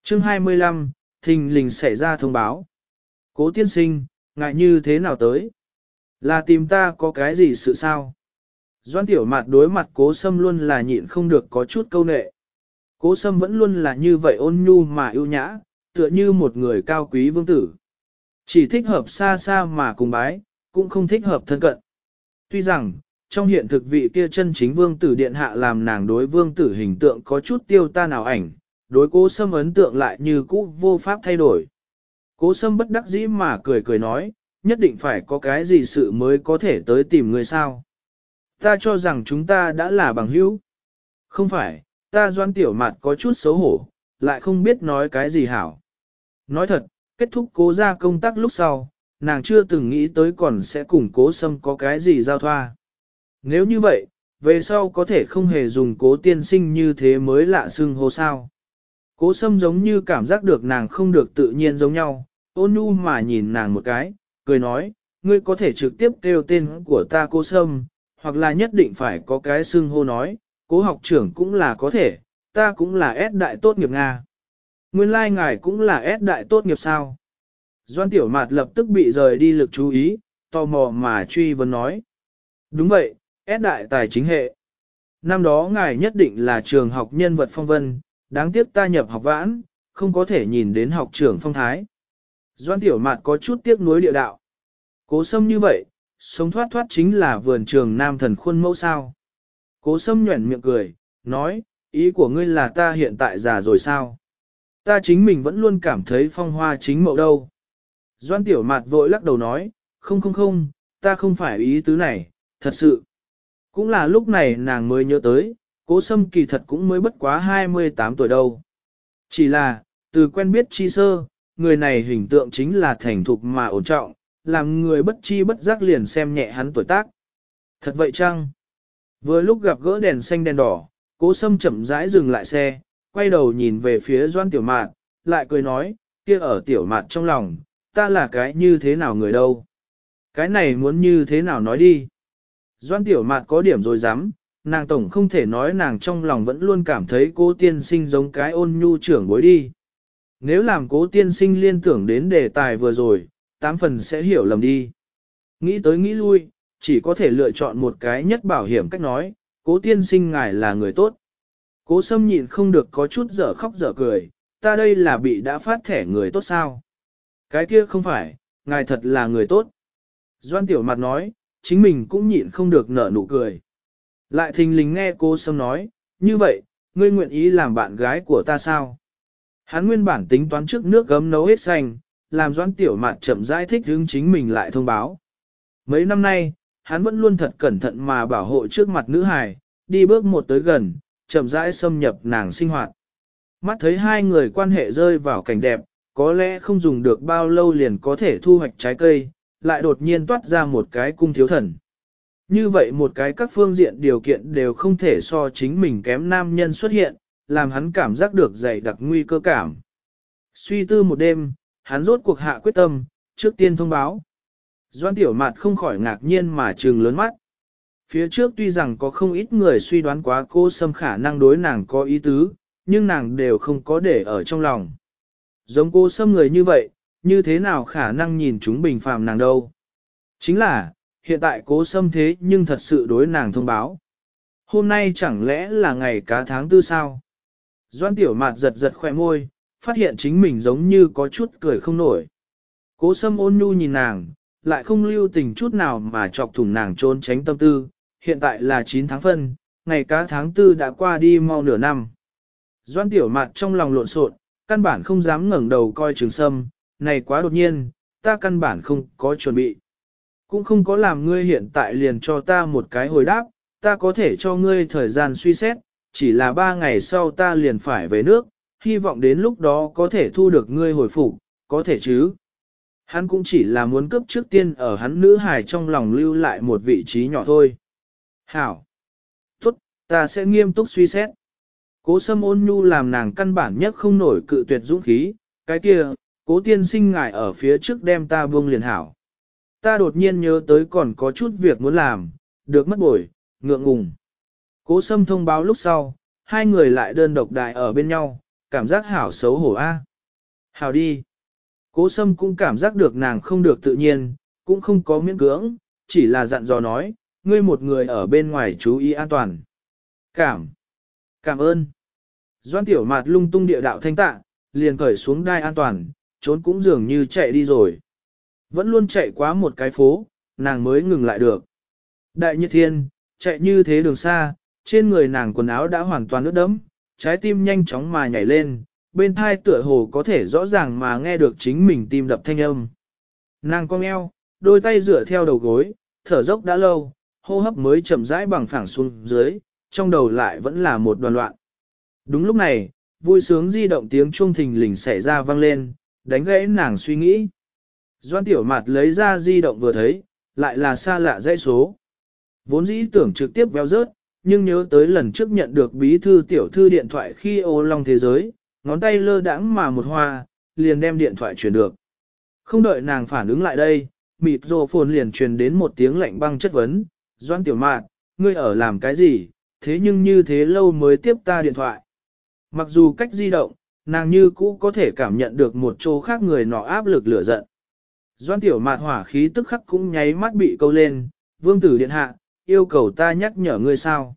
chương 25, thình lình xảy ra thông báo. Cố tiên sinh, ngại như thế nào tới? Là tìm ta có cái gì sự sao? Doan tiểu mặt đối mặt cố sâm luôn là nhịn không được có chút câu nệ. Cố sâm vẫn luôn là như vậy ôn nhu mà ưu nhã, tựa như một người cao quý vương tử. Chỉ thích hợp xa xa mà cùng bái, cũng không thích hợp thân cận. Tuy rằng, trong hiện thực vị kia chân chính vương tử điện hạ làm nàng đối vương tử hình tượng có chút tiêu ta nào ảnh, đối cố sâm ấn tượng lại như cũ vô pháp thay đổi. Cố sâm bất đắc dĩ mà cười cười nói, nhất định phải có cái gì sự mới có thể tới tìm người sao. Ta cho rằng chúng ta đã là bằng hữu. Không phải, ta doan tiểu mặt có chút xấu hổ, lại không biết nói cái gì hảo. Nói thật, kết thúc cố ra công tác lúc sau, nàng chưa từng nghĩ tới còn sẽ cùng cố sâm có cái gì giao thoa. Nếu như vậy, về sau có thể không hề dùng cố tiên sinh như thế mới lạ xưng hô sao. Cố sâm giống như cảm giác được nàng không được tự nhiên giống nhau, ôn nhu mà nhìn nàng một cái, cười nói, ngươi có thể trực tiếp kêu tên của ta cố sâm, hoặc là nhất định phải có cái xưng hô nói, cố học trưởng cũng là có thể, ta cũng là S đại tốt nghiệp Nga. Nguyên lai like ngài cũng là S đại tốt nghiệp sao? Doan tiểu mạt lập tức bị rời đi lực chú ý, tò mò mà truy vấn nói. Đúng vậy, S đại tài chính hệ. Năm đó ngài nhất định là trường học nhân vật phong vân, đáng tiếc ta nhập học vãn, không có thể nhìn đến học trưởng phong thái. Doan tiểu mạt có chút tiếc nuối địa đạo. Cố sâm như vậy, sống thoát thoát chính là vườn trường nam thần khuôn mẫu sao. Cố sâm nhuẩn miệng cười, nói, ý của ngươi là ta hiện tại già rồi sao? Ta chính mình vẫn luôn cảm thấy phong hoa chính mậu đâu. Doan tiểu mạt vội lắc đầu nói, không không không, ta không phải ý tứ này, thật sự. Cũng là lúc này nàng mới nhớ tới, cố sâm kỳ thật cũng mới bất quá 28 tuổi đâu. Chỉ là, từ quen biết chi sơ, người này hình tượng chính là thành thục mà ổn trọng, làm người bất chi bất giác liền xem nhẹ hắn tuổi tác. Thật vậy chăng? Vừa lúc gặp gỡ đèn xanh đèn đỏ, cố sâm chậm rãi dừng lại xe, quay đầu nhìn về phía doan tiểu mạt, lại cười nói, kia ở tiểu mạt trong lòng, ta là cái như thế nào người đâu? Cái này muốn như thế nào nói đi? Doan tiểu mạt có điểm rồi dám, nàng tổng không thể nói nàng trong lòng vẫn luôn cảm thấy cố tiên sinh giống cái ôn nhu trưởng bối đi. Nếu làm cố tiên sinh liên tưởng đến đề tài vừa rồi, tám phần sẽ hiểu lầm đi. Nghĩ tới nghĩ lui, chỉ có thể lựa chọn một cái nhất bảo hiểm cách nói, cố tiên sinh ngài là người tốt. Cố sâm nhìn không được có chút dở khóc dở cười, ta đây là bị đã phát thẻ người tốt sao? Cái kia không phải, ngài thật là người tốt. Doan tiểu mặt nói, chính mình cũng nhịn không được nở nụ cười. Lại thình lình nghe cô Sâm nói, như vậy, ngươi nguyện ý làm bạn gái của ta sao? Hắn nguyên bản tính toán trước nước gấm nấu hết xanh, làm doan tiểu mạt chậm giải thích hướng chính mình lại thông báo. Mấy năm nay, hắn vẫn luôn thật cẩn thận mà bảo hộ trước mặt nữ hài, đi bước một tới gần, chậm rãi xâm nhập nàng sinh hoạt. Mắt thấy hai người quan hệ rơi vào cảnh đẹp, có lẽ không dùng được bao lâu liền có thể thu hoạch trái cây, lại đột nhiên toát ra một cái cung thiếu thần. Như vậy một cái các phương diện điều kiện đều không thể so chính mình kém nam nhân xuất hiện, làm hắn cảm giác được dày đặc nguy cơ cảm. Suy tư một đêm, hắn rốt cuộc hạ quyết tâm, trước tiên thông báo. Doan tiểu mạt không khỏi ngạc nhiên mà trừng lớn mắt. Phía trước tuy rằng có không ít người suy đoán quá cô xâm khả năng đối nàng có ý tứ, nhưng nàng đều không có để ở trong lòng. Giống cô xâm người như vậy, như thế nào khả năng nhìn chúng bình phàm nàng đâu. Chính là, hiện tại cố xâm thế nhưng thật sự đối nàng thông báo. Hôm nay chẳng lẽ là ngày cá tháng tư sao? Doan tiểu mạt giật giật khỏe môi, phát hiện chính mình giống như có chút cười không nổi. Cố sâm ôn nhu nhìn nàng, lại không lưu tình chút nào mà chọc thủng nàng trốn tránh tâm tư, hiện tại là 9 tháng phân, ngày cá tháng tư đã qua đi mau nửa năm. Doan tiểu mặt trong lòng lộn xộn, căn bản không dám ngẩng đầu coi trường sâm, này quá đột nhiên, ta căn bản không có chuẩn bị. Cũng không có làm ngươi hiện tại liền cho ta một cái hồi đáp, ta có thể cho ngươi thời gian suy xét, chỉ là ba ngày sau ta liền phải về nước, hy vọng đến lúc đó có thể thu được ngươi hồi phục, có thể chứ. Hắn cũng chỉ là muốn cấp trước tiên ở hắn nữ hài trong lòng lưu lại một vị trí nhỏ thôi. Hảo! Tốt, ta sẽ nghiêm túc suy xét. Cố sâm ôn nhu làm nàng căn bản nhất không nổi cự tuyệt dũng khí, cái kia, cố tiên sinh ngài ở phía trước đem ta buông liền hảo. Ta đột nhiên nhớ tới còn có chút việc muốn làm, được mất bổi, ngượng ngùng. Cố sâm thông báo lúc sau, hai người lại đơn độc đại ở bên nhau, cảm giác hảo xấu hổ a. Hảo đi. Cố sâm cũng cảm giác được nàng không được tự nhiên, cũng không có miễn cưỡng, chỉ là dặn dò nói, ngươi một người ở bên ngoài chú ý an toàn. Cảm. Cảm ơn. Doan tiểu mạt lung tung địa đạo thanh tạ, liền cởi xuống đai an toàn, trốn cũng dường như chạy đi rồi. Vẫn luôn chạy quá một cái phố, nàng mới ngừng lại được. Đại nhiệt Thiên, chạy như thế đường xa, trên người nàng quần áo đã hoàn toàn ướt đẫm, trái tim nhanh chóng mà nhảy lên, bên thai tựa hồ có thể rõ ràng mà nghe được chính mình tim đập thanh âm. Nàng cong eo, đôi tay dựa theo đầu gối, thở dốc đã lâu, hô hấp mới chậm rãi bằng phẳng xuống dưới, trong đầu lại vẫn là một đoàn loạn. Đúng lúc này, vui sướng di động tiếng chuông thình lình xảy ra vang lên, đánh gãy nàng suy nghĩ. Doan tiểu mặt lấy ra di động vừa thấy, lại là xa lạ dãy số. Vốn dĩ tưởng trực tiếp véo rớt, nhưng nhớ tới lần trước nhận được bí thư tiểu thư điện thoại khi ô long thế giới, ngón tay lơ đãng mà một hoa, liền đem điện thoại truyền được. Không đợi nàng phản ứng lại đây, mịt rồ phồn liền truyền đến một tiếng lạnh băng chất vấn, Doan tiểu Mạn, ngươi ở làm cái gì, thế nhưng như thế lâu mới tiếp ta điện thoại. Mặc dù cách di động, nàng như cũ có thể cảm nhận được một chỗ khác người nọ áp lực lửa giận. Doan tiểu Mạn hỏa khí tức khắc cũng nháy mắt bị câu lên, vương tử điện hạ, yêu cầu ta nhắc nhở ngươi sao.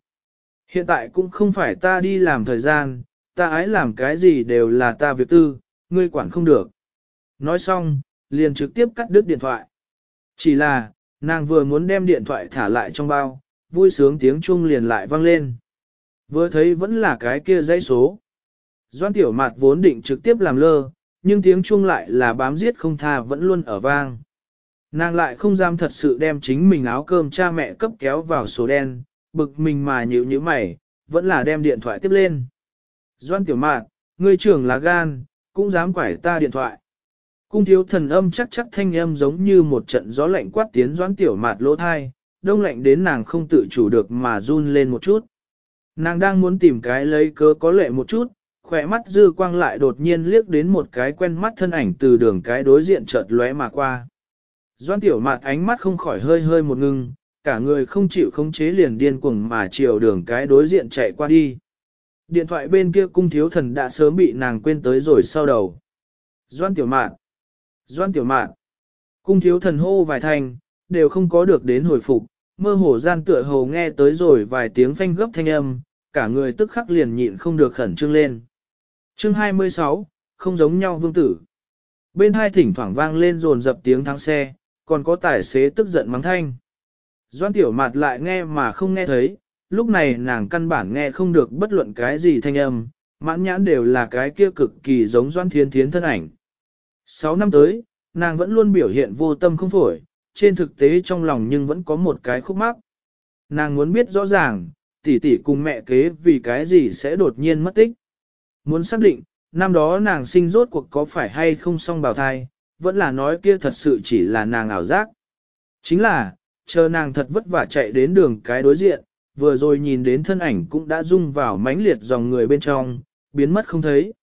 Hiện tại cũng không phải ta đi làm thời gian, ta ái làm cái gì đều là ta việc tư, ngươi quản không được. Nói xong, liền trực tiếp cắt đứt điện thoại. Chỉ là, nàng vừa muốn đem điện thoại thả lại trong bao, vui sướng tiếng chuông liền lại vang lên. Vừa thấy vẫn là cái kia dãy số. Doan tiểu mạt vốn định trực tiếp làm lơ, nhưng tiếng chuông lại là bám giết không tha vẫn luôn ở vang. Nàng lại không dám thật sự đem chính mình áo cơm cha mẹ cấp kéo vào số đen, bực mình mà nhịu như mày, vẫn là đem điện thoại tiếp lên. Doan tiểu Mạt, ngươi trưởng là gan, cũng dám quải ta điện thoại. Cung thiếu thần âm chắc chắc thanh âm giống như một trận gió lạnh quát tiến doãn tiểu mạt lỗ thai, đông lạnh đến nàng không tự chủ được mà run lên một chút. Nàng đang muốn tìm cái lấy cớ có lệ một chút, khỏe mắt dư quang lại đột nhiên liếc đến một cái quen mắt thân ảnh từ đường cái đối diện chợt lóe mà qua. Doan tiểu mạt ánh mắt không khỏi hơi hơi một ngưng, cả người không chịu khống chế liền điên cuồng mà chiều đường cái đối diện chạy qua đi. Điện thoại bên kia cung thiếu thần đã sớm bị nàng quên tới rồi sau đầu. Doan tiểu mạn, Doan tiểu mạn, cung thiếu thần hô vài thành, đều không có được đến hồi phục, mơ hồ gian tựa hồ nghe tới rồi vài tiếng phanh gấp thanh âm, cả người tức khắc liền nhịn không được khẩn trương lên. Chương 26, không giống nhau vương tử. Bên hai thỉnh thoảng vang lên rồn dập tiếng thắng xe, còn có tài xế tức giận mắng thanh. Doan tiểu mạt lại nghe mà không nghe thấy, lúc này nàng căn bản nghe không được bất luận cái gì thanh âm, mãn nhãn đều là cái kia cực kỳ giống doan thiên thiến thân ảnh. Sáu năm tới, nàng vẫn luôn biểu hiện vô tâm không phổi, trên thực tế trong lòng nhưng vẫn có một cái khúc mắc. Nàng muốn biết rõ ràng, tỷ tỷ cùng mẹ kế vì cái gì sẽ đột nhiên mất tích. Muốn xác định, năm đó nàng sinh rốt cuộc có phải hay không song bào thai, vẫn là nói kia thật sự chỉ là nàng ảo giác. Chính là, chờ nàng thật vất vả chạy đến đường cái đối diện, vừa rồi nhìn đến thân ảnh cũng đã rung vào mãnh liệt dòng người bên trong, biến mất không thấy.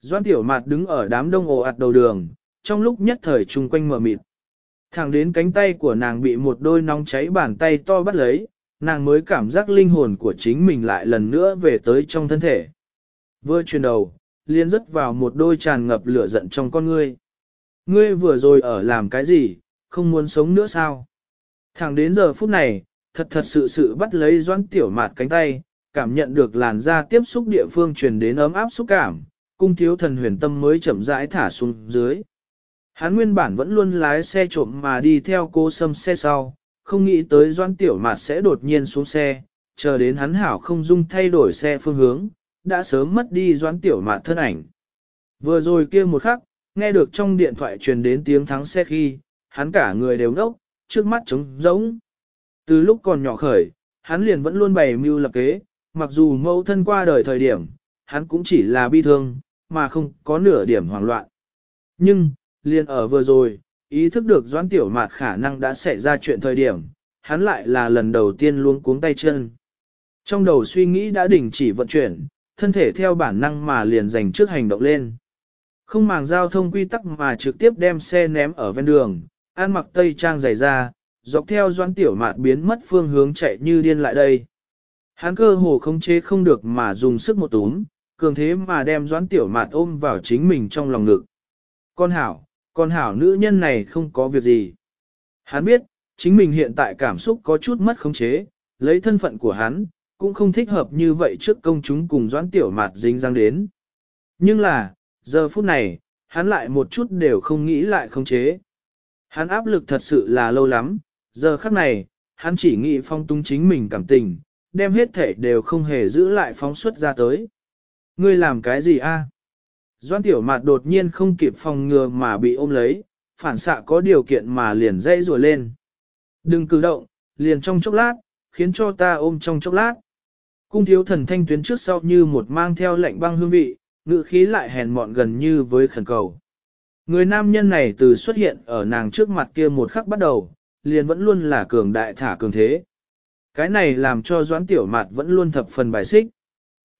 Doan tiểu mạt đứng ở đám đông ồ ạt đầu đường, trong lúc nhất thời chung quanh mở mịt. Thẳng đến cánh tay của nàng bị một đôi nóng cháy bàn tay to bắt lấy, nàng mới cảm giác linh hồn của chính mình lại lần nữa về tới trong thân thể. Vừa chuyển đầu, liên rớt vào một đôi tràn ngập lửa giận trong con ngươi. Ngươi vừa rồi ở làm cái gì, không muốn sống nữa sao? Thẳng đến giờ phút này, thật thật sự sự bắt lấy doãn tiểu mạt cánh tay, cảm nhận được làn da tiếp xúc địa phương truyền đến ấm áp xúc cảm, cung thiếu thần huyền tâm mới chậm rãi thả xuống dưới. Hắn nguyên bản vẫn luôn lái xe trộm mà đi theo cô sâm xe sau, không nghĩ tới doãn tiểu mạt sẽ đột nhiên xuống xe, chờ đến hắn hảo không dung thay đổi xe phương hướng, đã sớm mất đi doãn tiểu mạt thân ảnh. Vừa rồi kia một khắc, nghe được trong điện thoại truyền đến tiếng thắng xe khi, hắn cả người đều ngốc, trước mắt trống rỗng. Từ lúc còn nhỏ khởi, hắn liền vẫn luôn bày mưu lập kế, mặc dù mẫu thân qua đời thời điểm, hắn cũng chỉ là bi thương, mà không có nửa điểm hoảng loạn. Nhưng, liền ở vừa rồi, ý thức được doãn tiểu mạt khả năng đã xảy ra chuyện thời điểm, hắn lại là lần đầu tiên luôn cuống tay chân. Trong đầu suy nghĩ đã đình chỉ vận chuyển, thân thể theo bản năng mà liền dành trước hành động lên. Không màng giao thông quy tắc mà trực tiếp đem xe ném ở ven đường, an mặc tây trang dày ra, dọc theo Doãn tiểu mạt biến mất phương hướng chạy như điên lại đây. Hắn cơ hồ không chế không được mà dùng sức một túm, cường thế mà đem doãn tiểu mạt ôm vào chính mình trong lòng ngực. Con hảo, con hảo nữ nhân này không có việc gì. Hắn biết, chính mình hiện tại cảm xúc có chút mất khống chế, lấy thân phận của hắn, cũng không thích hợp như vậy trước công chúng cùng doãn tiểu mạt dính răng đến. Nhưng là, giờ phút này, hắn lại một chút đều không nghĩ lại khống chế. Hắn áp lực thật sự là lâu lắm, giờ khắc này, hắn chỉ nghĩ phong tung chính mình cảm tình, đem hết thể đều không hề giữ lại phóng xuất ra tới. Ngươi làm cái gì a? Doan tiểu mạt đột nhiên không kịp phòng ngừa mà bị ôm lấy, phản xạ có điều kiện mà liền dây rùa lên. Đừng cử động, liền trong chốc lát, khiến cho ta ôm trong chốc lát. Cung thiếu thần thanh tuyến trước sau như một mang theo lệnh băng hương vị, ngự khí lại hèn mọn gần như với khẩn cầu. Người nam nhân này từ xuất hiện ở nàng trước mặt kia một khắc bắt đầu, liền vẫn luôn là cường đại thả cường thế. Cái này làm cho doãn tiểu mạt vẫn luôn thập phần bài xích.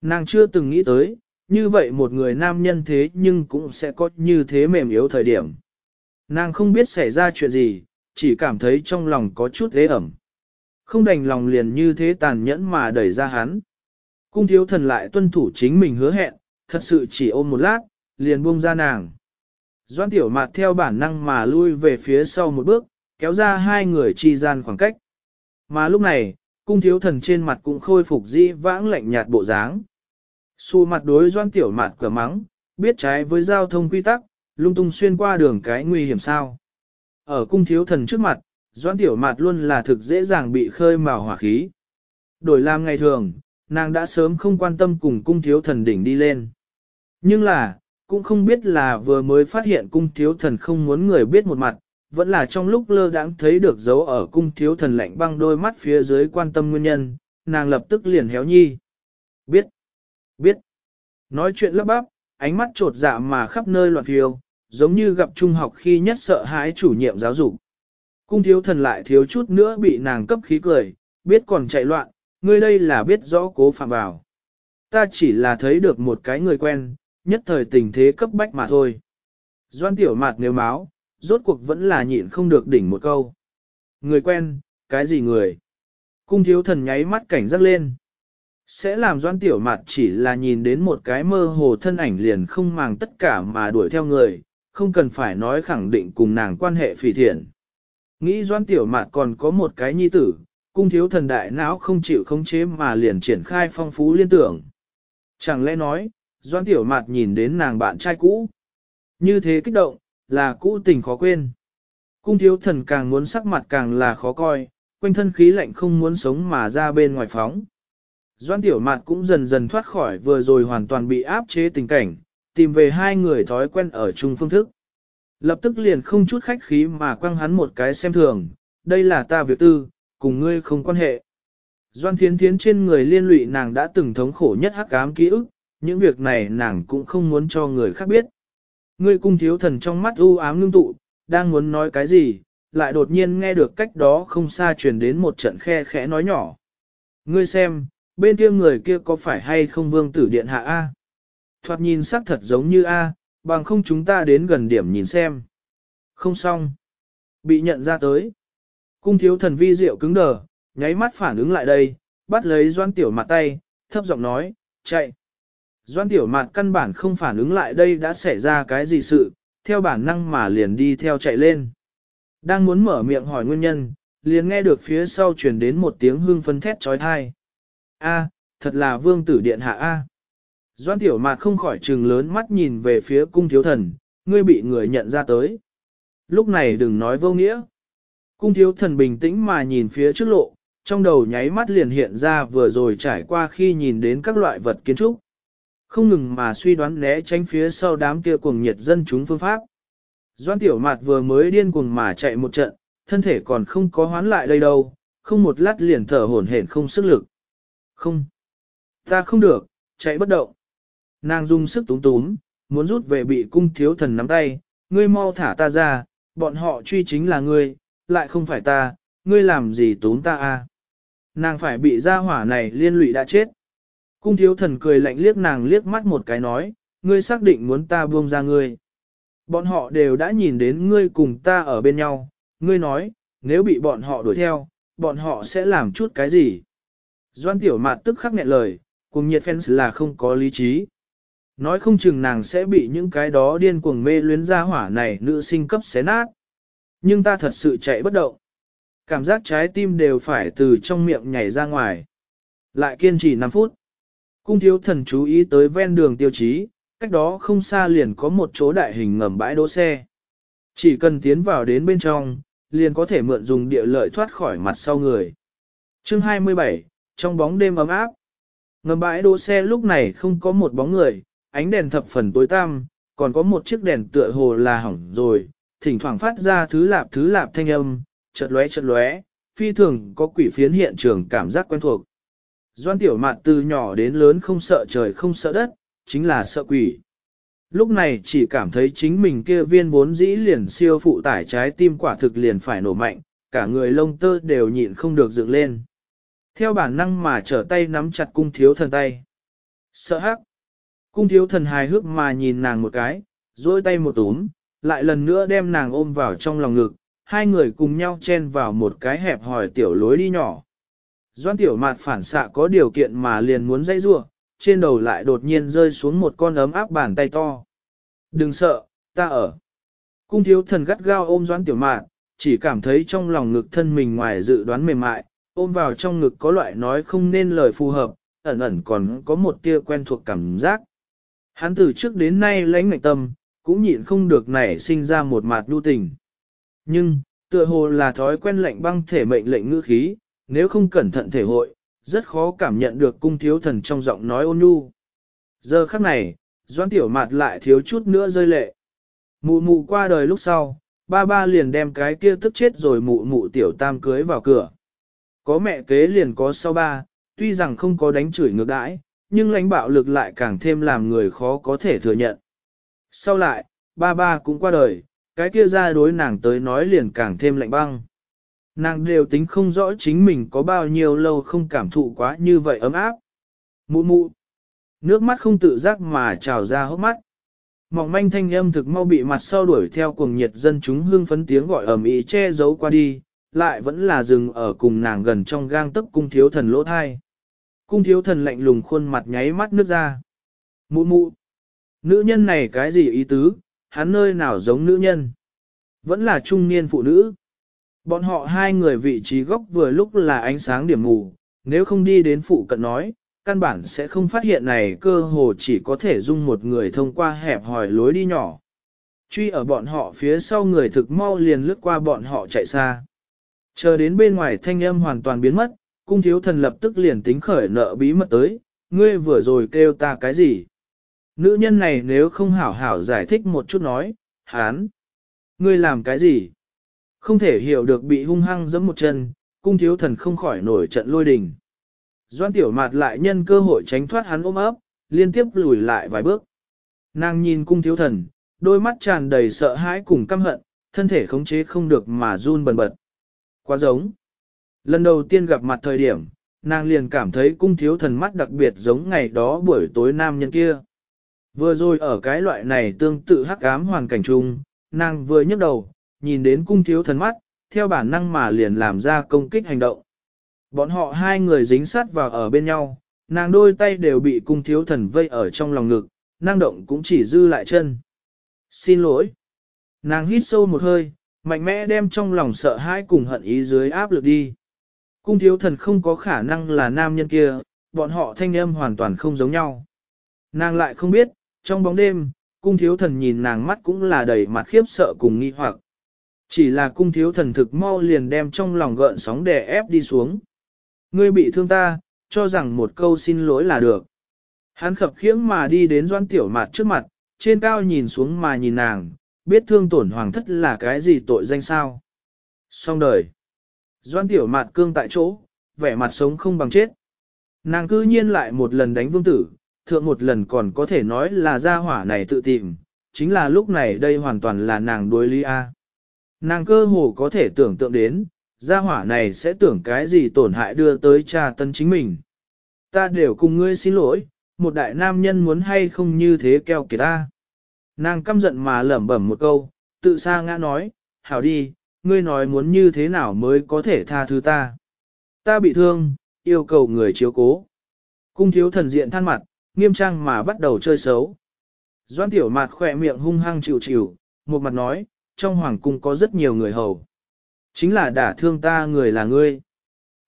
Nàng chưa từng nghĩ tới, như vậy một người nam nhân thế nhưng cũng sẽ có như thế mềm yếu thời điểm. Nàng không biết xảy ra chuyện gì, chỉ cảm thấy trong lòng có chút ghế ẩm. Không đành lòng liền như thế tàn nhẫn mà đẩy ra hắn. Cung thiếu thần lại tuân thủ chính mình hứa hẹn, thật sự chỉ ôm một lát, liền buông ra nàng. Doan tiểu mạt theo bản năng mà lui về phía sau một bước, kéo ra hai người chi gian khoảng cách. Mà lúc này, cung thiếu thần trên mặt cũng khôi phục dĩ vãng lạnh nhạt bộ dáng. Xu mặt đối doan tiểu mạt cửa mắng, biết trái với giao thông quy tắc, lung tung xuyên qua đường cái nguy hiểm sao. Ở cung thiếu thần trước mặt, doan tiểu mạt luôn là thực dễ dàng bị khơi mào hỏa khí. Đổi làm ngày thường, nàng đã sớm không quan tâm cùng cung thiếu thần đỉnh đi lên. Nhưng là, cũng không biết là vừa mới phát hiện cung thiếu thần không muốn người biết một mặt, vẫn là trong lúc lơ đãng thấy được dấu ở cung thiếu thần lạnh băng đôi mắt phía dưới quan tâm nguyên nhân, nàng lập tức liền héo nhi. Biết, biết. Nói chuyện lấp bắp, ánh mắt trột dạ mà khắp nơi loạn phiêu, giống như gặp trung học khi nhất sợ hãi chủ nhiệm giáo dục. Cung thiếu thần lại thiếu chút nữa bị nàng cấp khí cười, biết còn chạy loạn, ngươi đây là biết rõ cố phạm vào. Ta chỉ là thấy được một cái người quen, nhất thời tình thế cấp bách mà thôi. Doan tiểu mạt nếu máu, rốt cuộc vẫn là nhịn không được đỉnh một câu. Người quen, cái gì người? Cung thiếu thần nháy mắt cảnh giác lên. Sẽ làm doan tiểu mặt chỉ là nhìn đến một cái mơ hồ thân ảnh liền không màng tất cả mà đuổi theo người, không cần phải nói khẳng định cùng nàng quan hệ phỉ thiện. Nghĩ doan tiểu mặt còn có một cái nhi tử, cung thiếu thần đại não không chịu khống chế mà liền triển khai phong phú liên tưởng. Chẳng lẽ nói, doan tiểu mặt nhìn đến nàng bạn trai cũ. Như thế kích động, là cũ tình khó quên. Cung thiếu thần càng muốn sắc mặt càng là khó coi, quanh thân khí lạnh không muốn sống mà ra bên ngoài phóng. Doan tiểu mạt cũng dần dần thoát khỏi vừa rồi hoàn toàn bị áp chế tình cảnh, tìm về hai người thói quen ở chung phương thức. Lập tức liền không chút khách khí mà quăng hắn một cái xem thường, đây là ta việc tư, cùng ngươi không quan hệ. Doan thiến thiến trên người liên lụy nàng đã từng thống khổ nhất hắc ám ký ức, những việc này nàng cũng không muốn cho người khác biết. Ngươi cung thiếu thần trong mắt u ám ngưng tụ, đang muốn nói cái gì, lại đột nhiên nghe được cách đó không xa truyền đến một trận khe khẽ nói nhỏ. Ngươi xem, bên kia người kia có phải hay không vương tử điện hạ A? Thoạt nhìn sắc thật giống như A, bằng không chúng ta đến gần điểm nhìn xem. Không xong. Bị nhận ra tới. Cung thiếu thần vi diệu cứng đờ, nháy mắt phản ứng lại đây, bắt lấy doan tiểu mặt tay, thấp giọng nói, chạy. Doan tiểu mạt căn bản không phản ứng lại đây đã xảy ra cái gì sự, theo bản năng mà liền đi theo chạy lên. Đang muốn mở miệng hỏi nguyên nhân, liền nghe được phía sau truyền đến một tiếng hương phấn thét trói thai. A, thật là vương tử điện hạ A. Doan tiểu mạt không khỏi trừng lớn mắt nhìn về phía cung thiếu thần, ngươi bị người nhận ra tới. Lúc này đừng nói vô nghĩa. Cung thiếu thần bình tĩnh mà nhìn phía trước lộ, trong đầu nháy mắt liền hiện ra vừa rồi trải qua khi nhìn đến các loại vật kiến trúc. Không ngừng mà suy đoán né tránh phía sau đám kia cuồng nhiệt dân chúng phương pháp. Doan tiểu mạt vừa mới điên cuồng mà chạy một trận, thân thể còn không có hoán lại đây đâu, không một lát liền thở hổn hển không sức lực. Không, ta không được, chạy bất động. Nàng dùng sức túng túm, muốn rút về bị cung thiếu thần nắm tay, ngươi mau thả ta ra, bọn họ truy chính là ngươi, lại không phải ta, ngươi làm gì tốn ta a? Nàng phải bị gia hỏa này liên lụy đã chết. Cung thiếu thần cười lạnh liếc nàng liếc mắt một cái nói, ngươi xác định muốn ta buông ra ngươi. Bọn họ đều đã nhìn đến ngươi cùng ta ở bên nhau, ngươi nói, nếu bị bọn họ đuổi theo, bọn họ sẽ làm chút cái gì? Doan tiểu mạt tức khắc nghẹn lời, cùng nhiệt fans là không có lý trí. Nói không chừng nàng sẽ bị những cái đó điên cuồng mê luyến ra hỏa này nữ sinh cấp xé nát. Nhưng ta thật sự chạy bất động. Cảm giác trái tim đều phải từ trong miệng nhảy ra ngoài. Lại kiên trì 5 phút. Cung thiếu thần chú ý tới ven đường tiêu chí, cách đó không xa liền có một chỗ đại hình ngầm bãi đỗ xe. Chỉ cần tiến vào đến bên trong, liền có thể mượn dùng địa lợi thoát khỏi mặt sau người. Chương 27, trong bóng đêm ấm áp, ngầm bãi đỗ xe lúc này không có một bóng người, ánh đèn thập phần tối tăm, còn có một chiếc đèn tựa hồ là hỏng rồi, thỉnh thoảng phát ra thứ lạp thứ lạp thanh âm, chợt lóe chợt lóe, phi thường có quỷ phiến hiện trường cảm giác quen thuộc. Doan tiểu mạn từ nhỏ đến lớn không sợ trời không sợ đất, chính là sợ quỷ. Lúc này chỉ cảm thấy chính mình kia viên vốn dĩ liền siêu phụ tải trái tim quả thực liền phải nổ mạnh, cả người lông tơ đều nhịn không được dựng lên. Theo bản năng mà trở tay nắm chặt cung thiếu thần tay. Sợ hắc. Cung thiếu thần hài hước mà nhìn nàng một cái, dôi tay một túm, lại lần nữa đem nàng ôm vào trong lòng ngực, hai người cùng nhau chen vào một cái hẹp hỏi tiểu lối đi nhỏ. Doan tiểu mạt phản xạ có điều kiện mà liền muốn dây rua, trên đầu lại đột nhiên rơi xuống một con ấm áp bàn tay to. Đừng sợ, ta ở. Cung thiếu thần gắt gao ôm doan tiểu mạt, chỉ cảm thấy trong lòng ngực thân mình ngoài dự đoán mềm mại, ôm vào trong ngực có loại nói không nên lời phù hợp, ẩn ẩn còn có một tia quen thuộc cảm giác. Hắn từ trước đến nay lãnh ngạch tâm, cũng nhịn không được nảy sinh ra một mạt nhu tình. Nhưng, tựa hồ là thói quen lệnh băng thể mệnh lệnh ngữ khí, nếu không cẩn thận thể hội, rất khó cảm nhận được cung thiếu thần trong giọng nói ôn nhu. Giờ khắc này, doan tiểu mạt lại thiếu chút nữa rơi lệ. Mụ mụ qua đời lúc sau, ba ba liền đem cái kia tức chết rồi mụ mụ tiểu tam cưới vào cửa. Có mẹ kế liền có sau ba, tuy rằng không có đánh chửi ngược đãi, nhưng lãnh bạo lực lại càng thêm làm người khó có thể thừa nhận. Sau lại, ba ba cũng qua đời, cái kia ra đối nàng tới nói liền càng thêm lạnh băng. Nàng đều tính không rõ chính mình có bao nhiêu lâu không cảm thụ quá như vậy ấm áp. Mụ mụ. Nước mắt không tự giác mà trào ra hốc mắt. Mỏng manh thanh âm thực mau bị mặt sau đuổi theo cuồng nhiệt dân chúng hương phấn tiếng gọi ầm ĩ che giấu qua đi, lại vẫn là dừng ở cùng nàng gần trong gang tấc cung thiếu thần lỗ thai. Cung thiếu thần lạnh lùng khuôn mặt nháy mắt nước ra. Mụ mụ. Nữ nhân này cái gì ý tứ, hắn nơi nào giống nữ nhân. Vẫn là trung niên phụ nữ. Bọn họ hai người vị trí góc vừa lúc là ánh sáng điểm mù, nếu không đi đến phụ cận nói, căn bản sẽ không phát hiện này cơ hồ chỉ có thể dung một người thông qua hẹp hòi lối đi nhỏ. Truy ở bọn họ phía sau người thực mau liền lướt qua bọn họ chạy xa. Chờ đến bên ngoài thanh âm hoàn toàn biến mất, cung thiếu thần lập tức liền tính khởi nợ bí mật tới, ngươi vừa rồi kêu ta cái gì? Nữ nhân này nếu không hảo hảo giải thích một chút nói, hán, ngươi làm cái gì? Không thể hiểu được bị hung hăng giẫm một chân, cung thiếu thần không khỏi nổi trận lôi đình. Doan tiểu mạt lại nhân cơ hội tránh thoát hắn ôm ấp, liên tiếp lùi lại vài bước. Nàng nhìn cung thiếu thần, đôi mắt tràn đầy sợ hãi cùng căm hận, thân thể khống chế không được mà run bần bật. Quá giống. Lần đầu tiên gặp mặt thời điểm, nàng liền cảm thấy cung thiếu thần mắt đặc biệt giống ngày đó buổi tối nam nhân kia. Vừa rồi ở cái loại này tương tự hắc ám hoàn cảnh chung, nàng vừa nhấc đầu, nhìn đến cung thiếu thần mắt, theo bản năng mà liền làm ra công kích hành động. Bọn họ hai người dính sát vào ở bên nhau, nàng đôi tay đều bị cung thiếu thần vây ở trong lòng ngực, năng động cũng chỉ dư lại chân. Xin lỗi. Nàng hít sâu một hơi, mạnh mẽ đem trong lòng sợ hãi cùng hận ý dưới áp lực đi. Cung thiếu thần không có khả năng là nam nhân kia, bọn họ thanh âm hoàn toàn không giống nhau. Nàng lại không biết, trong bóng đêm, cung thiếu thần nhìn nàng mắt cũng là đầy mặt khiếp sợ cùng nghi hoặc. Chỉ là cung thiếu thần thực mau liền đem trong lòng gợn sóng đè ép đi xuống. Ngươi bị thương ta, cho rằng một câu xin lỗi là được. Hắn khập khiễng mà đi đến doan tiểu mạt trước mặt, trên cao nhìn xuống mà nhìn nàng, biết thương tổn hoàng thất là cái gì tội danh sao. Xong đời. Doan tiểu mạt cương tại chỗ, vẻ mặt sống không bằng chết. Nàng cư nhiên lại một lần đánh vương tử, thượng một lần còn có thể nói là gia hỏa này tự tìm, chính là lúc này đây hoàn toàn là nàng đối lý A. Nàng cơ hồ có thể tưởng tượng đến, gia hỏa này sẽ tưởng cái gì tổn hại đưa tới cha tân chính mình. Ta đều cùng ngươi xin lỗi, một đại nam nhân muốn hay không như thế keo kìa ta. Nàng căm giận mà lẩm bẩm một câu, tự xa ngã nói, hảo đi, ngươi nói muốn như thế nào mới có thể tha thứ ta. Ta bị thương, yêu cầu người chiếu cố. Cung thiếu thần diện than mặt, nghiêm trang mà bắt đầu chơi xấu. Doan tiểu mặt khỏe miệng hung hăng chịu chịu, một mặt nói, trong hoàng cung có rất nhiều người hầu. Chính là đả thương ta người là ngươi.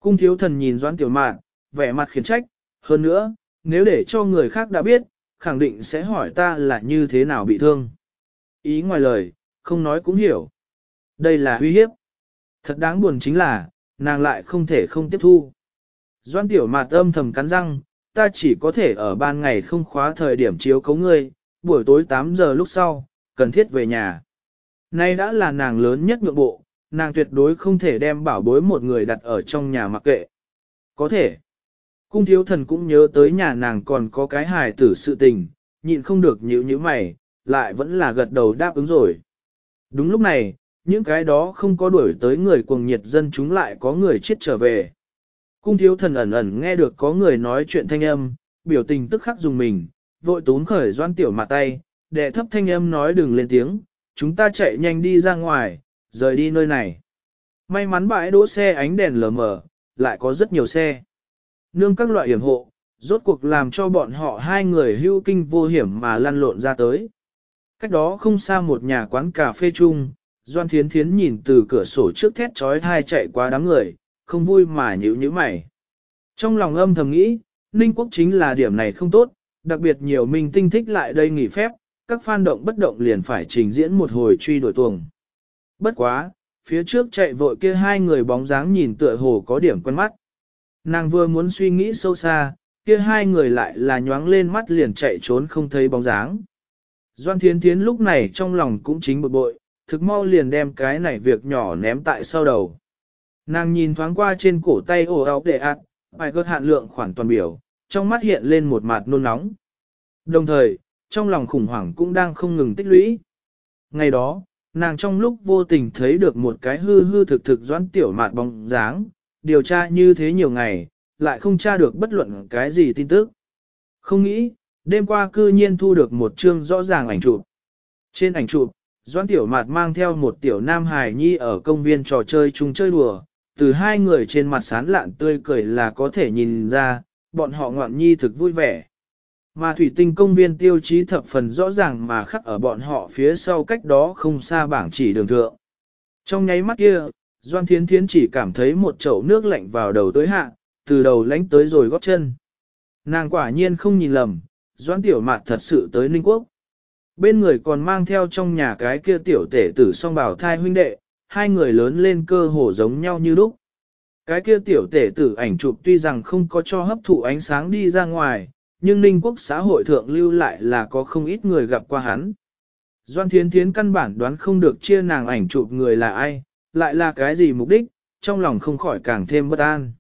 Cung thiếu thần nhìn doãn tiểu mạn, vẻ mặt khiển trách, hơn nữa, nếu để cho người khác đã biết, khẳng định sẽ hỏi ta là như thế nào bị thương. Ý ngoài lời, không nói cũng hiểu. Đây là uy hiếp. Thật đáng buồn chính là, nàng lại không thể không tiếp thu. Doan tiểu mạt âm thầm cắn răng, ta chỉ có thể ở ban ngày không khóa thời điểm chiếu cấu ngươi, buổi tối 8 giờ lúc sau, cần thiết về nhà. Nay đã là nàng lớn nhất nhượng bộ, nàng tuyệt đối không thể đem bảo bối một người đặt ở trong nhà mặc kệ. Có thể. Cung thiếu thần cũng nhớ tới nhà nàng còn có cái hài tử sự tình, nhịn không được nhíu nhíu mày, lại vẫn là gật đầu đáp ứng rồi. Đúng lúc này, những cái đó không có đuổi tới người cuồng nhiệt dân chúng lại có người chết trở về. Cung thiếu thần ẩn ẩn nghe được có người nói chuyện thanh âm, biểu tình tức khắc dùng mình, vội tún khởi doan tiểu mặt tay, đệ thấp thanh âm nói đừng lên tiếng, chúng ta chạy nhanh đi ra ngoài, rời đi nơi này. May mắn bãi đỗ xe ánh đèn lờ mờ, lại có rất nhiều xe. Nương các loại hiểm hộ, rốt cuộc làm cho bọn họ hai người hưu kinh vô hiểm mà lăn lộn ra tới. Cách đó không xa một nhà quán cà phê chung, Doan Thiến Thiến nhìn từ cửa sổ trước thét trói thai chạy qua đám người, không vui mà nhíu nhíu mày. Trong lòng âm thầm nghĩ, Ninh Quốc chính là điểm này không tốt, đặc biệt nhiều minh tinh thích lại đây nghỉ phép, các fan động bất động liền phải trình diễn một hồi truy đuổi tuồng. Bất quá, phía trước chạy vội kia hai người bóng dáng nhìn tựa hồ có điểm quen mắt. Nàng vừa muốn suy nghĩ sâu xa, kia hai người lại là nhoáng lên mắt liền chạy trốn không thấy bóng dáng. Doan Thiến Thiến lúc này trong lòng cũng chính bực bội, thực mau liền đem cái này việc nhỏ ném tại sau đầu. Nàng nhìn thoáng qua trên cổ tay ổ áo để ạt, bài cơn hạn lượng khoản toàn biểu, trong mắt hiện lên một mặt nôn nóng. Đồng thời, trong lòng khủng hoảng cũng đang không ngừng tích lũy. Ngày đó, nàng trong lúc vô tình thấy được một cái hư hư thực thực doãn tiểu mạt bóng dáng, điều tra như thế nhiều ngày, lại không tra được bất luận cái gì tin tức. Không nghĩ, đêm qua cư nhiên thu được một chương rõ ràng ảnh chụp. Trên ảnh chụp, Doãn Tiểu Mạt mang theo một tiểu nam hài nhi ở công viên trò chơi chung chơi đùa, từ hai người trên mặt sán lạn tươi cười là có thể nhìn ra, bọn họ ngoạn nhi thực vui vẻ. Mà thủy tinh công viên tiêu chí thập phần rõ ràng mà khắc ở bọn họ phía sau cách đó không xa bảng chỉ đường thượng. Trong nháy mắt kia, Doan Thiến Thiến chỉ cảm thấy một chậu nước lạnh vào đầu tới hạ, từ đầu lánh tới rồi góp chân. Nàng quả nhiên không nhìn lầm, Doan Tiểu Mạt thật sự tới Ninh Quốc. Bên người còn mang theo trong nhà cái kia tiểu tể tử song bảo thai huynh đệ, hai người lớn lên cơ hồ giống nhau như lúc. Cái kia tiểu tể tử ảnh chụp tuy rằng không có cho hấp thụ ánh sáng đi ra ngoài, nhưng Ninh Quốc xã hội thượng lưu lại là có không ít người gặp qua hắn. Doan Thiến Thiến căn bản đoán không được chia nàng ảnh chụp người là ai, lại là cái gì mục đích, trong lòng không khỏi càng thêm bất an.